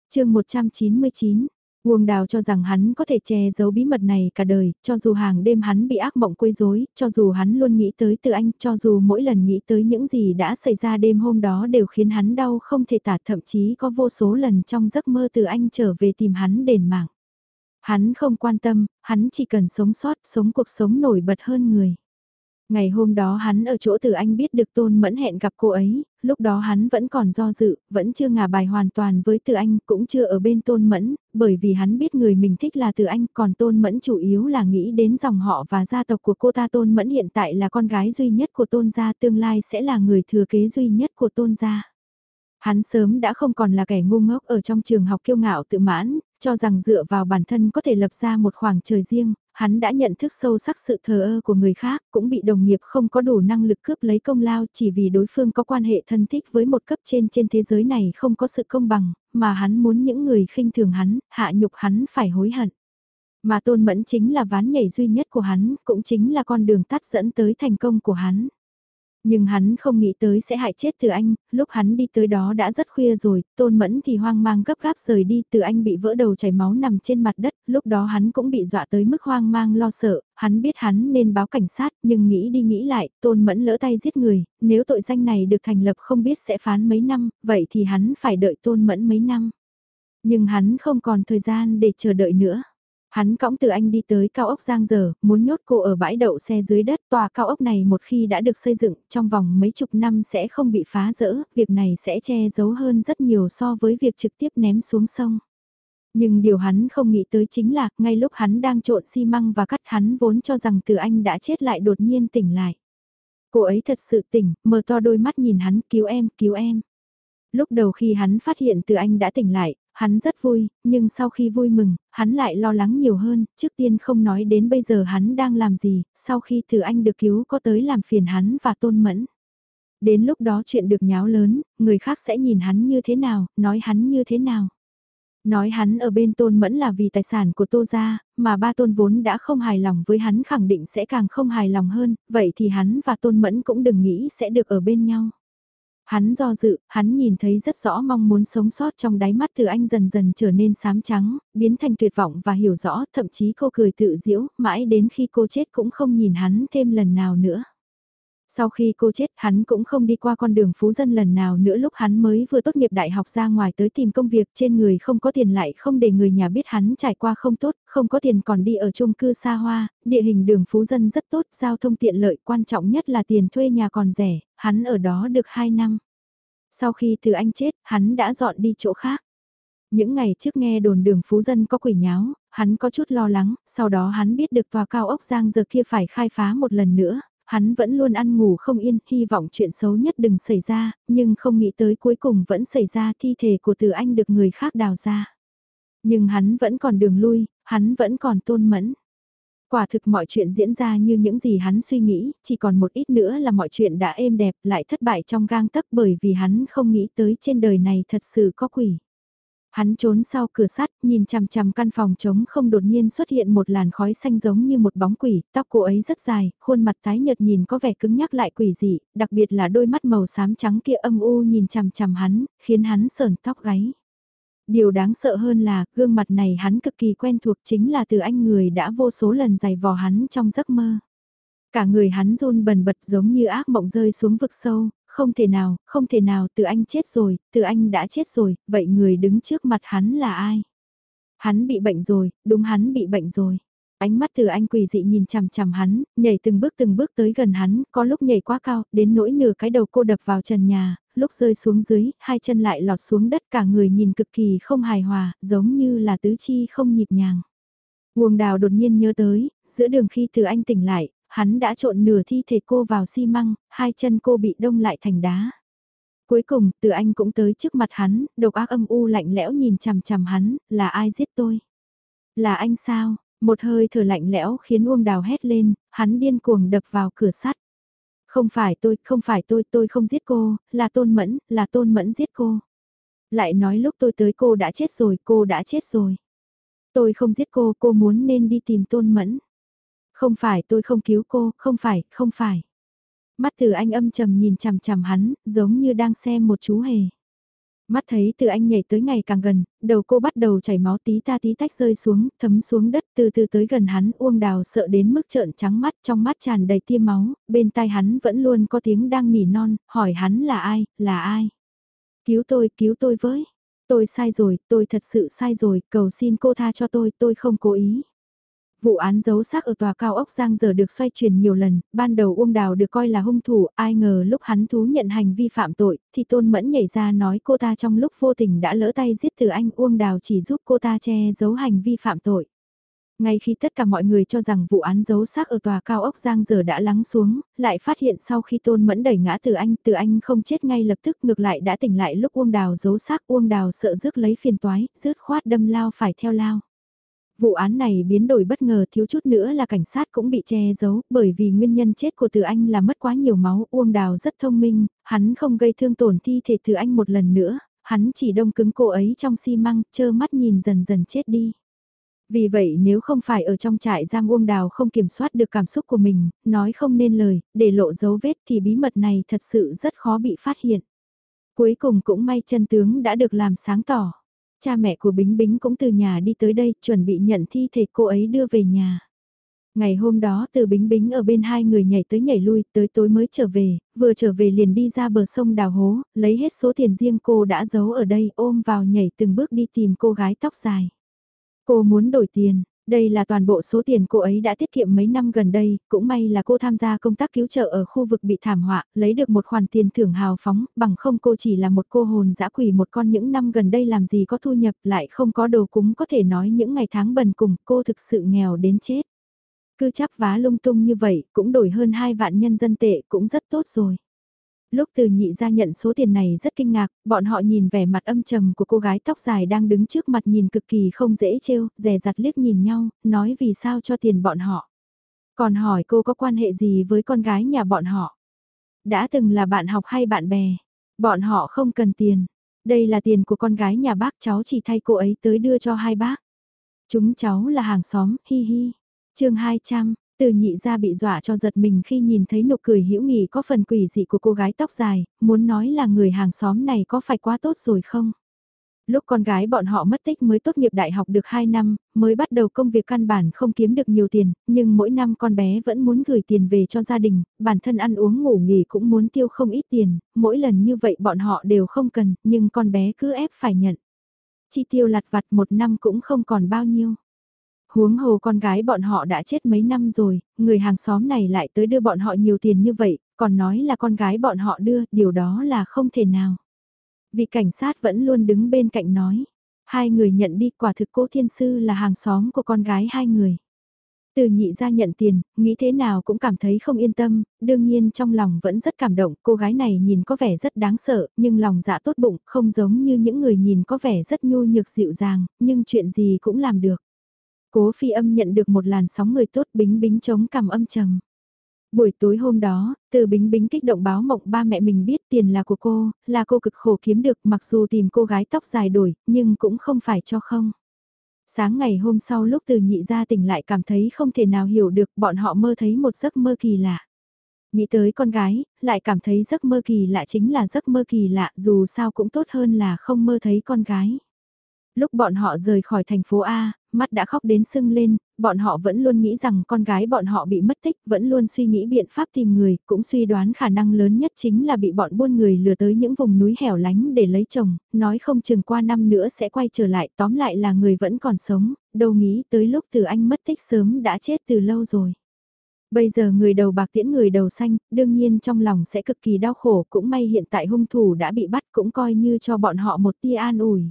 chương 199 Uông Đào cho rằng hắn có thể che giấu bí mật này cả đời, cho dù hàng đêm hắn bị ác mộng quấy rối, cho dù hắn luôn nghĩ tới từ anh, cho dù mỗi lần nghĩ tới những gì đã xảy ra đêm hôm đó đều khiến hắn đau không thể tả thậm chí có vô số lần trong giấc mơ từ anh trở về tìm hắn đền mạng. Hắn không quan tâm, hắn chỉ cần sống sót, sống cuộc sống nổi bật hơn người. Ngày hôm đó hắn ở chỗ từ anh biết được Tôn Mẫn hẹn gặp cô ấy, lúc đó hắn vẫn còn do dự, vẫn chưa ngả bài hoàn toàn với từ anh, cũng chưa ở bên Tôn Mẫn, bởi vì hắn biết người mình thích là từ anh, còn Tôn Mẫn chủ yếu là nghĩ đến dòng họ và gia tộc của cô ta Tôn Mẫn hiện tại là con gái duy nhất của Tôn gia tương lai sẽ là người thừa kế duy nhất của Tôn gia. Hắn sớm đã không còn là kẻ ngu ngốc ở trong trường học kiêu ngạo tự mãn, cho rằng dựa vào bản thân có thể lập ra một khoảng trời riêng, hắn đã nhận thức sâu sắc sự thờ ơ của người khác, cũng bị đồng nghiệp không có đủ năng lực cướp lấy công lao chỉ vì đối phương có quan hệ thân thích với một cấp trên trên thế giới này không có sự công bằng, mà hắn muốn những người khinh thường hắn, hạ nhục hắn phải hối hận. Mà tôn mẫn chính là ván nhảy duy nhất của hắn, cũng chính là con đường tắt dẫn tới thành công của hắn. Nhưng hắn không nghĩ tới sẽ hại chết từ anh, lúc hắn đi tới đó đã rất khuya rồi, tôn mẫn thì hoang mang gấp gáp rời đi, từ anh bị vỡ đầu chảy máu nằm trên mặt đất, lúc đó hắn cũng bị dọa tới mức hoang mang lo sợ, hắn biết hắn nên báo cảnh sát, nhưng nghĩ đi nghĩ lại, tôn mẫn lỡ tay giết người, nếu tội danh này được thành lập không biết sẽ phán mấy năm, vậy thì hắn phải đợi tôn mẫn mấy năm. Nhưng hắn không còn thời gian để chờ đợi nữa. Hắn cõng từ anh đi tới cao ốc Giang Giờ, muốn nhốt cô ở bãi đậu xe dưới đất. Tòa cao ốc này một khi đã được xây dựng, trong vòng mấy chục năm sẽ không bị phá rỡ, việc này sẽ che giấu hơn rất nhiều so với việc trực tiếp ném xuống sông. Nhưng điều hắn không nghĩ tới chính là, ngay lúc hắn đang trộn xi măng và cắt hắn vốn cho rằng từ anh đã chết lại đột nhiên tỉnh lại. Cô ấy thật sự tỉnh, mở to đôi mắt nhìn hắn, cứu em, cứu em. Lúc đầu khi hắn phát hiện từ anh đã tỉnh lại, hắn rất vui, nhưng sau khi vui mừng, hắn lại lo lắng nhiều hơn, trước tiên không nói đến bây giờ hắn đang làm gì, sau khi từ anh được cứu có tới làm phiền hắn và tôn mẫn. Đến lúc đó chuyện được nháo lớn, người khác sẽ nhìn hắn như thế nào, nói hắn như thế nào. Nói hắn ở bên tôn mẫn là vì tài sản của tô gia, mà ba tôn vốn đã không hài lòng với hắn khẳng định sẽ càng không hài lòng hơn, vậy thì hắn và tôn mẫn cũng đừng nghĩ sẽ được ở bên nhau. Hắn do dự, hắn nhìn thấy rất rõ mong muốn sống sót trong đáy mắt từ anh dần dần trở nên xám trắng, biến thành tuyệt vọng và hiểu rõ, thậm chí cô cười tự diễu, mãi đến khi cô chết cũng không nhìn hắn thêm lần nào nữa. Sau khi cô chết, hắn cũng không đi qua con đường phú dân lần nào nữa lúc hắn mới vừa tốt nghiệp đại học ra ngoài tới tìm công việc trên người không có tiền lại không để người nhà biết hắn trải qua không tốt, không có tiền còn đi ở chung cư xa hoa, địa hình đường phú dân rất tốt, giao thông tiện lợi quan trọng nhất là tiền thuê nhà còn rẻ, hắn ở đó được 2 năm. Sau khi từ anh chết, hắn đã dọn đi chỗ khác. Những ngày trước nghe đồn đường phú dân có quỷ nháo, hắn có chút lo lắng, sau đó hắn biết được tòa cao ốc giang giờ kia phải khai phá một lần nữa, hắn vẫn luôn ăn ngủ không yên, hy vọng chuyện xấu nhất đừng xảy ra, nhưng không nghĩ tới cuối cùng vẫn xảy ra thi thể của từ anh được người khác đào ra. Nhưng hắn vẫn còn đường lui, hắn vẫn còn tôn mẫn. Quả thực mọi chuyện diễn ra như những gì hắn suy nghĩ, chỉ còn một ít nữa là mọi chuyện đã êm đẹp lại thất bại trong gang tấc bởi vì hắn không nghĩ tới trên đời này thật sự có quỷ. Hắn trốn sau cửa sắt, nhìn chằm chằm căn phòng trống không đột nhiên xuất hiện một làn khói xanh giống như một bóng quỷ, tóc cô ấy rất dài, khuôn mặt tái nhợt nhìn có vẻ cứng nhắc lại quỷ dị, đặc biệt là đôi mắt màu xám trắng kia âm u nhìn chằm chằm hắn, khiến hắn sờn tóc gáy. Điều đáng sợ hơn là, gương mặt này hắn cực kỳ quen thuộc chính là từ anh người đã vô số lần giày vò hắn trong giấc mơ. Cả người hắn run bần bật giống như ác mộng rơi xuống vực sâu, không thể nào, không thể nào, từ anh chết rồi, từ anh đã chết rồi, vậy người đứng trước mặt hắn là ai? Hắn bị bệnh rồi, đúng hắn bị bệnh rồi. Ánh mắt từ anh quỳ dị nhìn chằm chằm hắn, nhảy từng bước từng bước tới gần hắn, có lúc nhảy quá cao, đến nỗi nửa cái đầu cô đập vào trần nhà, lúc rơi xuống dưới, hai chân lại lọt xuống đất cả người nhìn cực kỳ không hài hòa, giống như là tứ chi không nhịp nhàng. Nguồn đào đột nhiên nhớ tới, giữa đường khi từ anh tỉnh lại, hắn đã trộn nửa thi thể cô vào xi măng, hai chân cô bị đông lại thành đá. Cuối cùng, từ anh cũng tới trước mặt hắn, độc ác âm u lạnh lẽo nhìn chằm chằm hắn, là ai giết tôi? Là anh sao? Một hơi thở lạnh lẽo khiến Uông Đào hét lên, hắn điên cuồng đập vào cửa sắt. Không phải tôi, không phải tôi, tôi không giết cô, là Tôn Mẫn, là Tôn Mẫn giết cô. Lại nói lúc tôi tới cô đã chết rồi, cô đã chết rồi. Tôi không giết cô, cô muốn nên đi tìm Tôn Mẫn. Không phải tôi không cứu cô, không phải, không phải. Mắt từ anh âm trầm nhìn chằm chằm hắn, giống như đang xem một chú hề. Mắt thấy từ anh nhảy tới ngày càng gần, đầu cô bắt đầu chảy máu tí ta tí tách rơi xuống, thấm xuống đất từ từ tới gần hắn, uông đào sợ đến mức trợn trắng mắt trong mắt tràn đầy tia máu, bên tai hắn vẫn luôn có tiếng đang nỉ non, hỏi hắn là ai, là ai. Cứu tôi, cứu tôi với. Tôi sai rồi, tôi thật sự sai rồi, cầu xin cô tha cho tôi, tôi không cố ý. Vụ án giấu xác ở tòa cao ốc Giang giờ được xoay chuyển nhiều lần, ban đầu Uông Đào được coi là hung thủ, ai ngờ lúc hắn thú nhận hành vi phạm tội, thì Tôn Mẫn nhảy ra nói cô ta trong lúc vô tình đã lỡ tay giết từ anh Uông Đào chỉ giúp cô ta che giấu hành vi phạm tội. Ngay khi tất cả mọi người cho rằng vụ án giấu xác ở tòa cao ốc Giang giờ đã lắng xuống, lại phát hiện sau khi Tôn Mẫn đẩy ngã từ anh, từ anh không chết ngay lập tức ngược lại đã tỉnh lại lúc Uông Đào giấu xác Uông Đào sợ rước lấy phiền toái, dứt khoát đâm lao phải theo lao. Vụ án này biến đổi bất ngờ thiếu chút nữa là cảnh sát cũng bị che giấu bởi vì nguyên nhân chết của Từ Anh là mất quá nhiều máu. Uông Đào rất thông minh, hắn không gây thương tổn thi thể Từ Anh một lần nữa, hắn chỉ đông cứng cô ấy trong xi măng, chơ mắt nhìn dần dần chết đi. Vì vậy nếu không phải ở trong trại giam Uông Đào không kiểm soát được cảm xúc của mình, nói không nên lời, để lộ dấu vết thì bí mật này thật sự rất khó bị phát hiện. Cuối cùng cũng may chân tướng đã được làm sáng tỏ. Cha mẹ của Bính Bính cũng từ nhà đi tới đây, chuẩn bị nhận thi thể cô ấy đưa về nhà. Ngày hôm đó từ Bính Bính ở bên hai người nhảy tới nhảy lui, tới tối mới trở về, vừa trở về liền đi ra bờ sông đào hố, lấy hết số tiền riêng cô đã giấu ở đây ôm vào nhảy từng bước đi tìm cô gái tóc dài. Cô muốn đổi tiền, đây là toàn bộ số tiền cô ấy đã tiết kiệm mấy năm gần đây, cũng may là cô tham gia công tác cứu trợ ở khu vực bị thảm họa, lấy được một khoản tiền thưởng hào phóng, bằng không cô chỉ là một cô hồn dã quỷ một con những năm gần đây làm gì có thu nhập lại không có đồ cúng có thể nói những ngày tháng bần cùng cô thực sự nghèo đến chết. Cứ chắp vá lung tung như vậy cũng đổi hơn hai vạn nhân dân tệ cũng rất tốt rồi. Lúc từ nhị ra nhận số tiền này rất kinh ngạc, bọn họ nhìn vẻ mặt âm trầm của cô gái tóc dài đang đứng trước mặt nhìn cực kỳ không dễ trêu, rè rặt liếc nhìn nhau, nói vì sao cho tiền bọn họ. Còn hỏi cô có quan hệ gì với con gái nhà bọn họ? Đã từng là bạn học hay bạn bè? Bọn họ không cần tiền. Đây là tiền của con gái nhà bác cháu chỉ thay cô ấy tới đưa cho hai bác. Chúng cháu là hàng xóm, hi hi. chương 200, từ nhị ra bị dọa cho giật mình khi nhìn thấy nụ cười hữu nghị có phần quỷ dị của cô gái tóc dài, muốn nói là người hàng xóm này có phải quá tốt rồi không? Lúc con gái bọn họ mất tích mới tốt nghiệp đại học được 2 năm, mới bắt đầu công việc căn bản không kiếm được nhiều tiền, nhưng mỗi năm con bé vẫn muốn gửi tiền về cho gia đình, bản thân ăn uống ngủ nghỉ cũng muốn tiêu không ít tiền, mỗi lần như vậy bọn họ đều không cần, nhưng con bé cứ ép phải nhận. Chi tiêu lặt vặt một năm cũng không còn bao nhiêu. Huống hồ con gái bọn họ đã chết mấy năm rồi, người hàng xóm này lại tới đưa bọn họ nhiều tiền như vậy, còn nói là con gái bọn họ đưa, điều đó là không thể nào. Vị cảnh sát vẫn luôn đứng bên cạnh nói. Hai người nhận đi quả thực cố thiên sư là hàng xóm của con gái hai người. Từ nhị ra nhận tiền, nghĩ thế nào cũng cảm thấy không yên tâm, đương nhiên trong lòng vẫn rất cảm động, cô gái này nhìn có vẻ rất đáng sợ, nhưng lòng dạ tốt bụng, không giống như những người nhìn có vẻ rất nhu nhược dịu dàng, nhưng chuyện gì cũng làm được. Cố phi âm nhận được một làn sóng người tốt bính bính chống cằm âm trầm. Buổi tối hôm đó, từ Bính Bính kích động báo mộng ba mẹ mình biết tiền là của cô, là cô cực khổ kiếm được mặc dù tìm cô gái tóc dài đổi, nhưng cũng không phải cho không. Sáng ngày hôm sau lúc từ nhị ra tỉnh lại cảm thấy không thể nào hiểu được bọn họ mơ thấy một giấc mơ kỳ lạ. Nghĩ tới con gái, lại cảm thấy giấc mơ kỳ lạ chính là giấc mơ kỳ lạ dù sao cũng tốt hơn là không mơ thấy con gái. Lúc bọn họ rời khỏi thành phố A, mắt đã khóc đến sưng lên, bọn họ vẫn luôn nghĩ rằng con gái bọn họ bị mất tích, vẫn luôn suy nghĩ biện pháp tìm người, cũng suy đoán khả năng lớn nhất chính là bị bọn buôn người lừa tới những vùng núi hẻo lánh để lấy chồng, nói không chừng qua năm nữa sẽ quay trở lại, tóm lại là người vẫn còn sống, đâu nghĩ tới lúc từ anh mất tích sớm đã chết từ lâu rồi. Bây giờ người đầu bạc tiễn người đầu xanh, đương nhiên trong lòng sẽ cực kỳ đau khổ, cũng may hiện tại hung thủ đã bị bắt cũng coi như cho bọn họ một tia an ủi.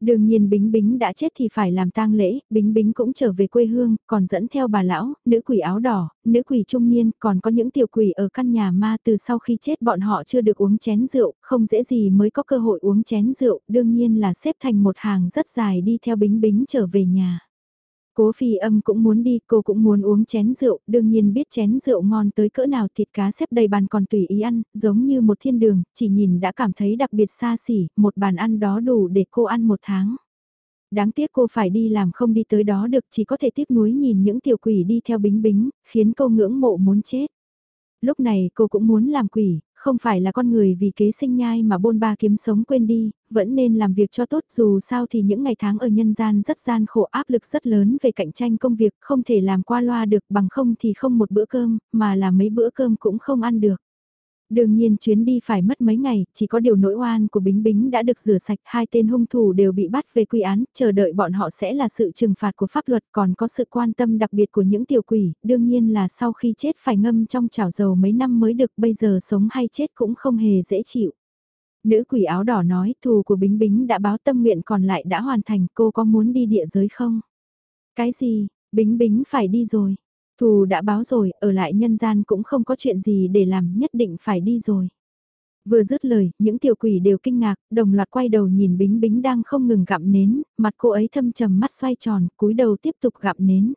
Đương nhiên Bính Bính đã chết thì phải làm tang lễ, Bính Bính cũng trở về quê hương, còn dẫn theo bà lão, nữ quỷ áo đỏ, nữ quỷ trung niên, còn có những tiểu quỷ ở căn nhà ma từ sau khi chết bọn họ chưa được uống chén rượu, không dễ gì mới có cơ hội uống chén rượu, đương nhiên là xếp thành một hàng rất dài đi theo Bính Bính trở về nhà. Cố phi âm cũng muốn đi, cô cũng muốn uống chén rượu, đương nhiên biết chén rượu ngon tới cỡ nào thịt cá xếp đầy bàn còn tùy ý ăn, giống như một thiên đường, chỉ nhìn đã cảm thấy đặc biệt xa xỉ, một bàn ăn đó đủ để cô ăn một tháng. Đáng tiếc cô phải đi làm không đi tới đó được chỉ có thể tiếc nuối nhìn những tiểu quỷ đi theo bính bính, khiến cô ngưỡng mộ muốn chết. Lúc này cô cũng muốn làm quỷ, không phải là con người vì kế sinh nhai mà bôn ba kiếm sống quên đi, vẫn nên làm việc cho tốt dù sao thì những ngày tháng ở nhân gian rất gian khổ áp lực rất lớn về cạnh tranh công việc không thể làm qua loa được bằng không thì không một bữa cơm mà là mấy bữa cơm cũng không ăn được. Đương nhiên chuyến đi phải mất mấy ngày, chỉ có điều nỗi oan của Bính Bính đã được rửa sạch, hai tên hung thủ đều bị bắt về quy án, chờ đợi bọn họ sẽ là sự trừng phạt của pháp luật, còn có sự quan tâm đặc biệt của những tiểu quỷ, đương nhiên là sau khi chết phải ngâm trong chảo dầu mấy năm mới được, bây giờ sống hay chết cũng không hề dễ chịu. Nữ quỷ áo đỏ nói, thù của Bính Bính đã báo tâm nguyện còn lại đã hoàn thành, cô có muốn đi địa giới không? Cái gì, Bính Bính phải đi rồi. Thù đã báo rồi, ở lại nhân gian cũng không có chuyện gì để làm, nhất định phải đi rồi. Vừa dứt lời, những tiểu quỷ đều kinh ngạc, đồng loạt quay đầu nhìn Bính Bính đang không ngừng gặm nến, mặt cô ấy thâm trầm mắt xoay tròn, cúi đầu tiếp tục gặm nến.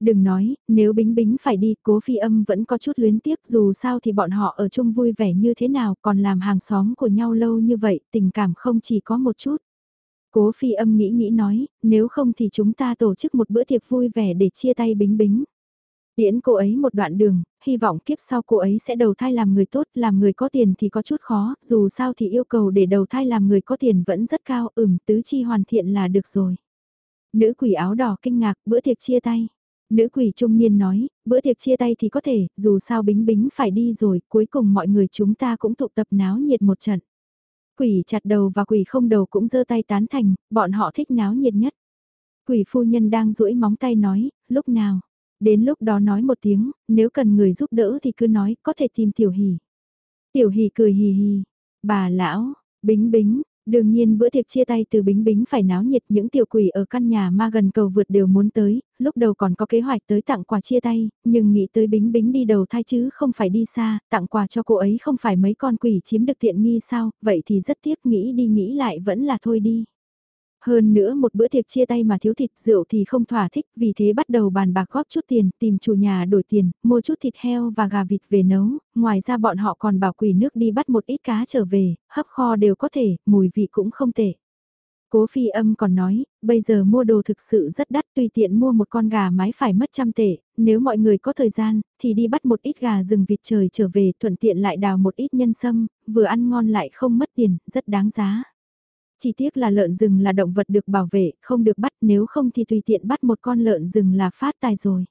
Đừng nói, nếu Bính Bính phải đi, cố phi âm vẫn có chút luyến tiếc dù sao thì bọn họ ở chung vui vẻ như thế nào còn làm hàng xóm của nhau lâu như vậy, tình cảm không chỉ có một chút. Cố phi âm nghĩ nghĩ nói, nếu không thì chúng ta tổ chức một bữa tiệc vui vẻ để chia tay Bính Bính. Tiễn cô ấy một đoạn đường, hy vọng kiếp sau cô ấy sẽ đầu thai làm người tốt, làm người có tiền thì có chút khó, dù sao thì yêu cầu để đầu thai làm người có tiền vẫn rất cao, ừm tứ chi hoàn thiện là được rồi. Nữ quỷ áo đỏ kinh ngạc, bữa tiệc chia tay. Nữ quỷ trung niên nói, bữa tiệc chia tay thì có thể, dù sao bính bính phải đi rồi, cuối cùng mọi người chúng ta cũng tụ tập náo nhiệt một trận. Quỷ chặt đầu và quỷ không đầu cũng giơ tay tán thành, bọn họ thích náo nhiệt nhất. Quỷ phu nhân đang duỗi móng tay nói, lúc nào, Đến lúc đó nói một tiếng, nếu cần người giúp đỡ thì cứ nói, có thể tìm tiểu hỉ. Tiểu hỉ cười hì hì, bà lão, bính bính, Đương nhiên bữa tiệc chia tay từ Bính Bính phải náo nhiệt những tiểu quỷ ở căn nhà ma gần cầu vượt đều muốn tới, lúc đầu còn có kế hoạch tới tặng quà chia tay, nhưng nghĩ tới Bính Bính đi đầu thai chứ không phải đi xa, tặng quà cho cô ấy không phải mấy con quỷ chiếm được tiện nghi sao, vậy thì rất tiếc nghĩ đi nghĩ lại vẫn là thôi đi. Hơn nữa một bữa tiệc chia tay mà thiếu thịt rượu thì không thỏa thích, vì thế bắt đầu bàn bạc góp chút tiền, tìm chủ nhà đổi tiền, mua chút thịt heo và gà vịt về nấu, ngoài ra bọn họ còn bảo quỷ nước đi bắt một ít cá trở về, hấp kho đều có thể, mùi vị cũng không tệ. Cố phi âm còn nói, bây giờ mua đồ thực sự rất đắt tùy tiện mua một con gà mái phải mất trăm tệ, nếu mọi người có thời gian, thì đi bắt một ít gà rừng vịt trời trở về thuận tiện lại đào một ít nhân sâm, vừa ăn ngon lại không mất tiền, rất đáng giá. Chỉ tiếc là lợn rừng là động vật được bảo vệ, không được bắt nếu không thì tùy tiện bắt một con lợn rừng là phát tài rồi.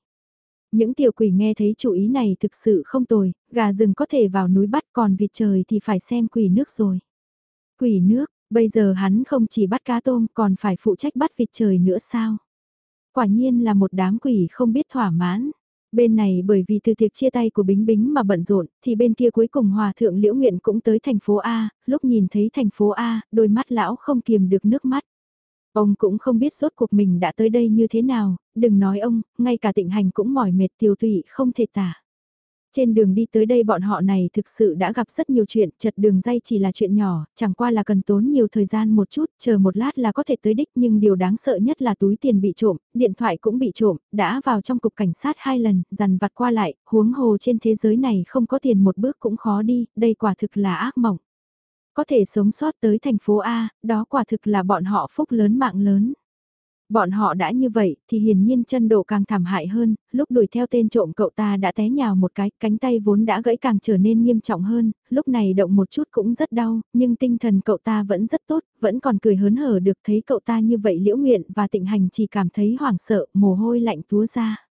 Những tiểu quỷ nghe thấy chủ ý này thực sự không tồi, gà rừng có thể vào núi bắt còn vịt trời thì phải xem quỷ nước rồi. Quỷ nước, bây giờ hắn không chỉ bắt cá tôm còn phải phụ trách bắt vịt trời nữa sao? Quả nhiên là một đám quỷ không biết thỏa mãn. Bên này bởi vì từ tiệc chia tay của Bính Bính mà bận rộn, thì bên kia cuối cùng Hòa Thượng Liễu Nguyện cũng tới thành phố A, lúc nhìn thấy thành phố A, đôi mắt lão không kiềm được nước mắt. Ông cũng không biết rốt cuộc mình đã tới đây như thế nào, đừng nói ông, ngay cả tịnh hành cũng mỏi mệt tiêu tụy không thể tả. Trên đường đi tới đây bọn họ này thực sự đã gặp rất nhiều chuyện, chật đường dây chỉ là chuyện nhỏ, chẳng qua là cần tốn nhiều thời gian một chút, chờ một lát là có thể tới đích nhưng điều đáng sợ nhất là túi tiền bị trộm, điện thoại cũng bị trộm, đã vào trong cục cảnh sát hai lần, dằn vặt qua lại, huống hồ trên thế giới này không có tiền một bước cũng khó đi, đây quả thực là ác mộng. Có thể sống sót tới thành phố A, đó quả thực là bọn họ phúc lớn mạng lớn. Bọn họ đã như vậy thì hiển nhiên chân độ càng thảm hại hơn, lúc đuổi theo tên trộm cậu ta đã té nhào một cái, cánh tay vốn đã gãy càng trở nên nghiêm trọng hơn, lúc này động một chút cũng rất đau, nhưng tinh thần cậu ta vẫn rất tốt, vẫn còn cười hớn hở được thấy cậu ta như vậy liễu nguyện và tịnh hành chỉ cảm thấy hoảng sợ, mồ hôi lạnh túa ra.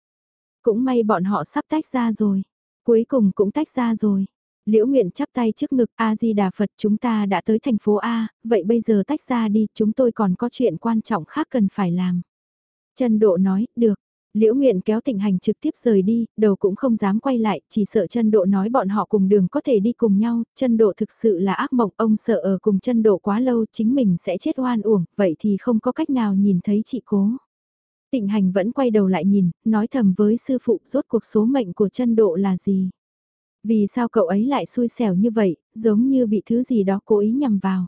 Cũng may bọn họ sắp tách ra rồi, cuối cùng cũng tách ra rồi. Liễu Nguyện chắp tay trước ngực A-di-đà Phật chúng ta đã tới thành phố A, vậy bây giờ tách ra đi, chúng tôi còn có chuyện quan trọng khác cần phải làm. Trần Độ nói, được. Liễu Nguyện kéo tịnh hành trực tiếp rời đi, đầu cũng không dám quay lại, chỉ sợ chân độ nói bọn họ cùng đường có thể đi cùng nhau, chân độ thực sự là ác mộng, ông sợ ở cùng chân độ quá lâu chính mình sẽ chết oan uổng, vậy thì không có cách nào nhìn thấy chị cố. Tịnh hành vẫn quay đầu lại nhìn, nói thầm với sư phụ rốt cuộc số mệnh của chân độ là gì. Vì sao cậu ấy lại xui xẻo như vậy, giống như bị thứ gì đó cố ý nhằm vào.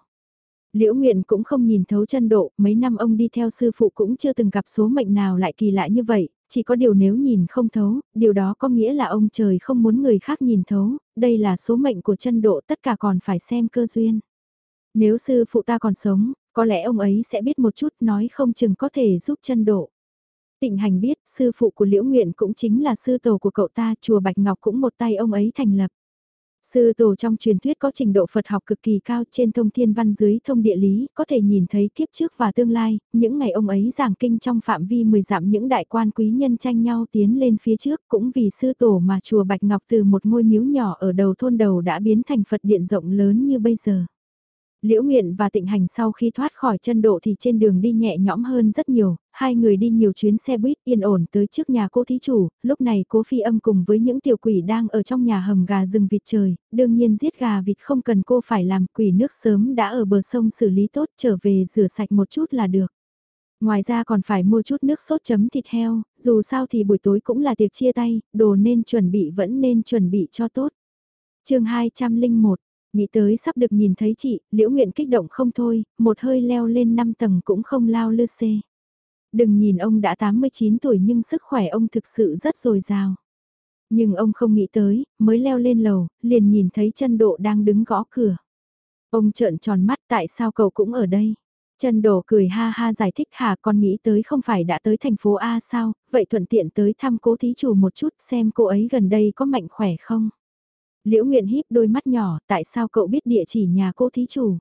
Liễu Nguyện cũng không nhìn thấu chân độ, mấy năm ông đi theo sư phụ cũng chưa từng gặp số mệnh nào lại kỳ lạ như vậy, chỉ có điều nếu nhìn không thấu, điều đó có nghĩa là ông trời không muốn người khác nhìn thấu, đây là số mệnh của chân độ tất cả còn phải xem cơ duyên. Nếu sư phụ ta còn sống, có lẽ ông ấy sẽ biết một chút nói không chừng có thể giúp chân độ. Tịnh hành biết, sư phụ của Liễu Nguyện cũng chính là sư tổ của cậu ta, chùa Bạch Ngọc cũng một tay ông ấy thành lập. Sư tổ trong truyền thuyết có trình độ Phật học cực kỳ cao trên thông thiên văn dưới thông địa lý, có thể nhìn thấy kiếp trước và tương lai, những ngày ông ấy giảng kinh trong phạm vi 10 dặm những đại quan quý nhân tranh nhau tiến lên phía trước cũng vì sư tổ mà chùa Bạch Ngọc từ một ngôi miếu nhỏ ở đầu thôn đầu đã biến thành Phật điện rộng lớn như bây giờ. Liễu Nguyện và Tịnh Hành sau khi thoát khỏi chân độ thì trên đường đi nhẹ nhõm hơn rất nhiều, hai người đi nhiều chuyến xe buýt yên ổn tới trước nhà cô thí chủ, lúc này cố phi âm cùng với những tiểu quỷ đang ở trong nhà hầm gà rừng vịt trời, đương nhiên giết gà vịt không cần cô phải làm quỷ nước sớm đã ở bờ sông xử lý tốt trở về rửa sạch một chút là được. Ngoài ra còn phải mua chút nước sốt chấm thịt heo, dù sao thì buổi tối cũng là tiệc chia tay, đồ nên chuẩn bị vẫn nên chuẩn bị cho tốt. chương 201 Nghĩ tới sắp được nhìn thấy chị, liễu nguyện kích động không thôi, một hơi leo lên 5 tầng cũng không lao lư xê. Đừng nhìn ông đã 89 tuổi nhưng sức khỏe ông thực sự rất dồi dào. Nhưng ông không nghĩ tới, mới leo lên lầu, liền nhìn thấy chân độ đang đứng gõ cửa. Ông trợn tròn mắt tại sao cậu cũng ở đây. Chân độ cười ha ha giải thích hà con nghĩ tới không phải đã tới thành phố A sao, vậy thuận tiện tới thăm cố thí chủ một chút xem cô ấy gần đây có mạnh khỏe không. Liễu Nguyện híp đôi mắt nhỏ, tại sao cậu biết địa chỉ nhà cô thí chủ?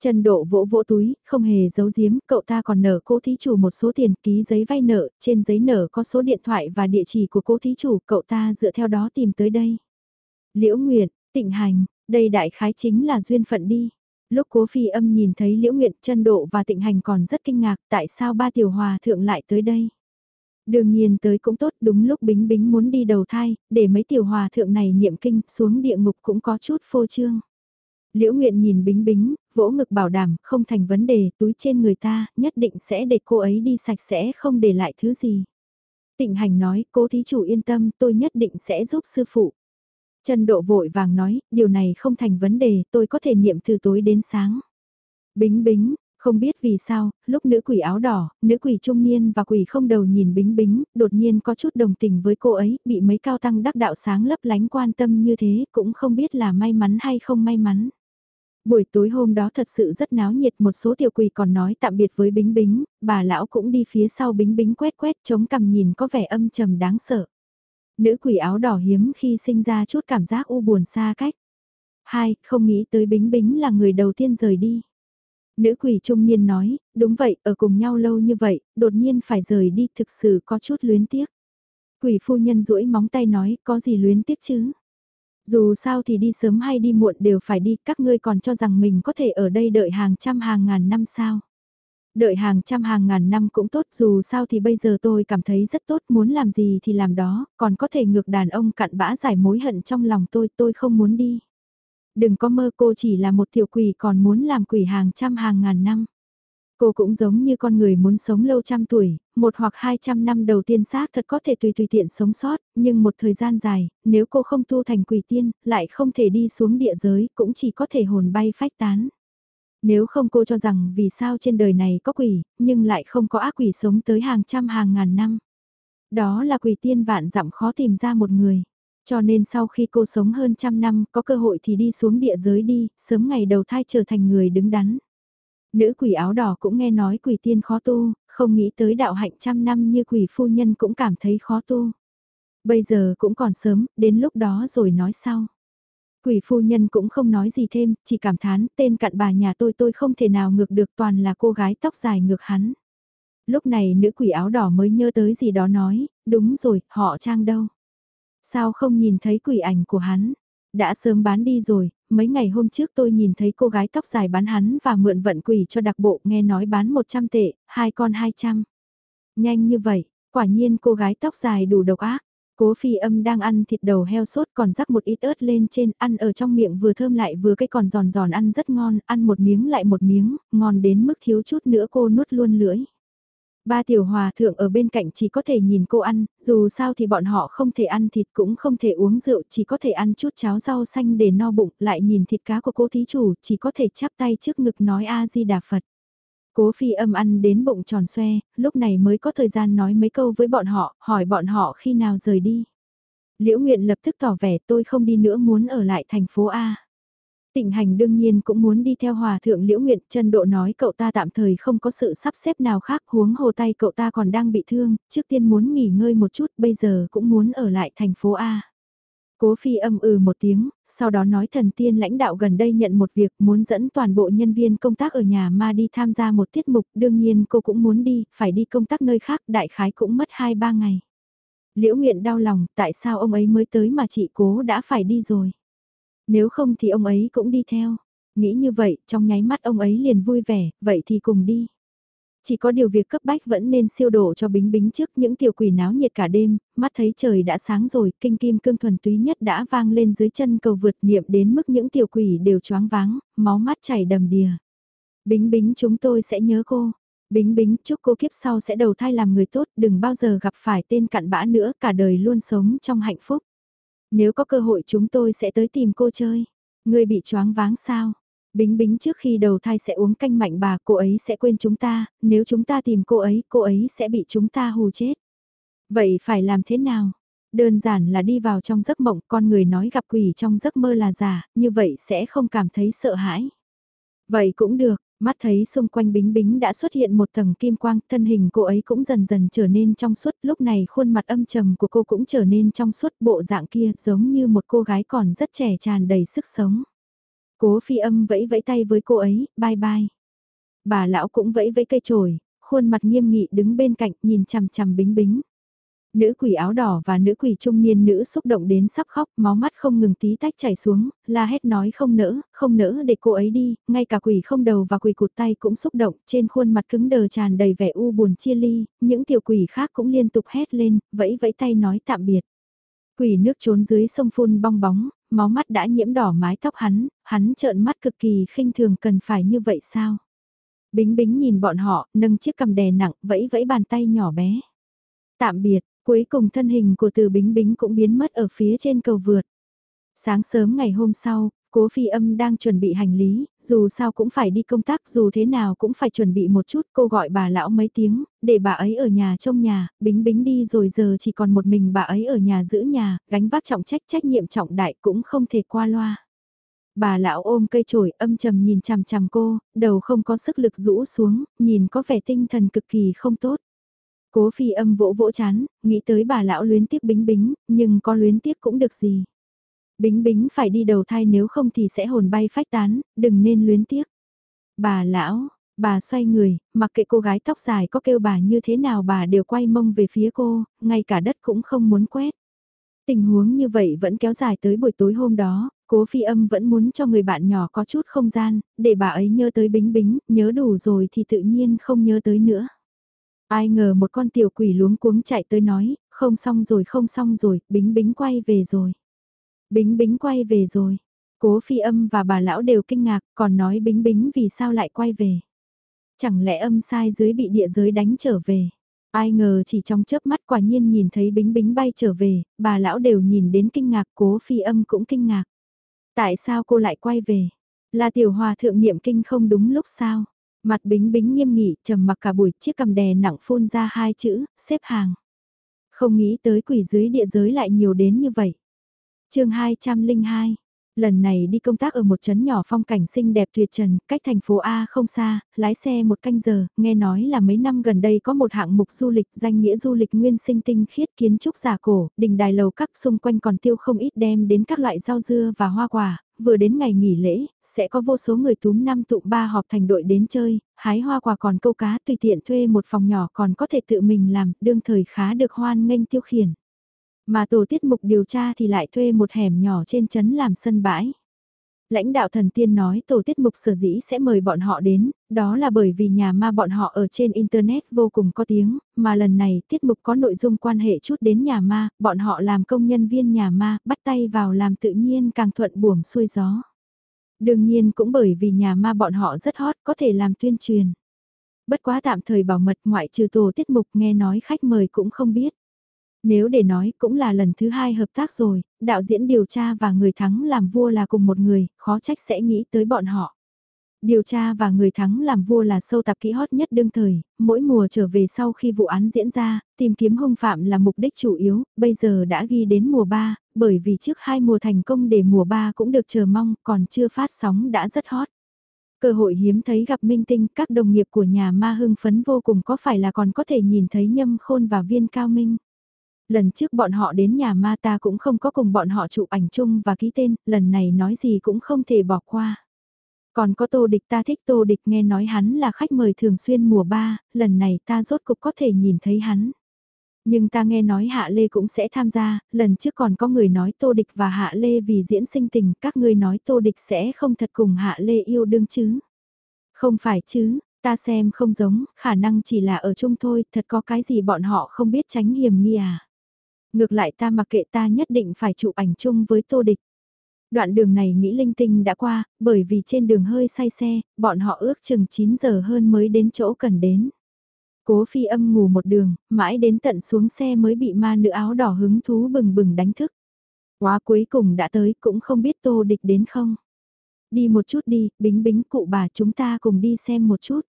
Trần Độ vỗ vỗ túi, không hề giấu giếm, cậu ta còn nợ cô thí chủ một số tiền ký giấy vay nợ, trên giấy nợ có số điện thoại và địa chỉ của cô thí chủ, cậu ta dựa theo đó tìm tới đây. Liễu Nguyệt, tịnh hành, đây đại khái chính là duyên phận đi. Lúc cố phi âm nhìn thấy Liễu Nguyệt, Trần Độ và tịnh hành còn rất kinh ngạc tại sao ba tiểu hòa thượng lại tới đây. Đương nhiên tới cũng tốt đúng lúc Bính Bính muốn đi đầu thai, để mấy tiểu hòa thượng này niệm kinh xuống địa ngục cũng có chút phô trương. Liễu Nguyện nhìn Bính Bính, vỗ ngực bảo đảm không thành vấn đề túi trên người ta, nhất định sẽ để cô ấy đi sạch sẽ không để lại thứ gì. Tịnh hành nói, cố thí chủ yên tâm, tôi nhất định sẽ giúp sư phụ. Trần Độ vội vàng nói, điều này không thành vấn đề, tôi có thể niệm từ tối đến sáng. Bính bính, không biết vì sao, lúc nữ quỷ áo đỏ, nữ quỷ trung niên và quỷ không đầu nhìn bính bính, đột nhiên có chút đồng tình với cô ấy, bị mấy cao tăng đắc đạo sáng lấp lánh quan tâm như thế, cũng không biết là may mắn hay không may mắn. Buổi tối hôm đó thật sự rất náo nhiệt một số tiểu quỷ còn nói tạm biệt với Bính Bính, bà lão cũng đi phía sau Bính Bính quét quét chống cằm nhìn có vẻ âm trầm đáng sợ. Nữ quỷ áo đỏ hiếm khi sinh ra chút cảm giác u buồn xa cách. Hai, không nghĩ tới Bính Bính là người đầu tiên rời đi. Nữ quỷ trung niên nói, đúng vậy, ở cùng nhau lâu như vậy, đột nhiên phải rời đi thực sự có chút luyến tiếc. Quỷ phu nhân duỗi móng tay nói, có gì luyến tiếc chứ? Dù sao thì đi sớm hay đi muộn đều phải đi, các ngươi còn cho rằng mình có thể ở đây đợi hàng trăm hàng ngàn năm sao? Đợi hàng trăm hàng ngàn năm cũng tốt dù sao thì bây giờ tôi cảm thấy rất tốt muốn làm gì thì làm đó, còn có thể ngược đàn ông cặn bã giải mối hận trong lòng tôi, tôi không muốn đi. Đừng có mơ cô chỉ là một tiểu quỷ còn muốn làm quỷ hàng trăm hàng ngàn năm. Cô cũng giống như con người muốn sống lâu trăm tuổi, một hoặc hai trăm năm đầu tiên xác thật có thể tùy tùy tiện sống sót, nhưng một thời gian dài, nếu cô không tu thành quỷ tiên, lại không thể đi xuống địa giới, cũng chỉ có thể hồn bay phách tán. Nếu không cô cho rằng vì sao trên đời này có quỷ, nhưng lại không có ác quỷ sống tới hàng trăm hàng ngàn năm. Đó là quỷ tiên vạn dặm khó tìm ra một người. Cho nên sau khi cô sống hơn trăm năm, có cơ hội thì đi xuống địa giới đi, sớm ngày đầu thai trở thành người đứng đắn. Nữ quỷ áo đỏ cũng nghe nói quỷ tiên khó tu, không nghĩ tới đạo hạnh trăm năm như quỷ phu nhân cũng cảm thấy khó tu. Bây giờ cũng còn sớm, đến lúc đó rồi nói sau. Quỷ phu nhân cũng không nói gì thêm, chỉ cảm thán tên cặn bà nhà tôi tôi không thể nào ngược được toàn là cô gái tóc dài ngược hắn. Lúc này nữ quỷ áo đỏ mới nhớ tới gì đó nói, đúng rồi, họ trang đâu. Sao không nhìn thấy quỷ ảnh của hắn? Đã sớm bán đi rồi, mấy ngày hôm trước tôi nhìn thấy cô gái tóc dài bán hắn và mượn vận quỷ cho đặc bộ nghe nói bán 100 tệ, hai con 200. Nhanh như vậy, quả nhiên cô gái tóc dài đủ độc ác. Cố phi âm đang ăn thịt đầu heo sốt còn rắc một ít ớt lên trên, ăn ở trong miệng vừa thơm lại vừa cái còn giòn giòn ăn rất ngon, ăn một miếng lại một miếng, ngon đến mức thiếu chút nữa cô nuốt luôn lưỡi. Ba tiểu hòa thượng ở bên cạnh chỉ có thể nhìn cô ăn, dù sao thì bọn họ không thể ăn thịt cũng không thể uống rượu, chỉ có thể ăn chút cháo rau xanh để no bụng, lại nhìn thịt cá của cô thí chủ, chỉ có thể chắp tay trước ngực nói A-di-đà Phật. Cố phi âm ăn đến bụng tròn xoe, lúc này mới có thời gian nói mấy câu với bọn họ, hỏi bọn họ khi nào rời đi. Liễu Nguyện lập tức tỏ vẻ tôi không đi nữa muốn ở lại thành phố A. Tịnh hành đương nhiên cũng muốn đi theo hòa thượng liễu nguyện, chân độ nói cậu ta tạm thời không có sự sắp xếp nào khác huống hồ tay cậu ta còn đang bị thương, trước tiên muốn nghỉ ngơi một chút, bây giờ cũng muốn ở lại thành phố A. Cố phi âm ừ một tiếng, sau đó nói thần tiên lãnh đạo gần đây nhận một việc muốn dẫn toàn bộ nhân viên công tác ở nhà ma đi tham gia một tiết mục, đương nhiên cô cũng muốn đi, phải đi công tác nơi khác, đại khái cũng mất 2-3 ngày. Liễu nguyện đau lòng, tại sao ông ấy mới tới mà chị cố đã phải đi rồi. Nếu không thì ông ấy cũng đi theo. Nghĩ như vậy, trong nháy mắt ông ấy liền vui vẻ, vậy thì cùng đi. Chỉ có điều việc cấp bách vẫn nên siêu độ cho bính bính trước những tiểu quỷ náo nhiệt cả đêm, mắt thấy trời đã sáng rồi, kinh kim cương thuần túy nhất đã vang lên dưới chân cầu vượt niệm đến mức những tiểu quỷ đều choáng váng, máu mắt chảy đầm đìa. Bính bính chúng tôi sẽ nhớ cô. Bính bính chúc cô kiếp sau sẽ đầu thai làm người tốt, đừng bao giờ gặp phải tên cặn bã nữa, cả đời luôn sống trong hạnh phúc. Nếu có cơ hội chúng tôi sẽ tới tìm cô chơi. Người bị choáng váng sao? Bính bính trước khi đầu thai sẽ uống canh mạnh bà, cô ấy sẽ quên chúng ta, nếu chúng ta tìm cô ấy, cô ấy sẽ bị chúng ta hù chết. Vậy phải làm thế nào? Đơn giản là đi vào trong giấc mộng, con người nói gặp quỷ trong giấc mơ là giả, như vậy sẽ không cảm thấy sợ hãi. Vậy cũng được, Mắt thấy xung quanh bính bính đã xuất hiện một tầng kim quang, thân hình cô ấy cũng dần dần trở nên trong suốt, lúc này khuôn mặt âm trầm của cô cũng trở nên trong suốt, bộ dạng kia giống như một cô gái còn rất trẻ tràn đầy sức sống. Cố phi âm vẫy vẫy tay với cô ấy, bye bye. Bà lão cũng vẫy vẫy cây trồi, khuôn mặt nghiêm nghị đứng bên cạnh nhìn chằm chằm bính bính. Nữ quỷ áo đỏ và nữ quỷ trung niên nữ xúc động đến sắp khóc, máu mắt không ngừng tí tách chảy xuống, la hét nói không nỡ, không nỡ để cô ấy đi, ngay cả quỷ không đầu và quỷ cụt tay cũng xúc động, trên khuôn mặt cứng đờ tràn đầy vẻ u buồn chia ly, những tiểu quỷ khác cũng liên tục hét lên, vẫy vẫy tay nói tạm biệt. Quỷ nước trốn dưới sông phun bong bóng, máu mắt đã nhiễm đỏ mái tóc hắn, hắn trợn mắt cực kỳ khinh thường cần phải như vậy sao? Bính bính nhìn bọn họ, nâng chiếc cầm đè nặng, vẫy vẫy bàn tay nhỏ bé. Tạm biệt, Cuối cùng thân hình của từ bính bính cũng biến mất ở phía trên cầu vượt. Sáng sớm ngày hôm sau, cố phi âm đang chuẩn bị hành lý, dù sao cũng phải đi công tác dù thế nào cũng phải chuẩn bị một chút. Cô gọi bà lão mấy tiếng, để bà ấy ở nhà trông nhà, bính bính đi rồi giờ chỉ còn một mình bà ấy ở nhà giữ nhà, gánh vác trọng trách trách nhiệm trọng đại cũng không thể qua loa. Bà lão ôm cây chổi âm trầm nhìn chằm chằm cô, đầu không có sức lực rũ xuống, nhìn có vẻ tinh thần cực kỳ không tốt. Cố phi âm vỗ vỗ chán, nghĩ tới bà lão luyến tiếc bính bính, nhưng có luyến tiếc cũng được gì. Bính bính phải đi đầu thai nếu không thì sẽ hồn bay phách tán, đừng nên luyến tiếc. Bà lão, bà xoay người, mặc kệ cô gái tóc dài có kêu bà như thế nào bà đều quay mông về phía cô, ngay cả đất cũng không muốn quét. Tình huống như vậy vẫn kéo dài tới buổi tối hôm đó, cố phi âm vẫn muốn cho người bạn nhỏ có chút không gian, để bà ấy nhớ tới bính bính, nhớ đủ rồi thì tự nhiên không nhớ tới nữa. Ai ngờ một con tiểu quỷ luống cuống chạy tới nói, không xong rồi không xong rồi, bính bính quay về rồi. Bính bính quay về rồi. Cố phi âm và bà lão đều kinh ngạc, còn nói bính bính vì sao lại quay về. Chẳng lẽ âm sai dưới bị địa giới đánh trở về. Ai ngờ chỉ trong chớp mắt quả nhiên nhìn thấy bính bính bay trở về, bà lão đều nhìn đến kinh ngạc, cố phi âm cũng kinh ngạc. Tại sao cô lại quay về? Là tiểu hòa thượng niệm kinh không đúng lúc sao? Mặt bính bính nghiêm nghị, trầm mặc cả buổi chiếc cầm đè nặng phun ra hai chữ, xếp hàng. Không nghĩ tới quỷ dưới địa giới lại nhiều đến như vậy. chương 202 lần này đi công tác ở một trấn nhỏ phong cảnh xinh đẹp tuyệt trần, cách thành phố A không xa, lái xe một canh giờ, nghe nói là mấy năm gần đây có một hạng mục du lịch danh nghĩa du lịch nguyên sinh tinh khiết kiến trúc giả cổ, đình đài lầu các xung quanh còn tiêu không ít đem đến các loại rau dưa và hoa quả, vừa đến ngày nghỉ lễ, sẽ có vô số người túm năm tụ ba họp thành đội đến chơi, hái hoa quả còn câu cá tùy tiện thuê một phòng nhỏ còn có thể tự mình làm, đương thời khá được hoan nghênh tiêu khiển. Mà tổ tiết mục điều tra thì lại thuê một hẻm nhỏ trên chấn làm sân bãi. Lãnh đạo thần tiên nói tổ tiết mục sở dĩ sẽ mời bọn họ đến, đó là bởi vì nhà ma bọn họ ở trên Internet vô cùng có tiếng, mà lần này tiết mục có nội dung quan hệ chút đến nhà ma, bọn họ làm công nhân viên nhà ma, bắt tay vào làm tự nhiên càng thuận buồm xuôi gió. Đương nhiên cũng bởi vì nhà ma bọn họ rất hot có thể làm tuyên truyền. Bất quá tạm thời bảo mật ngoại trừ tổ tiết mục nghe nói khách mời cũng không biết. Nếu để nói cũng là lần thứ hai hợp tác rồi, đạo diễn điều tra và người thắng làm vua là cùng một người, khó trách sẽ nghĩ tới bọn họ. Điều tra và người thắng làm vua là sâu tạp kỹ hot nhất đương thời, mỗi mùa trở về sau khi vụ án diễn ra, tìm kiếm hung phạm là mục đích chủ yếu, bây giờ đã ghi đến mùa 3, bởi vì trước hai mùa thành công để mùa 3 cũng được chờ mong, còn chưa phát sóng đã rất hot. Cơ hội hiếm thấy gặp minh tinh, các đồng nghiệp của nhà ma hưng phấn vô cùng có phải là còn có thể nhìn thấy nhâm khôn và viên cao minh. Lần trước bọn họ đến nhà ma ta cũng không có cùng bọn họ chụp ảnh chung và ký tên, lần này nói gì cũng không thể bỏ qua. Còn có tô địch ta thích tô địch nghe nói hắn là khách mời thường xuyên mùa ba lần này ta rốt cục có thể nhìn thấy hắn. Nhưng ta nghe nói Hạ Lê cũng sẽ tham gia, lần trước còn có người nói Tô Địch và Hạ Lê vì diễn sinh tình, các ngươi nói Tô Địch sẽ không thật cùng Hạ Lê yêu đương chứ. Không phải chứ, ta xem không giống, khả năng chỉ là ở chung thôi, thật có cái gì bọn họ không biết tránh hiểm nghi à. Ngược lại ta mặc kệ ta nhất định phải chụp ảnh chung với tô địch. Đoạn đường này nghĩ linh tinh đã qua, bởi vì trên đường hơi say xe, bọn họ ước chừng 9 giờ hơn mới đến chỗ cần đến. Cố phi âm ngủ một đường, mãi đến tận xuống xe mới bị ma nữ áo đỏ hứng thú bừng bừng đánh thức. Quá cuối cùng đã tới cũng không biết tô địch đến không. Đi một chút đi, bính bính cụ bà chúng ta cùng đi xem một chút.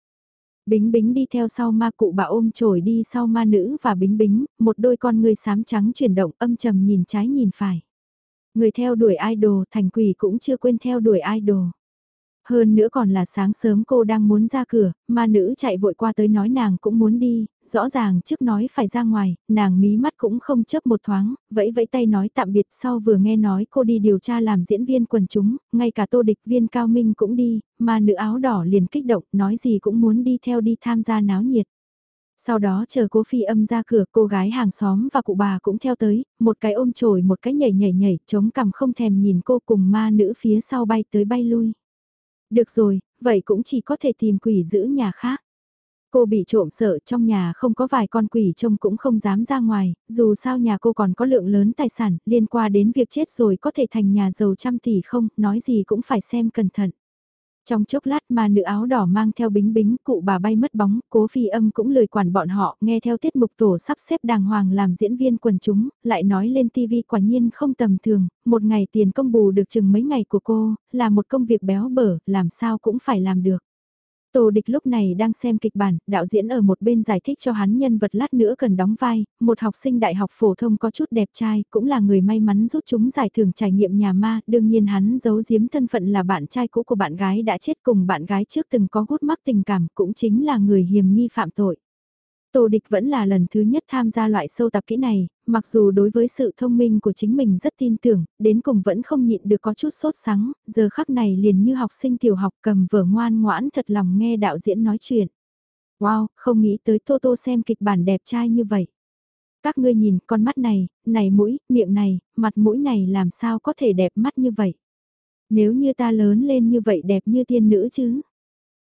Bính bính đi theo sau ma cụ bà ôm trồi đi sau ma nữ và bính bính, một đôi con người xám trắng chuyển động âm trầm nhìn trái nhìn phải. Người theo đuổi idol thành quỷ cũng chưa quên theo đuổi idol. Hơn nữa còn là sáng sớm cô đang muốn ra cửa, ma nữ chạy vội qua tới nói nàng cũng muốn đi, rõ ràng trước nói phải ra ngoài, nàng mí mắt cũng không chấp một thoáng, vẫy vẫy tay nói tạm biệt sau vừa nghe nói cô đi điều tra làm diễn viên quần chúng, ngay cả tô địch viên cao minh cũng đi, ma nữ áo đỏ liền kích động, nói gì cũng muốn đi theo đi tham gia náo nhiệt. Sau đó chờ cô phi âm ra cửa cô gái hàng xóm và cụ bà cũng theo tới, một cái ôm chổi một cái nhảy nhảy nhảy chống cằm không thèm nhìn cô cùng ma nữ phía sau bay tới bay lui. Được rồi, vậy cũng chỉ có thể tìm quỷ giữ nhà khác. Cô bị trộm sợ trong nhà không có vài con quỷ trông cũng không dám ra ngoài, dù sao nhà cô còn có lượng lớn tài sản liên quan đến việc chết rồi có thể thành nhà giàu trăm tỷ không, nói gì cũng phải xem cẩn thận. Trong chốc lát mà nữ áo đỏ mang theo bính bính cụ bà bay mất bóng, cố phi âm cũng lời quản bọn họ, nghe theo tiết mục tổ sắp xếp đàng hoàng làm diễn viên quần chúng, lại nói lên tivi quả nhiên không tầm thường, một ngày tiền công bù được chừng mấy ngày của cô, là một công việc béo bở, làm sao cũng phải làm được. Tô Địch lúc này đang xem kịch bản, đạo diễn ở một bên giải thích cho hắn nhân vật lát nữa cần đóng vai, một học sinh đại học phổ thông có chút đẹp trai, cũng là người may mắn rút chúng giải thưởng trải nghiệm nhà ma, đương nhiên hắn giấu giếm thân phận là bạn trai cũ của bạn gái đã chết cùng bạn gái trước từng có gút mắc tình cảm, cũng chính là người hiểm nghi phạm tội. Tô Địch vẫn là lần thứ nhất tham gia loại sâu tập kỹ này, mặc dù đối với sự thông minh của chính mình rất tin tưởng, đến cùng vẫn không nhịn được có chút sốt sắng, giờ khắc này liền như học sinh tiểu học cầm vở ngoan ngoãn thật lòng nghe đạo diễn nói chuyện. Wow, không nghĩ tới Tô Tô xem kịch bản đẹp trai như vậy. Các ngươi nhìn con mắt này, này mũi, miệng này, mặt mũi này làm sao có thể đẹp mắt như vậy. Nếu như ta lớn lên như vậy đẹp như tiên nữ chứ.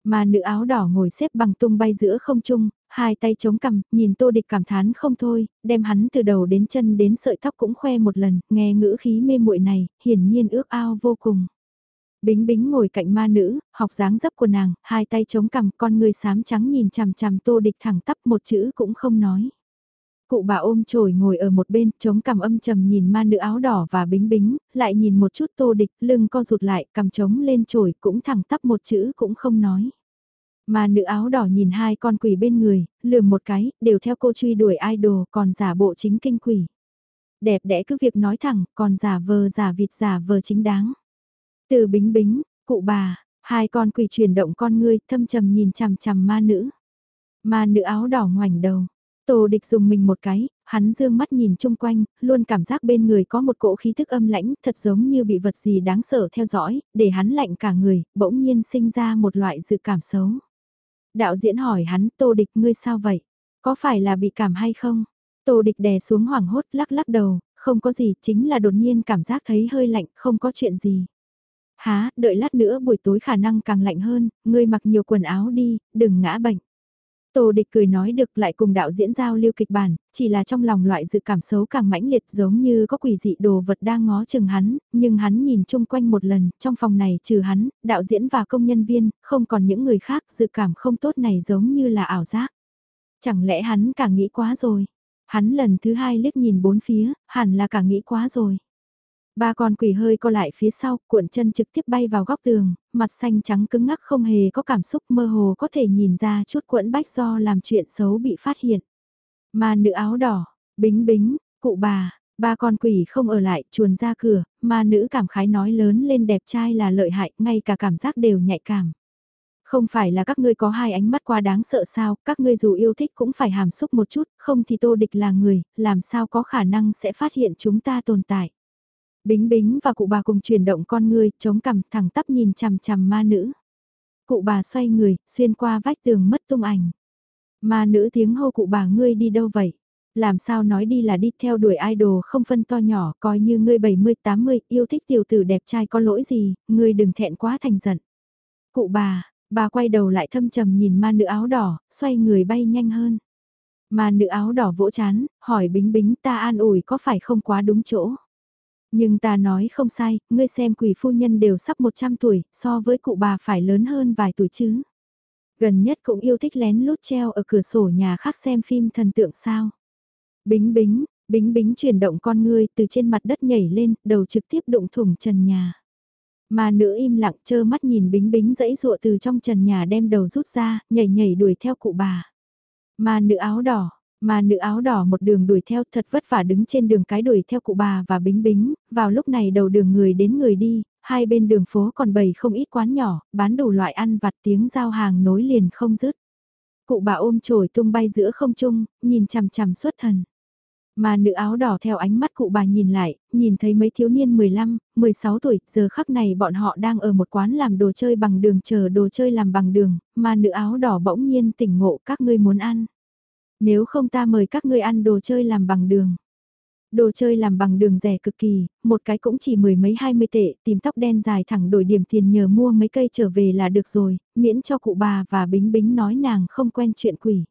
Mà nữ áo đỏ ngồi xếp bằng tung bay giữa không trung, hai tay chống cằm, nhìn tô địch cảm thán không thôi, đem hắn từ đầu đến chân đến sợi tóc cũng khoe một lần, nghe ngữ khí mê muội này, hiển nhiên ước ao vô cùng. Bính bính ngồi cạnh ma nữ, học dáng dấp của nàng, hai tay chống cằm, con người xám trắng nhìn chằm chằm tô địch thẳng tắp một chữ cũng không nói. Cụ bà ôm chổi ngồi ở một bên, chống cằm âm trầm nhìn ma nữ áo đỏ và bính bính, lại nhìn một chút tô địch, lưng co rụt lại, cầm trống lên chổi cũng thẳng tắp một chữ cũng không nói. Mà nữ áo đỏ nhìn hai con quỷ bên người, lườm một cái, đều theo cô truy đuổi idol, còn giả bộ chính kinh quỷ. Đẹp đẽ cứ việc nói thẳng, còn giả vờ giả vịt giả vờ chính đáng. Từ bính bính, cụ bà, hai con quỷ chuyển động con ngươi, thâm trầm nhìn chằm chằm ma nữ. Ma nữ áo đỏ ngoảnh đầu, Tô địch dùng mình một cái, hắn dương mắt nhìn chung quanh, luôn cảm giác bên người có một cỗ khí thức âm lãnh, thật giống như bị vật gì đáng sợ theo dõi, để hắn lạnh cả người, bỗng nhiên sinh ra một loại dự cảm xấu. Đạo diễn hỏi hắn, tô địch ngươi sao vậy? Có phải là bị cảm hay không? Tô địch đè xuống hoảng hốt lắc lắc đầu, không có gì, chính là đột nhiên cảm giác thấy hơi lạnh, không có chuyện gì. Há, đợi lát nữa buổi tối khả năng càng lạnh hơn, ngươi mặc nhiều quần áo đi, đừng ngã bệnh. Tô địch cười nói được lại cùng đạo diễn giao lưu kịch bản, chỉ là trong lòng loại dự cảm xấu càng mãnh liệt giống như có quỷ dị đồ vật đang ngó chừng hắn, nhưng hắn nhìn chung quanh một lần, trong phòng này trừ hắn, đạo diễn và công nhân viên, không còn những người khác, dự cảm không tốt này giống như là ảo giác. Chẳng lẽ hắn càng nghĩ quá rồi? Hắn lần thứ hai liếc nhìn bốn phía, hẳn là càng nghĩ quá rồi. Ba con quỷ hơi co lại phía sau, cuộn chân trực tiếp bay vào góc tường, mặt xanh trắng cứng ngắc không hề có cảm xúc mơ hồ có thể nhìn ra chút cuộn bách do làm chuyện xấu bị phát hiện. Mà nữ áo đỏ, bính bính, cụ bà, ba con quỷ không ở lại, chuồn ra cửa, mà nữ cảm khái nói lớn lên đẹp trai là lợi hại, ngay cả cảm giác đều nhạy cảm. Không phải là các ngươi có hai ánh mắt quá đáng sợ sao, các ngươi dù yêu thích cũng phải hàm xúc một chút, không thì tô địch là người, làm sao có khả năng sẽ phát hiện chúng ta tồn tại. Bính bính và cụ bà cùng chuyển động con người chống cằm thẳng tắp nhìn chằm chằm ma nữ. Cụ bà xoay người, xuyên qua vách tường mất tung ảnh. Ma nữ tiếng hô cụ bà ngươi đi đâu vậy? Làm sao nói đi là đi theo đuổi idol không phân to nhỏ, coi như ngươi 70-80, yêu thích tiểu tử đẹp trai có lỗi gì, ngươi đừng thẹn quá thành giận. Cụ bà, bà quay đầu lại thâm trầm nhìn ma nữ áo đỏ, xoay người bay nhanh hơn. Ma nữ áo đỏ vỗ chán, hỏi bính bính ta an ủi có phải không quá đúng chỗ. Nhưng ta nói không sai, ngươi xem quỷ phu nhân đều sắp 100 tuổi, so với cụ bà phải lớn hơn vài tuổi chứ. Gần nhất cũng yêu thích lén lút treo ở cửa sổ nhà khác xem phim thần tượng sao. Bính bính, bính bính chuyển động con ngươi từ trên mặt đất nhảy lên, đầu trực tiếp đụng thủng trần nhà. Mà nữ im lặng chơ mắt nhìn bính bính dẫy dụa từ trong trần nhà đem đầu rút ra, nhảy nhảy đuổi theo cụ bà. Mà nữ áo đỏ, mà nữ áo đỏ một đường đuổi theo thật vất vả đứng trên đường cái đuổi theo cụ bà và bính bính, vào lúc này đầu đường người đến người đi, hai bên đường phố còn bày không ít quán nhỏ, bán đủ loại ăn vặt tiếng giao hàng nối liền không dứt. Cụ bà ôm chổi tung bay giữa không trung, nhìn chằm chằm xuất thần. Mà nữ áo đỏ theo ánh mắt cụ bà nhìn lại, nhìn thấy mấy thiếu niên 15, 16 tuổi, giờ khắc này bọn họ đang ở một quán làm đồ chơi bằng đường chờ đồ chơi làm bằng đường, mà nữ áo đỏ bỗng nhiên tỉnh ngộ các ngươi muốn ăn. Nếu không ta mời các ngươi ăn đồ chơi làm bằng đường. Đồ chơi làm bằng đường rẻ cực kỳ, một cái cũng chỉ mười mấy hai mươi tệ, tìm tóc đen dài thẳng đổi điểm tiền nhờ mua mấy cây trở về là được rồi, miễn cho cụ bà và bính bính nói nàng không quen chuyện quỷ.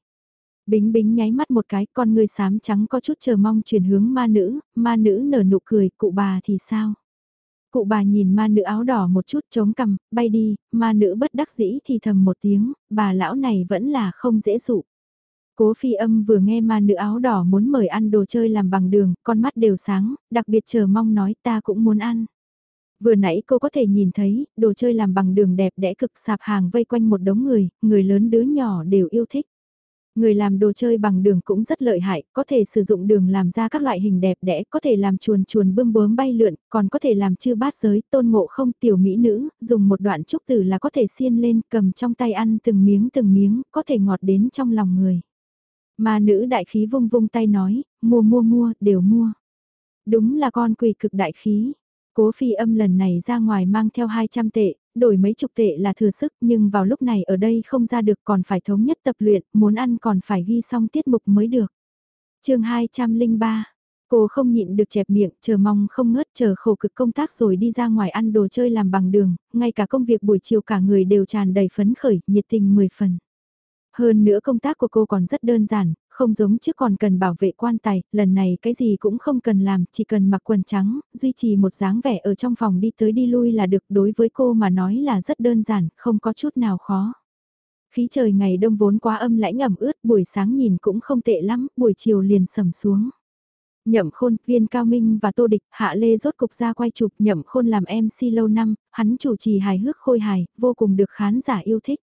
Bính bính nháy mắt một cái, con người xám trắng có chút chờ mong chuyển hướng ma nữ, ma nữ nở nụ cười, cụ bà thì sao? Cụ bà nhìn ma nữ áo đỏ một chút chống cằm, bay đi, ma nữ bất đắc dĩ thì thầm một tiếng, bà lão này vẫn là không dễ dụ. Cố phi âm vừa nghe ma nữ áo đỏ muốn mời ăn đồ chơi làm bằng đường, con mắt đều sáng, đặc biệt chờ mong nói ta cũng muốn ăn. Vừa nãy cô có thể nhìn thấy, đồ chơi làm bằng đường đẹp đẽ cực sạp hàng vây quanh một đống người, người lớn đứa nhỏ đều yêu thích. Người làm đồ chơi bằng đường cũng rất lợi hại, có thể sử dụng đường làm ra các loại hình đẹp đẽ, có thể làm chuồn chuồn bươm bướm bay lượn, còn có thể làm chư bát giới, tôn ngộ không tiểu mỹ nữ, dùng một đoạn trúc tử là có thể xiên lên, cầm trong tay ăn từng miếng từng miếng, có thể ngọt đến trong lòng người. Mà nữ đại khí vung vung tay nói, mua mua mua, đều mua. Đúng là con quỷ cực đại khí. Cố phi âm lần này ra ngoài mang theo 200 tệ, đổi mấy chục tệ là thừa sức nhưng vào lúc này ở đây không ra được còn phải thống nhất tập luyện, muốn ăn còn phải ghi xong tiết mục mới được. chương 203 Cô không nhịn được chẹp miệng, chờ mong không ngớt chờ khổ cực công tác rồi đi ra ngoài ăn đồ chơi làm bằng đường, ngay cả công việc buổi chiều cả người đều tràn đầy phấn khởi, nhiệt tình 10 phần. Hơn nữa công tác của cô còn rất đơn giản, không giống trước còn cần bảo vệ quan tài, lần này cái gì cũng không cần làm, chỉ cần mặc quần trắng, duy trì một dáng vẻ ở trong phòng đi tới đi lui là được đối với cô mà nói là rất đơn giản, không có chút nào khó. Khí trời ngày đông vốn quá âm lãnh ẩm ướt, buổi sáng nhìn cũng không tệ lắm, buổi chiều liền sầm xuống. Nhậm Khôn, Viên Cao Minh và Tô Địch, Hạ Lê rốt cục ra quay chụp Nhậm Khôn làm MC lâu năm, hắn chủ trì hài hước khôi hài, vô cùng được khán giả yêu thích.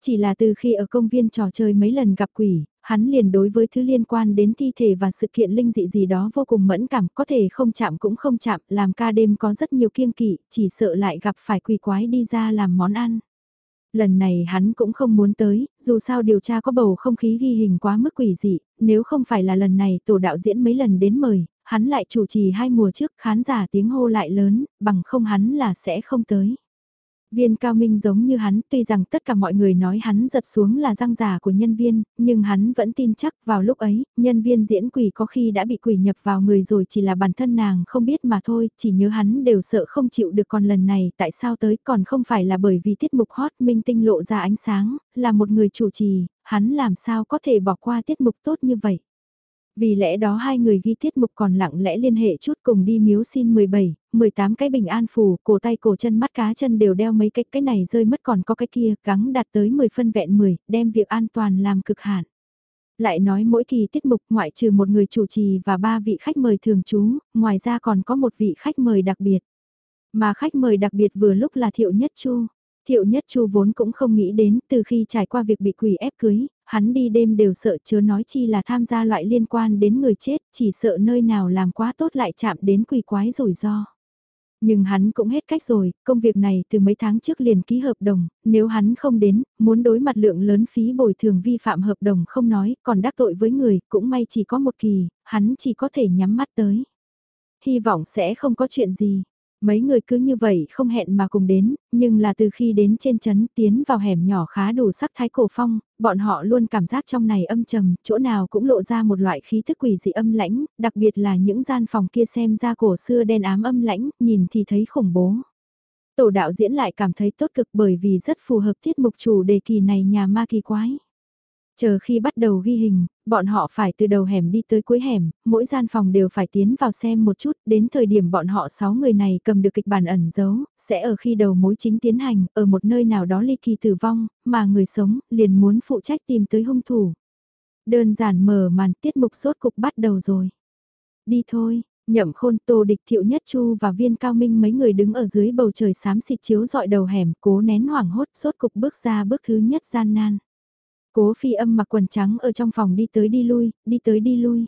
Chỉ là từ khi ở công viên trò chơi mấy lần gặp quỷ, hắn liền đối với thứ liên quan đến thi thể và sự kiện linh dị gì đó vô cùng mẫn cảm, có thể không chạm cũng không chạm, làm ca đêm có rất nhiều kiêng kỵ, chỉ sợ lại gặp phải quỷ quái đi ra làm món ăn. Lần này hắn cũng không muốn tới, dù sao điều tra có bầu không khí ghi hình quá mức quỷ dị, nếu không phải là lần này tổ đạo diễn mấy lần đến mời, hắn lại chủ trì hai mùa trước khán giả tiếng hô lại lớn, bằng không hắn là sẽ không tới. Viên cao minh giống như hắn, tuy rằng tất cả mọi người nói hắn giật xuống là răng giả của nhân viên, nhưng hắn vẫn tin chắc vào lúc ấy, nhân viên diễn quỷ có khi đã bị quỷ nhập vào người rồi chỉ là bản thân nàng không biết mà thôi, chỉ nhớ hắn đều sợ không chịu được còn lần này tại sao tới còn không phải là bởi vì tiết mục hot minh tinh lộ ra ánh sáng, là một người chủ trì, hắn làm sao có thể bỏ qua tiết mục tốt như vậy. Vì lẽ đó hai người ghi tiết mục còn lặng lẽ liên hệ chút cùng đi miếu xin 17, 18 cái bình an phù, cổ tay cổ chân mắt cá chân đều đeo mấy cái, cái này rơi mất còn có cái kia, gắng đạt tới 10 phân vẹn 10, đem việc an toàn làm cực hạn. Lại nói mỗi kỳ tiết mục ngoại trừ một người chủ trì và ba vị khách mời thường trú, ngoài ra còn có một vị khách mời đặc biệt. Mà khách mời đặc biệt vừa lúc là Thiệu Nhất Chu. Thiệu Nhất Chu vốn cũng không nghĩ đến từ khi trải qua việc bị quỷ ép cưới, hắn đi đêm đều sợ chớ nói chi là tham gia loại liên quan đến người chết, chỉ sợ nơi nào làm quá tốt lại chạm đến quỷ quái rủi ro. Nhưng hắn cũng hết cách rồi, công việc này từ mấy tháng trước liền ký hợp đồng, nếu hắn không đến, muốn đối mặt lượng lớn phí bồi thường vi phạm hợp đồng không nói, còn đắc tội với người, cũng may chỉ có một kỳ, hắn chỉ có thể nhắm mắt tới. Hy vọng sẽ không có chuyện gì, Mấy người cứ như vậy không hẹn mà cùng đến, nhưng là từ khi đến trên chấn tiến vào hẻm nhỏ khá đủ sắc thái cổ phong, bọn họ luôn cảm giác trong này âm trầm, chỗ nào cũng lộ ra một loại khí thức quỷ dị âm lãnh, đặc biệt là những gian phòng kia xem ra cổ xưa đen ám âm lãnh, nhìn thì thấy khủng bố. Tổ đạo diễn lại cảm thấy tốt cực bởi vì rất phù hợp tiết mục chủ đề kỳ này nhà ma kỳ quái. Chờ khi bắt đầu ghi hình, bọn họ phải từ đầu hẻm đi tới cuối hẻm, mỗi gian phòng đều phải tiến vào xem một chút, đến thời điểm bọn họ 6 người này cầm được kịch bản ẩn giấu, sẽ ở khi đầu mối chính tiến hành, ở một nơi nào đó ly kỳ tử vong, mà người sống liền muốn phụ trách tìm tới hung thủ. Đơn giản mở màn tiết mục sốt cục bắt đầu rồi. Đi thôi, nhậm khôn tô địch thiệu nhất chu và viên cao minh mấy người đứng ở dưới bầu trời xám xịt chiếu dọi đầu hẻm cố nén hoảng hốt sốt cục bước ra bước thứ nhất gian nan. Cố phi âm mặc quần trắng ở trong phòng đi tới đi lui, đi tới đi lui.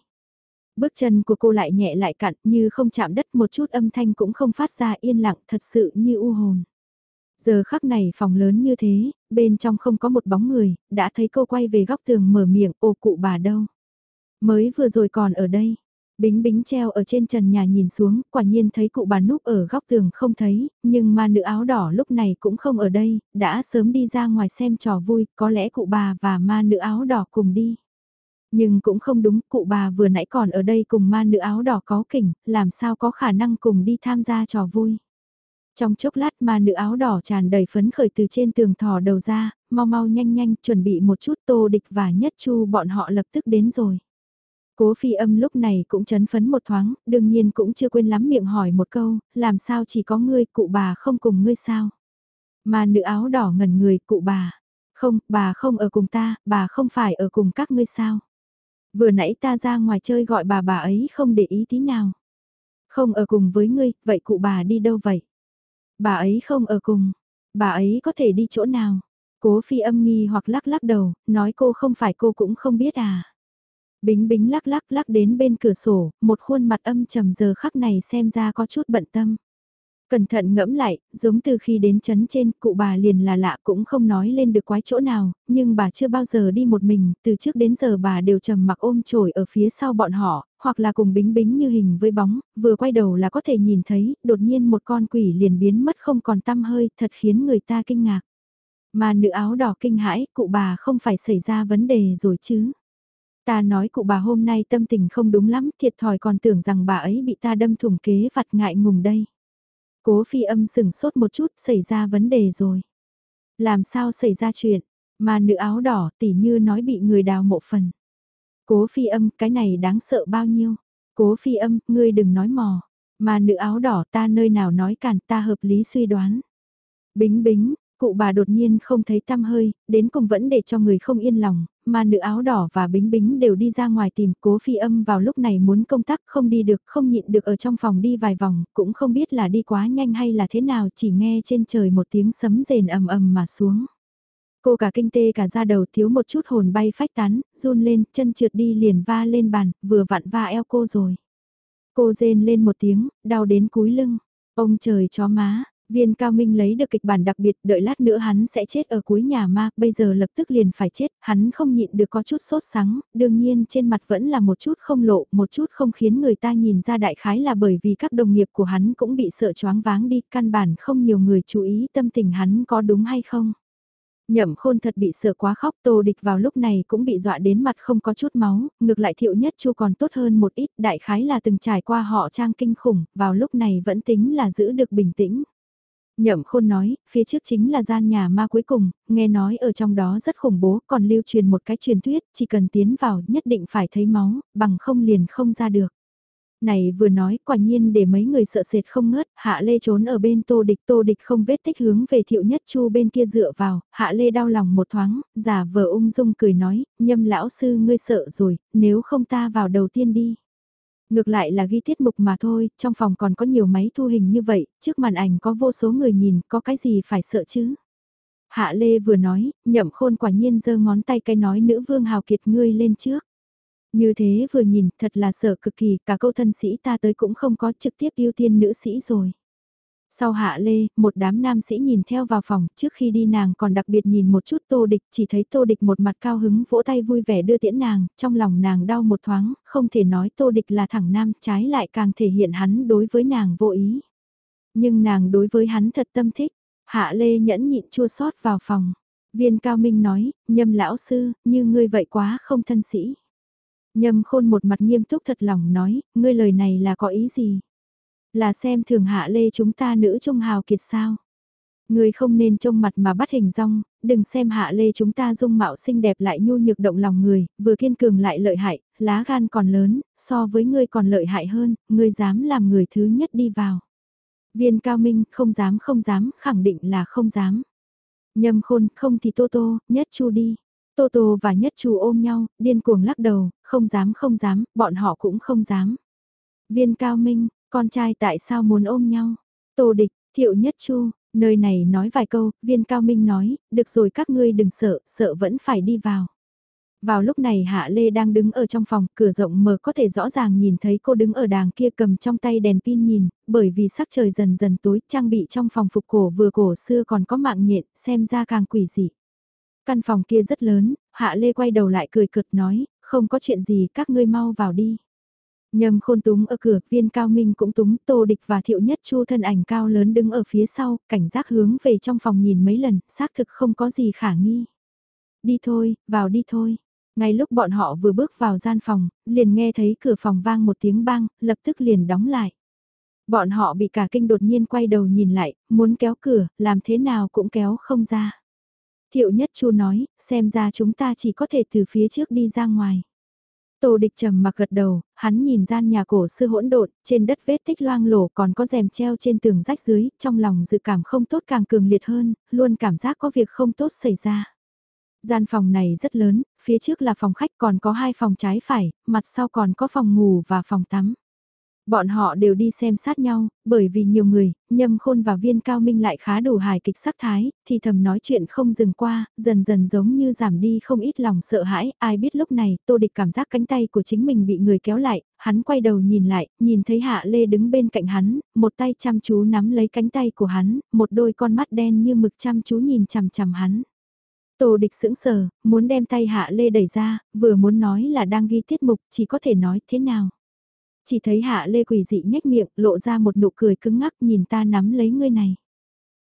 Bước chân của cô lại nhẹ lại cặn như không chạm đất một chút âm thanh cũng không phát ra yên lặng thật sự như u hồn. Giờ khắc này phòng lớn như thế, bên trong không có một bóng người, đã thấy cô quay về góc tường mở miệng ô cụ bà đâu. Mới vừa rồi còn ở đây, Bính bính treo ở trên trần nhà nhìn xuống, quả nhiên thấy cụ bà núp ở góc tường không thấy, nhưng ma nữ áo đỏ lúc này cũng không ở đây, đã sớm đi ra ngoài xem trò vui, có lẽ cụ bà và ma nữ áo đỏ cùng đi. Nhưng cũng không đúng, cụ bà vừa nãy còn ở đây cùng ma nữ áo đỏ có kỉnh, làm sao có khả năng cùng đi tham gia trò vui. Trong chốc lát ma nữ áo đỏ tràn đầy phấn khởi từ trên tường thò đầu ra, mau mau nhanh nhanh chuẩn bị một chút tô địch và nhất chu bọn họ lập tức đến rồi. Cố phi âm lúc này cũng chấn phấn một thoáng, đương nhiên cũng chưa quên lắm miệng hỏi một câu, làm sao chỉ có ngươi, cụ bà không cùng ngươi sao? Mà nữ áo đỏ ngẩn người, cụ bà. Không, bà không ở cùng ta, bà không phải ở cùng các ngươi sao? Vừa nãy ta ra ngoài chơi gọi bà bà ấy không để ý tí nào. Không ở cùng với ngươi, vậy cụ bà đi đâu vậy? Bà ấy không ở cùng, bà ấy có thể đi chỗ nào? Cố phi âm nghi hoặc lắc lắc đầu, nói cô không phải cô cũng không biết à. Bính bính lắc lắc lắc đến bên cửa sổ, một khuôn mặt âm trầm giờ khắc này xem ra có chút bận tâm. Cẩn thận ngẫm lại, giống từ khi đến chấn trên, cụ bà liền là lạ cũng không nói lên được quái chỗ nào, nhưng bà chưa bao giờ đi một mình, từ trước đến giờ bà đều trầm mặc ôm chổi ở phía sau bọn họ, hoặc là cùng bính bính như hình với bóng, vừa quay đầu là có thể nhìn thấy, đột nhiên một con quỷ liền biến mất không còn tăm hơi, thật khiến người ta kinh ngạc. Mà nữ áo đỏ kinh hãi, cụ bà không phải xảy ra vấn đề rồi chứ. Ta nói cụ bà hôm nay tâm tình không đúng lắm, thiệt thòi còn tưởng rằng bà ấy bị ta đâm thủng kế vặt ngại ngùng đây. Cố phi âm sừng sốt một chút, xảy ra vấn đề rồi. Làm sao xảy ra chuyện, mà nữ áo đỏ tỉ như nói bị người đào mộ phần. Cố phi âm, cái này đáng sợ bao nhiêu. Cố phi âm, ngươi đừng nói mò. Mà nữ áo đỏ ta nơi nào nói cản ta hợp lý suy đoán. Bính bính, cụ bà đột nhiên không thấy tăm hơi, đến cùng vẫn để cho người không yên lòng, mà nữ áo đỏ và bính bính đều đi ra ngoài tìm cố phi âm vào lúc này muốn công tác không đi được không nhịn được ở trong phòng đi vài vòng, cũng không biết là đi quá nhanh hay là thế nào chỉ nghe trên trời một tiếng sấm rền ầm ầm mà xuống. Cô cả kinh tê cả ra đầu thiếu một chút hồn bay phách tán, run lên, chân trượt đi liền va lên bàn, vừa vặn va eo cô rồi. Cô rên lên một tiếng, đau đến cúi lưng. Ông trời chó má, Viên Cao Minh lấy được kịch bản đặc biệt, đợi lát nữa hắn sẽ chết ở cuối nhà ma, bây giờ lập tức liền phải chết, hắn không nhịn được có chút sốt sắng, đương nhiên trên mặt vẫn là một chút không lộ, một chút không khiến người ta nhìn ra đại khái là bởi vì các đồng nghiệp của hắn cũng bị sợ choáng váng đi, căn bản không nhiều người chú ý tâm tình hắn có đúng hay không. Nhậm khôn thật bị sợ quá khóc tô địch vào lúc này cũng bị dọa đến mặt không có chút máu, ngược lại thiệu nhất chu còn tốt hơn một ít, đại khái là từng trải qua họ trang kinh khủng, vào lúc này vẫn tính là giữ được bình tĩnh. Nhậm khôn nói, phía trước chính là gian nhà ma cuối cùng, nghe nói ở trong đó rất khủng bố, còn lưu truyền một cái truyền thuyết, chỉ cần tiến vào nhất định phải thấy máu, bằng không liền không ra được. Này vừa nói, quả nhiên để mấy người sợ sệt không ngớt, hạ lê trốn ở bên tô địch, tô địch không vết tích hướng về thiệu nhất chu bên kia dựa vào, hạ lê đau lòng một thoáng, giả vờ ung dung cười nói, nhâm lão sư ngươi sợ rồi, nếu không ta vào đầu tiên đi. Ngược lại là ghi tiết mục mà thôi, trong phòng còn có nhiều máy thu hình như vậy, trước màn ảnh có vô số người nhìn, có cái gì phải sợ chứ? Hạ Lê vừa nói, nhậm khôn quả nhiên giơ ngón tay cái nói nữ vương hào kiệt ngươi lên trước. Như thế vừa nhìn, thật là sợ cực kỳ, cả câu thân sĩ ta tới cũng không có trực tiếp ưu tiên nữ sĩ rồi. Sau hạ lê, một đám nam sĩ nhìn theo vào phòng, trước khi đi nàng còn đặc biệt nhìn một chút tô địch, chỉ thấy tô địch một mặt cao hứng vỗ tay vui vẻ đưa tiễn nàng, trong lòng nàng đau một thoáng, không thể nói tô địch là thẳng nam, trái lại càng thể hiện hắn đối với nàng vô ý. Nhưng nàng đối với hắn thật tâm thích, hạ lê nhẫn nhịn chua xót vào phòng. Viên cao minh nói, nhâm lão sư, như ngươi vậy quá không thân sĩ. Nhâm khôn một mặt nghiêm túc thật lòng nói, ngươi lời này là có ý gì? Là xem thường hạ lê chúng ta nữ trung hào kiệt sao. Người không nên trông mặt mà bắt hình rong, đừng xem hạ lê chúng ta dung mạo xinh đẹp lại nhu nhược động lòng người, vừa kiên cường lại lợi hại, lá gan còn lớn, so với ngươi còn lợi hại hơn, ngươi dám làm người thứ nhất đi vào. Viên cao minh không dám không dám, khẳng định là không dám. Nhâm khôn không thì Tô Tô, nhất chu đi. Tô Tô và nhất chu ôm nhau, điên cuồng lắc đầu, không dám không dám, bọn họ cũng không dám. Viên cao minh, con trai tại sao muốn ôm nhau? Tô địch, thiệu nhất chu, nơi này nói vài câu, viên cao minh nói, được rồi các ngươi đừng sợ, sợ vẫn phải đi vào. Vào lúc này Hạ Lê đang đứng ở trong phòng, cửa rộng mở có thể rõ ràng nhìn thấy cô đứng ở đàng kia cầm trong tay đèn pin nhìn, bởi vì sắc trời dần dần tối, trang bị trong phòng phục cổ vừa cổ xưa còn có mạng nhện, xem ra càng quỷ dị. Căn phòng kia rất lớn, Hạ Lê quay đầu lại cười cợt nói, không có chuyện gì các ngươi mau vào đi. Nhầm khôn túng ở cửa, viên cao minh cũng túng, tô địch và thiệu nhất chu thân ảnh cao lớn đứng ở phía sau, cảnh giác hướng về trong phòng nhìn mấy lần, xác thực không có gì khả nghi. Đi thôi, vào đi thôi. Ngay lúc bọn họ vừa bước vào gian phòng, liền nghe thấy cửa phòng vang một tiếng bang, lập tức liền đóng lại. Bọn họ bị cả kinh đột nhiên quay đầu nhìn lại, muốn kéo cửa, làm thế nào cũng kéo không ra. Thiệu nhất chu nói, xem ra chúng ta chỉ có thể từ phía trước đi ra ngoài. Tô địch trầm mặc gật đầu, hắn nhìn gian nhà cổ xưa hỗn độn, trên đất vết tích loang lổ còn có rèm treo trên tường rách dưới, trong lòng dự cảm không tốt càng cường liệt hơn, luôn cảm giác có việc không tốt xảy ra. Gian phòng này rất lớn, phía trước là phòng khách còn có hai phòng trái phải, mặt sau còn có phòng ngủ và phòng tắm. Bọn họ đều đi xem sát nhau, bởi vì nhiều người, nhâm khôn và viên cao minh lại khá đủ hài kịch sắc thái, thì thầm nói chuyện không dừng qua, dần dần giống như giảm đi không ít lòng sợ hãi, ai biết lúc này, tô địch cảm giác cánh tay của chính mình bị người kéo lại, hắn quay đầu nhìn lại, nhìn thấy hạ lê đứng bên cạnh hắn, một tay chăm chú nắm lấy cánh tay của hắn, một đôi con mắt đen như mực chăm chú nhìn chằm chằm hắn. Tô địch sững sờ, muốn đem tay hạ lê đẩy ra, vừa muốn nói là đang ghi tiết mục, chỉ có thể nói thế nào. Chỉ thấy hạ lê quỷ dị nhếch miệng, lộ ra một nụ cười cứng ngắc nhìn ta nắm lấy ngươi này.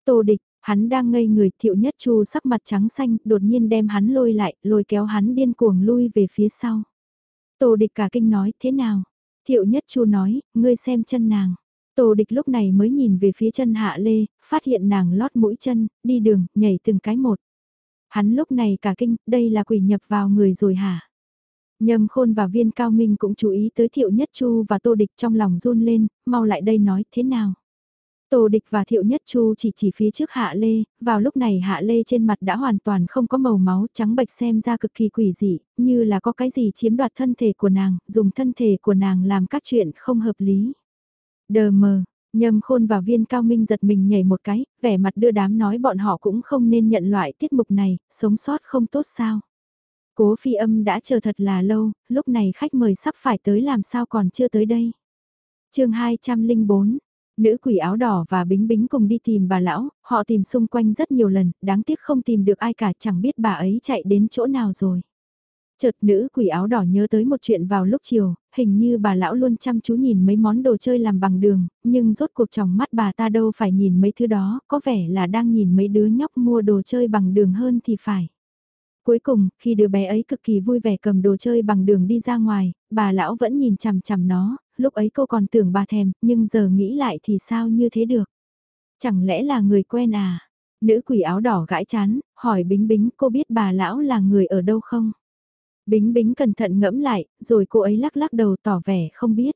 Tô địch, hắn đang ngây người thiệu nhất chu sắc mặt trắng xanh, đột nhiên đem hắn lôi lại, lôi kéo hắn điên cuồng lui về phía sau. Tô địch cả kinh nói, thế nào? Thiệu nhất chu nói, ngươi xem chân nàng. Tô địch lúc này mới nhìn về phía chân hạ lê, phát hiện nàng lót mũi chân, đi đường, nhảy từng cái một. Hắn lúc này cả kinh, đây là quỷ nhập vào người rồi hả? Nhâm khôn và viên cao minh cũng chú ý tới thiệu nhất chu và tô địch trong lòng run lên, mau lại đây nói thế nào. Tô địch và thiệu nhất chu chỉ chỉ phía trước hạ lê, vào lúc này hạ lê trên mặt đã hoàn toàn không có màu máu trắng bệch xem ra cực kỳ quỷ dị, như là có cái gì chiếm đoạt thân thể của nàng, dùng thân thể của nàng làm các chuyện không hợp lý. Đờ mờ, Nhâm khôn và viên cao minh giật mình nhảy một cái, vẻ mặt đưa đám nói bọn họ cũng không nên nhận loại tiết mục này, sống sót không tốt sao. Cố phi âm đã chờ thật là lâu, lúc này khách mời sắp phải tới làm sao còn chưa tới đây. chương 204, nữ quỷ áo đỏ và bính bính cùng đi tìm bà lão, họ tìm xung quanh rất nhiều lần, đáng tiếc không tìm được ai cả chẳng biết bà ấy chạy đến chỗ nào rồi. Chợt nữ quỷ áo đỏ nhớ tới một chuyện vào lúc chiều, hình như bà lão luôn chăm chú nhìn mấy món đồ chơi làm bằng đường, nhưng rốt cuộc trong mắt bà ta đâu phải nhìn mấy thứ đó, có vẻ là đang nhìn mấy đứa nhóc mua đồ chơi bằng đường hơn thì phải. Cuối cùng, khi đứa bé ấy cực kỳ vui vẻ cầm đồ chơi bằng đường đi ra ngoài, bà lão vẫn nhìn chằm chằm nó, lúc ấy cô còn tưởng bà thèm, nhưng giờ nghĩ lại thì sao như thế được? Chẳng lẽ là người quen à? Nữ quỷ áo đỏ gãi chán, hỏi Bính Bính cô biết bà lão là người ở đâu không? Bính Bính cẩn thận ngẫm lại, rồi cô ấy lắc lắc đầu tỏ vẻ không biết.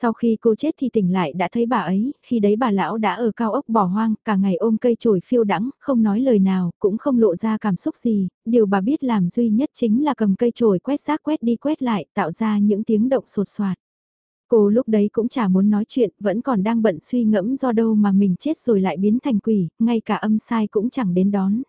Sau khi cô chết thì tỉnh lại đã thấy bà ấy, khi đấy bà lão đã ở cao ốc bỏ hoang, cả ngày ôm cây chổi phiêu đắng, không nói lời nào, cũng không lộ ra cảm xúc gì, điều bà biết làm duy nhất chính là cầm cây chổi quét rác quét đi quét lại, tạo ra những tiếng động sột soạt. Cô lúc đấy cũng chả muốn nói chuyện, vẫn còn đang bận suy ngẫm do đâu mà mình chết rồi lại biến thành quỷ, ngay cả âm sai cũng chẳng đến đón.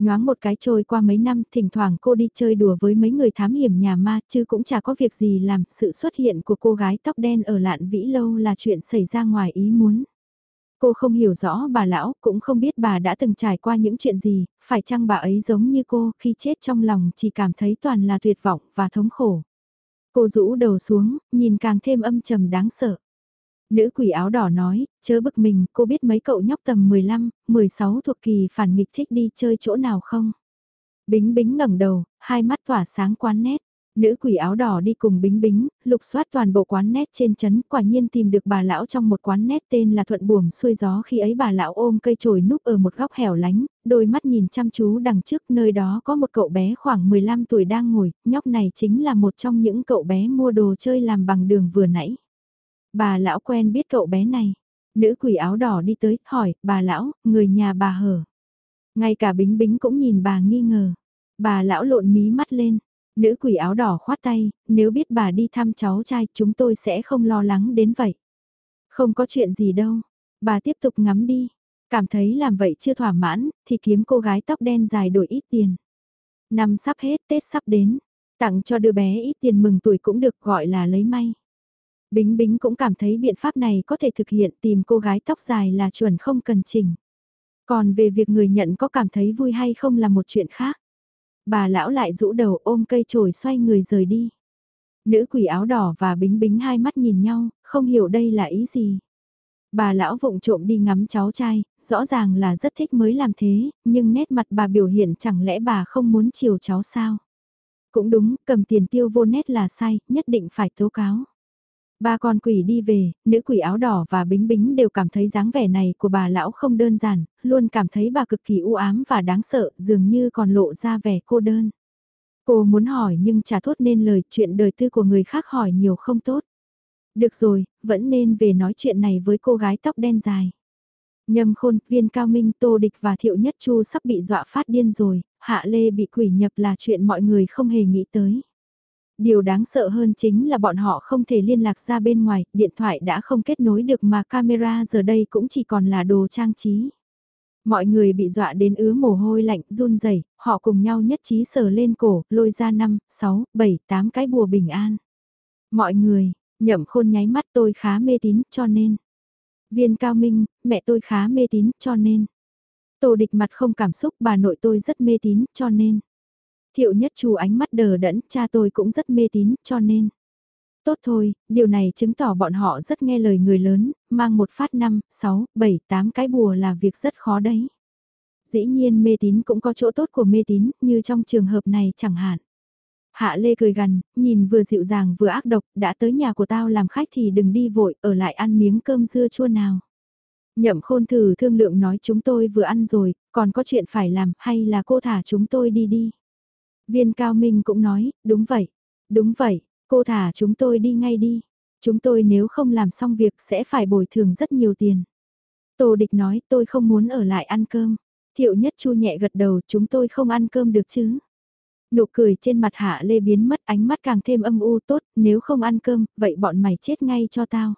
Nhoáng một cái trôi qua mấy năm, thỉnh thoảng cô đi chơi đùa với mấy người thám hiểm nhà ma, chứ cũng chả có việc gì làm, sự xuất hiện của cô gái tóc đen ở lạn vĩ lâu là chuyện xảy ra ngoài ý muốn. Cô không hiểu rõ bà lão, cũng không biết bà đã từng trải qua những chuyện gì, phải chăng bà ấy giống như cô, khi chết trong lòng chỉ cảm thấy toàn là tuyệt vọng và thống khổ. Cô rũ đầu xuống, nhìn càng thêm âm trầm đáng sợ. Nữ quỷ áo đỏ nói, chớ bực mình, cô biết mấy cậu nhóc tầm 15, 16 thuộc kỳ phản nghịch thích đi chơi chỗ nào không? Bính bính ngẩng đầu, hai mắt tỏa sáng quán nét. Nữ quỷ áo đỏ đi cùng bính bính, lục soát toàn bộ quán nét trên chấn, quả nhiên tìm được bà lão trong một quán nét tên là Thuận Buồm xuôi gió khi ấy bà lão ôm cây chổi núp ở một góc hẻo lánh, đôi mắt nhìn chăm chú đằng trước nơi đó có một cậu bé khoảng 15 tuổi đang ngồi, nhóc này chính là một trong những cậu bé mua đồ chơi làm bằng đường vừa nãy. Bà lão quen biết cậu bé này. Nữ quỷ áo đỏ đi tới, hỏi, bà lão, người nhà bà hở. Ngay cả bính bính cũng nhìn bà nghi ngờ. Bà lão lộn mí mắt lên. Nữ quỷ áo đỏ khoát tay, nếu biết bà đi thăm cháu trai chúng tôi sẽ không lo lắng đến vậy. Không có chuyện gì đâu. Bà tiếp tục ngắm đi. Cảm thấy làm vậy chưa thỏa mãn, thì kiếm cô gái tóc đen dài đổi ít tiền. Năm sắp hết, Tết sắp đến. Tặng cho đứa bé ít tiền mừng tuổi cũng được gọi là lấy may. Bính Bính cũng cảm thấy biện pháp này có thể thực hiện tìm cô gái tóc dài là chuẩn không cần chỉnh. Còn về việc người nhận có cảm thấy vui hay không là một chuyện khác. Bà lão lại rũ đầu ôm cây chổi xoay người rời đi. Nữ quỷ áo đỏ và Bính Bính hai mắt nhìn nhau, không hiểu đây là ý gì. Bà lão vụng trộm đi ngắm cháu trai, rõ ràng là rất thích mới làm thế, nhưng nét mặt bà biểu hiện chẳng lẽ bà không muốn chiều cháu sao? Cũng đúng, cầm tiền tiêu vô nét là sai, nhất định phải tố cáo. Ba con quỷ đi về, nữ quỷ áo đỏ và bính bính đều cảm thấy dáng vẻ này của bà lão không đơn giản, luôn cảm thấy bà cực kỳ u ám và đáng sợ, dường như còn lộ ra vẻ cô đơn. Cô muốn hỏi nhưng chả thốt nên lời chuyện đời tư của người khác hỏi nhiều không tốt. Được rồi, vẫn nên về nói chuyện này với cô gái tóc đen dài. Nhâm khôn, viên cao minh, tô địch và thiệu nhất chu sắp bị dọa phát điên rồi, hạ lê bị quỷ nhập là chuyện mọi người không hề nghĩ tới. Điều đáng sợ hơn chính là bọn họ không thể liên lạc ra bên ngoài, điện thoại đã không kết nối được mà camera giờ đây cũng chỉ còn là đồ trang trí. Mọi người bị dọa đến ứa mồ hôi lạnh, run rẩy, họ cùng nhau nhất trí sờ lên cổ, lôi ra 5, 6, 7, 8 cái bùa bình an. Mọi người, nhậm khôn nháy mắt tôi khá mê tín, cho nên. Viên cao minh, mẹ tôi khá mê tín, cho nên. Tổ địch mặt không cảm xúc, bà nội tôi rất mê tín, cho nên. Thiệu nhất chu ánh mắt đờ đẫn, cha tôi cũng rất mê tín, cho nên. Tốt thôi, điều này chứng tỏ bọn họ rất nghe lời người lớn, mang một phát 5, 6, 7, 8 cái bùa là việc rất khó đấy. Dĩ nhiên mê tín cũng có chỗ tốt của mê tín, như trong trường hợp này chẳng hạn. Hạ Lê cười gằn, nhìn vừa dịu dàng vừa ác độc, đã tới nhà của tao làm khách thì đừng đi vội, ở lại ăn miếng cơm dưa chua nào. Nhậm khôn thử thương lượng nói chúng tôi vừa ăn rồi, còn có chuyện phải làm, hay là cô thả chúng tôi đi đi. Viên Cao Minh cũng nói, đúng vậy, đúng vậy, cô thả chúng tôi đi ngay đi. Chúng tôi nếu không làm xong việc sẽ phải bồi thường rất nhiều tiền. Tô địch nói tôi không muốn ở lại ăn cơm. Thiệu nhất chu nhẹ gật đầu chúng tôi không ăn cơm được chứ. Nụ cười trên mặt hạ lê biến mất ánh mắt càng thêm âm u tốt, nếu không ăn cơm, vậy bọn mày chết ngay cho tao.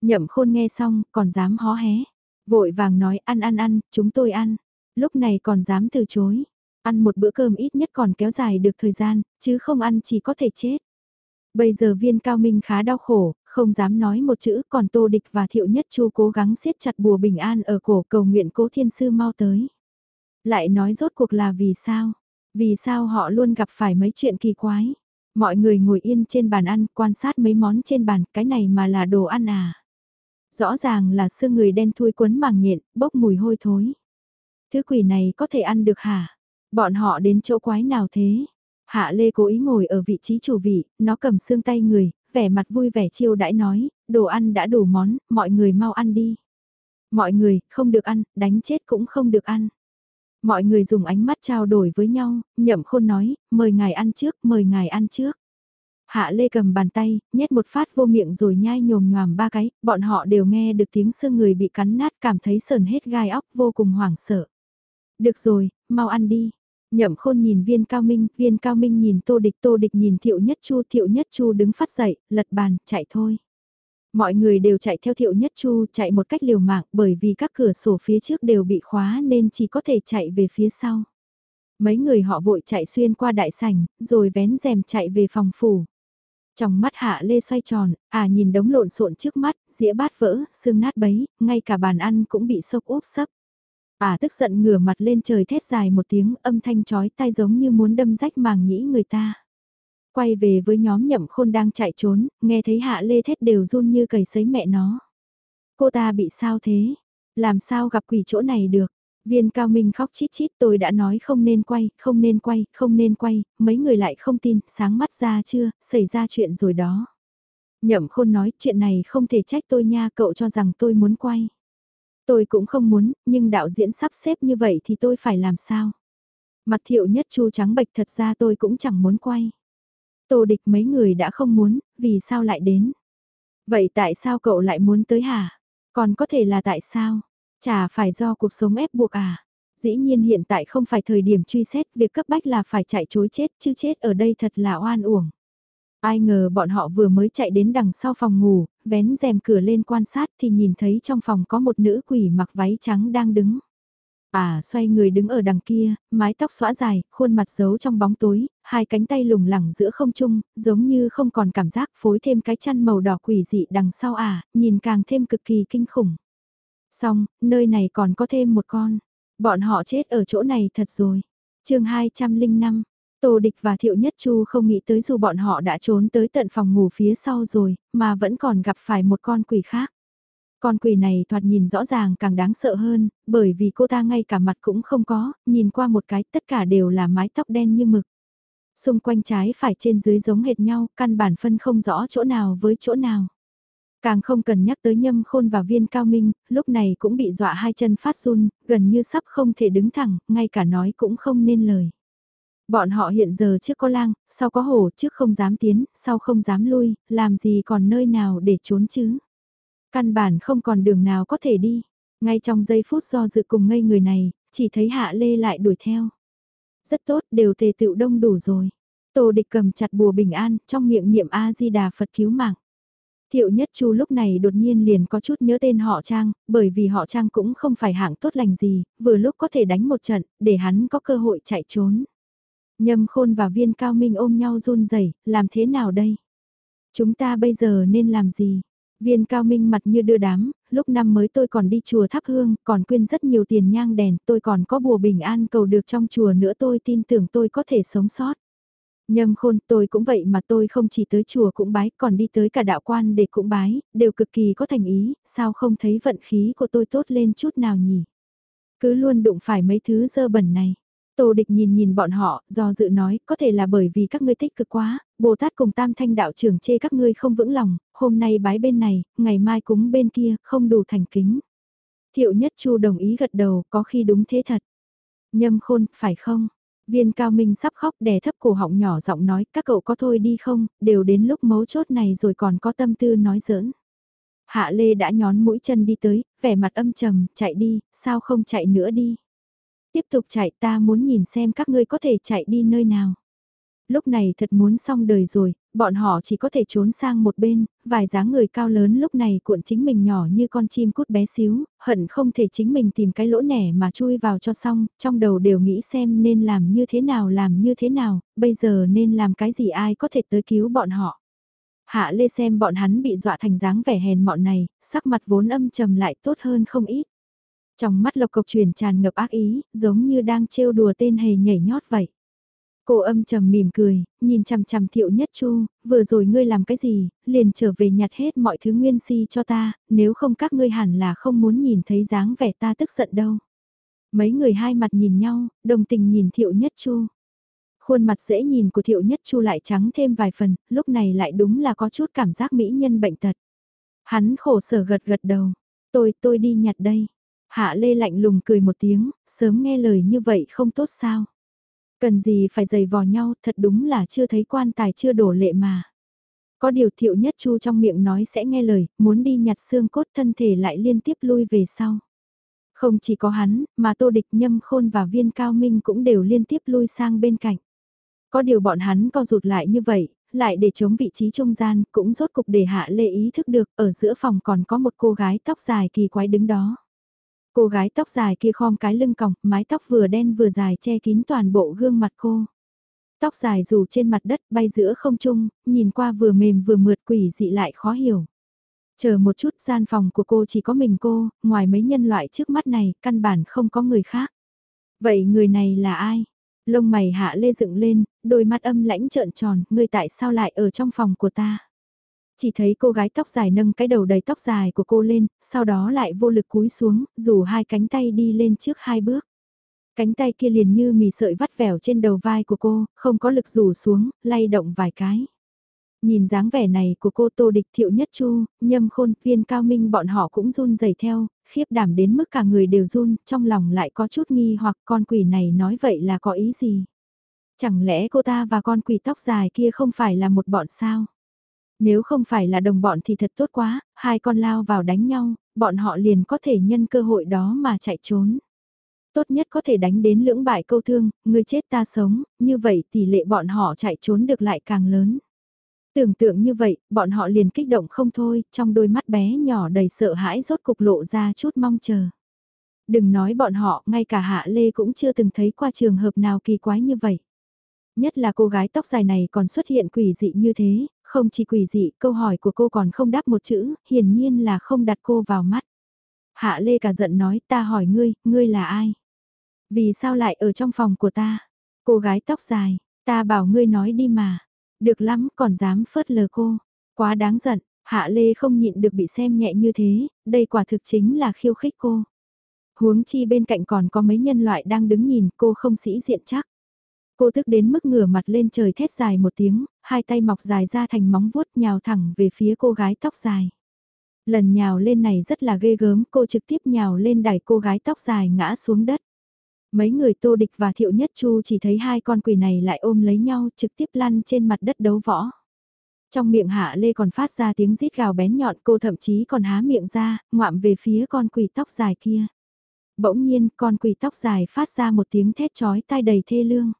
Nhậm khôn nghe xong, còn dám hó hé. Vội vàng nói ăn ăn ăn, chúng tôi ăn. Lúc này còn dám từ chối. Ăn một bữa cơm ít nhất còn kéo dài được thời gian, chứ không ăn chỉ có thể chết. Bây giờ viên cao minh khá đau khổ, không dám nói một chữ còn tô địch và thiệu nhất chu cố gắng siết chặt bùa bình an ở cổ cầu nguyện cố thiên sư mau tới. Lại nói rốt cuộc là vì sao? Vì sao họ luôn gặp phải mấy chuyện kỳ quái? Mọi người ngồi yên trên bàn ăn quan sát mấy món trên bàn, cái này mà là đồ ăn à? Rõ ràng là xương người đen thui quấn màng nhện, bốc mùi hôi thối. Thứ quỷ này có thể ăn được hả? Bọn họ đến chỗ quái nào thế? Hạ Lê cố ý ngồi ở vị trí chủ vị, nó cầm xương tay người, vẻ mặt vui vẻ chiêu đãi nói, đồ ăn đã đủ món, mọi người mau ăn đi. Mọi người, không được ăn, đánh chết cũng không được ăn. Mọi người dùng ánh mắt trao đổi với nhau, nhậm khôn nói, mời ngài ăn trước, mời ngài ăn trước. Hạ Lê cầm bàn tay, nhét một phát vô miệng rồi nhai nhồm nhòm ba cái, bọn họ đều nghe được tiếng xương người bị cắn nát cảm thấy sờn hết gai óc vô cùng hoảng sợ. Được rồi, mau ăn đi. Nhậm khôn nhìn viên cao minh, viên cao minh nhìn tô địch, tô địch nhìn thiệu nhất chu, thiệu nhất chu đứng phát dậy, lật bàn, chạy thôi. Mọi người đều chạy theo thiệu nhất chu, chạy một cách liều mạng bởi vì các cửa sổ phía trước đều bị khóa nên chỉ có thể chạy về phía sau. Mấy người họ vội chạy xuyên qua đại sảnh, rồi vén rèm chạy về phòng phủ. Trong mắt hạ lê xoay tròn, à nhìn đống lộn xộn trước mắt, dĩa bát vỡ, xương nát bấy, ngay cả bàn ăn cũng bị sốc úp sấp. Ả tức giận ngửa mặt lên trời thét dài một tiếng âm thanh chói tai giống như muốn đâm rách màng nhĩ người ta. Quay về với nhóm nhậm khôn đang chạy trốn, nghe thấy hạ lê thét đều run như cầy sấy mẹ nó. Cô ta bị sao thế? Làm sao gặp quỷ chỗ này được? Viên cao minh khóc chít chít tôi đã nói không nên quay, không nên quay, không nên quay, mấy người lại không tin, sáng mắt ra chưa, xảy ra chuyện rồi đó. Nhậm khôn nói chuyện này không thể trách tôi nha, cậu cho rằng tôi muốn quay. Tôi cũng không muốn, nhưng đạo diễn sắp xếp như vậy thì tôi phải làm sao? Mặt thiệu nhất chu trắng bệch thật ra tôi cũng chẳng muốn quay. Tô địch mấy người đã không muốn, vì sao lại đến? Vậy tại sao cậu lại muốn tới hả? Còn có thể là tại sao? Chả phải do cuộc sống ép buộc à? Dĩ nhiên hiện tại không phải thời điểm truy xét, việc cấp bách là phải chạy chối chết, chứ chết ở đây thật là oan uổng. Ai ngờ bọn họ vừa mới chạy đến đằng sau phòng ngủ, vén rèm cửa lên quan sát thì nhìn thấy trong phòng có một nữ quỷ mặc váy trắng đang đứng. À xoay người đứng ở đằng kia, mái tóc xõa dài, khuôn mặt giấu trong bóng tối, hai cánh tay lủng lẳng giữa không trung, giống như không còn cảm giác phối thêm cái chăn màu đỏ quỷ dị đằng sau à, nhìn càng thêm cực kỳ kinh khủng. Xong, nơi này còn có thêm một con. Bọn họ chết ở chỗ này thật rồi. chương 205, Tô Địch và Thiệu Nhất Chu không nghĩ tới dù bọn họ đã trốn tới tận phòng ngủ phía sau rồi, mà vẫn còn gặp phải một con quỷ khác. Con quỷ này thoạt nhìn rõ ràng càng đáng sợ hơn, bởi vì cô ta ngay cả mặt cũng không có, nhìn qua một cái tất cả đều là mái tóc đen như mực. Xung quanh trái phải trên dưới giống hệt nhau, căn bản phân không rõ chỗ nào với chỗ nào. Càng không cần nhắc tới nhâm khôn và viên cao minh, lúc này cũng bị dọa hai chân phát run, gần như sắp không thể đứng thẳng, ngay cả nói cũng không nên lời. Bọn họ hiện giờ trước có lang, sau có hổ, trước không dám tiến, sau không dám lui, làm gì còn nơi nào để trốn chứ. Căn bản không còn đường nào có thể đi. Ngay trong giây phút do dự cùng ngây người này, chỉ thấy Hạ Lê lại đuổi theo. Rất tốt, đều tề tựu đông đủ rồi. Tô địch cầm chặt bùa bình an, trong miệng niệm A-di-đà Phật cứu mạng. Thiệu Nhất Chu lúc này đột nhiên liền có chút nhớ tên họ Trang, bởi vì họ Trang cũng không phải hạng tốt lành gì, vừa lúc có thể đánh một trận, để hắn có cơ hội chạy trốn. Nhâm Khôn và Viên Cao Minh ôm nhau run rẩy, làm thế nào đây? Chúng ta bây giờ nên làm gì? Viên Cao Minh mặt như đưa đám, lúc năm mới tôi còn đi chùa thắp hương, còn quyên rất nhiều tiền nhang đèn, tôi còn có bùa bình an cầu được trong chùa nữa tôi tin tưởng tôi có thể sống sót. Nhâm khôn tôi cũng vậy mà tôi không chỉ tới chùa cũng bái còn đi tới cả đạo quan để cũng bái, đều cực kỳ có thành ý, sao không thấy vận khí của tôi tốt lên chút nào nhỉ? Cứ luôn đụng phải mấy thứ dơ bẩn này. Tô địch nhìn nhìn bọn họ, do dự nói, có thể là bởi vì các ngươi tích cực quá, Bồ Tát cùng tam thanh đạo trưởng chê các ngươi không vững lòng, hôm nay bái bên này, ngày mai cúng bên kia, không đủ thành kính. Thiệu nhất chu đồng ý gật đầu, có khi đúng thế thật. Nhâm khôn, phải không? Viên cao minh sắp khóc đè thấp cổ họng nhỏ giọng nói, các cậu có thôi đi không, đều đến lúc mấu chốt này rồi còn có tâm tư nói giỡn. Hạ Lê đã nhón mũi chân đi tới, vẻ mặt âm trầm, chạy đi, sao không chạy nữa đi. Tiếp tục chạy ta muốn nhìn xem các ngươi có thể chạy đi nơi nào. Lúc này thật muốn xong đời rồi, bọn họ chỉ có thể trốn sang một bên, vài dáng người cao lớn lúc này cuộn chính mình nhỏ như con chim cút bé xíu, hận không thể chính mình tìm cái lỗ nẻ mà chui vào cho xong, trong đầu đều nghĩ xem nên làm như thế nào làm như thế nào, bây giờ nên làm cái gì ai có thể tới cứu bọn họ. Hạ Lê xem bọn hắn bị dọa thành dáng vẻ hèn mọn này, sắc mặt vốn âm trầm lại tốt hơn không ít. Trong mắt lộc cộc truyền tràn ngập ác ý, giống như đang trêu đùa tên hề nhảy nhót vậy. Cô âm trầm mỉm cười, nhìn chằm chằm thiệu nhất chu, vừa rồi ngươi làm cái gì, liền trở về nhặt hết mọi thứ nguyên si cho ta, nếu không các ngươi hẳn là không muốn nhìn thấy dáng vẻ ta tức giận đâu. Mấy người hai mặt nhìn nhau, đồng tình nhìn thiệu nhất chu. Khuôn mặt dễ nhìn của thiệu nhất chu lại trắng thêm vài phần, lúc này lại đúng là có chút cảm giác mỹ nhân bệnh tật. Hắn khổ sở gật gật đầu, tôi tôi đi nhặt đây. Hạ Lê lạnh lùng cười một tiếng, sớm nghe lời như vậy không tốt sao. Cần gì phải giày vò nhau, thật đúng là chưa thấy quan tài chưa đổ lệ mà. Có điều thiệu nhất chu trong miệng nói sẽ nghe lời, muốn đi nhặt xương cốt thân thể lại liên tiếp lui về sau. Không chỉ có hắn, mà tô địch nhâm khôn và viên cao minh cũng đều liên tiếp lui sang bên cạnh. Có điều bọn hắn co rụt lại như vậy, lại để chống vị trí trung gian, cũng rốt cục để hạ lê ý thức được, ở giữa phòng còn có một cô gái tóc dài kỳ quái đứng đó. Cô gái tóc dài kia khom cái lưng còng, mái tóc vừa đen vừa dài che kín toàn bộ gương mặt cô. Tóc dài rủ trên mặt đất bay giữa không trung, nhìn qua vừa mềm vừa mượt quỷ dị lại khó hiểu. Chờ một chút gian phòng của cô chỉ có mình cô, ngoài mấy nhân loại trước mắt này, căn bản không có người khác. Vậy người này là ai? Lông mày hạ lê dựng lên, đôi mắt âm lãnh trợn tròn, người tại sao lại ở trong phòng của ta? Chỉ thấy cô gái tóc dài nâng cái đầu đầy tóc dài của cô lên, sau đó lại vô lực cúi xuống, rủ hai cánh tay đi lên trước hai bước. Cánh tay kia liền như mì sợi vắt vẻo trên đầu vai của cô, không có lực rủ xuống, lay động vài cái. Nhìn dáng vẻ này của cô Tô Địch Thiệu Nhất Chu, Nhâm Khôn, Viên Cao Minh bọn họ cũng run rẩy theo, khiếp đảm đến mức cả người đều run, trong lòng lại có chút nghi hoặc con quỷ này nói vậy là có ý gì? Chẳng lẽ cô ta và con quỷ tóc dài kia không phải là một bọn sao? Nếu không phải là đồng bọn thì thật tốt quá, hai con lao vào đánh nhau, bọn họ liền có thể nhân cơ hội đó mà chạy trốn. Tốt nhất có thể đánh đến lưỡng bại câu thương, người chết ta sống, như vậy tỷ lệ bọn họ chạy trốn được lại càng lớn. Tưởng tượng như vậy, bọn họ liền kích động không thôi, trong đôi mắt bé nhỏ đầy sợ hãi rốt cục lộ ra chút mong chờ. Đừng nói bọn họ, ngay cả Hạ Lê cũng chưa từng thấy qua trường hợp nào kỳ quái như vậy. Nhất là cô gái tóc dài này còn xuất hiện quỷ dị như thế, không chỉ quỷ dị, câu hỏi của cô còn không đáp một chữ, hiển nhiên là không đặt cô vào mắt. Hạ Lê cả giận nói ta hỏi ngươi, ngươi là ai? Vì sao lại ở trong phòng của ta? Cô gái tóc dài, ta bảo ngươi nói đi mà. Được lắm, còn dám phớt lờ cô. Quá đáng giận, Hạ Lê không nhịn được bị xem nhẹ như thế, đây quả thực chính là khiêu khích cô. Huống chi bên cạnh còn có mấy nhân loại đang đứng nhìn cô không sĩ diện chắc. Cô tức đến mức ngửa mặt lên trời thét dài một tiếng, hai tay mọc dài ra thành móng vuốt nhào thẳng về phía cô gái tóc dài. Lần nhào lên này rất là ghê gớm, cô trực tiếp nhào lên đẩy cô gái tóc dài ngã xuống đất. Mấy người tô địch và thiệu nhất chu chỉ thấy hai con quỷ này lại ôm lấy nhau trực tiếp lăn trên mặt đất đấu võ. Trong miệng hạ lê còn phát ra tiếng rít gào bén nhọn cô thậm chí còn há miệng ra, ngoạm về phía con quỷ tóc dài kia. Bỗng nhiên con quỷ tóc dài phát ra một tiếng thét chói tai đầy thê lương.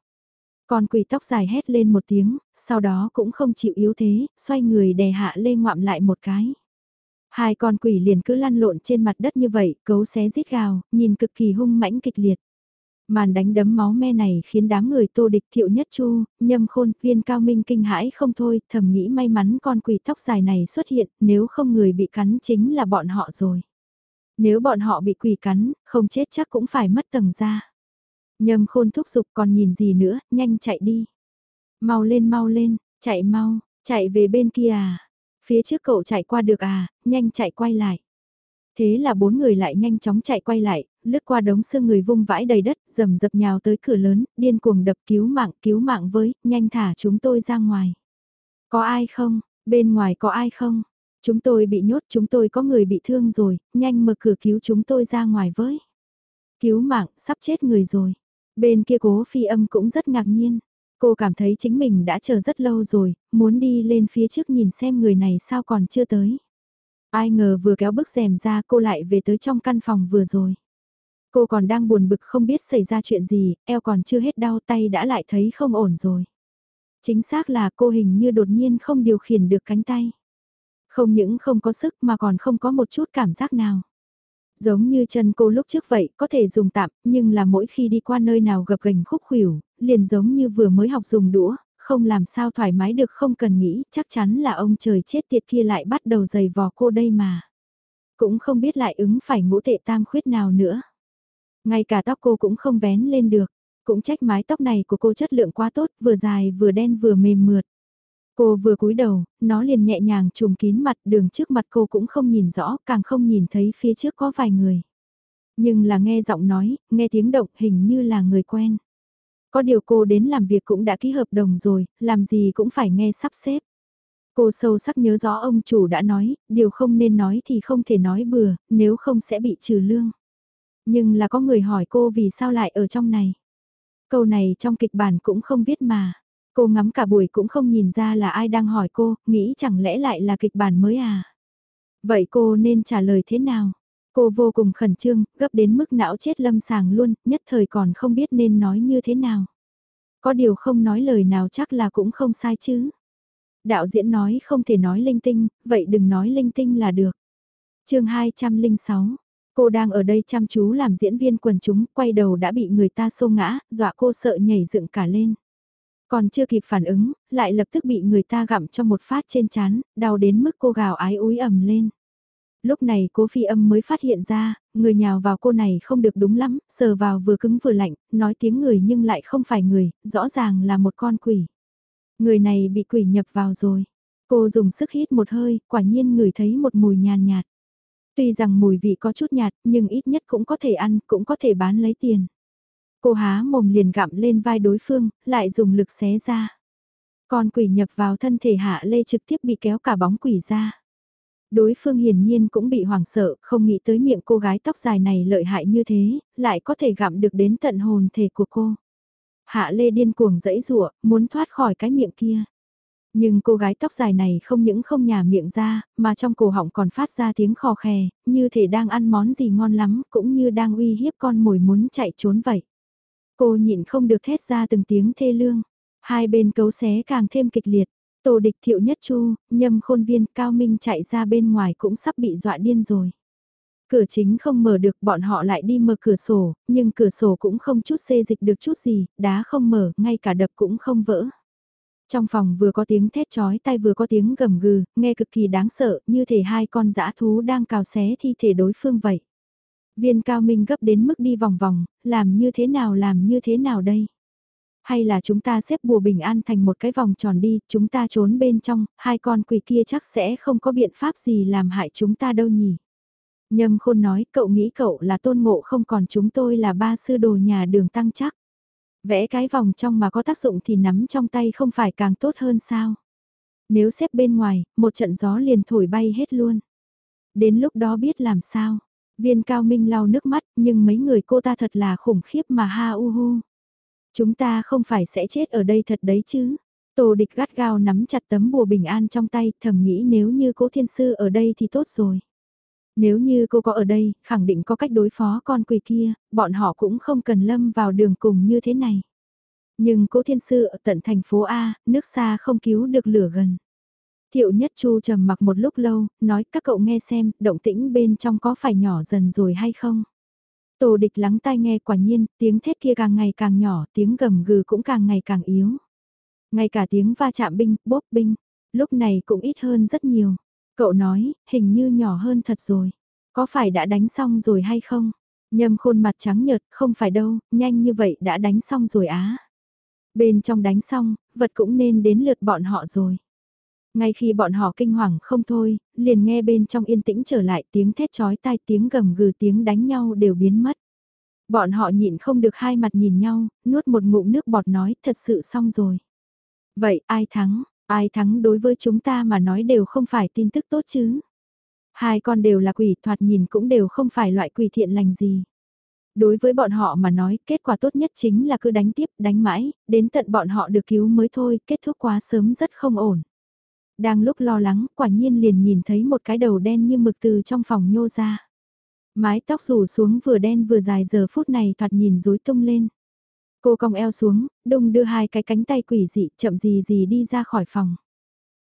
Con quỷ tóc dài hét lên một tiếng, sau đó cũng không chịu yếu thế, xoay người đè hạ lê ngoạm lại một cái. Hai con quỷ liền cứ lăn lộn trên mặt đất như vậy, cấu xé rít gào, nhìn cực kỳ hung mãnh kịch liệt. Màn đánh đấm máu me này khiến đám người tô địch thiệu nhất chu, nhâm khôn, viên cao minh kinh hãi không thôi, thầm nghĩ may mắn con quỷ tóc dài này xuất hiện, nếu không người bị cắn chính là bọn họ rồi. Nếu bọn họ bị quỷ cắn, không chết chắc cũng phải mất tầng ra. Nhâm khôn thúc giục còn nhìn gì nữa, nhanh chạy đi. Mau lên mau lên, chạy mau, chạy về bên kia à. Phía trước cậu chạy qua được à, nhanh chạy quay lại. Thế là bốn người lại nhanh chóng chạy quay lại, lướt qua đống xương người vung vãi đầy đất, rầm dập nhào tới cửa lớn, điên cuồng đập cứu mạng, cứu mạng với, nhanh thả chúng tôi ra ngoài. Có ai không? Bên ngoài có ai không? Chúng tôi bị nhốt, chúng tôi có người bị thương rồi, nhanh mở cửa cứu chúng tôi ra ngoài với. Cứu mạng, sắp chết người rồi. Bên kia cố phi âm cũng rất ngạc nhiên. Cô cảm thấy chính mình đã chờ rất lâu rồi, muốn đi lên phía trước nhìn xem người này sao còn chưa tới. Ai ngờ vừa kéo bức rèm ra cô lại về tới trong căn phòng vừa rồi. Cô còn đang buồn bực không biết xảy ra chuyện gì, eo còn chưa hết đau tay đã lại thấy không ổn rồi. Chính xác là cô hình như đột nhiên không điều khiển được cánh tay. Không những không có sức mà còn không có một chút cảm giác nào. Giống như chân cô lúc trước vậy, có thể dùng tạm, nhưng là mỗi khi đi qua nơi nào gập gành khúc khuỷu, liền giống như vừa mới học dùng đũa, không làm sao thoải mái được không cần nghĩ, chắc chắn là ông trời chết tiệt kia lại bắt đầu giày vò cô đây mà. Cũng không biết lại ứng phải ngũ tệ tam khuyết nào nữa. Ngay cả tóc cô cũng không vén lên được, cũng trách mái tóc này của cô chất lượng quá tốt, vừa dài vừa đen vừa mềm mượt. Cô vừa cúi đầu, nó liền nhẹ nhàng trùm kín mặt đường trước mặt cô cũng không nhìn rõ, càng không nhìn thấy phía trước có vài người. Nhưng là nghe giọng nói, nghe tiếng động hình như là người quen. Có điều cô đến làm việc cũng đã ký hợp đồng rồi, làm gì cũng phải nghe sắp xếp. Cô sâu sắc nhớ rõ ông chủ đã nói, điều không nên nói thì không thể nói bừa, nếu không sẽ bị trừ lương. Nhưng là có người hỏi cô vì sao lại ở trong này. Câu này trong kịch bản cũng không viết mà. Cô ngắm cả buổi cũng không nhìn ra là ai đang hỏi cô, nghĩ chẳng lẽ lại là kịch bản mới à? Vậy cô nên trả lời thế nào? Cô vô cùng khẩn trương, gấp đến mức não chết lâm sàng luôn, nhất thời còn không biết nên nói như thế nào. Có điều không nói lời nào chắc là cũng không sai chứ. Đạo diễn nói không thể nói linh tinh, vậy đừng nói linh tinh là được. chương 206, cô đang ở đây chăm chú làm diễn viên quần chúng, quay đầu đã bị người ta xô ngã, dọa cô sợ nhảy dựng cả lên. Còn chưa kịp phản ứng, lại lập tức bị người ta gặm cho một phát trên chán, đau đến mức cô gào ái úi ầm lên. Lúc này cố phi âm mới phát hiện ra, người nhào vào cô này không được đúng lắm, sờ vào vừa cứng vừa lạnh, nói tiếng người nhưng lại không phải người, rõ ràng là một con quỷ. Người này bị quỷ nhập vào rồi. Cô dùng sức hít một hơi, quả nhiên ngửi thấy một mùi nhàn nhạt. Tuy rằng mùi vị có chút nhạt, nhưng ít nhất cũng có thể ăn, cũng có thể bán lấy tiền. Cô há mồm liền gặm lên vai đối phương, lại dùng lực xé ra. Con quỷ nhập vào thân thể hạ lê trực tiếp bị kéo cả bóng quỷ ra. Đối phương hiển nhiên cũng bị hoảng sợ, không nghĩ tới miệng cô gái tóc dài này lợi hại như thế, lại có thể gặm được đến tận hồn thể của cô. Hạ lê điên cuồng dẫy rụa, muốn thoát khỏi cái miệng kia. Nhưng cô gái tóc dài này không những không nhả miệng ra, mà trong cổ họng còn phát ra tiếng khò khè, như thể đang ăn món gì ngon lắm, cũng như đang uy hiếp con mồi muốn chạy trốn vậy. Cô nhịn không được thét ra từng tiếng thê lương. Hai bên cấu xé càng thêm kịch liệt. Tổ địch thiệu nhất chu, nhâm khôn viên cao minh chạy ra bên ngoài cũng sắp bị dọa điên rồi. Cửa chính không mở được bọn họ lại đi mở cửa sổ, nhưng cửa sổ cũng không chút xê dịch được chút gì, đá không mở, ngay cả đập cũng không vỡ. Trong phòng vừa có tiếng thét chói tay vừa có tiếng gầm gừ, nghe cực kỳ đáng sợ, như thể hai con dã thú đang cào xé thi thể đối phương vậy. Viên cao minh gấp đến mức đi vòng vòng, làm như thế nào làm như thế nào đây? Hay là chúng ta xếp bùa bình an thành một cái vòng tròn đi, chúng ta trốn bên trong, hai con quỷ kia chắc sẽ không có biện pháp gì làm hại chúng ta đâu nhỉ? Nhâm khôn nói, cậu nghĩ cậu là tôn ngộ không còn chúng tôi là ba sư đồ nhà đường tăng chắc. Vẽ cái vòng trong mà có tác dụng thì nắm trong tay không phải càng tốt hơn sao? Nếu xếp bên ngoài, một trận gió liền thổi bay hết luôn. Đến lúc đó biết làm sao? Viên cao minh lau nước mắt, nhưng mấy người cô ta thật là khủng khiếp mà ha u hu. Chúng ta không phải sẽ chết ở đây thật đấy chứ. Tổ địch gắt gao nắm chặt tấm bùa bình an trong tay, thầm nghĩ nếu như cố thiên sư ở đây thì tốt rồi. Nếu như cô có ở đây, khẳng định có cách đối phó con quỷ kia, bọn họ cũng không cần lâm vào đường cùng như thế này. Nhưng cố thiên sư ở tận thành phố A, nước xa không cứu được lửa gần. Thiệu nhất chu trầm mặc một lúc lâu, nói các cậu nghe xem, động tĩnh bên trong có phải nhỏ dần rồi hay không? Tổ địch lắng tai nghe quả nhiên, tiếng thét kia càng ngày càng nhỏ, tiếng gầm gừ cũng càng ngày càng yếu. Ngay cả tiếng va chạm binh, bốp binh, lúc này cũng ít hơn rất nhiều. Cậu nói, hình như nhỏ hơn thật rồi. Có phải đã đánh xong rồi hay không? Nhâm khuôn mặt trắng nhợt, không phải đâu, nhanh như vậy đã đánh xong rồi á. Bên trong đánh xong, vật cũng nên đến lượt bọn họ rồi. Ngay khi bọn họ kinh hoàng không thôi, liền nghe bên trong yên tĩnh trở lại tiếng thét chói tai tiếng gầm gừ tiếng đánh nhau đều biến mất. Bọn họ nhịn không được hai mặt nhìn nhau, nuốt một ngụm nước bọt nói thật sự xong rồi. Vậy ai thắng, ai thắng đối với chúng ta mà nói đều không phải tin tức tốt chứ. Hai con đều là quỷ thoạt nhìn cũng đều không phải loại quỷ thiện lành gì. Đối với bọn họ mà nói kết quả tốt nhất chính là cứ đánh tiếp, đánh mãi, đến tận bọn họ được cứu mới thôi, kết thúc quá sớm rất không ổn. Đang lúc lo lắng, quả nhiên liền nhìn thấy một cái đầu đen như mực từ trong phòng nhô ra. Mái tóc rủ xuống vừa đen vừa dài giờ phút này thoạt nhìn rối tung lên. Cô cong eo xuống, đung đưa hai cái cánh tay quỷ dị chậm gì gì đi ra khỏi phòng.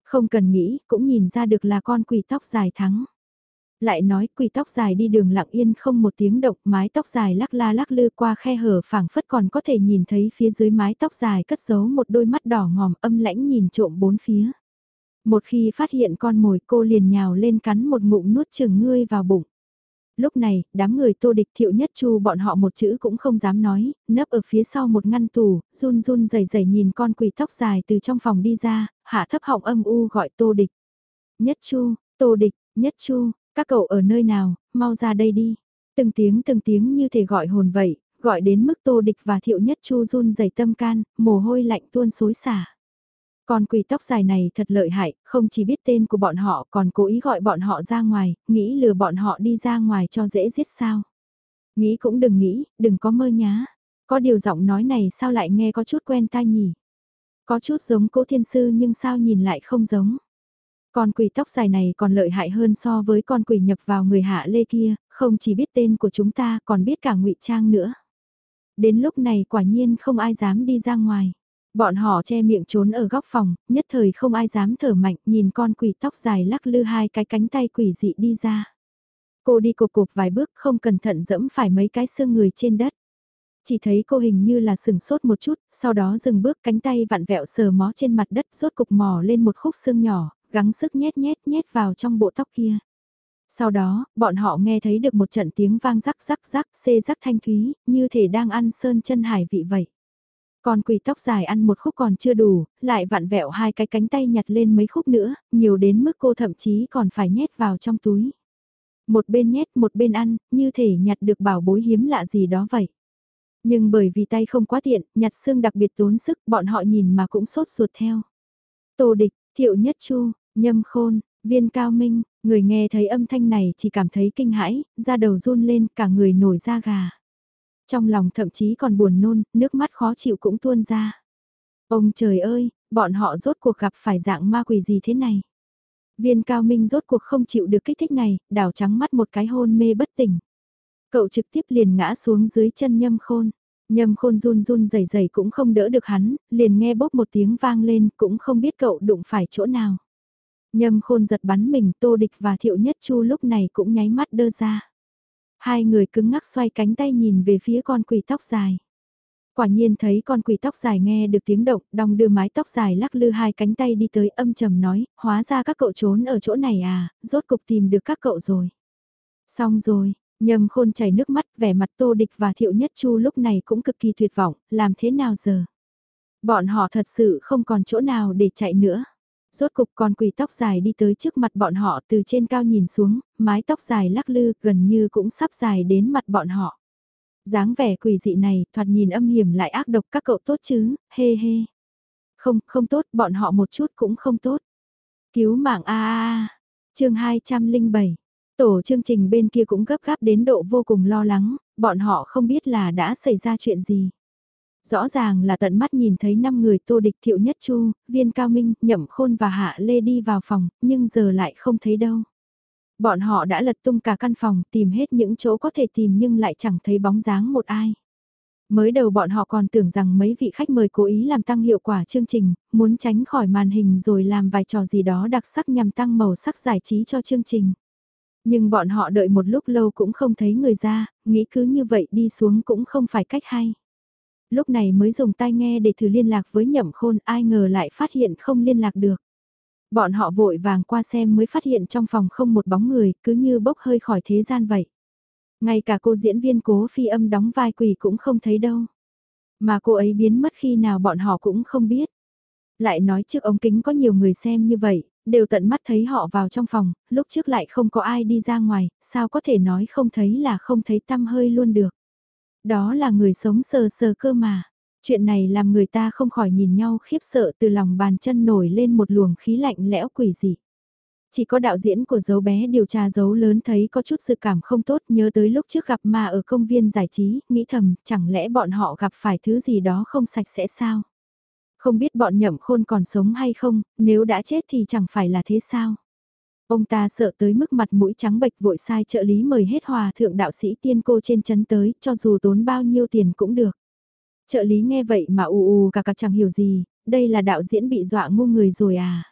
Không cần nghĩ, cũng nhìn ra được là con quỷ tóc dài thắng. Lại nói quỷ tóc dài đi đường lặng yên không một tiếng động mái tóc dài lắc la lắc lư qua khe hở phảng phất còn có thể nhìn thấy phía dưới mái tóc dài cất giấu một đôi mắt đỏ ngòm âm lãnh nhìn trộm bốn phía. Một khi phát hiện con mồi cô liền nhào lên cắn một ngụm nuốt chừng ngươi vào bụng. Lúc này, đám người tô địch thiệu nhất chu bọn họ một chữ cũng không dám nói, nấp ở phía sau một ngăn tủ, run run dày dày nhìn con quỷ tóc dài từ trong phòng đi ra, hạ thấp họng âm u gọi tô địch. Nhất chu, tô địch, nhất chu, các cậu ở nơi nào, mau ra đây đi. Từng tiếng từng tiếng như thể gọi hồn vậy, gọi đến mức tô địch và thiệu nhất chu run rẩy tâm can, mồ hôi lạnh tuôn xối xả. Con quỷ tóc dài này thật lợi hại, không chỉ biết tên của bọn họ còn cố ý gọi bọn họ ra ngoài, nghĩ lừa bọn họ đi ra ngoài cho dễ giết sao. Nghĩ cũng đừng nghĩ, đừng có mơ nhá. Có điều giọng nói này sao lại nghe có chút quen tai nhỉ? Có chút giống cố thiên sư nhưng sao nhìn lại không giống. Con quỷ tóc dài này còn lợi hại hơn so với con quỷ nhập vào người hạ lê kia, không chỉ biết tên của chúng ta còn biết cả ngụy trang nữa. Đến lúc này quả nhiên không ai dám đi ra ngoài. Bọn họ che miệng trốn ở góc phòng, nhất thời không ai dám thở mạnh nhìn con quỷ tóc dài lắc lư hai cái cánh tay quỷ dị đi ra. Cô đi cục cục vài bước không cẩn thận dẫm phải mấy cái xương người trên đất. Chỉ thấy cô hình như là sừng sốt một chút, sau đó dừng bước cánh tay vặn vẹo sờ mó trên mặt đất rốt cục mò lên một khúc xương nhỏ, gắng sức nhét nhét nhét vào trong bộ tóc kia. Sau đó, bọn họ nghe thấy được một trận tiếng vang rắc rắc rắc xê rắc thanh thúy, như thể đang ăn sơn chân hải vị vậy. Con quỷ tóc dài ăn một khúc còn chưa đủ, lại vặn vẹo hai cái cánh tay nhặt lên mấy khúc nữa, nhiều đến mức cô thậm chí còn phải nhét vào trong túi. Một bên nhét một bên ăn, như thể nhặt được bảo bối hiếm lạ gì đó vậy. Nhưng bởi vì tay không quá tiện, nhặt xương đặc biệt tốn sức, bọn họ nhìn mà cũng sốt ruột theo. Tô địch, thiệu nhất chu, nhâm khôn, viên cao minh, người nghe thấy âm thanh này chỉ cảm thấy kinh hãi, da đầu run lên, cả người nổi da gà. Trong lòng thậm chí còn buồn nôn, nước mắt khó chịu cũng tuôn ra. Ông trời ơi, bọn họ rốt cuộc gặp phải dạng ma quỷ gì thế này? Viên cao minh rốt cuộc không chịu được kích thích này, đảo trắng mắt một cái hôn mê bất tỉnh. Cậu trực tiếp liền ngã xuống dưới chân nhâm khôn. Nhâm khôn run run rẩy rẩy cũng không đỡ được hắn, liền nghe bốp một tiếng vang lên cũng không biết cậu đụng phải chỗ nào. Nhâm khôn giật bắn mình tô địch và thiệu nhất chu lúc này cũng nháy mắt đơ ra. Hai người cứng ngắc xoay cánh tay nhìn về phía con quỷ tóc dài. Quả nhiên thấy con quỷ tóc dài nghe được tiếng động, đong đưa mái tóc dài lắc lư hai cánh tay đi tới âm trầm nói, hóa ra các cậu trốn ở chỗ này à, rốt cục tìm được các cậu rồi. Xong rồi, nhầm khôn chảy nước mắt, vẻ mặt tô địch và thiệu nhất chu lúc này cũng cực kỳ tuyệt vọng, làm thế nào giờ? Bọn họ thật sự không còn chỗ nào để chạy nữa. Rốt cục con quỷ tóc dài đi tới trước mặt bọn họ từ trên cao nhìn xuống, mái tóc dài lắc lư gần như cũng sắp dài đến mặt bọn họ. dáng vẻ quỷ dị này thoạt nhìn âm hiểm lại ác độc các cậu tốt chứ, hê hê. Không, không tốt, bọn họ một chút cũng không tốt. Cứu mạng a a chương 207. Tổ chương trình bên kia cũng gấp gáp đến độ vô cùng lo lắng, bọn họ không biết là đã xảy ra chuyện gì. Rõ ràng là tận mắt nhìn thấy năm người tô địch thiệu nhất chu, viên cao minh, nhậm khôn và hạ lê đi vào phòng, nhưng giờ lại không thấy đâu. Bọn họ đã lật tung cả căn phòng tìm hết những chỗ có thể tìm nhưng lại chẳng thấy bóng dáng một ai. Mới đầu bọn họ còn tưởng rằng mấy vị khách mời cố ý làm tăng hiệu quả chương trình, muốn tránh khỏi màn hình rồi làm vài trò gì đó đặc sắc nhằm tăng màu sắc giải trí cho chương trình. Nhưng bọn họ đợi một lúc lâu cũng không thấy người ra, nghĩ cứ như vậy đi xuống cũng không phải cách hay. Lúc này mới dùng tai nghe để thử liên lạc với nhậm khôn ai ngờ lại phát hiện không liên lạc được. Bọn họ vội vàng qua xem mới phát hiện trong phòng không một bóng người, cứ như bốc hơi khỏi thế gian vậy. Ngay cả cô diễn viên cố phi âm đóng vai quỷ cũng không thấy đâu. Mà cô ấy biến mất khi nào bọn họ cũng không biết. Lại nói trước ống kính có nhiều người xem như vậy, đều tận mắt thấy họ vào trong phòng, lúc trước lại không có ai đi ra ngoài, sao có thể nói không thấy là không thấy tâm hơi luôn được. Đó là người sống sờ sờ cơ mà. Chuyện này làm người ta không khỏi nhìn nhau khiếp sợ từ lòng bàn chân nổi lên một luồng khí lạnh lẽo quỷ dị. Chỉ có đạo diễn của dấu bé điều tra dấu lớn thấy có chút sự cảm không tốt nhớ tới lúc trước gặp ma ở công viên giải trí, nghĩ thầm, chẳng lẽ bọn họ gặp phải thứ gì đó không sạch sẽ sao? Không biết bọn nhậm khôn còn sống hay không, nếu đã chết thì chẳng phải là thế sao? Ông ta sợ tới mức mặt mũi trắng bệch vội sai trợ lý mời hết hòa thượng đạo sĩ tiên cô trên chấn tới, cho dù tốn bao nhiêu tiền cũng được. Trợ lý nghe vậy mà ù ù cả cả chẳng hiểu gì, đây là đạo diễn bị dọa ngu người rồi à.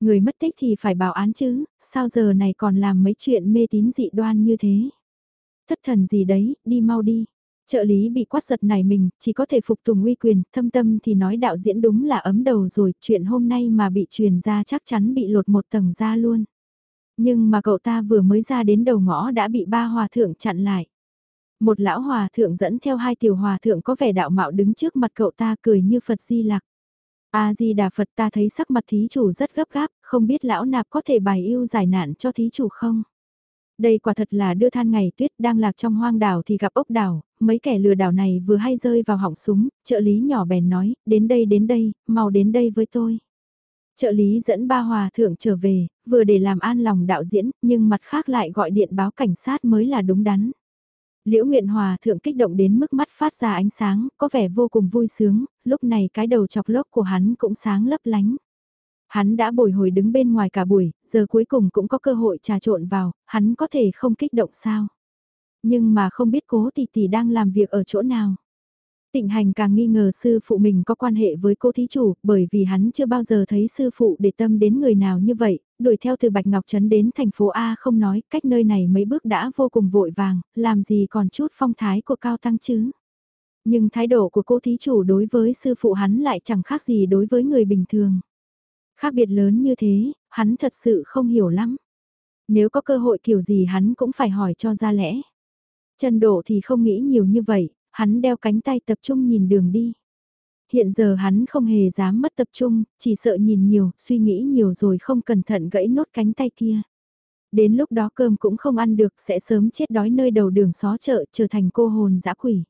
Người mất tích thì phải bảo án chứ, sao giờ này còn làm mấy chuyện mê tín dị đoan như thế. Thất thần gì đấy, đi mau đi. Trợ lý bị quát giật này mình, chỉ có thể phục tùng uy quyền, thâm tâm thì nói đạo diễn đúng là ấm đầu rồi, chuyện hôm nay mà bị truyền ra chắc chắn bị lột một tầng ra luôn. Nhưng mà cậu ta vừa mới ra đến đầu ngõ đã bị ba hòa thượng chặn lại. Một lão hòa thượng dẫn theo hai tiểu hòa thượng có vẻ đạo mạo đứng trước mặt cậu ta cười như Phật di lạc. A-di-đà Phật ta thấy sắc mặt thí chủ rất gấp gáp, không biết lão nạp có thể bài yêu giải nạn cho thí chủ không? Đây quả thật là đưa than ngày tuyết đang lạc trong hoang đảo thì gặp ốc đảo, mấy kẻ lừa đảo này vừa hay rơi vào họng súng, trợ lý nhỏ bèn nói, đến đây đến đây, mau đến đây với tôi. Trợ lý dẫn ba hòa thượng trở về, vừa để làm an lòng đạo diễn, nhưng mặt khác lại gọi điện báo cảnh sát mới là đúng đắn. Liễu Nguyện Hòa thượng kích động đến mức mắt phát ra ánh sáng, có vẻ vô cùng vui sướng, lúc này cái đầu chọc lốc của hắn cũng sáng lấp lánh. Hắn đã bồi hồi đứng bên ngoài cả buổi, giờ cuối cùng cũng có cơ hội trà trộn vào, hắn có thể không kích động sao. Nhưng mà không biết cố tỷ tỷ đang làm việc ở chỗ nào. Tịnh hành càng nghi ngờ sư phụ mình có quan hệ với cô thí chủ, bởi vì hắn chưa bao giờ thấy sư phụ để tâm đến người nào như vậy, đuổi theo từ Bạch Ngọc Trấn đến thành phố A không nói, cách nơi này mấy bước đã vô cùng vội vàng, làm gì còn chút phong thái của cao tăng chứ. Nhưng thái độ của cô thí chủ đối với sư phụ hắn lại chẳng khác gì đối với người bình thường. Khác biệt lớn như thế, hắn thật sự không hiểu lắm. Nếu có cơ hội kiểu gì hắn cũng phải hỏi cho ra lẽ. Trần Độ thì không nghĩ nhiều như vậy, hắn đeo cánh tay tập trung nhìn đường đi. Hiện giờ hắn không hề dám mất tập trung, chỉ sợ nhìn nhiều, suy nghĩ nhiều rồi không cẩn thận gãy nốt cánh tay kia. Đến lúc đó cơm cũng không ăn được sẽ sớm chết đói nơi đầu đường xó chợ trở thành cô hồn dã quỷ.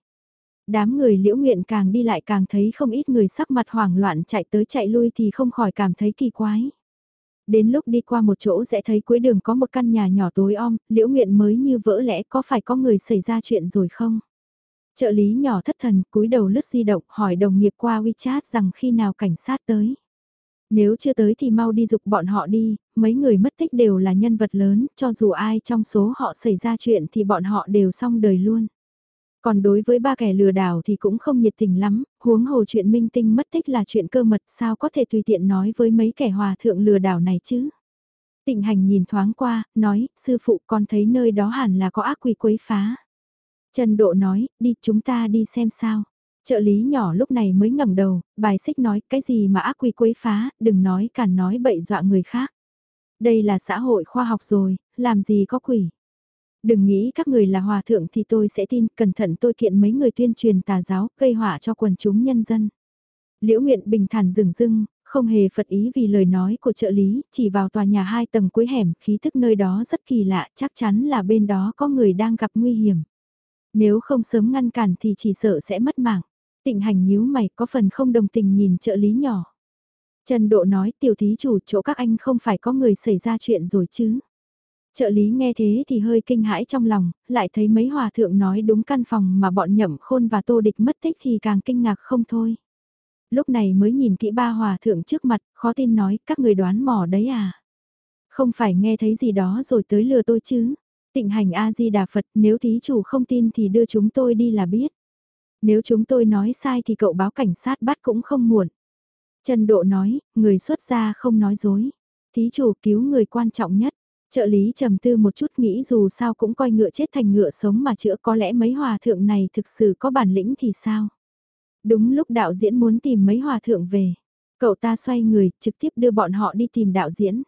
Đám người liễu nguyện càng đi lại càng thấy không ít người sắc mặt hoảng loạn chạy tới chạy lui thì không khỏi cảm thấy kỳ quái. Đến lúc đi qua một chỗ sẽ thấy cuối đường có một căn nhà nhỏ tối om, liễu nguyện mới như vỡ lẽ có phải có người xảy ra chuyện rồi không? Trợ lý nhỏ thất thần cúi đầu lướt di động hỏi đồng nghiệp qua WeChat rằng khi nào cảnh sát tới. Nếu chưa tới thì mau đi dục bọn họ đi, mấy người mất tích đều là nhân vật lớn, cho dù ai trong số họ xảy ra chuyện thì bọn họ đều xong đời luôn. Còn đối với ba kẻ lừa đảo thì cũng không nhiệt tình lắm, huống hồ chuyện minh tinh mất tích là chuyện cơ mật sao có thể tùy tiện nói với mấy kẻ hòa thượng lừa đảo này chứ. Tịnh hành nhìn thoáng qua, nói, sư phụ con thấy nơi đó hẳn là có ác quỷ quấy phá. Trần Độ nói, đi chúng ta đi xem sao. Trợ lý nhỏ lúc này mới ngẩng đầu, bài xích nói cái gì mà ác quỷ quấy phá, đừng nói cản nói bậy dọa người khác. Đây là xã hội khoa học rồi, làm gì có quỷ. Đừng nghĩ các người là hòa thượng thì tôi sẽ tin, cẩn thận tôi kiện mấy người tuyên truyền tà giáo, gây họa cho quần chúng nhân dân. Liễu Nguyện bình thản dừng dưng, không hề phật ý vì lời nói của trợ lý, chỉ vào tòa nhà hai tầng cuối hẻm, khí thức nơi đó rất kỳ lạ, chắc chắn là bên đó có người đang gặp nguy hiểm. Nếu không sớm ngăn cản thì chỉ sợ sẽ mất mạng. Tịnh hành nhíu mày có phần không đồng tình nhìn trợ lý nhỏ. Trần Độ nói tiểu thí chủ chỗ các anh không phải có người xảy ra chuyện rồi chứ. Trợ lý nghe thế thì hơi kinh hãi trong lòng, lại thấy mấy hòa thượng nói đúng căn phòng mà bọn nhậm khôn và tô địch mất tích thì càng kinh ngạc không thôi. Lúc này mới nhìn kỹ ba hòa thượng trước mặt, khó tin nói các người đoán mò đấy à. Không phải nghe thấy gì đó rồi tới lừa tôi chứ. Tịnh hành A-di-đà Phật nếu thí chủ không tin thì đưa chúng tôi đi là biết. Nếu chúng tôi nói sai thì cậu báo cảnh sát bắt cũng không muộn. Trần Độ nói, người xuất gia không nói dối. Thí chủ cứu người quan trọng nhất. Trợ lý trầm tư một chút nghĩ dù sao cũng coi ngựa chết thành ngựa sống mà chữa có lẽ mấy hòa thượng này thực sự có bản lĩnh thì sao? Đúng lúc đạo diễn muốn tìm mấy hòa thượng về. Cậu ta xoay người, trực tiếp đưa bọn họ đi tìm đạo diễn.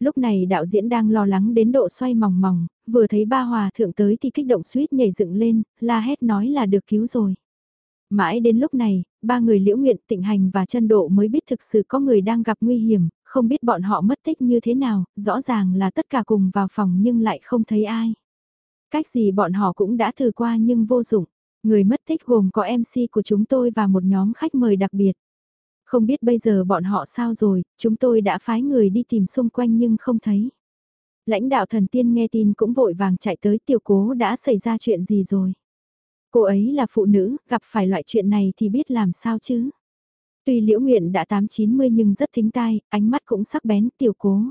Lúc này đạo diễn đang lo lắng đến độ xoay mòng mòng, vừa thấy ba hòa thượng tới thì kích động suýt nhảy dựng lên, la hét nói là được cứu rồi. Mãi đến lúc này, ba người liễu nguyện tịnh hành và chân độ mới biết thực sự có người đang gặp nguy hiểm, không biết bọn họ mất tích như thế nào, rõ ràng là tất cả cùng vào phòng nhưng lại không thấy ai. Cách gì bọn họ cũng đã thử qua nhưng vô dụng. Người mất tích gồm có MC của chúng tôi và một nhóm khách mời đặc biệt. Không biết bây giờ bọn họ sao rồi, chúng tôi đã phái người đi tìm xung quanh nhưng không thấy. Lãnh đạo thần tiên nghe tin cũng vội vàng chạy tới tiểu cố đã xảy ra chuyện gì rồi. Cô ấy là phụ nữ, gặp phải loại chuyện này thì biết làm sao chứ. Tuy liễu nguyện đã 8-90 nhưng rất thính tai, ánh mắt cũng sắc bén tiểu cố.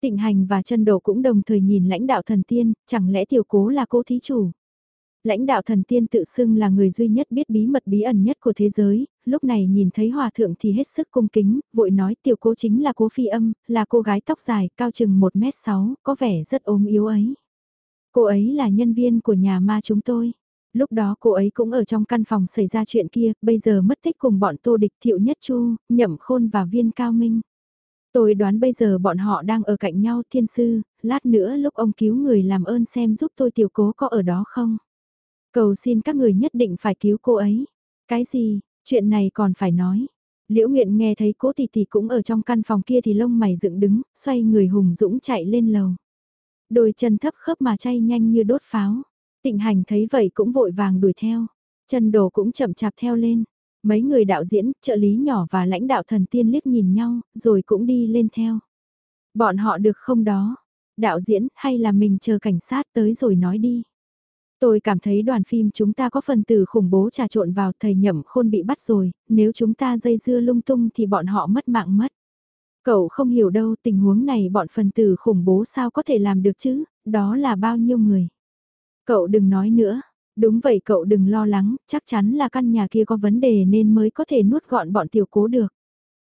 Tịnh hành và chân đồ cũng đồng thời nhìn lãnh đạo thần tiên, chẳng lẽ tiểu cố là cô thí chủ. Lãnh đạo thần tiên tự xưng là người duy nhất biết bí mật bí ẩn nhất của thế giới, lúc này nhìn thấy hòa thượng thì hết sức cung kính, vội nói tiểu cố chính là cố phi âm, là cô gái tóc dài, cao chừng 1m6, có vẻ rất ốm yếu ấy. Cô ấy là nhân viên của nhà ma chúng tôi. Lúc đó cô ấy cũng ở trong căn phòng xảy ra chuyện kia, bây giờ mất tích cùng bọn tô địch thiệu nhất chu, nhậm khôn và viên cao minh. Tôi đoán bây giờ bọn họ đang ở cạnh nhau thiên sư, lát nữa lúc ông cứu người làm ơn xem giúp tôi tiểu cố có ở đó không. Cầu xin các người nhất định phải cứu cô ấy. Cái gì, chuyện này còn phải nói. Liễu Nguyện nghe thấy cố tỷ tỷ cũng ở trong căn phòng kia thì lông mày dựng đứng, xoay người hùng dũng chạy lên lầu. Đôi chân thấp khớp mà chay nhanh như đốt pháo. Tịnh hành thấy vậy cũng vội vàng đuổi theo. Chân đồ cũng chậm chạp theo lên. Mấy người đạo diễn, trợ lý nhỏ và lãnh đạo thần tiên liếc nhìn nhau, rồi cũng đi lên theo. Bọn họ được không đó? Đạo diễn hay là mình chờ cảnh sát tới rồi nói đi. Tôi cảm thấy đoàn phim chúng ta có phần tử khủng bố trà trộn vào thầy nhậm khôn bị bắt rồi, nếu chúng ta dây dưa lung tung thì bọn họ mất mạng mất. Cậu không hiểu đâu tình huống này bọn phần tử khủng bố sao có thể làm được chứ, đó là bao nhiêu người. Cậu đừng nói nữa, đúng vậy cậu đừng lo lắng, chắc chắn là căn nhà kia có vấn đề nên mới có thể nuốt gọn bọn tiểu cố được.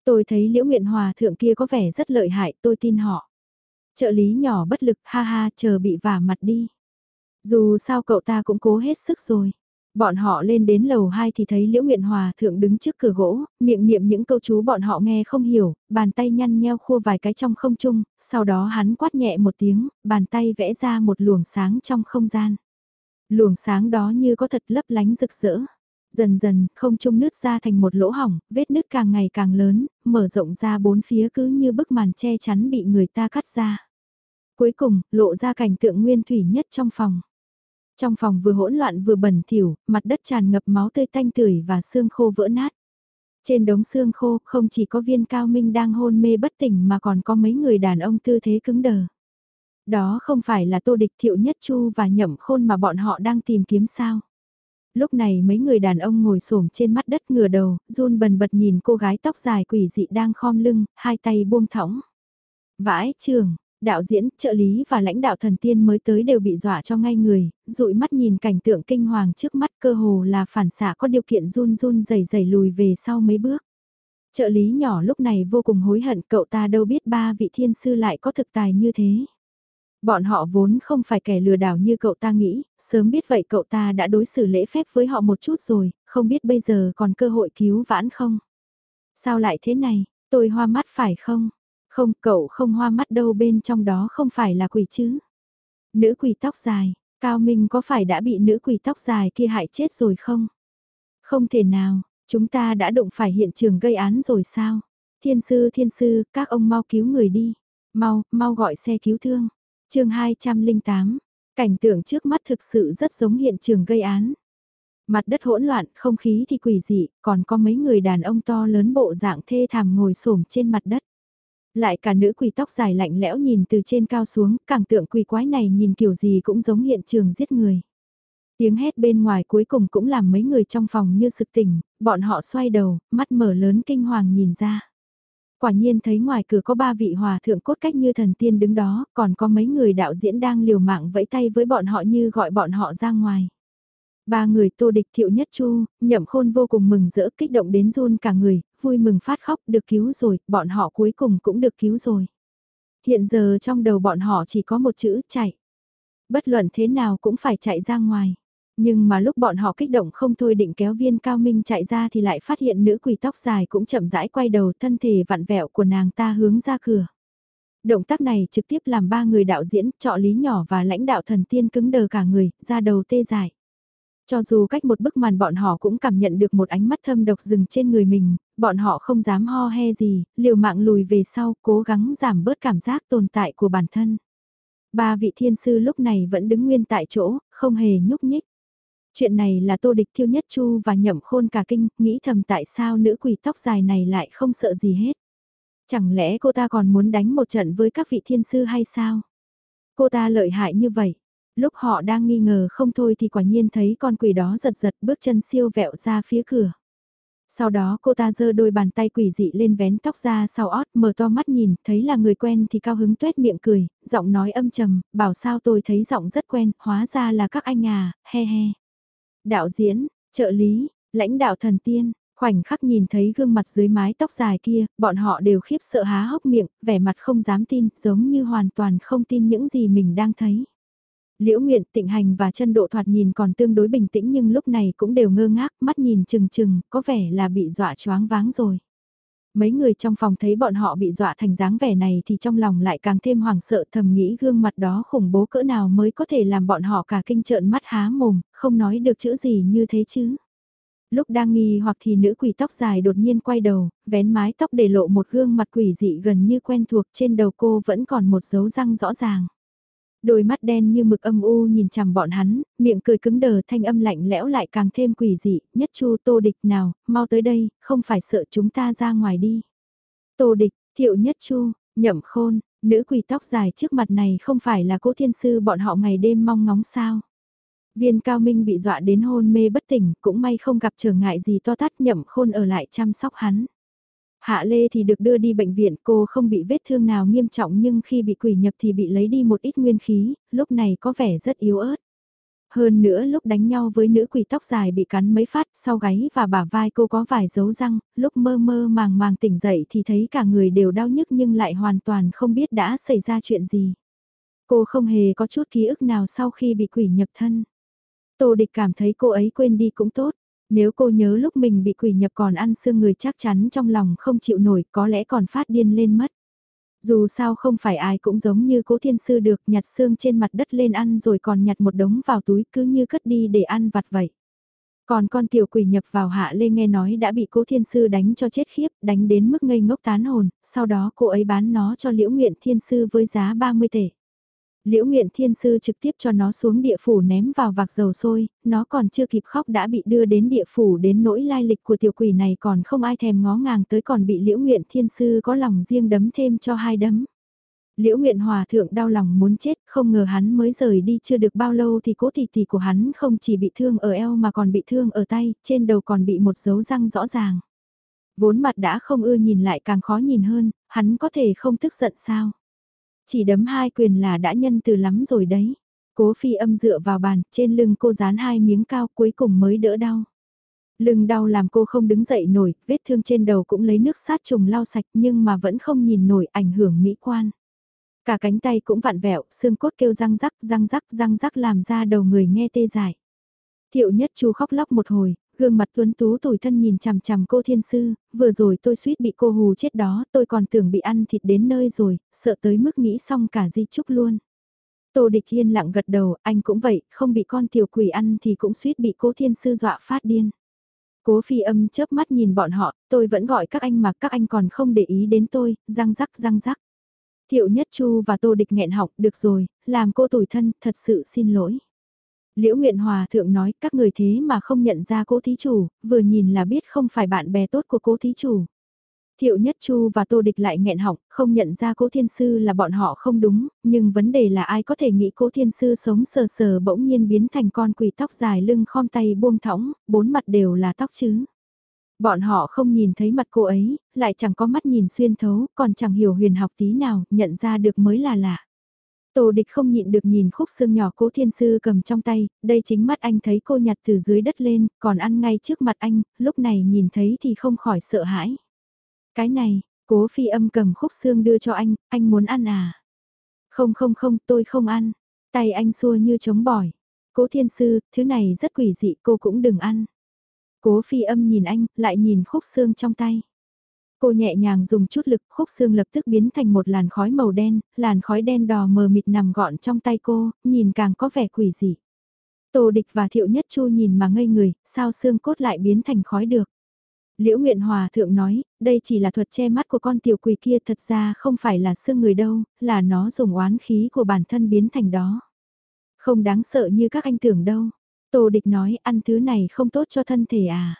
Tôi thấy Liễu Nguyện Hòa thượng kia có vẻ rất lợi hại, tôi tin họ. Trợ lý nhỏ bất lực, ha ha, chờ bị vả mặt đi. Dù sao cậu ta cũng cố hết sức rồi. Bọn họ lên đến lầu 2 thì thấy Liễu Nguyện Hòa thượng đứng trước cửa gỗ, miệng niệm những câu chú bọn họ nghe không hiểu, bàn tay nhăn nheo khua vài cái trong không trung, sau đó hắn quát nhẹ một tiếng, bàn tay vẽ ra một luồng sáng trong không gian. Luồng sáng đó như có thật lấp lánh rực rỡ. Dần dần, không trung nứt ra thành một lỗ hỏng, vết nứt càng ngày càng lớn, mở rộng ra bốn phía cứ như bức màn che chắn bị người ta cắt ra. Cuối cùng, lộ ra cảnh tượng nguyên thủy nhất trong phòng. Trong phòng vừa hỗn loạn vừa bẩn thỉu, mặt đất tràn ngập máu tươi tanh tưởi và xương khô vỡ nát. Trên đống xương khô không chỉ có viên cao minh đang hôn mê bất tỉnh mà còn có mấy người đàn ông tư thế cứng đờ. Đó không phải là tô địch thiệu nhất chu và nhậm khôn mà bọn họ đang tìm kiếm sao. Lúc này mấy người đàn ông ngồi xổm trên mắt đất ngửa đầu, run bần bật nhìn cô gái tóc dài quỷ dị đang khom lưng, hai tay buông thõng. Vãi trường, đạo diễn, trợ lý và lãnh đạo thần tiên mới tới đều bị dọa cho ngay người, dụi mắt nhìn cảnh tượng kinh hoàng trước mắt cơ hồ là phản xạ có điều kiện run run dày dày lùi về sau mấy bước. Trợ lý nhỏ lúc này vô cùng hối hận cậu ta đâu biết ba vị thiên sư lại có thực tài như thế. Bọn họ vốn không phải kẻ lừa đảo như cậu ta nghĩ, sớm biết vậy cậu ta đã đối xử lễ phép với họ một chút rồi, không biết bây giờ còn cơ hội cứu vãn không? Sao lại thế này, tôi hoa mắt phải không? Không, cậu không hoa mắt đâu bên trong đó không phải là quỷ chứ. Nữ quỷ tóc dài, Cao Minh có phải đã bị nữ quỷ tóc dài kia hại chết rồi không? Không thể nào, chúng ta đã đụng phải hiện trường gây án rồi sao? Thiên sư thiên sư, các ông mau cứu người đi. Mau, mau gọi xe cứu thương. chương 208, cảnh tượng trước mắt thực sự rất giống hiện trường gây án. Mặt đất hỗn loạn, không khí thì quỷ dị, còn có mấy người đàn ông to lớn bộ dạng thê thảm ngồi xổm trên mặt đất. Lại cả nữ quỷ tóc dài lạnh lẽo nhìn từ trên cao xuống, càng tượng quỷ quái này nhìn kiểu gì cũng giống hiện trường giết người. Tiếng hét bên ngoài cuối cùng cũng làm mấy người trong phòng như sực tỉnh, bọn họ xoay đầu, mắt mở lớn kinh hoàng nhìn ra. Quả nhiên thấy ngoài cửa có ba vị hòa thượng cốt cách như thần tiên đứng đó, còn có mấy người đạo diễn đang liều mạng vẫy tay với bọn họ như gọi bọn họ ra ngoài. Ba người tô địch thiệu nhất chu, nhậm khôn vô cùng mừng rỡ kích động đến run cả người, vui mừng phát khóc được cứu rồi, bọn họ cuối cùng cũng được cứu rồi. Hiện giờ trong đầu bọn họ chỉ có một chữ chạy. Bất luận thế nào cũng phải chạy ra ngoài. Nhưng mà lúc bọn họ kích động không thôi định kéo viên cao minh chạy ra thì lại phát hiện nữ quỷ tóc dài cũng chậm rãi quay đầu thân thể vặn vẹo của nàng ta hướng ra cửa. Động tác này trực tiếp làm ba người đạo diễn, trọ lý nhỏ và lãnh đạo thần tiên cứng đờ cả người, ra đầu tê dại. Cho dù cách một bức màn bọn họ cũng cảm nhận được một ánh mắt thâm độc dừng trên người mình, bọn họ không dám ho he gì, liều mạng lùi về sau, cố gắng giảm bớt cảm giác tồn tại của bản thân. Ba vị thiên sư lúc này vẫn đứng nguyên tại chỗ, không hề nhúc nhích. Chuyện này là tô địch thiêu nhất chu và nhậm khôn cả kinh, nghĩ thầm tại sao nữ quỷ tóc dài này lại không sợ gì hết. Chẳng lẽ cô ta còn muốn đánh một trận với các vị thiên sư hay sao? Cô ta lợi hại như vậy. Lúc họ đang nghi ngờ không thôi thì quả nhiên thấy con quỷ đó giật giật bước chân siêu vẹo ra phía cửa. Sau đó cô ta giơ đôi bàn tay quỷ dị lên vén tóc ra sau ót mở to mắt nhìn, thấy là người quen thì cao hứng tuét miệng cười, giọng nói âm trầm, bảo sao tôi thấy giọng rất quen, hóa ra là các anh à, he he. Đạo diễn, trợ lý, lãnh đạo thần tiên, khoảnh khắc nhìn thấy gương mặt dưới mái tóc dài kia, bọn họ đều khiếp sợ há hốc miệng, vẻ mặt không dám tin, giống như hoàn toàn không tin những gì mình đang thấy. Liễu Nguyện, Tịnh Hành và chân độ thoạt nhìn còn tương đối bình tĩnh nhưng lúc này cũng đều ngơ ngác, mắt nhìn chừng chừng, có vẻ là bị dọa choáng váng rồi. Mấy người trong phòng thấy bọn họ bị dọa thành dáng vẻ này thì trong lòng lại càng thêm hoảng sợ thầm nghĩ gương mặt đó khủng bố cỡ nào mới có thể làm bọn họ cả kinh trợn mắt há mồm, không nói được chữ gì như thế chứ. Lúc đang nghi hoặc thì nữ quỷ tóc dài đột nhiên quay đầu, vén mái tóc để lộ một gương mặt quỷ dị gần như quen thuộc trên đầu cô vẫn còn một dấu răng rõ ràng. Đôi mắt đen như mực âm u nhìn chằm bọn hắn, miệng cười cứng đờ thanh âm lạnh lẽo lại càng thêm quỷ dị, nhất chu tô địch nào, mau tới đây, không phải sợ chúng ta ra ngoài đi. Tô địch, thiệu nhất chu, nhậm khôn, nữ quỷ tóc dài trước mặt này không phải là cố thiên sư bọn họ ngày đêm mong ngóng sao. Viên cao minh bị dọa đến hôn mê bất tỉnh, cũng may không gặp trở ngại gì to tát nhậm khôn ở lại chăm sóc hắn. Hạ Lê thì được đưa đi bệnh viện cô không bị vết thương nào nghiêm trọng nhưng khi bị quỷ nhập thì bị lấy đi một ít nguyên khí, lúc này có vẻ rất yếu ớt. Hơn nữa lúc đánh nhau với nữ quỷ tóc dài bị cắn mấy phát sau gáy và bả vai cô có vài dấu răng, lúc mơ mơ màng màng tỉnh dậy thì thấy cả người đều đau nhức nhưng lại hoàn toàn không biết đã xảy ra chuyện gì. Cô không hề có chút ký ức nào sau khi bị quỷ nhập thân. Tô địch cảm thấy cô ấy quên đi cũng tốt. Nếu cô nhớ lúc mình bị quỷ nhập còn ăn xương người chắc chắn trong lòng không chịu nổi có lẽ còn phát điên lên mất. Dù sao không phải ai cũng giống như cố thiên sư được nhặt xương trên mặt đất lên ăn rồi còn nhặt một đống vào túi cứ như cất đi để ăn vặt vậy. Còn con tiểu quỷ nhập vào hạ lê nghe nói đã bị cố thiên sư đánh cho chết khiếp, đánh đến mức ngây ngốc tán hồn, sau đó cô ấy bán nó cho liễu nguyện thiên sư với giá 30 tệ. Liễu Nguyện Thiên Sư trực tiếp cho nó xuống địa phủ ném vào vạc dầu sôi, nó còn chưa kịp khóc đã bị đưa đến địa phủ đến nỗi lai lịch của tiểu quỷ này còn không ai thèm ngó ngàng tới còn bị Liễu Nguyện Thiên Sư có lòng riêng đấm thêm cho hai đấm. Liễu Nguyện Hòa Thượng đau lòng muốn chết, không ngờ hắn mới rời đi chưa được bao lâu thì cố tỷ tỷ của hắn không chỉ bị thương ở eo mà còn bị thương ở tay, trên đầu còn bị một dấu răng rõ ràng. Vốn mặt đã không ưa nhìn lại càng khó nhìn hơn, hắn có thể không tức giận sao? Chỉ đấm hai quyền là đã nhân từ lắm rồi đấy. Cố phi âm dựa vào bàn, trên lưng cô dán hai miếng cao cuối cùng mới đỡ đau. Lưng đau làm cô không đứng dậy nổi, vết thương trên đầu cũng lấy nước sát trùng lau sạch nhưng mà vẫn không nhìn nổi ảnh hưởng mỹ quan. Cả cánh tay cũng vặn vẹo, xương cốt kêu răng rắc, răng rắc, răng rắc làm ra đầu người nghe tê dại. Thiệu nhất chu khóc lóc một hồi, Gương mặt tuấn tú tủi thân nhìn chằm chằm cô thiên sư, vừa rồi tôi suýt bị cô hù chết đó, tôi còn tưởng bị ăn thịt đến nơi rồi, sợ tới mức nghĩ xong cả di trúc luôn. Tô địch yên lặng gật đầu, anh cũng vậy, không bị con tiểu quỷ ăn thì cũng suýt bị cố thiên sư dọa phát điên. Cố phi âm chớp mắt nhìn bọn họ, tôi vẫn gọi các anh mà các anh còn không để ý đến tôi, răng rắc răng rắc. Thiệu Nhất Chu và Tô Địch nghẹn học, được rồi, làm cô tủi thân, thật sự xin lỗi. Liễu Nguyện Hòa thượng nói các người thế mà không nhận ra cố thí chủ, vừa nhìn là biết không phải bạn bè tốt của cố thí chủ. Thiệu Nhất Chu và Tô Địch lại nghẹn họng, không nhận ra cố thiên sư là bọn họ không đúng, nhưng vấn đề là ai có thể nghĩ cố thiên sư sống sờ sờ bỗng nhiên biến thành con quỷ tóc dài lưng khom tay buông thõng, bốn mặt đều là tóc chứ. Bọn họ không nhìn thấy mặt cô ấy, lại chẳng có mắt nhìn xuyên thấu, còn chẳng hiểu huyền học tí nào, nhận ra được mới là lạ. Tô địch không nhịn được nhìn khúc xương nhỏ cố thiên sư cầm trong tay, đây chính mắt anh thấy cô nhặt từ dưới đất lên, còn ăn ngay trước mặt anh, lúc này nhìn thấy thì không khỏi sợ hãi. Cái này, cố phi âm cầm khúc xương đưa cho anh, anh muốn ăn à? Không không không, tôi không ăn. Tay anh xua như chống bỏi. Cố thiên sư, thứ này rất quỷ dị, cô cũng đừng ăn. Cố phi âm nhìn anh, lại nhìn khúc xương trong tay. Cô nhẹ nhàng dùng chút lực, khúc xương lập tức biến thành một làn khói màu đen, làn khói đen đỏ mờ mịt nằm gọn trong tay cô, nhìn càng có vẻ quỷ dị. Tô địch và thiệu nhất chu nhìn mà ngây người, sao xương cốt lại biến thành khói được. Liễu Nguyện Hòa thượng nói, đây chỉ là thuật che mắt của con tiểu quỷ kia thật ra không phải là xương người đâu, là nó dùng oán khí của bản thân biến thành đó. Không đáng sợ như các anh tưởng đâu. Tô địch nói ăn thứ này không tốt cho thân thể à.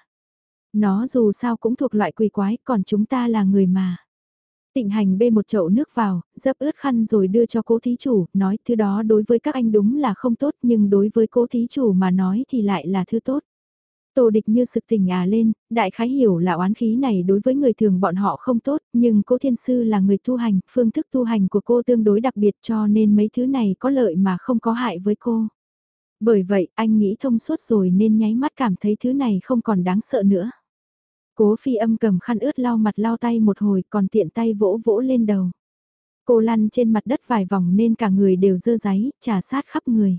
Nó dù sao cũng thuộc loại quỷ quái, còn chúng ta là người mà. Tịnh hành bê một chậu nước vào, dấp ướt khăn rồi đưa cho cố thí chủ, nói thứ đó đối với các anh đúng là không tốt nhưng đối với cố thí chủ mà nói thì lại là thứ tốt. Tô địch như sực tỉnh à lên, đại khái hiểu là oán khí này đối với người thường bọn họ không tốt, nhưng cố thiên sư là người tu hành, phương thức tu hành của cô tương đối đặc biệt cho nên mấy thứ này có lợi mà không có hại với cô. Bởi vậy anh nghĩ thông suốt rồi nên nháy mắt cảm thấy thứ này không còn đáng sợ nữa. Cố phi âm cầm khăn ướt lau mặt lau tay một hồi còn tiện tay vỗ vỗ lên đầu. Cô lăn trên mặt đất vài vòng nên cả người đều dơ giấy, trà sát khắp người.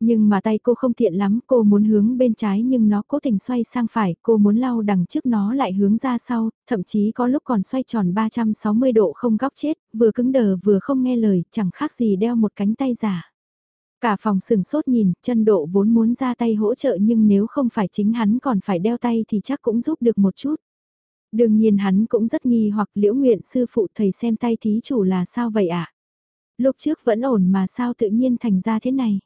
Nhưng mà tay cô không tiện lắm, cô muốn hướng bên trái nhưng nó cố tình xoay sang phải, cô muốn lau đằng trước nó lại hướng ra sau, thậm chí có lúc còn xoay tròn 360 độ không góc chết, vừa cứng đờ vừa không nghe lời, chẳng khác gì đeo một cánh tay giả. Cả phòng sừng sốt nhìn, chân độ vốn muốn ra tay hỗ trợ nhưng nếu không phải chính hắn còn phải đeo tay thì chắc cũng giúp được một chút. Đương nhiên hắn cũng rất nghi hoặc liễu nguyện sư phụ thầy xem tay thí chủ là sao vậy ạ? À? Lúc trước vẫn ổn mà sao tự nhiên thành ra thế này?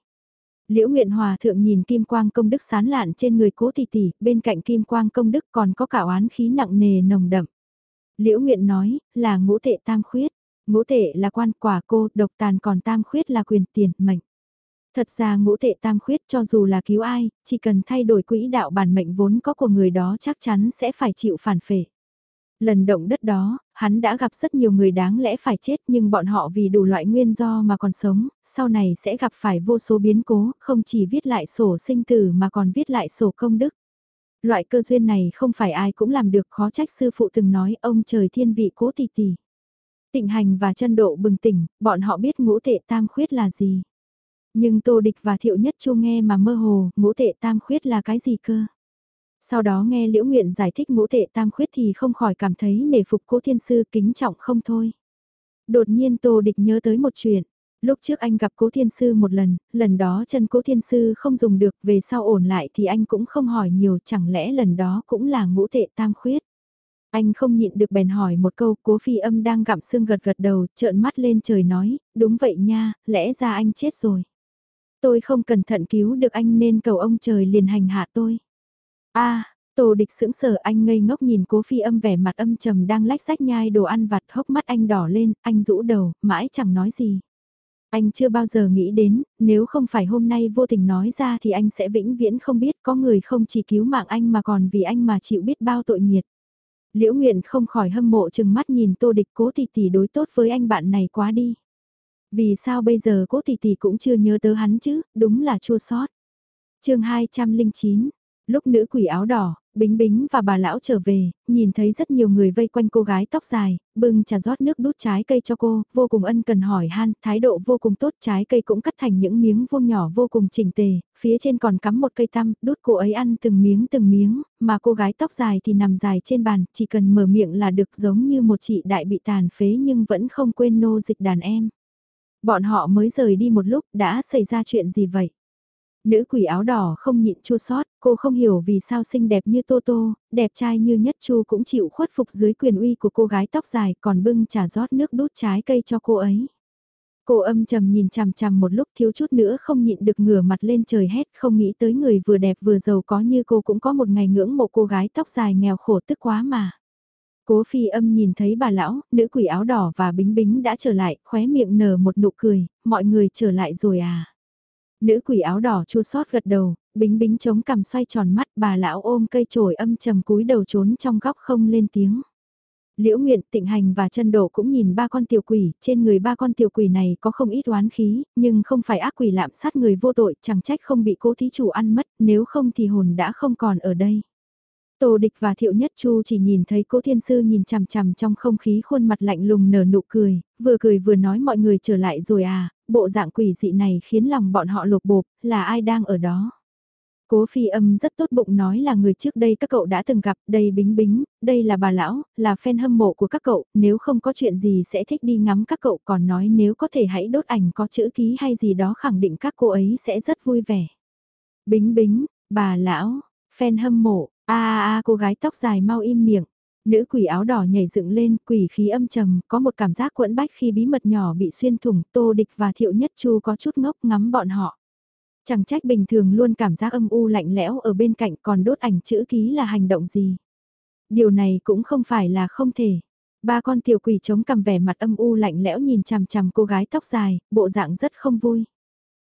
Liễu Nguyện Hòa thượng nhìn kim quang công đức sán lạn trên người cố tỷ tỷ, bên cạnh kim quang công đức còn có cả oán khí nặng nề nồng đậm. Liễu Nguyện nói, là ngũ tệ tam khuyết. Ngũ tệ là quan quả cô, độc tàn còn tam khuyết là quyền tiền, mệnh. Thật ra ngũ tệ tam khuyết cho dù là cứu ai, chỉ cần thay đổi quỹ đạo bản mệnh vốn có của người đó chắc chắn sẽ phải chịu phản phệ. Lần động đất đó, hắn đã gặp rất nhiều người đáng lẽ phải chết nhưng bọn họ vì đủ loại nguyên do mà còn sống, sau này sẽ gặp phải vô số biến cố, không chỉ viết lại sổ sinh tử mà còn viết lại sổ công đức. Loại cơ duyên này không phải ai cũng làm được khó trách sư phụ từng nói ông trời thiên vị cố tỷ tỷ. Tịnh hành và chân độ bừng tỉnh, bọn họ biết ngũ tệ tam khuyết là gì. Nhưng Tô Địch và Thiệu Nhất Chu nghe mà mơ hồ, ngũ tệ tam khuyết là cái gì cơ? Sau đó nghe Liễu Nguyện giải thích ngũ tệ tam khuyết thì không khỏi cảm thấy nể phục cố thiên sư kính trọng không thôi. Đột nhiên Tô Địch nhớ tới một chuyện. Lúc trước anh gặp cố thiên sư một lần, lần đó chân cố thiên sư không dùng được về sau ổn lại thì anh cũng không hỏi nhiều chẳng lẽ lần đó cũng là ngũ tệ tam khuyết. Anh không nhịn được bèn hỏi một câu cố phi âm đang gặm xương gật gật đầu trợn mắt lên trời nói, đúng vậy nha, lẽ ra anh chết rồi. Tôi không cẩn thận cứu được anh nên cầu ông trời liền hành hạ tôi. a à, Tổ địch sững sờ anh ngây ngốc nhìn cố phi âm vẻ mặt âm trầm đang lách sách nhai đồ ăn vặt hốc mắt anh đỏ lên, anh rũ đầu, mãi chẳng nói gì. Anh chưa bao giờ nghĩ đến, nếu không phải hôm nay vô tình nói ra thì anh sẽ vĩnh viễn không biết có người không chỉ cứu mạng anh mà còn vì anh mà chịu biết bao tội nghiệt. Liễu Nguyện không khỏi hâm mộ chừng mắt nhìn tô địch cố tỷ tỷ đối tốt với anh bạn này quá đi. Vì sao bây giờ cố tỷ tỷ cũng chưa nhớ tới hắn chứ, đúng là chua sót. chương 209, lúc nữ quỷ áo đỏ, Bính Bính và bà lão trở về, nhìn thấy rất nhiều người vây quanh cô gái tóc dài, bưng trà rót nước đút trái cây cho cô, vô cùng ân cần hỏi han, thái độ vô cùng tốt, trái cây cũng cắt thành những miếng vuông nhỏ vô cùng chỉnh tề, phía trên còn cắm một cây tăm, đút cô ấy ăn từng miếng từng miếng, mà cô gái tóc dài thì nằm dài trên bàn, chỉ cần mở miệng là được giống như một chị đại bị tàn phế nhưng vẫn không quên nô dịch đàn em. Bọn họ mới rời đi một lúc đã xảy ra chuyện gì vậy? Nữ quỷ áo đỏ không nhịn chua sót, cô không hiểu vì sao xinh đẹp như Tô Tô, đẹp trai như Nhất Chu cũng chịu khuất phục dưới quyền uy của cô gái tóc dài còn bưng trà rót nước đút trái cây cho cô ấy. Cô âm trầm nhìn chằm chằm một lúc thiếu chút nữa không nhịn được ngửa mặt lên trời hét không nghĩ tới người vừa đẹp vừa giàu có như cô cũng có một ngày ngưỡng mộ cô gái tóc dài nghèo khổ tức quá mà. Cố phi âm nhìn thấy bà lão, nữ quỷ áo đỏ và bính bính đã trở lại, khóe miệng nở một nụ cười, mọi người trở lại rồi à. Nữ quỷ áo đỏ chua sót gật đầu, bính bính chống cằm xoay tròn mắt bà lão ôm cây chổi âm trầm cúi đầu trốn trong góc không lên tiếng. Liễu Nguyện, Tịnh Hành và chân Độ cũng nhìn ba con tiểu quỷ, trên người ba con tiểu quỷ này có không ít oán khí, nhưng không phải ác quỷ lạm sát người vô tội, chẳng trách không bị cố thí chủ ăn mất, nếu không thì hồn đã không còn ở đây. Tô Địch và Thiệu Nhất Chu chỉ nhìn thấy cố thiên sư nhìn chằm chằm trong không khí khuôn mặt lạnh lùng nở nụ cười, vừa cười vừa nói mọi người trở lại rồi à, bộ dạng quỷ dị này khiến lòng bọn họ lột bột, là ai đang ở đó. Cố phi âm rất tốt bụng nói là người trước đây các cậu đã từng gặp, đây bính bính, đây là bà lão, là fan hâm mộ của các cậu, nếu không có chuyện gì sẽ thích đi ngắm các cậu còn nói nếu có thể hãy đốt ảnh có chữ ký hay gì đó khẳng định các cô ấy sẽ rất vui vẻ. Bính bính, bà lão, fan hâm mộ, a a a cô gái tóc dài mau im miệng. Nữ quỷ áo đỏ nhảy dựng lên, quỷ khí âm trầm, có một cảm giác quẫn bách khi bí mật nhỏ bị xuyên thủng, Tô Địch và Thiệu Nhất Chu có chút ngốc ngắm bọn họ. Chẳng trách bình thường luôn cảm giác âm u lạnh lẽo ở bên cạnh còn đốt ảnh chữ ký là hành động gì. Điều này cũng không phải là không thể. Ba con tiểu quỷ chống cầm vẻ mặt âm u lạnh lẽo nhìn chằm chằm cô gái tóc dài, bộ dạng rất không vui.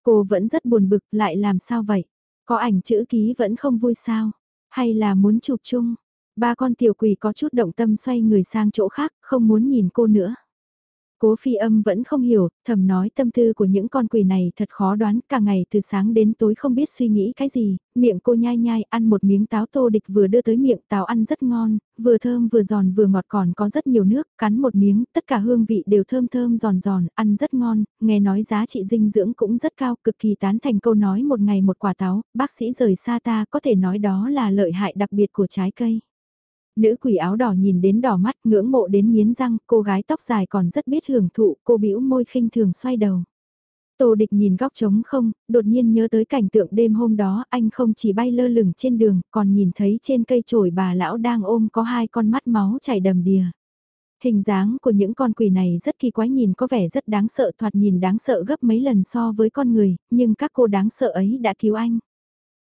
Cô vẫn rất buồn bực lại làm sao vậy? Có ảnh chữ ký vẫn không vui sao? Hay là muốn chụp chung? Ba con tiểu quỷ có chút động tâm xoay người sang chỗ khác, không muốn nhìn cô nữa. Cố phi âm vẫn không hiểu, thầm nói tâm tư của những con quỷ này thật khó đoán, cả ngày từ sáng đến tối không biết suy nghĩ cái gì, miệng cô nhai nhai ăn một miếng táo tô địch vừa đưa tới miệng táo ăn rất ngon, vừa thơm vừa giòn vừa ngọt còn có rất nhiều nước, cắn một miếng, tất cả hương vị đều thơm thơm giòn giòn, ăn rất ngon, nghe nói giá trị dinh dưỡng cũng rất cao, cực kỳ tán thành câu nói một ngày một quả táo, bác sĩ rời xa ta có thể nói đó là lợi hại đặc biệt của trái cây. Nữ quỷ áo đỏ nhìn đến đỏ mắt ngưỡng mộ đến miến răng, cô gái tóc dài còn rất biết hưởng thụ, cô bĩu môi khinh thường xoay đầu. Tô địch nhìn góc trống không, đột nhiên nhớ tới cảnh tượng đêm hôm đó anh không chỉ bay lơ lửng trên đường, còn nhìn thấy trên cây chổi bà lão đang ôm có hai con mắt máu chảy đầm đìa. Hình dáng của những con quỷ này rất kỳ quái nhìn có vẻ rất đáng sợ thoạt nhìn đáng sợ gấp mấy lần so với con người, nhưng các cô đáng sợ ấy đã cứu anh.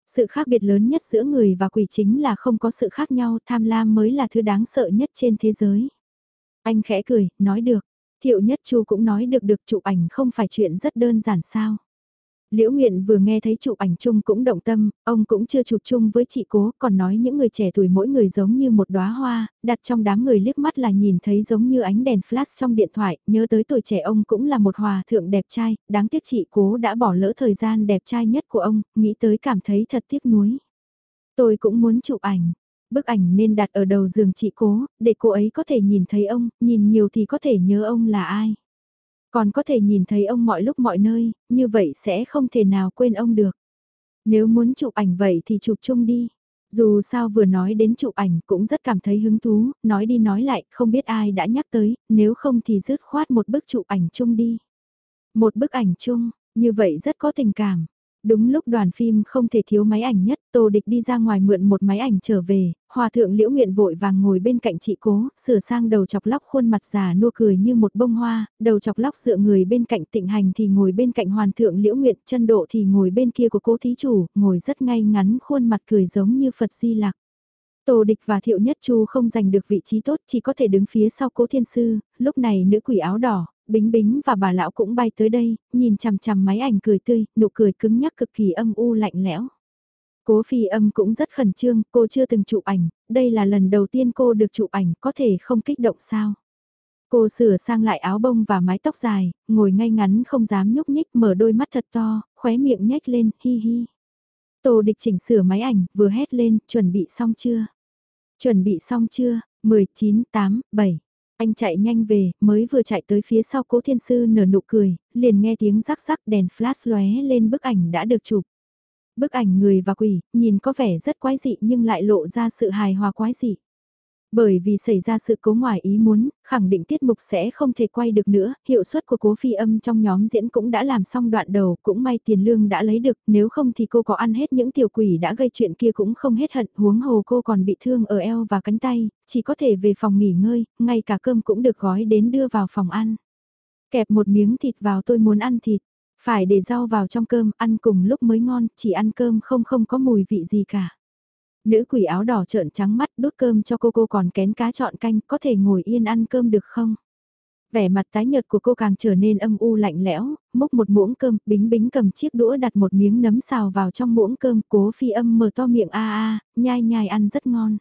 Sự khác biệt lớn nhất giữa người và quỷ chính là không có sự khác nhau, tham lam mới là thứ đáng sợ nhất trên thế giới. Anh khẽ cười, nói được. Thiệu Nhất Chu cũng nói được được chụp ảnh không phải chuyện rất đơn giản sao. Liễu Nguyện vừa nghe thấy chụp ảnh chung cũng động tâm, ông cũng chưa chụp chung với chị cố, còn nói những người trẻ tuổi mỗi người giống như một đóa hoa, đặt trong đám người liếc mắt là nhìn thấy giống như ánh đèn flash trong điện thoại, nhớ tới tuổi trẻ ông cũng là một hòa thượng đẹp trai, đáng tiếc chị cố đã bỏ lỡ thời gian đẹp trai nhất của ông, nghĩ tới cảm thấy thật tiếc nuối. Tôi cũng muốn chụp ảnh, bức ảnh nên đặt ở đầu giường chị cố, để cô ấy có thể nhìn thấy ông, nhìn nhiều thì có thể nhớ ông là ai. Còn có thể nhìn thấy ông mọi lúc mọi nơi, như vậy sẽ không thể nào quên ông được. Nếu muốn chụp ảnh vậy thì chụp chung đi. Dù sao vừa nói đến chụp ảnh cũng rất cảm thấy hứng thú, nói đi nói lại, không biết ai đã nhắc tới, nếu không thì rứt khoát một bức chụp ảnh chung đi. Một bức ảnh chung, như vậy rất có tình cảm. Đúng lúc đoàn phim không thể thiếu máy ảnh nhất, Tô Địch đi ra ngoài mượn một máy ảnh trở về, Hòa thượng Liễu Nguyện vội vàng ngồi bên cạnh chị cố, sửa sang đầu chọc lóc khuôn mặt già nua cười như một bông hoa, đầu chọc lóc dựa người bên cạnh tịnh hành thì ngồi bên cạnh Hoàn thượng Liễu Nguyện, chân độ thì ngồi bên kia của cố thí chủ, ngồi rất ngay ngắn khuôn mặt cười giống như Phật Di Lạc. Tô Địch và Thiệu Nhất Chu không giành được vị trí tốt chỉ có thể đứng phía sau cố thiên sư, lúc này nữ quỷ áo đỏ, Bính Bính và bà lão cũng bay tới đây, nhìn chằm chằm máy ảnh cười tươi, nụ cười cứng nhắc cực kỳ âm u lạnh lẽo. Cố phi âm cũng rất khẩn trương, cô chưa từng chụp ảnh, đây là lần đầu tiên cô được chụp ảnh, có thể không kích động sao. Cô sửa sang lại áo bông và mái tóc dài, ngồi ngay ngắn không dám nhúc nhích mở đôi mắt thật to, khóe miệng nhếch lên, hi hi. Tô địch chỉnh sửa máy ảnh, vừa hét lên, chuẩn bị xong chưa? Chuẩn bị xong chưa? 19, 8, 7. Anh chạy nhanh về, mới vừa chạy tới phía sau cố thiên sư nở nụ cười, liền nghe tiếng rắc rắc đèn flash lóe lên bức ảnh đã được chụp. Bức ảnh người và quỷ, nhìn có vẻ rất quái dị nhưng lại lộ ra sự hài hòa quái dị. Bởi vì xảy ra sự cố ngoài ý muốn, khẳng định tiết mục sẽ không thể quay được nữa, hiệu suất của cố phi âm trong nhóm diễn cũng đã làm xong đoạn đầu, cũng may tiền lương đã lấy được, nếu không thì cô có ăn hết những tiểu quỷ đã gây chuyện kia cũng không hết hận, huống hồ cô còn bị thương ở eo và cánh tay, chỉ có thể về phòng nghỉ ngơi, ngay cả cơm cũng được gói đến đưa vào phòng ăn. Kẹp một miếng thịt vào tôi muốn ăn thịt, phải để rau vào trong cơm, ăn cùng lúc mới ngon, chỉ ăn cơm không không có mùi vị gì cả. Nữ quỷ áo đỏ trợn trắng mắt đút cơm cho cô cô còn kén cá chọn canh, có thể ngồi yên ăn cơm được không? Vẻ mặt tái nhợt của cô càng trở nên âm u lạnh lẽo, múc một muỗng cơm, bính bính cầm chiếc đũa đặt một miếng nấm xào vào trong muỗng cơm, cố phi âm mở to miệng a a, nhai nhai ăn rất ngon.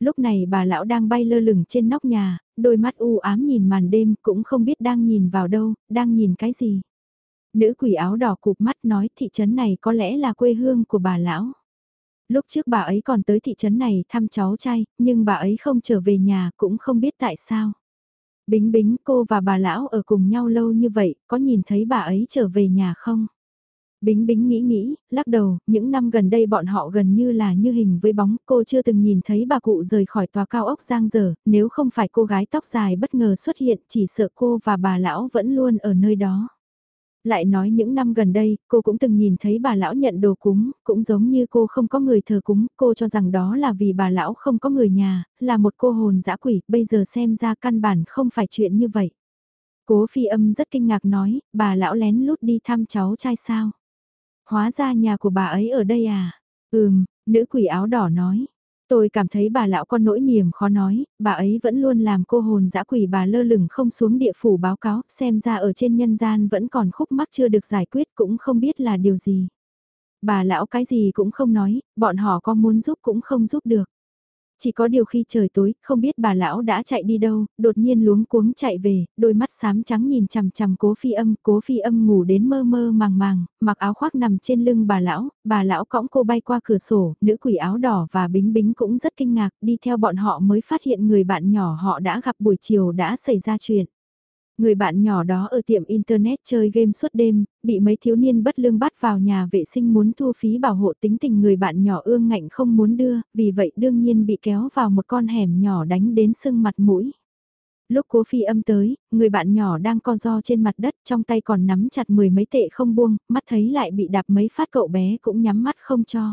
Lúc này bà lão đang bay lơ lửng trên nóc nhà, đôi mắt u ám nhìn màn đêm cũng không biết đang nhìn vào đâu, đang nhìn cái gì. Nữ quỷ áo đỏ cụp mắt nói thị trấn này có lẽ là quê hương của bà lão. Lúc trước bà ấy còn tới thị trấn này thăm cháu trai, nhưng bà ấy không trở về nhà cũng không biết tại sao. Bính bính cô và bà lão ở cùng nhau lâu như vậy, có nhìn thấy bà ấy trở về nhà không? Bính bính nghĩ nghĩ, lắc đầu, những năm gần đây bọn họ gần như là như hình với bóng, cô chưa từng nhìn thấy bà cụ rời khỏi tòa cao ốc giang dở, nếu không phải cô gái tóc dài bất ngờ xuất hiện chỉ sợ cô và bà lão vẫn luôn ở nơi đó. Lại nói những năm gần đây, cô cũng từng nhìn thấy bà lão nhận đồ cúng, cũng giống như cô không có người thờ cúng, cô cho rằng đó là vì bà lão không có người nhà, là một cô hồn dã quỷ, bây giờ xem ra căn bản không phải chuyện như vậy. Cố phi âm rất kinh ngạc nói, bà lão lén lút đi thăm cháu trai sao. Hóa ra nhà của bà ấy ở đây à? Ừm, nữ quỷ áo đỏ nói. Tôi cảm thấy bà lão con nỗi niềm khó nói, bà ấy vẫn luôn làm cô hồn dã quỷ bà lơ lửng không xuống địa phủ báo cáo, xem ra ở trên nhân gian vẫn còn khúc mắc chưa được giải quyết cũng không biết là điều gì. Bà lão cái gì cũng không nói, bọn họ có muốn giúp cũng không giúp được. Chỉ có điều khi trời tối, không biết bà lão đã chạy đi đâu, đột nhiên luống cuống chạy về, đôi mắt xám trắng nhìn chằm chằm cố phi âm, cố phi âm ngủ đến mơ mơ màng màng, mặc áo khoác nằm trên lưng bà lão, bà lão cõng cô bay qua cửa sổ, nữ quỷ áo đỏ và bính bính cũng rất kinh ngạc, đi theo bọn họ mới phát hiện người bạn nhỏ họ đã gặp buổi chiều đã xảy ra chuyện. Người bạn nhỏ đó ở tiệm Internet chơi game suốt đêm, bị mấy thiếu niên bất lương bắt vào nhà vệ sinh muốn thu phí bảo hộ tính tình người bạn nhỏ ương ngạnh không muốn đưa, vì vậy đương nhiên bị kéo vào một con hẻm nhỏ đánh đến sưng mặt mũi. Lúc cố phi âm tới, người bạn nhỏ đang co do trên mặt đất trong tay còn nắm chặt mười mấy tệ không buông, mắt thấy lại bị đạp mấy phát cậu bé cũng nhắm mắt không cho.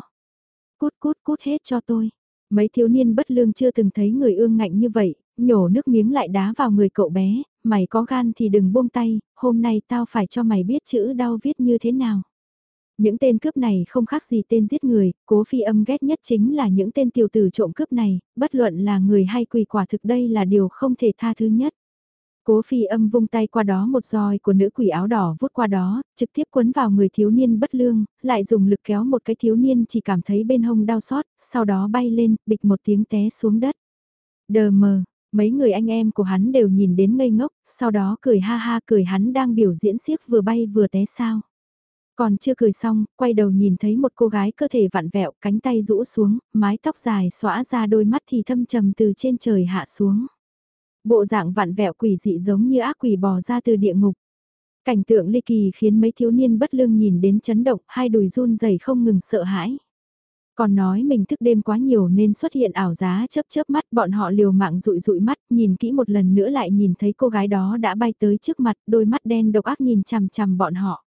Cút cút cút hết cho tôi. Mấy thiếu niên bất lương chưa từng thấy người ương ngạnh như vậy, nhổ nước miếng lại đá vào người cậu bé, mày có gan thì đừng buông tay, hôm nay tao phải cho mày biết chữ đau viết như thế nào. Những tên cướp này không khác gì tên giết người, cố phi âm ghét nhất chính là những tên tiểu tử trộm cướp này, bất luận là người hay quỷ quả thực đây là điều không thể tha thứ nhất. Cố phi âm vung tay qua đó một roi của nữ quỷ áo đỏ vút qua đó, trực tiếp quấn vào người thiếu niên bất lương, lại dùng lực kéo một cái thiếu niên chỉ cảm thấy bên hông đau xót, sau đó bay lên, bịch một tiếng té xuống đất. Đờ mờ, mấy người anh em của hắn đều nhìn đến ngây ngốc, sau đó cười ha ha cười hắn đang biểu diễn siếc vừa bay vừa té sao. Còn chưa cười xong, quay đầu nhìn thấy một cô gái cơ thể vặn vẹo, cánh tay rũ xuống, mái tóc dài xõa ra đôi mắt thì thâm trầm từ trên trời hạ xuống. Bộ dạng vặn vẹo quỷ dị giống như ác quỷ bò ra từ địa ngục. Cảnh tượng ly kỳ khiến mấy thiếu niên bất lương nhìn đến chấn động, hai đùi run rẩy không ngừng sợ hãi. Còn nói mình thức đêm quá nhiều nên xuất hiện ảo giá chớp chớp mắt bọn họ liều mạng rụi rụi mắt nhìn kỹ một lần nữa lại nhìn thấy cô gái đó đã bay tới trước mặt đôi mắt đen độc ác nhìn chằm chằm bọn họ.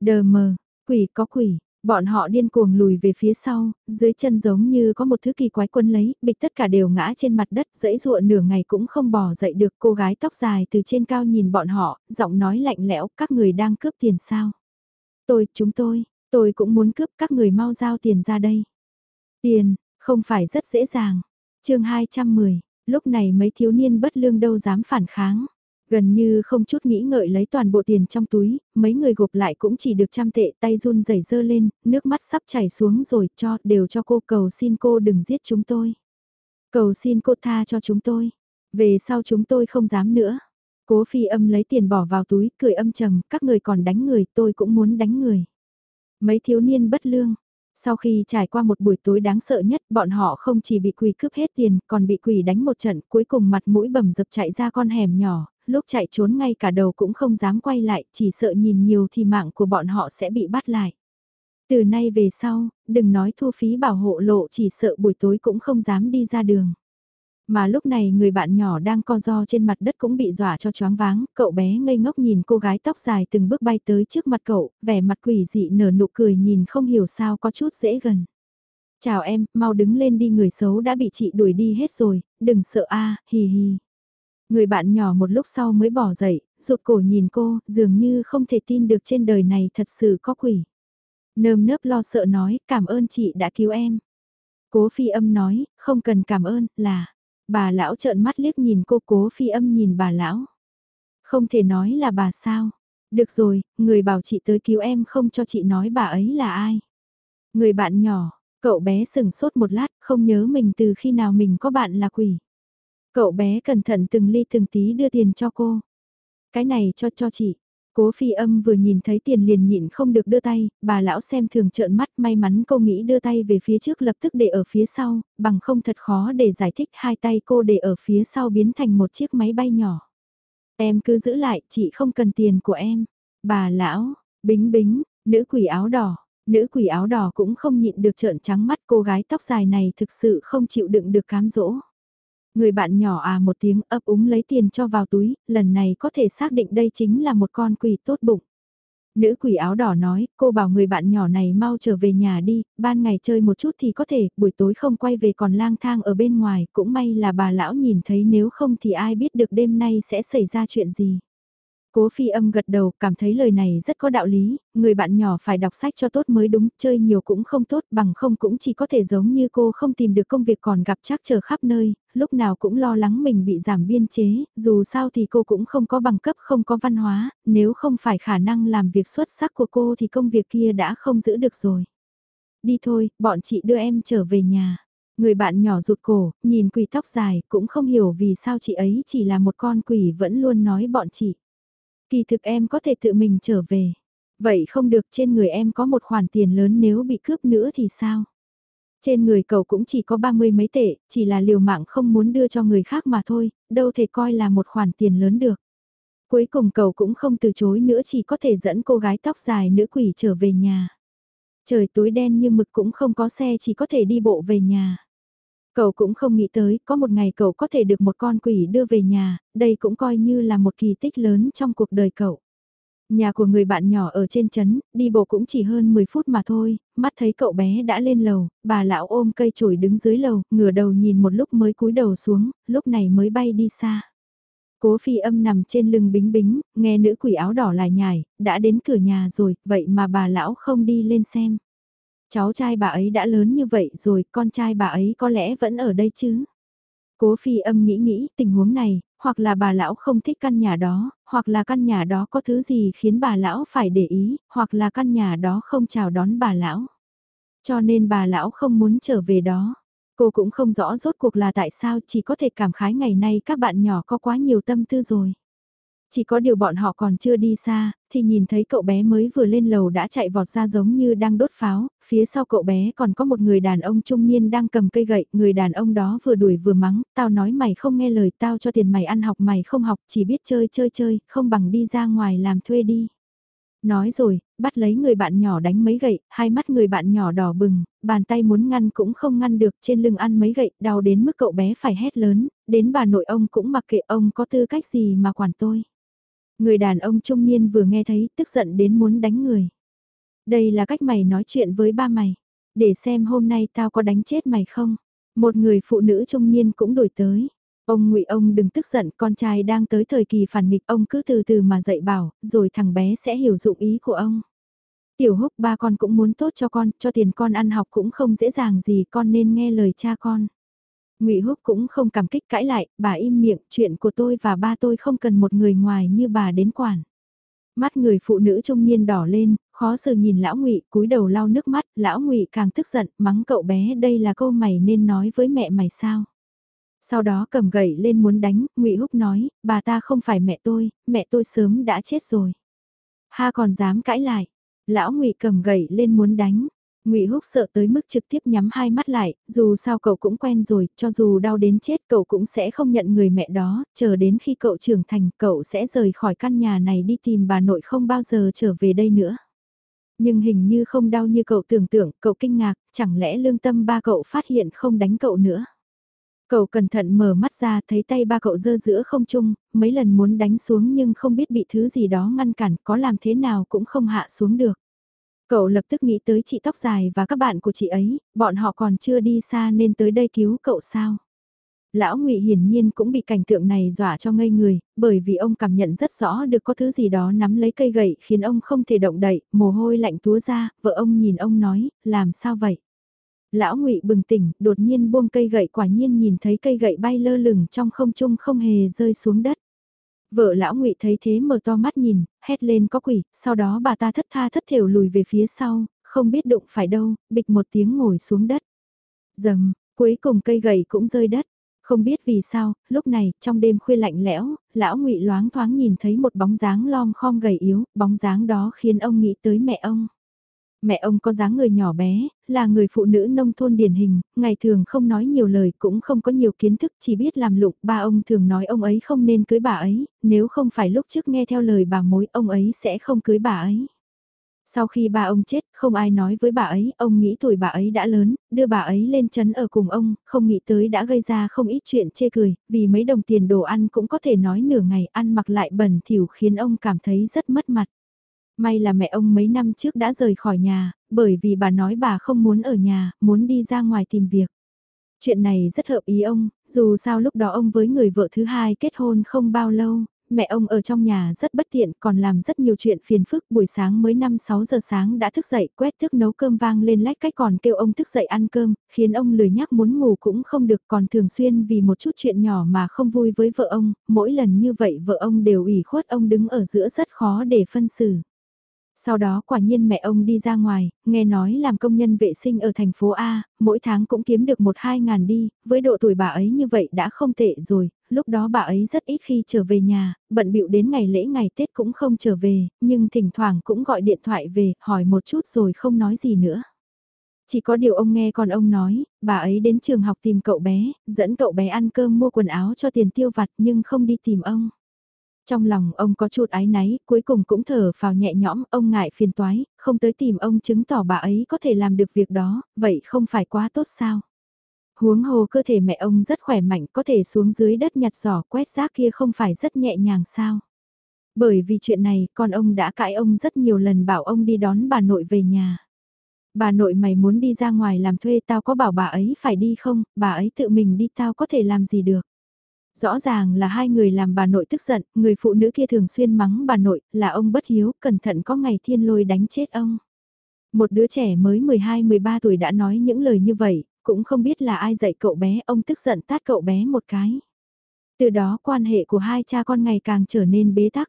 Đờ mờ, quỷ có quỷ, bọn họ điên cuồng lùi về phía sau, dưới chân giống như có một thứ kỳ quái quân lấy, bịch tất cả đều ngã trên mặt đất, dãy ruộng nửa ngày cũng không bỏ dậy được cô gái tóc dài từ trên cao nhìn bọn họ, giọng nói lạnh lẽo, các người đang cướp tiền sao? Tôi, chúng tôi, tôi cũng muốn cướp các người mau giao tiền ra đây. Tiền, không phải rất dễ dàng. chương 210, lúc này mấy thiếu niên bất lương đâu dám phản kháng. Gần như không chút nghĩ ngợi lấy toàn bộ tiền trong túi, mấy người gộp lại cũng chỉ được trăm tệ tay run rẩy dơ lên, nước mắt sắp chảy xuống rồi cho, đều cho cô cầu xin cô đừng giết chúng tôi. Cầu xin cô tha cho chúng tôi. Về sau chúng tôi không dám nữa. Cố phi âm lấy tiền bỏ vào túi, cười âm trầm, các người còn đánh người, tôi cũng muốn đánh người. Mấy thiếu niên bất lương, sau khi trải qua một buổi tối đáng sợ nhất, bọn họ không chỉ bị quỷ cướp hết tiền, còn bị quỷ đánh một trận, cuối cùng mặt mũi bầm dập chạy ra con hẻm nhỏ, lúc chạy trốn ngay cả đầu cũng không dám quay lại, chỉ sợ nhìn nhiều thì mạng của bọn họ sẽ bị bắt lại. Từ nay về sau, đừng nói thu phí bảo hộ lộ chỉ sợ buổi tối cũng không dám đi ra đường. Mà lúc này người bạn nhỏ đang co do trên mặt đất cũng bị dọa cho choáng váng, cậu bé ngây ngốc nhìn cô gái tóc dài từng bước bay tới trước mặt cậu, vẻ mặt quỷ dị nở nụ cười nhìn không hiểu sao có chút dễ gần. Chào em, mau đứng lên đi người xấu đã bị chị đuổi đi hết rồi, đừng sợ a hì hì. Người bạn nhỏ một lúc sau mới bỏ dậy, rụt cổ nhìn cô, dường như không thể tin được trên đời này thật sự có quỷ. Nơm nớp lo sợ nói, cảm ơn chị đã cứu em. Cố phi âm nói, không cần cảm ơn, là, Bà lão trợn mắt liếc nhìn cô cố phi âm nhìn bà lão. Không thể nói là bà sao. Được rồi, người bảo chị tới cứu em không cho chị nói bà ấy là ai. Người bạn nhỏ, Cậu bé sừng sốt một lát, không nhớ mình từ khi nào mình có bạn là quỷ. Cậu bé cẩn thận từng ly từng tí đưa tiền cho cô. Cái này cho cho chị. Cố phi âm vừa nhìn thấy tiền liền nhịn không được đưa tay, bà lão xem thường trợn mắt may mắn cô nghĩ đưa tay về phía trước lập tức để ở phía sau, bằng không thật khó để giải thích hai tay cô để ở phía sau biến thành một chiếc máy bay nhỏ. Em cứ giữ lại, chị không cần tiền của em. Bà lão, bính bính, nữ quỷ áo đỏ, nữ quỷ áo đỏ cũng không nhịn được trợn trắng mắt cô gái tóc dài này thực sự không chịu đựng được cám dỗ. Người bạn nhỏ à một tiếng ấp úng lấy tiền cho vào túi, lần này có thể xác định đây chính là một con quỷ tốt bụng. Nữ quỷ áo đỏ nói, cô bảo người bạn nhỏ này mau trở về nhà đi, ban ngày chơi một chút thì có thể, buổi tối không quay về còn lang thang ở bên ngoài, cũng may là bà lão nhìn thấy nếu không thì ai biết được đêm nay sẽ xảy ra chuyện gì. Cố phi âm gật đầu, cảm thấy lời này rất có đạo lý, người bạn nhỏ phải đọc sách cho tốt mới đúng, chơi nhiều cũng không tốt, bằng không cũng chỉ có thể giống như cô không tìm được công việc còn gặp chắc chờ khắp nơi, lúc nào cũng lo lắng mình bị giảm biên chế, dù sao thì cô cũng không có bằng cấp không có văn hóa, nếu không phải khả năng làm việc xuất sắc của cô thì công việc kia đã không giữ được rồi. Đi thôi, bọn chị đưa em trở về nhà. Người bạn nhỏ rụt cổ, nhìn quỷ tóc dài, cũng không hiểu vì sao chị ấy chỉ là một con quỷ vẫn luôn nói bọn chị. Kỳ thực em có thể tự mình trở về. Vậy không được trên người em có một khoản tiền lớn nếu bị cướp nữa thì sao? Trên người cậu cũng chỉ có ba mươi mấy tệ, chỉ là liều mạng không muốn đưa cho người khác mà thôi, đâu thể coi là một khoản tiền lớn được. Cuối cùng cậu cũng không từ chối nữa chỉ có thể dẫn cô gái tóc dài nữ quỷ trở về nhà. Trời tối đen như mực cũng không có xe chỉ có thể đi bộ về nhà. Cậu cũng không nghĩ tới, có một ngày cậu có thể được một con quỷ đưa về nhà, đây cũng coi như là một kỳ tích lớn trong cuộc đời cậu. Nhà của người bạn nhỏ ở trên chấn, đi bộ cũng chỉ hơn 10 phút mà thôi, mắt thấy cậu bé đã lên lầu, bà lão ôm cây chổi đứng dưới lầu, ngửa đầu nhìn một lúc mới cúi đầu xuống, lúc này mới bay đi xa. Cố phi âm nằm trên lưng bính bính, nghe nữ quỷ áo đỏ lại nhải, đã đến cửa nhà rồi, vậy mà bà lão không đi lên xem. Cháu trai bà ấy đã lớn như vậy rồi, con trai bà ấy có lẽ vẫn ở đây chứ. Cố phi âm nghĩ nghĩ tình huống này, hoặc là bà lão không thích căn nhà đó, hoặc là căn nhà đó có thứ gì khiến bà lão phải để ý, hoặc là căn nhà đó không chào đón bà lão. Cho nên bà lão không muốn trở về đó. Cô cũng không rõ rốt cuộc là tại sao chỉ có thể cảm khái ngày nay các bạn nhỏ có quá nhiều tâm tư rồi. Chỉ có điều bọn họ còn chưa đi xa, thì nhìn thấy cậu bé mới vừa lên lầu đã chạy vọt ra giống như đang đốt pháo, phía sau cậu bé còn có một người đàn ông trung niên đang cầm cây gậy, người đàn ông đó vừa đuổi vừa mắng, tao nói mày không nghe lời tao cho tiền mày ăn học mày không học, chỉ biết chơi chơi chơi, không bằng đi ra ngoài làm thuê đi. Nói rồi, bắt lấy người bạn nhỏ đánh mấy gậy, hai mắt người bạn nhỏ đỏ bừng, bàn tay muốn ngăn cũng không ngăn được trên lưng ăn mấy gậy, đau đến mức cậu bé phải hét lớn, đến bà nội ông cũng mặc kệ ông có tư cách gì mà quản tôi. Người đàn ông trung niên vừa nghe thấy tức giận đến muốn đánh người. Đây là cách mày nói chuyện với ba mày. Để xem hôm nay tao có đánh chết mày không. Một người phụ nữ trung niên cũng đổi tới. Ông ngụy ông đừng tức giận, con trai đang tới thời kỳ phản nghịch, ông cứ từ từ mà dạy bảo, rồi thằng bé sẽ hiểu dụng ý của ông. Tiểu húc ba con cũng muốn tốt cho con, cho tiền con ăn học cũng không dễ dàng gì, con nên nghe lời cha con. Ngụy Húc cũng không cảm kích cãi lại, bà im miệng, chuyện của tôi và ba tôi không cần một người ngoài như bà đến quản. Mắt người phụ nữ trung niên đỏ lên, khó xử nhìn lão Ngụy, cúi đầu lau nước mắt, lão Ngụy càng tức giận, mắng cậu bé đây là câu mày nên nói với mẹ mày sao? Sau đó cầm gậy lên muốn đánh, Ngụy Húc nói, bà ta không phải mẹ tôi, mẹ tôi sớm đã chết rồi. Ha còn dám cãi lại, lão Ngụy cầm gậy lên muốn đánh, Ngụy Húc sợ tới mức trực tiếp nhắm hai mắt lại, dù sao cậu cũng quen rồi, cho dù đau đến chết cậu cũng sẽ không nhận người mẹ đó, chờ đến khi cậu trưởng thành cậu sẽ rời khỏi căn nhà này đi tìm bà nội không bao giờ trở về đây nữa. Nhưng hình như không đau như cậu tưởng tượng, cậu kinh ngạc, chẳng lẽ lương tâm ba cậu phát hiện không đánh cậu nữa. Cậu cẩn thận mở mắt ra thấy tay ba cậu dơ giữa không trung, mấy lần muốn đánh xuống nhưng không biết bị thứ gì đó ngăn cản, có làm thế nào cũng không hạ xuống được. Cậu lập tức nghĩ tới chị tóc dài và các bạn của chị ấy, bọn họ còn chưa đi xa nên tới đây cứu cậu sao. Lão ngụy hiển nhiên cũng bị cảnh tượng này dọa cho ngây người, bởi vì ông cảm nhận rất rõ được có thứ gì đó nắm lấy cây gậy khiến ông không thể động đậy, mồ hôi lạnh túa ra, vợ ông nhìn ông nói, làm sao vậy? Lão ngụy bừng tỉnh, đột nhiên buông cây gậy quả nhiên nhìn thấy cây gậy bay lơ lửng trong không trung không hề rơi xuống đất. Vợ lão ngụy thấy thế mở to mắt nhìn, hét lên có quỷ, sau đó bà ta thất tha thất thểu lùi về phía sau, không biết đụng phải đâu, bịch một tiếng ngồi xuống đất. Dầm, cuối cùng cây gậy cũng rơi đất. Không biết vì sao, lúc này, trong đêm khuya lạnh lẽo, lão ngụy loáng thoáng nhìn thấy một bóng dáng lom khom gầy yếu, bóng dáng đó khiến ông nghĩ tới mẹ ông. Mẹ ông có dáng người nhỏ bé, là người phụ nữ nông thôn điển hình, ngày thường không nói nhiều lời cũng không có nhiều kiến thức chỉ biết làm lụng. Ba ông thường nói ông ấy không nên cưới bà ấy, nếu không phải lúc trước nghe theo lời bà mối ông ấy sẽ không cưới bà ấy. Sau khi ba ông chết, không ai nói với bà ấy, ông nghĩ tuổi bà ấy đã lớn, đưa bà ấy lên chấn ở cùng ông, không nghĩ tới đã gây ra không ít chuyện chê cười, vì mấy đồng tiền đồ ăn cũng có thể nói nửa ngày ăn mặc lại bẩn thỉu khiến ông cảm thấy rất mất mặt. May là mẹ ông mấy năm trước đã rời khỏi nhà, bởi vì bà nói bà không muốn ở nhà, muốn đi ra ngoài tìm việc. Chuyện này rất hợp ý ông, dù sao lúc đó ông với người vợ thứ hai kết hôn không bao lâu, mẹ ông ở trong nhà rất bất tiện còn làm rất nhiều chuyện phiền phức buổi sáng mới 5-6 giờ sáng đã thức dậy quét thức nấu cơm vang lên lách cách còn kêu ông thức dậy ăn cơm, khiến ông lười nhắc muốn ngủ cũng không được còn thường xuyên vì một chút chuyện nhỏ mà không vui với vợ ông, mỗi lần như vậy vợ ông đều ủy khuất ông đứng ở giữa rất khó để phân xử. Sau đó quả nhiên mẹ ông đi ra ngoài, nghe nói làm công nhân vệ sinh ở thành phố A, mỗi tháng cũng kiếm được một hai ngàn đi, với độ tuổi bà ấy như vậy đã không tệ rồi, lúc đó bà ấy rất ít khi trở về nhà, bận bịu đến ngày lễ ngày Tết cũng không trở về, nhưng thỉnh thoảng cũng gọi điện thoại về, hỏi một chút rồi không nói gì nữa. Chỉ có điều ông nghe con ông nói, bà ấy đến trường học tìm cậu bé, dẫn cậu bé ăn cơm mua quần áo cho tiền tiêu vặt nhưng không đi tìm ông. Trong lòng ông có chút ái náy, cuối cùng cũng thở vào nhẹ nhõm, ông ngại phiền toái, không tới tìm ông chứng tỏ bà ấy có thể làm được việc đó, vậy không phải quá tốt sao? Huống hồ cơ thể mẹ ông rất khỏe mạnh, có thể xuống dưới đất nhặt giỏ quét rác kia không phải rất nhẹ nhàng sao? Bởi vì chuyện này, con ông đã cãi ông rất nhiều lần bảo ông đi đón bà nội về nhà. Bà nội mày muốn đi ra ngoài làm thuê tao có bảo bà ấy phải đi không, bà ấy tự mình đi tao có thể làm gì được. Rõ ràng là hai người làm bà nội tức giận, người phụ nữ kia thường xuyên mắng bà nội, là ông bất hiếu, cẩn thận có ngày thiên lôi đánh chết ông. Một đứa trẻ mới 12-13 tuổi đã nói những lời như vậy, cũng không biết là ai dạy cậu bé, ông tức giận tát cậu bé một cái. Từ đó quan hệ của hai cha con ngày càng trở nên bế tắc.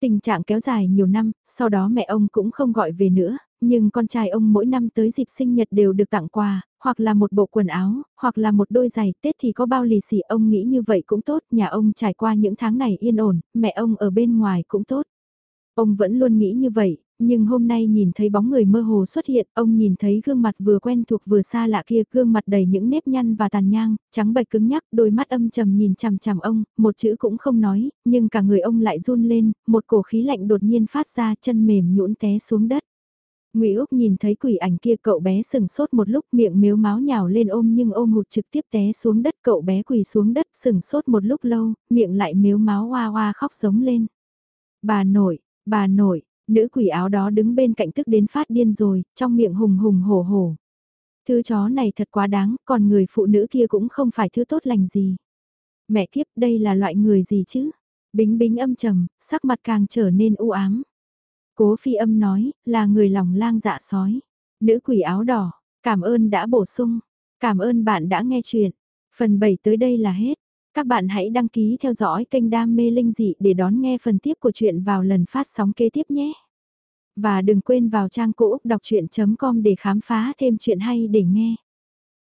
Tình trạng kéo dài nhiều năm, sau đó mẹ ông cũng không gọi về nữa, nhưng con trai ông mỗi năm tới dịp sinh nhật đều được tặng quà, hoặc là một bộ quần áo, hoặc là một đôi giày, Tết thì có bao lì xì ông nghĩ như vậy cũng tốt, nhà ông trải qua những tháng này yên ổn, mẹ ông ở bên ngoài cũng tốt. Ông vẫn luôn nghĩ như vậy, nhưng hôm nay nhìn thấy bóng người mơ hồ xuất hiện, ông nhìn thấy gương mặt vừa quen thuộc vừa xa lạ kia, gương mặt đầy những nếp nhăn và tàn nhang, trắng bệch cứng nhắc, đôi mắt âm trầm nhìn chằm chằm ông, một chữ cũng không nói, nhưng cả người ông lại run lên, một cổ khí lạnh đột nhiên phát ra, chân mềm nhũn té xuống đất. Ngụy Úc nhìn thấy quỷ ảnh kia cậu bé sừng sốt một lúc miệng mếu máu nhào lên ôm nhưng ôm hụt trực tiếp té xuống đất cậu bé quỳ xuống đất sừng sốt một lúc lâu, miệng lại mếu máu hoa hoa khóc giống lên. Bà nội, bà nội, nữ quỷ áo đó đứng bên cạnh tức đến phát điên rồi, trong miệng hùng hùng hổ hổ. Thứ chó này thật quá đáng, còn người phụ nữ kia cũng không phải thứ tốt lành gì. Mẹ kiếp đây là loại người gì chứ? Bính bính âm trầm, sắc mặt càng trở nên u ám. Cố phi âm nói, là người lòng lang dạ sói. Nữ quỷ áo đỏ, cảm ơn đã bổ sung. Cảm ơn bạn đã nghe chuyện. Phần 7 tới đây là hết. Các bạn hãy đăng ký theo dõi kênh Đam Mê Linh Dị để đón nghe phần tiếp của chuyện vào lần phát sóng kế tiếp nhé. Và đừng quên vào trang cũ đọc chuyện.com để khám phá thêm chuyện hay để nghe.